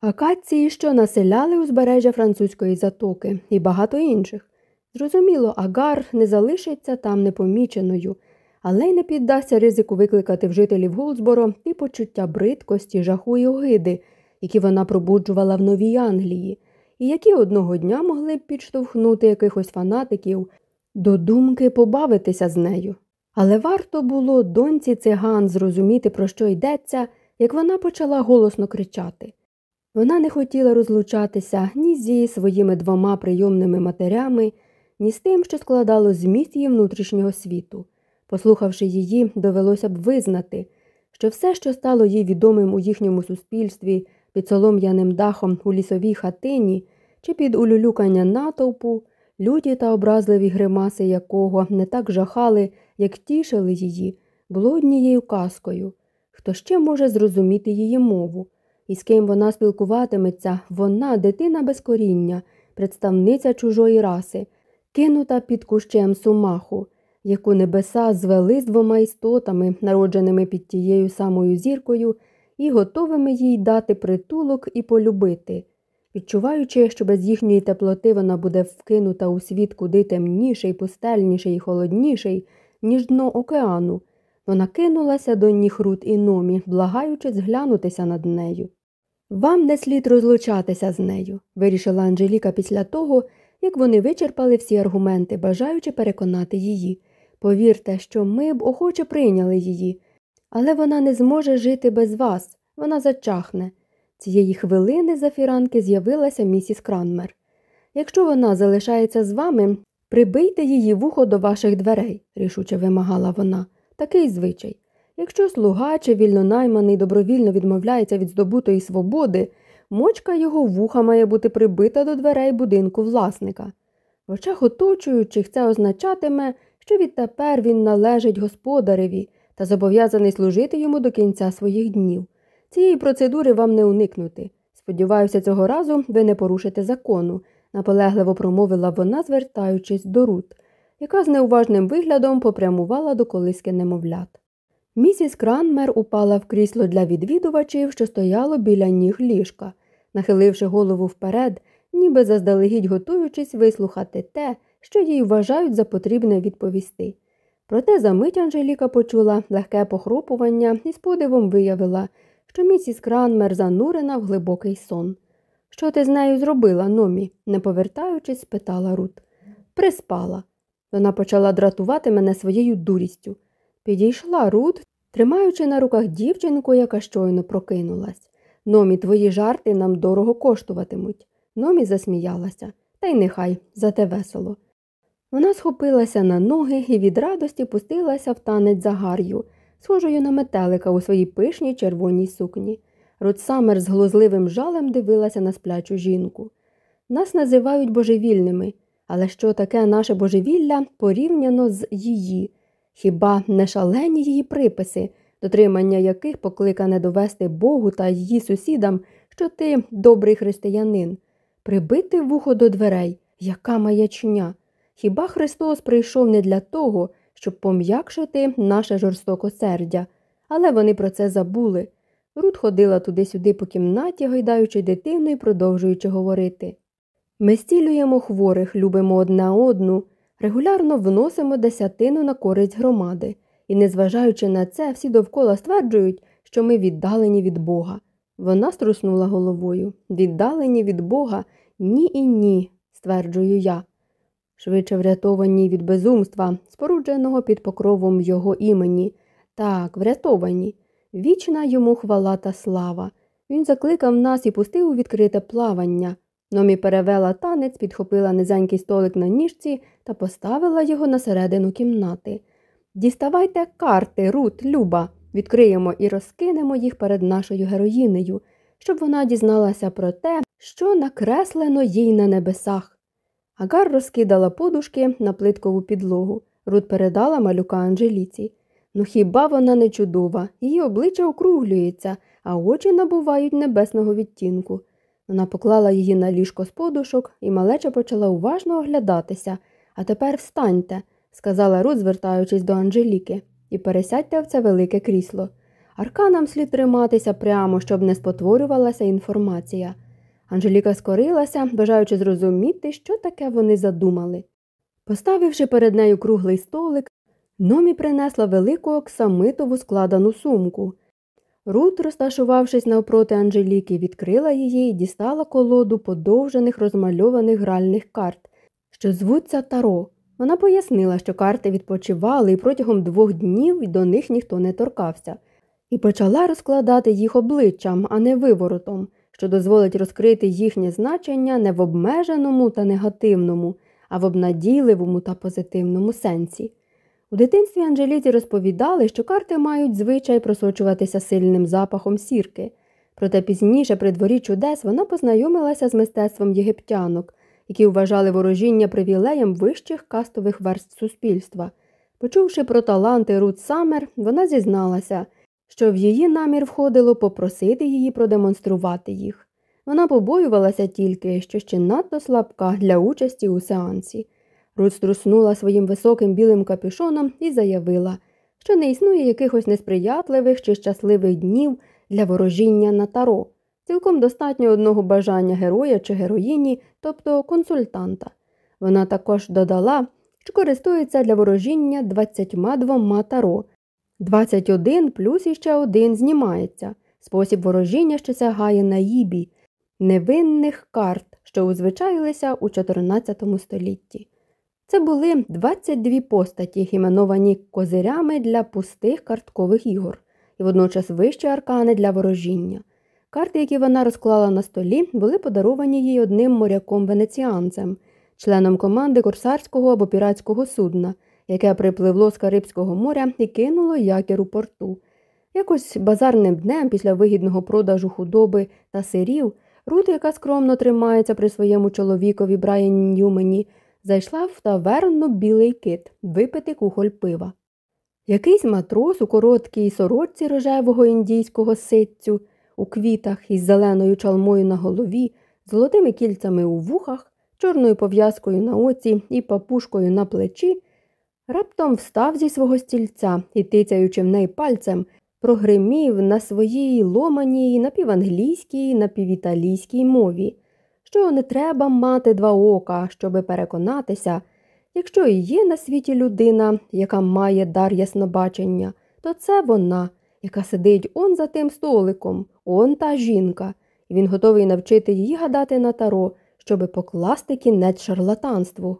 акації, що населяли узбережжя французької затоки, і багато інших. Зрозуміло, агар не залишиться там непоміченою, але й не піддасться ризику викликати в жителів Голдсборо і почуття бридкості, жаху і огиди, які вона пробуджувала в Новій Англії і які одного дня могли б підштовхнути якихось фанатиків до думки побавитися з нею. Але варто було доньці циган зрозуміти, про що йдеться, як вона почала голосно кричати. Вона не хотіла розлучатися ні зі своїми двома прийомними матерями, ні з тим, що складало зміст її внутрішнього світу. Послухавши її, довелося б визнати, що все, що стало їй відомим у їхньому суспільстві, під солом'яним дахом у лісовій хатині чи під улюлюкання натовпу, люті та образливі гримаси якого не так жахали, як тішили її, було однією казкою. Хто ще може зрозуміти її мову? І з ким вона спілкуватиметься, вона, дитина без коріння, представниця чужої раси, кинута під кущем сумаху, яку небеса звели з двома істотами, народженими під тією самою зіркою, і готовими їй дати притулок і полюбити. Відчуваючи, що без їхньої теплоти вона буде вкинута у світ куди темніший, пустельніший і холодніший, ніж дно океану, вона кинулася до ніг Рут і номі, благаючи зглянутися над нею. Вам не слід розлучатися з нею, вирішила Анжеліка після того, як вони вичерпали всі аргументи, бажаючи переконати її. Повірте, що ми б охоче прийняли її, але вона не зможе жити без вас, вона зачахне. Цієї хвилини за фіранки з'явилася місіс Кранмер. Якщо вона залишається з вами, прибийте її вухо до ваших дверей, рішуче вимагала вона. Такий звичай. Якщо слуга чи вільнонайманий добровільно відмовляється від здобутої свободи, мочка його вуха має бути прибита до дверей будинку власника. В очах оточуючих це означатиме, що відтепер він належить господареві та зобов'язаний служити йому до кінця своїх днів. Цієї процедури вам не уникнути. Сподіваюся, цього разу ви не порушите закону, наполегливо промовила вона, звертаючись до Рут, яка з неуважним виглядом попрямувала до колиски немовлят. Місіс Кранмер упала в крісло для відвідувачів, що стояло біля ніг ліжка, нахиливши голову вперед, ніби заздалегідь готуючись вислухати те, що їй вважають за потрібне відповісти. Проте за мить Анжеліка почула легке похропування і з подивом виявила, що місіс Кранмер занурена в глибокий сон. Що ти з нею зробила, номі? не повертаючись, спитала Рут. Приспала. Вона почала дратувати мене своєю дурістю. Підійшла Рут, тримаючи на руках дівчинку, яка щойно прокинулась. Номі, твої жарти нам дорого коштуватимуть. Номі засміялася, та й нехай, зате весело. Вона схопилася на ноги і від радості пустилася в танець за Гар'ю, схожою на метелика у своїй пишній червоній сукні. Рут Саммер з глузливим жалем дивилася на сплячу жінку. Нас називають божевільними, але що таке наше божевілля порівняно з її? Хіба не шалені її приписи, дотримання яких покликане довести Богу та її сусідам, що ти добрий християнин, прибити вухо до дверей, яка маячня? Хіба Христос прийшов не для того, щоб пом'якшити наше жорстокосердя, але вони про це забули. Рут ходила туди-сюди по кімнаті, гойдаючи дитину і продовжуючи говорити. Ми стілюємо хворих, любимо одна одну, регулярно вносимо десятину на користь громади, і, незважаючи на це, всі довкола стверджують, що ми віддалені від Бога. Вона струснула головою. Віддалені від Бога ні і ні, стверджую я. Швидше врятовані від безумства, спорудженого під покровом його імені. Так, врятовані. Вічна йому хвала та слава. Він закликав нас і пустив у відкрите плавання. Номі перевела танець, підхопила низенький столик на ніжці та поставила його на середину кімнати. Діставайте карти, Рут, Люба, відкриємо і розкинемо їх перед нашою героїнею, щоб вона дізналася про те, що накреслено їй на небесах. Агар розкидала подушки на плиткову підлогу. Рут передала малюка Анжеліці. Ну хіба вона не чудова? Її обличчя округлюється, а очі набувають небесного відтінку. Вона поклала її на ліжко з подушок, і малеча почала уважно оглядатися. А тепер встаньте, сказала Рут, звертаючись до Анжеліки, і пересядьте в це велике крісло. Арканам слід триматися прямо, щоб не спотворювалася інформація. Анжеліка скорилася, бажаючи зрозуміти, що таке вони задумали. Поставивши перед нею круглий столик, Номі принесла велику оксамитову складену сумку. Рут, розташувавшись навпроти Анжеліки, відкрила її і дістала колоду подовжених розмальованих гральних карт, що звуться таро. Вона пояснила, що карти відпочивали і протягом двох днів до них ніхто не торкався, і почала розкладати їх обличчям, а не виворотом, що дозволить розкрити їхнє значення не в обмеженому та негативному, а в обнадійливому та позитивному сенсі. У дитинстві Анжеліці розповідали, що карти мають звичай просочуватися сильним запахом сірки. Проте пізніше, при дворі чудес, вона познайомилася з мистецтвом єгиптянок, які вважали ворожіння привілеєм вищих кастових верств суспільства. Почувши про таланти Рут Саммер, вона зізналася, що в її намір входило попросити її продемонструвати їх. Вона побоювалася тільки, що ще надто слабка для участі у сеансі. Рут струснула своїм високим білим капюшоном і заявила, що не існує якихось несприятливих чи щасливих днів для ворожіння на таро. Цілком достатньо одного бажання героя чи героїні, тобто консультанта. Вона також додала, що користується для ворожіння 22 таро. 21 плюс іще один знімається. Спосіб ворожіння, що сягає на їбі, невинних карт, що узвичаїлися у 14 столітті. Це були 22 постаті, іменовані козирями для пустих карткових ігор, і водночас вищі аркани для ворожіння. Карти, які вона розклала на столі, були подаровані їй одним моряком-венеціанцем, членом команди корсарського або піратського судна, яке припливло з Карибського моря і кинуло якір у порту. Якось базарним днем після вигідного продажу худоби та сирів, Рут, яка скромно тримається при своєму чоловікові Брайані Ньюмені, зайшла в таверну білий кит випити кухоль пива. Якийсь матрос у короткій сорочці рожевого індійського ситцю, у квітах із зеленою чалмою на голові, золотими кільцями у вухах, чорною пов'язкою на оці і папушкою на плечі, раптом встав зі свого стільця і, тицяючи в неї пальцем, прогримів на своїй ломаній напіванглійській, напівіталійській мові що не треба мати два ока, щоби переконатися, якщо і є на світі людина, яка має дар яснобачення, то це вона, яка сидить он за тим столиком, он та жінка, і він готовий навчити її гадати на таро, щоби покласти кінець шарлатанству.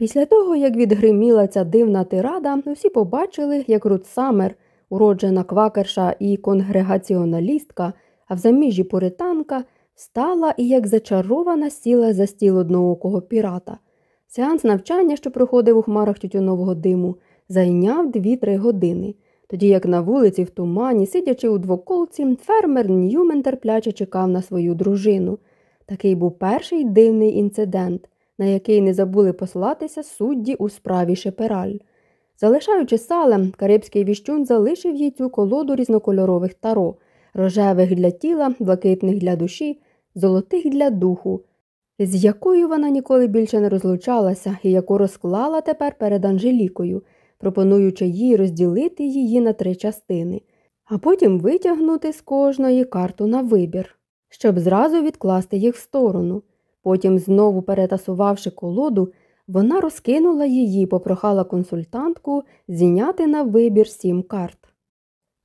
Після того, як відгриміла ця дивна тирада, усі побачили, як Рут Саммер, уроджена квакерша і конгрегаціоналістка, а в заміжі пуританка – Стала і, як зачарована, сіла за стіл одноокого пірата. Сеанс навчання, що проходив у хмарах тютюнового диму, зайняв дві-три години. Тоді, як на вулиці, в тумані, сидячи у двоколці, фермер Ньюмен терпляче чекав на свою дружину. Такий був перший дивний інцидент, на який не забули послатися судді у справі Шепераль. Залишаючи салем, карибський віщун залишив їй цю колоду різнокольорових таро, рожевих для тіла, блакитних для душі золотих для духу, з якою вона ніколи більше не розлучалася і яку розклала тепер перед Анжелікою, пропонуючи їй розділити її на три частини, а потім витягнути з кожної карту на вибір, щоб зразу відкласти їх в сторону. Потім, знову перетасувавши колоду, вона розкинула її, попрохала консультантку зіняти на вибір сім карт.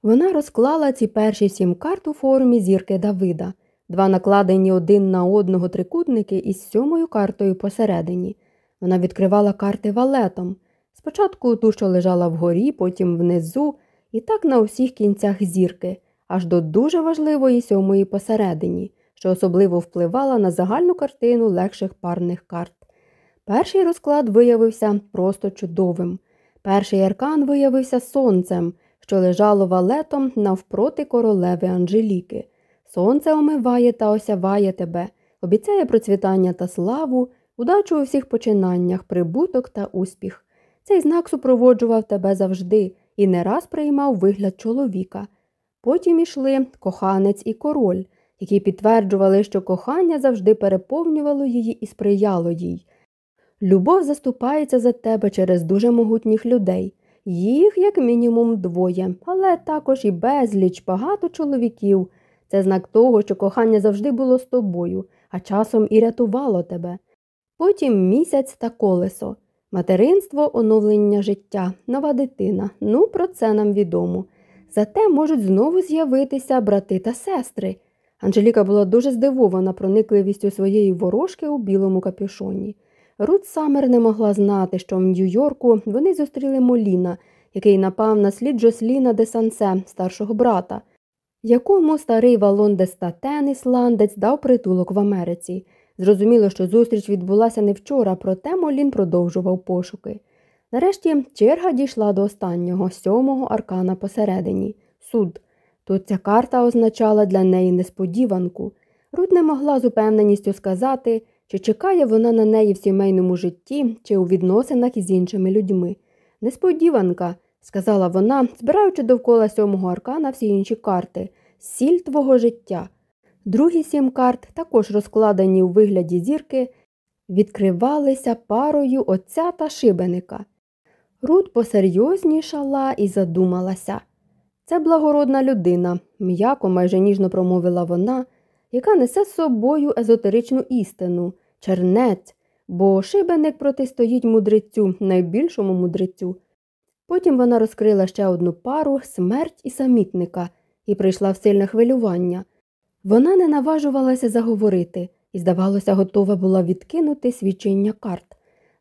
Вона розклала ці перші сім карт у формі зірки Давида два накладені один на одного трикутники із сьомою картою посередині. Вона відкривала карти валетом. Спочатку ту, що лежала вгорі, потім внизу, і так на усіх кінцях зірки, аж до дуже важливої сьомої посередині, що особливо впливала на загальну картину легших парних карт. Перший розклад виявився просто чудовим. Перший аркан виявився сонцем, що лежало валетом навпроти королеви Анжеліки. Сонце омиває та осяває тебе, обіцяє процвітання та славу, удачу у всіх починаннях, прибуток та успіх. Цей знак супроводжував тебе завжди і не раз приймав вигляд чоловіка. Потім ішли коханець і король, які підтверджували, що кохання завжди переповнювало її і сприяло їй. Любов заступається за тебе через дуже могутніх людей. Їх, як мінімум, двоє, але також і безліч багато чоловіків. Це знак того, що кохання завжди було з тобою, а часом і рятувало тебе. Потім місяць та колесо, материнство, оновлення життя, нова дитина. Ну, про це нам відомо. Зате можуть знову з'явитися брати та сестри. Анжеліка була дуже здивована проникливістю своєї ворожки у білому капюшоні. Рут Саммер не могла знати, що в Нью-Йорку вони зустріли Моліна, який напав на слід Джосліна де Сансе, старшого брата якому старий Валон де Статен, ісландець, дав притулок в Америці. Зрозуміло, що зустріч відбулася не вчора, проте Молін продовжував пошуки. Нарешті черга дійшла до останнього, сьомого аркана посередині суд. Тут ця карта означала для неї несподіванку. Рут не могла з упевненістю сказати, чи чекає вона на неї в сімейному житті, чи у відносинах із іншими людьми. Несподіванка, сказала вона, збираючи довкола сьомого аркана всі інші карти, сіль твого життя. Другі сім карт, також розкладені у вигляді зірки, відкривалися парою отця та шибеника. Рут посерйознішала і задумалася. Це благородна людина, м'яко, майже ніжно промовила вона, яка несе з собою езотеричну істину, чернець, бо шибеник протистоїть мудрецю, найбільшому мудрецю. Потім вона розкрила ще одну пару смерть і самітника і прийшла в сильне хвилювання. Вона не наважувалася заговорити і, здавалося, готова була відкинути свідчення карт.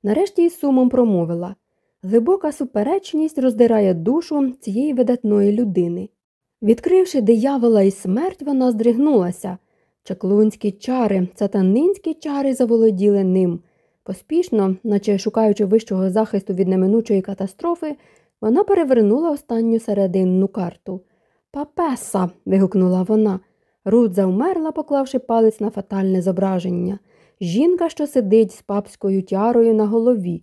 Нарешті із сумом промовила глибока суперечність роздирає душу цієї видатної людини. Відкривши диявола і смерть, вона здригнулася. Чаклунські чари, сатанинські чари заволоділи ним. Поспішно, наче шукаючи вищого захисту від неминучої катастрофи, вона перевернула останню серединну карту. Папеса. вигукнула вона. Рут завмерла, поклавши палець на фатальне зображення. Жінка, що сидить з папською тярою на голові.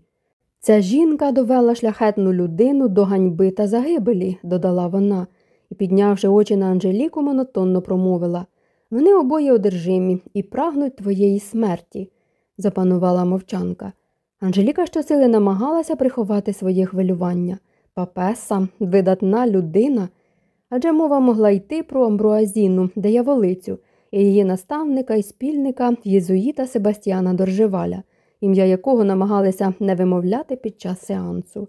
Ця жінка довела шляхетну людину до ганьби та загибелі, додала вона, і, піднявши очі на Анжеліку, монотонно промовила вони обоє одержимі і прагнуть твоєї смерті, запанувала мовчанка. Анжеліка щосили намагалася приховати своє хвилювання. Папеса, видатна людина. Адже мова могла йти про Амбруазіну, дияволицю, і її наставника і спільника єзуїта Себастьяна Доржеваля, ім'я якого намагалися не вимовляти під час сеансу.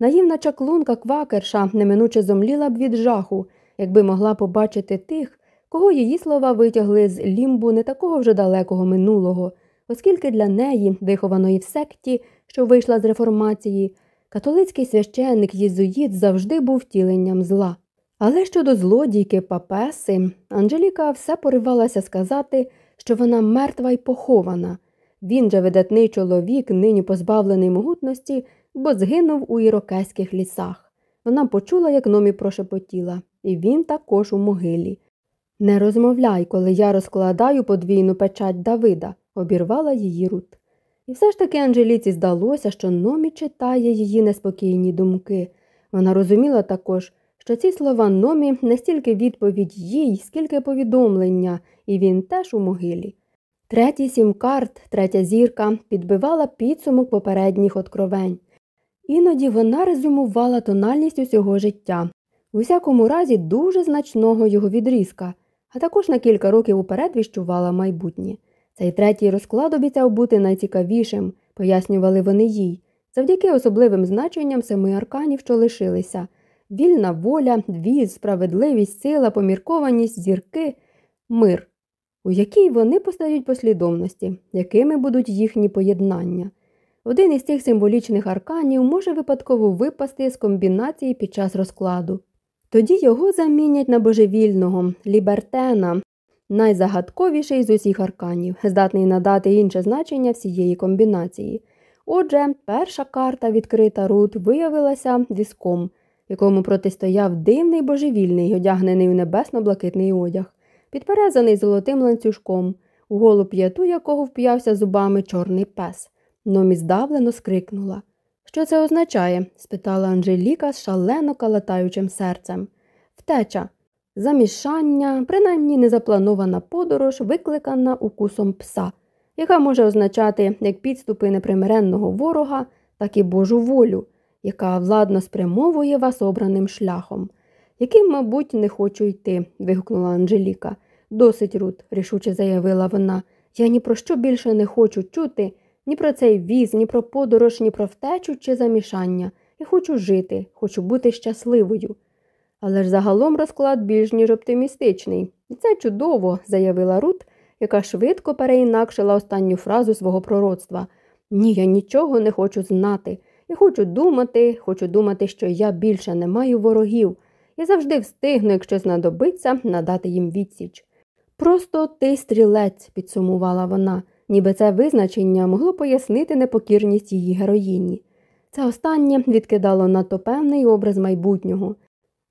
Наївна чаклунка квакерша неминуче зомліла б від жаху, якби могла побачити тих, кого її слова витягли з лімбу не такого вже далекого минулого, оскільки для неї, вихованої в секті, що вийшла з реформації, католицький священник єзуїт завжди був втіленням зла. Але щодо злодійки папеси, Анжеліка все поривалася сказати, що вона мертва й похована. Він же видатний чоловік, нині позбавлений могутності, бо згинув у ірокезьких лісах. Вона почула, як номі прошепотіла, і він також у могилі. Не розмовляй, коли я розкладаю подвійну печать Давида, обірвала її Рут. І все ж таки Анжеліці здалося, що номі читає її неспокійні думки. Вона розуміла також, що ці слова номі не стільки відповідь їй, скільки повідомлення, і він теж у могилі. Третій сім карт, третя зірка, підбивала підсумок попередніх откровень. Іноді вона резюмувала тональність усього життя, у всякому разі дуже значного його відрізка, а також на кілька років уперед віщувала майбутнє. Цей третій розклад обіцяв бути найцікавішим, пояснювали вони їй, завдяки особливим значенням семи арканів, що лишилися вільна воля, віз, справедливість, сила, поміркованість, зірки, мир, у якій вони постають послідовності, якими будуть їхні поєднання. Один із цих символічних арканів може випадково випасти з комбінації під час розкладу. Тоді його замінять на божевільного, лібертена, найзагадковіший з усіх арканів, здатний надати інше значення всієї комбінації. Отже, перша карта, відкрита Рут, виявилася візком, якому протистояв дивний божевільний, одягнений у небесно-блакитний одяг, підперезаний золотим ланцюжком, у голу п'яту якого вп'явся зубами чорний пес. Номі здавлено скрикнула. Що це означає? спитала Анжеліка з шалено калатаючим серцем. Втеча, замішання, принаймні незапланована подорож, викликана укусом пса, яка може означати як підступи непримиренного ворога, так і Божу волю, яка владно спрямовує вас обраним шляхом. Яким, мабуть, не хочу йти, вигукнула Анжеліка. Досить, Рут, рішуче заявила вона. Я ні про що більше не хочу чути, ні про цей віз, ні про подорож, ні про втечу чи замішання. Я хочу жити, хочу бути щасливою. Але ж загалом розклад більш ніж оптимістичний. І це чудово, заявила Рут, яка швидко переінакшила останню фразу свого пророцтва. Ні, я нічого не хочу знати. Я хочу думати, хочу думати, що я більше не маю ворогів. Я завжди встигну, якщо знадобиться, надати їм відсіч. Просто ти стрілець, підсумувала вона, ніби це визначення могло пояснити непокірність її героїні. Це останнє відкидало надто певний образ майбутнього,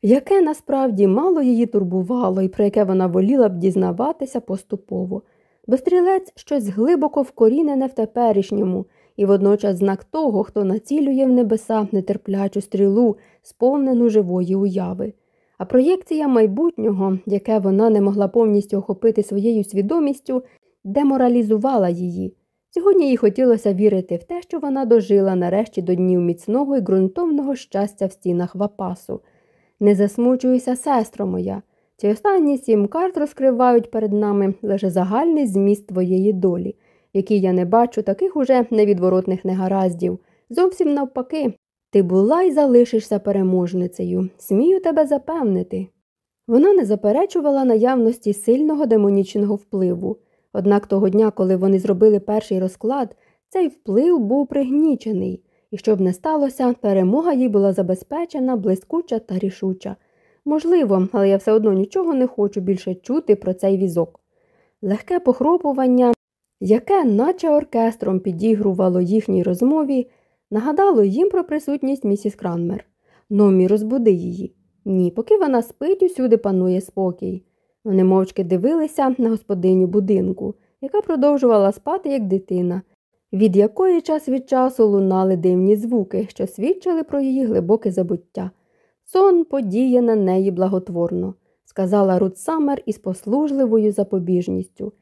яке насправді мало її турбувало і про яке вона воліла б дізнаватися поступово, бо стрілець щось глибоко вкорінене в теперішньому і водночас знак того, хто націлює в небеса нетерплячу стрілу, сповнену живої уяви. А проєкція майбутнього, яке вона не могла повністю охопити своєю свідомістю, деморалізувала її. Сьогодні їй хотілося вірити в те, що вона дожила нарешті до днів міцного і ґрунтовного щастя в стінах Вапасу. Не засмучуйся, сестро моя. Ці останні сім карт розкривають перед нами лише загальний зміст твоєї долі, який я не бачу таких уже невідворотних негараздів. Зовсім навпаки, ти була і залишишся переможницею, смію тебе запевнити. Вона не заперечувала наявності сильного демонічного впливу. Однак того дня, коли вони зробили перший розклад, цей вплив був пригнічений, і щоб не сталося, перемога їй була забезпечена, блискуча та рішуча. Можливо, але я все одно нічого не хочу більше чути про цей візок. Легке похропування, яке, наче оркестром, підігрувало їхній розмові, нагадало їм про присутність місіс Кранмер. Номі розбуди її. Ні, поки вона спить, усюди панує спокій. Вони мовчки дивилися на господиню будинку, яка продовжувала спати, як дитина, від якої час від часу лунали дивні звуки, що свідчили про її глибоке забуття. Сон подіє на неї благотворно, сказала Рут Саммер із послужливою запобіжністю.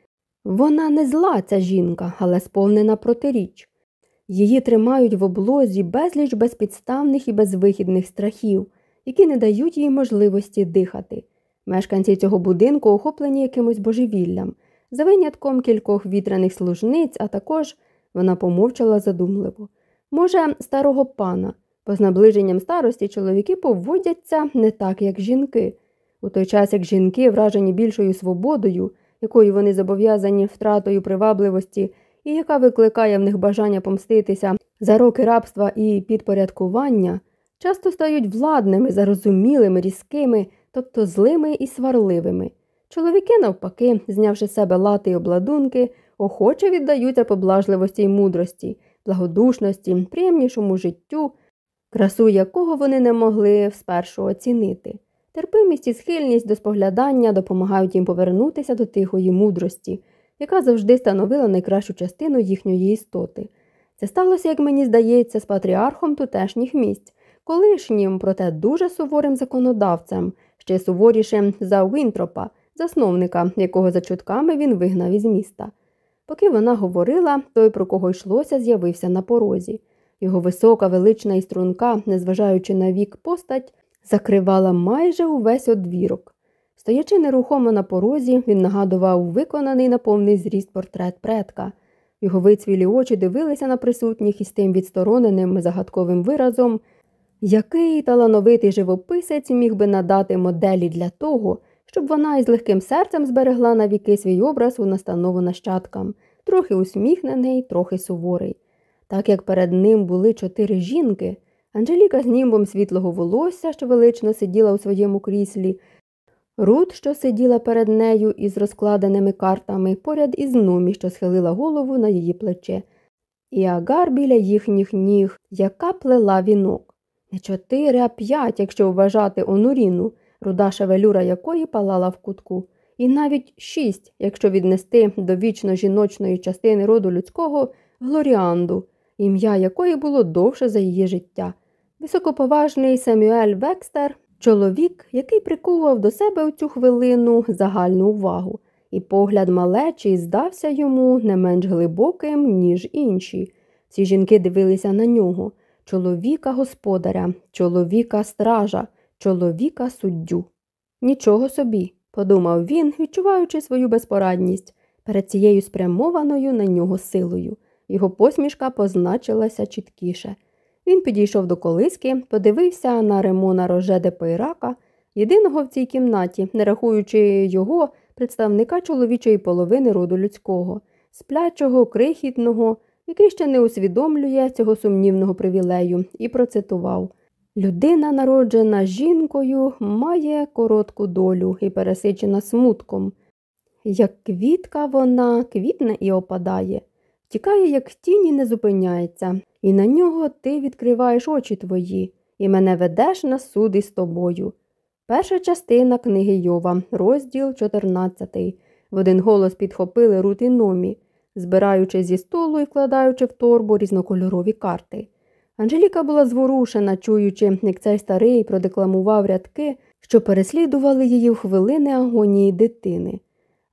Вона не зла, ця жінка, але сповнена протиріч. Її тримають в облозі безліч безпідставних і безвихідних страхів, які не дають їй можливості дихати. Мешканці цього будинку охоплені якимось божевіллям, за винятком кількох вітряних служниць, а також вона помовчала задумливо. Може, старого пана. По наближенням старості чоловіки поводяться не так, як жінки. У той час як жінки, вражені більшою свободою, якою вони зобов'язані втратою привабливості і яка викликає в них бажання помститися за роки рабства і підпорядкування, часто стають владними, зарозумілими, різкими, тобто злими і сварливими. Чоловіки, навпаки, знявши з себе лати й обладунки, охоче віддаються поблажливості й мудрості, благодушності, приємнішому життю, красу якого вони не могли спершу оцінити. Терпимість і схильність до споглядання допомагають їм повернутися до тихої мудрості, яка завжди становила найкращу частину їхньої істоти. Це сталося, як мені здається, з патріархом тутешніх місць, колишнім, проте дуже суворим законодавцем, ще суворішим за Вінтропа, засновника, якого за чутками він вигнав із міста. Поки вона говорила, той, про кого йшлося, з'явився на порозі. Його висока, велична і струнка, незважаючи на вік постать, закривала майже увесь одвірок. Стоячи нерухомо на порозі, він нагадував виконаний на повний зріст портрет предка. Його вицвілі очі дивилися на присутніх із тим відстороненим загадковим виразом, який талановитий живописець міг би надати моделі для того, щоб вона із легким серцем зберегла на віки свій образ у настанову нащадкам, трохи усміхнений, трохи суворий. Так як перед ним були чотири жінки, Анжеліка з німбом світлого волосся, що велично сиділа у своєму кріслі, Рут, що сиділа перед нею із розкладеними картами, поряд із Нумі, що схилила голову на її плече, і агар біля їхніх ніг, яка плела вінок. Не чотири, а п'ять, якщо вважати онуріну, руда шевелюра якої палала в кутку, і навіть шість, якщо віднести до вічно жіночної частини роду людського Глоріанду, ім'я якої було довше за її життя. Високоповажний Семюель Векстер, чоловік, який приковував до себе у цю хвилину загальну увагу, і погляд малечий здався йому не менш глибоким, ніж інші. Ці жінки дивилися на нього чоловіка господаря, чоловіка стража, чоловіка суддю. Нічого собі, подумав він, відчуваючи свою безпорадність перед цією спрямованою на нього силою. Його посмішка позначилася чіткіше. Він підійшов до колиски, подивився на Ремона Роже де Пейрака, єдиного в цій кімнаті, не рахуючи його представника чоловічої половини роду людського, сплячого, крихітного, який ще не усвідомлює цього сумнівного привілею, і процитував Людина, народжена жінкою, має коротку долю і пересичена смутком. Як квітка вона квітне і опадає, тікає, як тінь і не зупиняється, і на нього ти відкриваєш очі твої, і мене ведеш на суд із тобою. Перша частина книги Йова, розділ 14. В один голос підхопили Рут і Номі. збираючи зі столу і вкладаючи в торбу різнокольорові карти. Анжеліка була зворушена, чуючи, як цей старий продекламував рядки, що переслідували її в хвилини агонії дитини.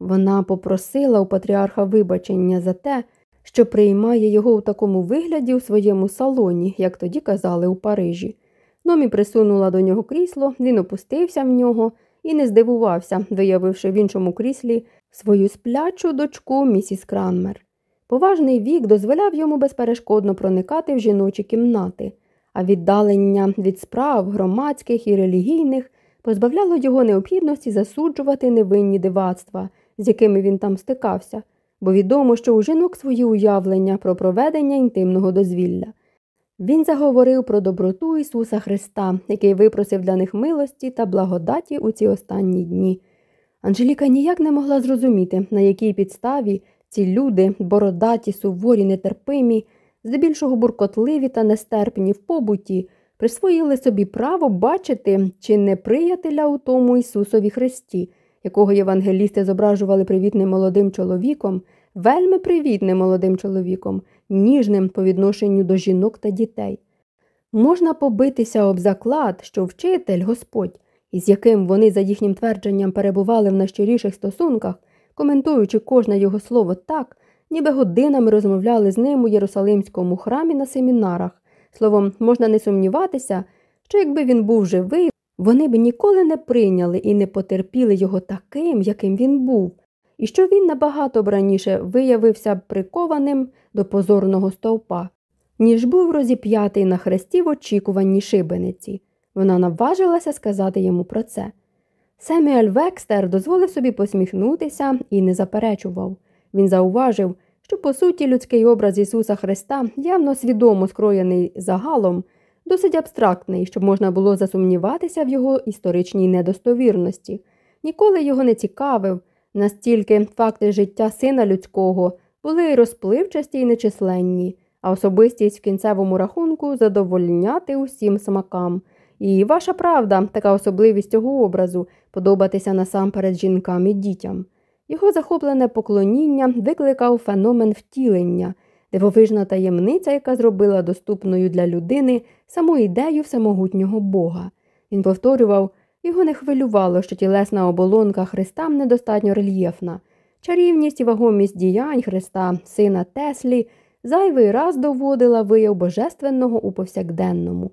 Вона попросила у патріарха вибачення за те, що приймає його у такому вигляді у своєму салоні, як тоді казали у Парижі. Номі присунула до нього крісло, він опустився в нього і не здивувався, виявивши в іншому кріслі свою сплячу дочку місіс Кранмер. Поважний вік дозволяв йому безперешкодно проникати в жіночі кімнати, а віддалення від справ громадських і релігійних позбавляло його необхідності засуджувати невинні дивацтва, з якими він там стикався, бо відомо, що у жінок свої уявлення про проведення інтимного дозвілля. Він заговорив про доброту Ісуса Христа, який випросив для них милості та благодаті у ці останні дні. Анжеліка ніяк не могла зрозуміти, на якій підставі ці люди, бородаті, суворі, нетерпимі, здебільшого буркотливі та нестерпні в побуті, присвоїли собі право бачити чи не приятеля у тому Ісусові Христі, якого євангелісти зображували привітним молодим чоловіком, вельми привітним молодим чоловіком, ніжним по відношенню до жінок та дітей. Можна побитися об заклад, що вчитель Господь, із яким вони, за їхнім твердженням, перебували в найщиріших стосунках, коментуючи кожне його слово так, ніби годинами розмовляли з ним у Єрусалимському храмі на семінарах. Словом, можна не сумніватися, що якби він був живий, вони б ніколи не прийняли і не потерпіли його таким, яким він був, і що він набагато б раніше виявився б прикованим до позорного стовпа, ніж був розіп'ятий на хресті в очікуванні шибениці. Вона наважилася сказати йому про це. Семюель Векстер дозволив собі посміхнутися і не заперечував. Він зауважив, що, по суті, людський образ Ісуса Христа, явно свідомо скроєний загалом, досить абстрактний, щоб можна було засумніватися в його історичній недостовірності. Ніколи його не цікавив, настільки факти життя сина людського були розпливчасті й нечисленні, а особистість в кінцевому рахунку задовольняти усім смакам. І ваша правда, така особливість цього образу подобатися насамперед жінкам і дітям. Його захоплене поклоніння викликав феномен втілення, дивовижна таємниця, яка зробила доступною для людини саму ідею всемогутнього Бога. Він повторював, його не хвилювало, що тілесна оболонка Христа недостатньо рельєфна. Чарівність і вагомість діянь Христа, сина Теслі, зайвий раз доводила вияв божественного у повсякденному.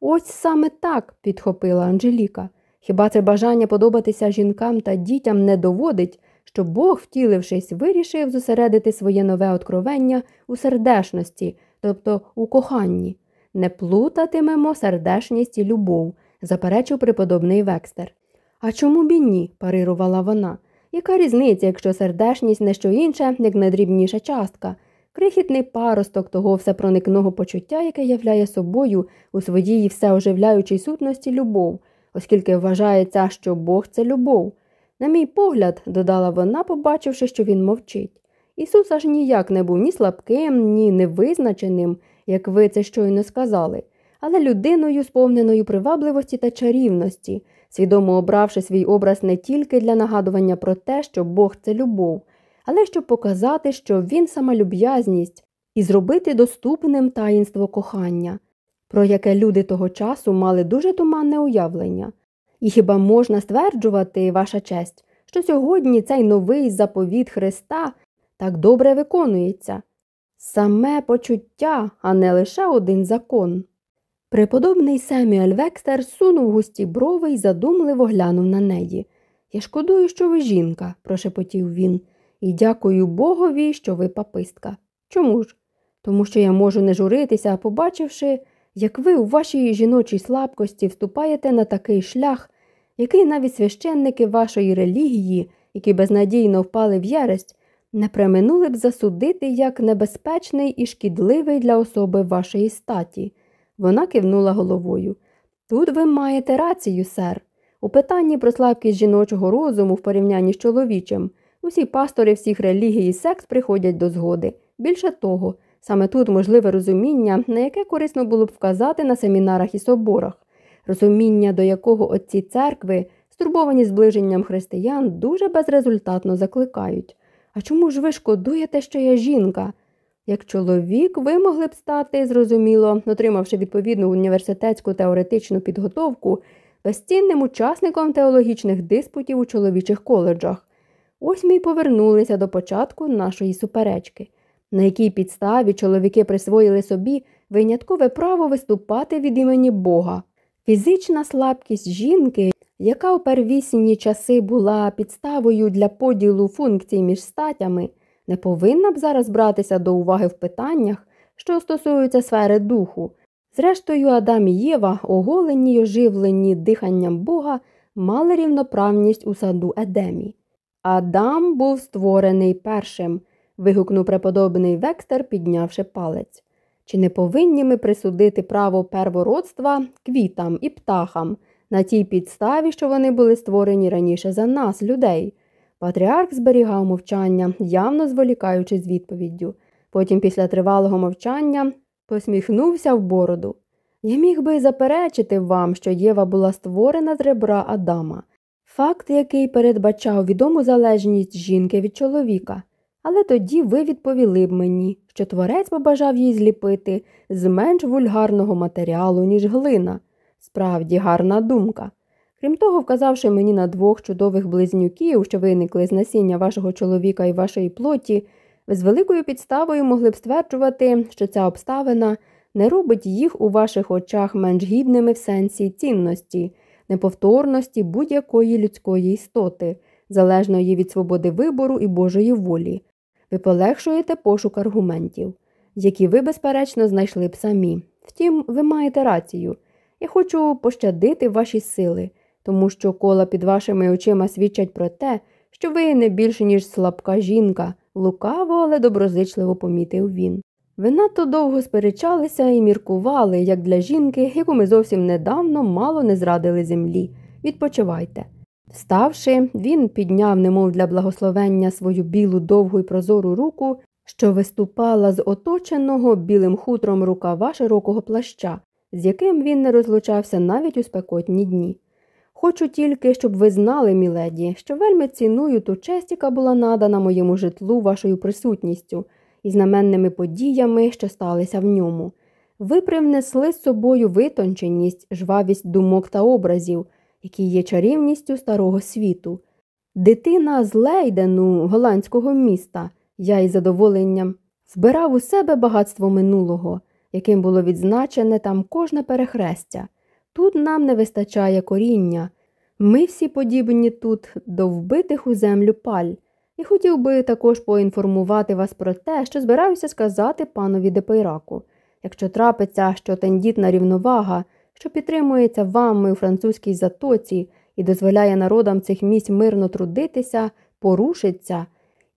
Ось саме так, підхопила Анжеліка. Хіба це бажання подобатися жінкам та дітям не доводить, що Бог, втілившись, вирішив зосередити своє нове откровення у сердешності, тобто у коханні. Не плутатимемо сердешність і любов, заперечив преподобний Векстер. А чому б і ні? парирувала вона. Яка різниця, якщо сердешність не що інше, як найдрібніша частка, крихітний паросток того всепроникного почуття, яке являє собою у своїй всеоживляючій сутності любов, оскільки вважається, що Бог це любов. На мій погляд, додала вона, побачивши, що він мовчить. Ісус аж ніяк не був ні слабким, ні невизначеним, як ви це щойно сказали, але людиною, сповненою привабливості та чарівності, свідомо обравши свій образ не тільки для нагадування про те, що Бог це любов, але щоб показати, що він сама люб'язність, і зробити доступним таїнство кохання, про яке люди того часу мали дуже туманне уявлення. І хіба можна стверджувати, ваша честь, що сьогодні цей новий заповіт Христа так добре виконується? Саме почуття, а не лише один закон. Преподобний Семюель Векстер сунув густі брови і задумливо глянув на неї. Я шкодую, що ви жінка, прошепотів він, і дякую Богові, що ви папистка. Чому ж? Тому що я можу не журитися, побачивши, як ви у вашій жіночій слабкості вступаєте на такий шлях, який навіть священники вашої релігії, які безнадійно впали в яресть, не преминули б засудити як небезпечний і шкідливий для особи вашої статі. Вона кивнула головою. Тут ви маєте рацію, сер. У питанні про слабкість жіночого розуму в порівнянні з чоловічим усі пастори всіх релігій і секс приходять до згоди. Більше того, саме тут можливе розуміння, на яке корисно було б вказати на семінарах і соборах розуміння до якого отці церкви, стурбовані зближенням християн, дуже безрезультатно закликають. А чому ж ви шкодуєте, що я жінка? Як чоловік, ви могли б стати, зрозуміло, отримавши відповідну університетську теоретичну підготовку, безцінним учасником теологічних диспутів у чоловічих коледжах. Ось ми й повернулися до початку нашої суперечки, на якій підставі чоловіки присвоїли собі виняткове право виступати від імені Бога. Фізична слабкість жінки, яка у первісні часи була підставою для поділу функцій між статями, не повинна б зараз братися до уваги в питаннях, що стосуються сфери духу. Зрештою, Адам і Єва, оголені й оживлені диханням Бога, мали рівноправність у саду Едемі. Адам був створений першим, вигукнув преподобний Векстер, піднявши палець. Чи не повинні ми присудити право первородства квітам і птахам на тій підставі, що вони були створені раніше за нас, людей? Патріарх зберігав мовчання, явно зволікаючи з відповіддю. Потім, після тривалого мовчання, посміхнувся в бороду. Я міг би заперечити вам, що Єва була створена з ребра Адама, факт, який передбачав відому залежність жінки від чоловіка. Але тоді ви відповіли б мені, що творець побажав їй зліпити з менш вульгарного матеріалу, ніж глина. Справді гарна думка. Крім того, вказавши мені на двох чудових близнюків, що виникли з насіння вашого чоловіка і вашої плоті, ви з великою підставою могли б стверджувати, що ця обставина не робить їх у ваших очах менш гідними в сенсі цінності, неповторності будь-якої людської істоти, залежної від свободи вибору і Божої волі. Ви полегшуєте пошук аргументів, які ви, безперечно, знайшли б самі. Втім, ви маєте рацію. Я хочу пощадити ваші сили, тому що кола під вашими очима свідчать про те, що ви не більше, ніж слабка жінка, лукаво, але доброзичливо помітив він. Ви надто довго сперечалися і міркували, як для жінки, яку ми зовсім недавно мало не зрадили землі. Відпочивайте. Вставши, він підняв, немов для благословення, свою білу довгу й прозору руку, що виступала з оточеного білим хутром рукава широкого плаща, з яким він не розлучався навіть у спекотні дні. Хочу тільки, щоб ви знали, міледі, що вельми ціную ту честь, яка була надана моєму житлу вашою присутністю і знаменними подіями, що сталися в ньому. Ви привнесли з собою витонченість, жвавість думок та образів, які є чарівністю старого світу. Дитина з Лейдену, голландського міста, я із задоволенням збирав у себе багатство минулого, яким було відзначене там кожне перехрестя. Тут нам не вистачає коріння. Ми всі подібні тут до вбитих у землю паль. І хотів би також поінформувати вас про те, що збираюся сказати панові Депейраку. Якщо трапиться, що тендітна рівновага, що підтримується вами у французькій затоці і дозволяє народам цих місць мирно трудитися, порушиться,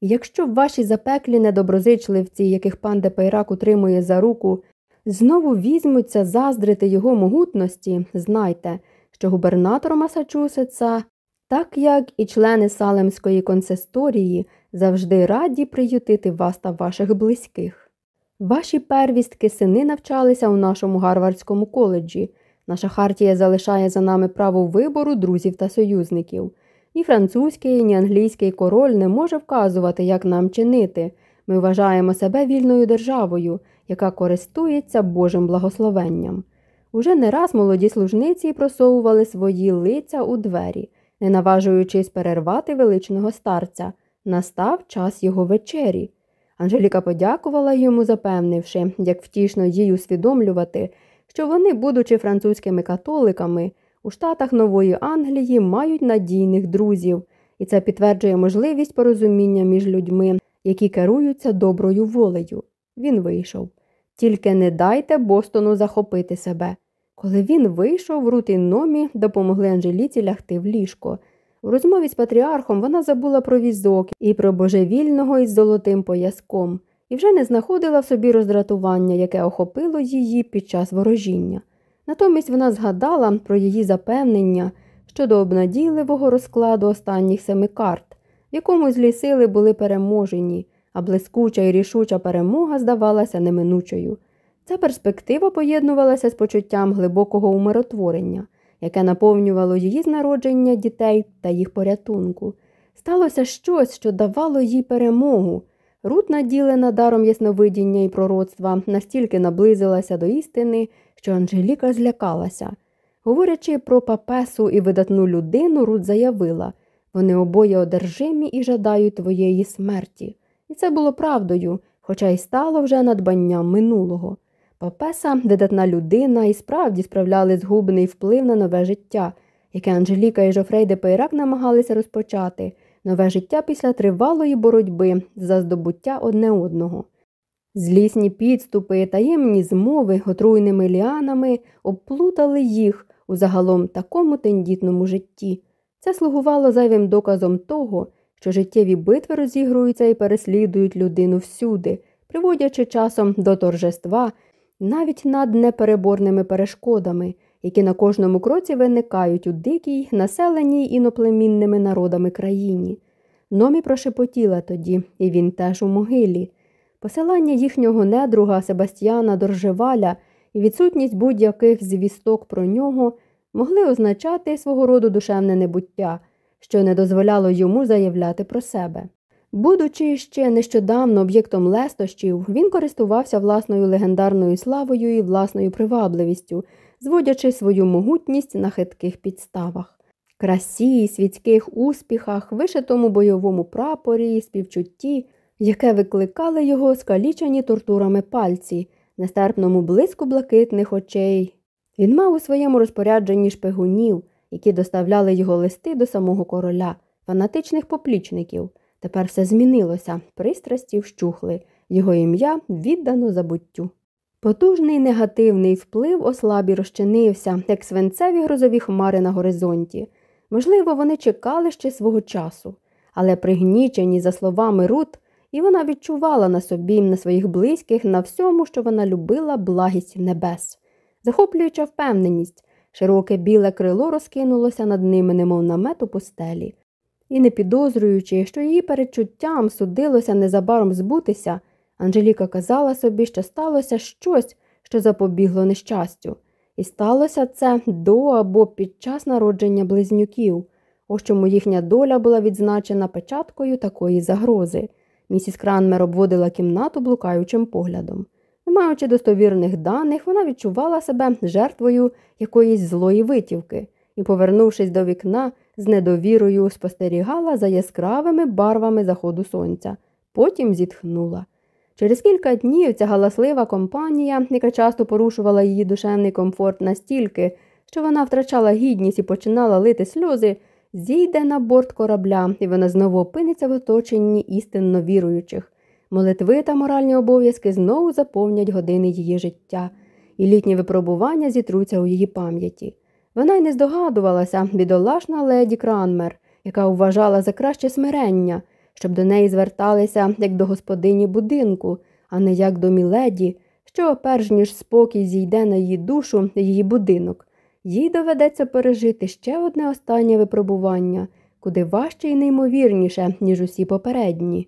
і якщо ваші запеклі недоброзичливці, яких пан Депейрак утримує за руку, знову візьмуться заздрити його могутності, знайте, що губернатор Масачусетса, так як і члени Салемської консисторії, завжди раді приютити вас та ваших близьких. Ваші первістки сини навчалися у нашому Гарвардському коледжі. Наша хартія залишає за нами право вибору друзів та союзників. Ні французький, ні англійський король не може вказувати, як нам чинити. Ми вважаємо себе вільною державою, яка користується Божим благословенням. Уже не раз молоді служниці просовували свої лиця у двері, не наважуючись перервати величного старця. Настав час його вечері. Анжеліка подякувала йому, запевнивши, як втішно їй усвідомлювати, що вони, будучи французькими католиками, у штатах Нової Англії мають надійних друзів, і це підтверджує можливість порозуміння між людьми, які керуються доброю волею. Він вийшов. Тільки не дайте Бостону захопити себе. Коли він вийшов, Рут і Номі допомогли Анжеліці лягти в ліжко. У розмові з патріархом вона забула про візок і про божевільного із золотим пояском, і вже не знаходила в собі роздратування, яке охопило її під час ворожіння. Натомість вона згадала про її запевнення щодо обнадійливого розкладу останніх семи карт, в якому злі сили були переможені, а блискуча і рішуча перемога здавалася неминучою. Ця перспектива поєднувалася з почуттям глибокого умиротворення, яке наповнювало її з народження дітей та їх порятунку. Сталося щось, що давало їй перемогу. Рут, наділена даром ясновидіння і пророцтва, настільки наблизилася до істини, що Анжеліка злякалася. Говорячи про папесу і видатну людину, Рут заявила вони обоє одержимі і жадають твоєї смерті. І це було правдою, хоча й стало вже надбанням минулого. Папеса, видатна людина, і справді справляли згубний вплив на нове життя, яке Анжеліка і Жофрей де Пейрак намагалися розпочати, нове життя після тривалої боротьби за здобуття одне одного. Злісні підступи, таємні змови отруйними ліанами обплутали їх у загалом такому тендітному житті. Це слугувало зайвим доказом того, що життєві битви розігруються і переслідують людину всюди, приводячи часом до торжества навіть над непереборними перешкодами, які на кожному кроці виникають у дикій, населеній іноплемінними народами країні. Номі прошепотіла тоді, і він теж у могилі. Посилання їхнього недруга Себастьяна Доржеваля і відсутність будь-яких звісток про нього могли означати свого роду душевне небуття, що не дозволяло йому заявляти про себе. Будучи ще нещодавно об'єктом лестощів, він користувався власною легендарною славою і власною привабливістю, зводячи свою могутність на хитких підставах. Красі, світських успіхах, вишитому бойовому прапорі, співчутті, яке викликали його скалічені тортурами пальці, нестерпному блиску блакитних очей. Він мав у своєму розпорядженні шпигунів, які доставляли його листи до самого короля, фанатичних поплічників. Тепер все змінилося, пристрасті вщухли, його ім'я віддано забуттю. Потужний негативний вплив ослабі розчинився, як свинцеві грозові хмари на горизонті. Можливо, вони чекали ще свого часу, але пригнічені, за словами Рут, і вона відчувала на собі, на своїх близьких, на всьому, що вона любила благість небес. Захоплююча впевненість, широке біле крило розкинулося над ними, немов намет у пустелі. І не підозрюючи, що її передчуттям судилося незабаром збутися, Анжеліка казала собі, що сталося щось, що запобігло нещастю, і сталося це до або під час народження близнюків, ось чому їхня доля була відзначена печаткою такої загрози. Місіс Кранмер обводила кімнату блукаючим поглядом. Маючи достовірних даних, вона відчувала себе жертвою якоїсь злої витівки і, повернувшись до вікна, з недовірою спостерігала за яскравими барвами заходу сонця, потім зітхнула. Через кілька днів ця галаслива компанія, яка часто порушувала її душевний комфорт настільки, що вона втрачала гідність і починала лити сльози, зійде на борт корабля, і вона знову опиниться в оточенні істинно віруючих. Молитви та моральні обов'язки знову заповнять години її життя, і літні випробування зітруться у її пам'яті. Вона й не здогадувалася, бідолашна леді Кранмер, яка вважала за краще смирення, щоб до неї зверталися як до господині будинку, а не як до міледі, що, перш ніж спокій зійде на її душу, її будинок, їй доведеться пережити ще одне останнє випробування, куди важче і неймовірніше, ніж усі попередні.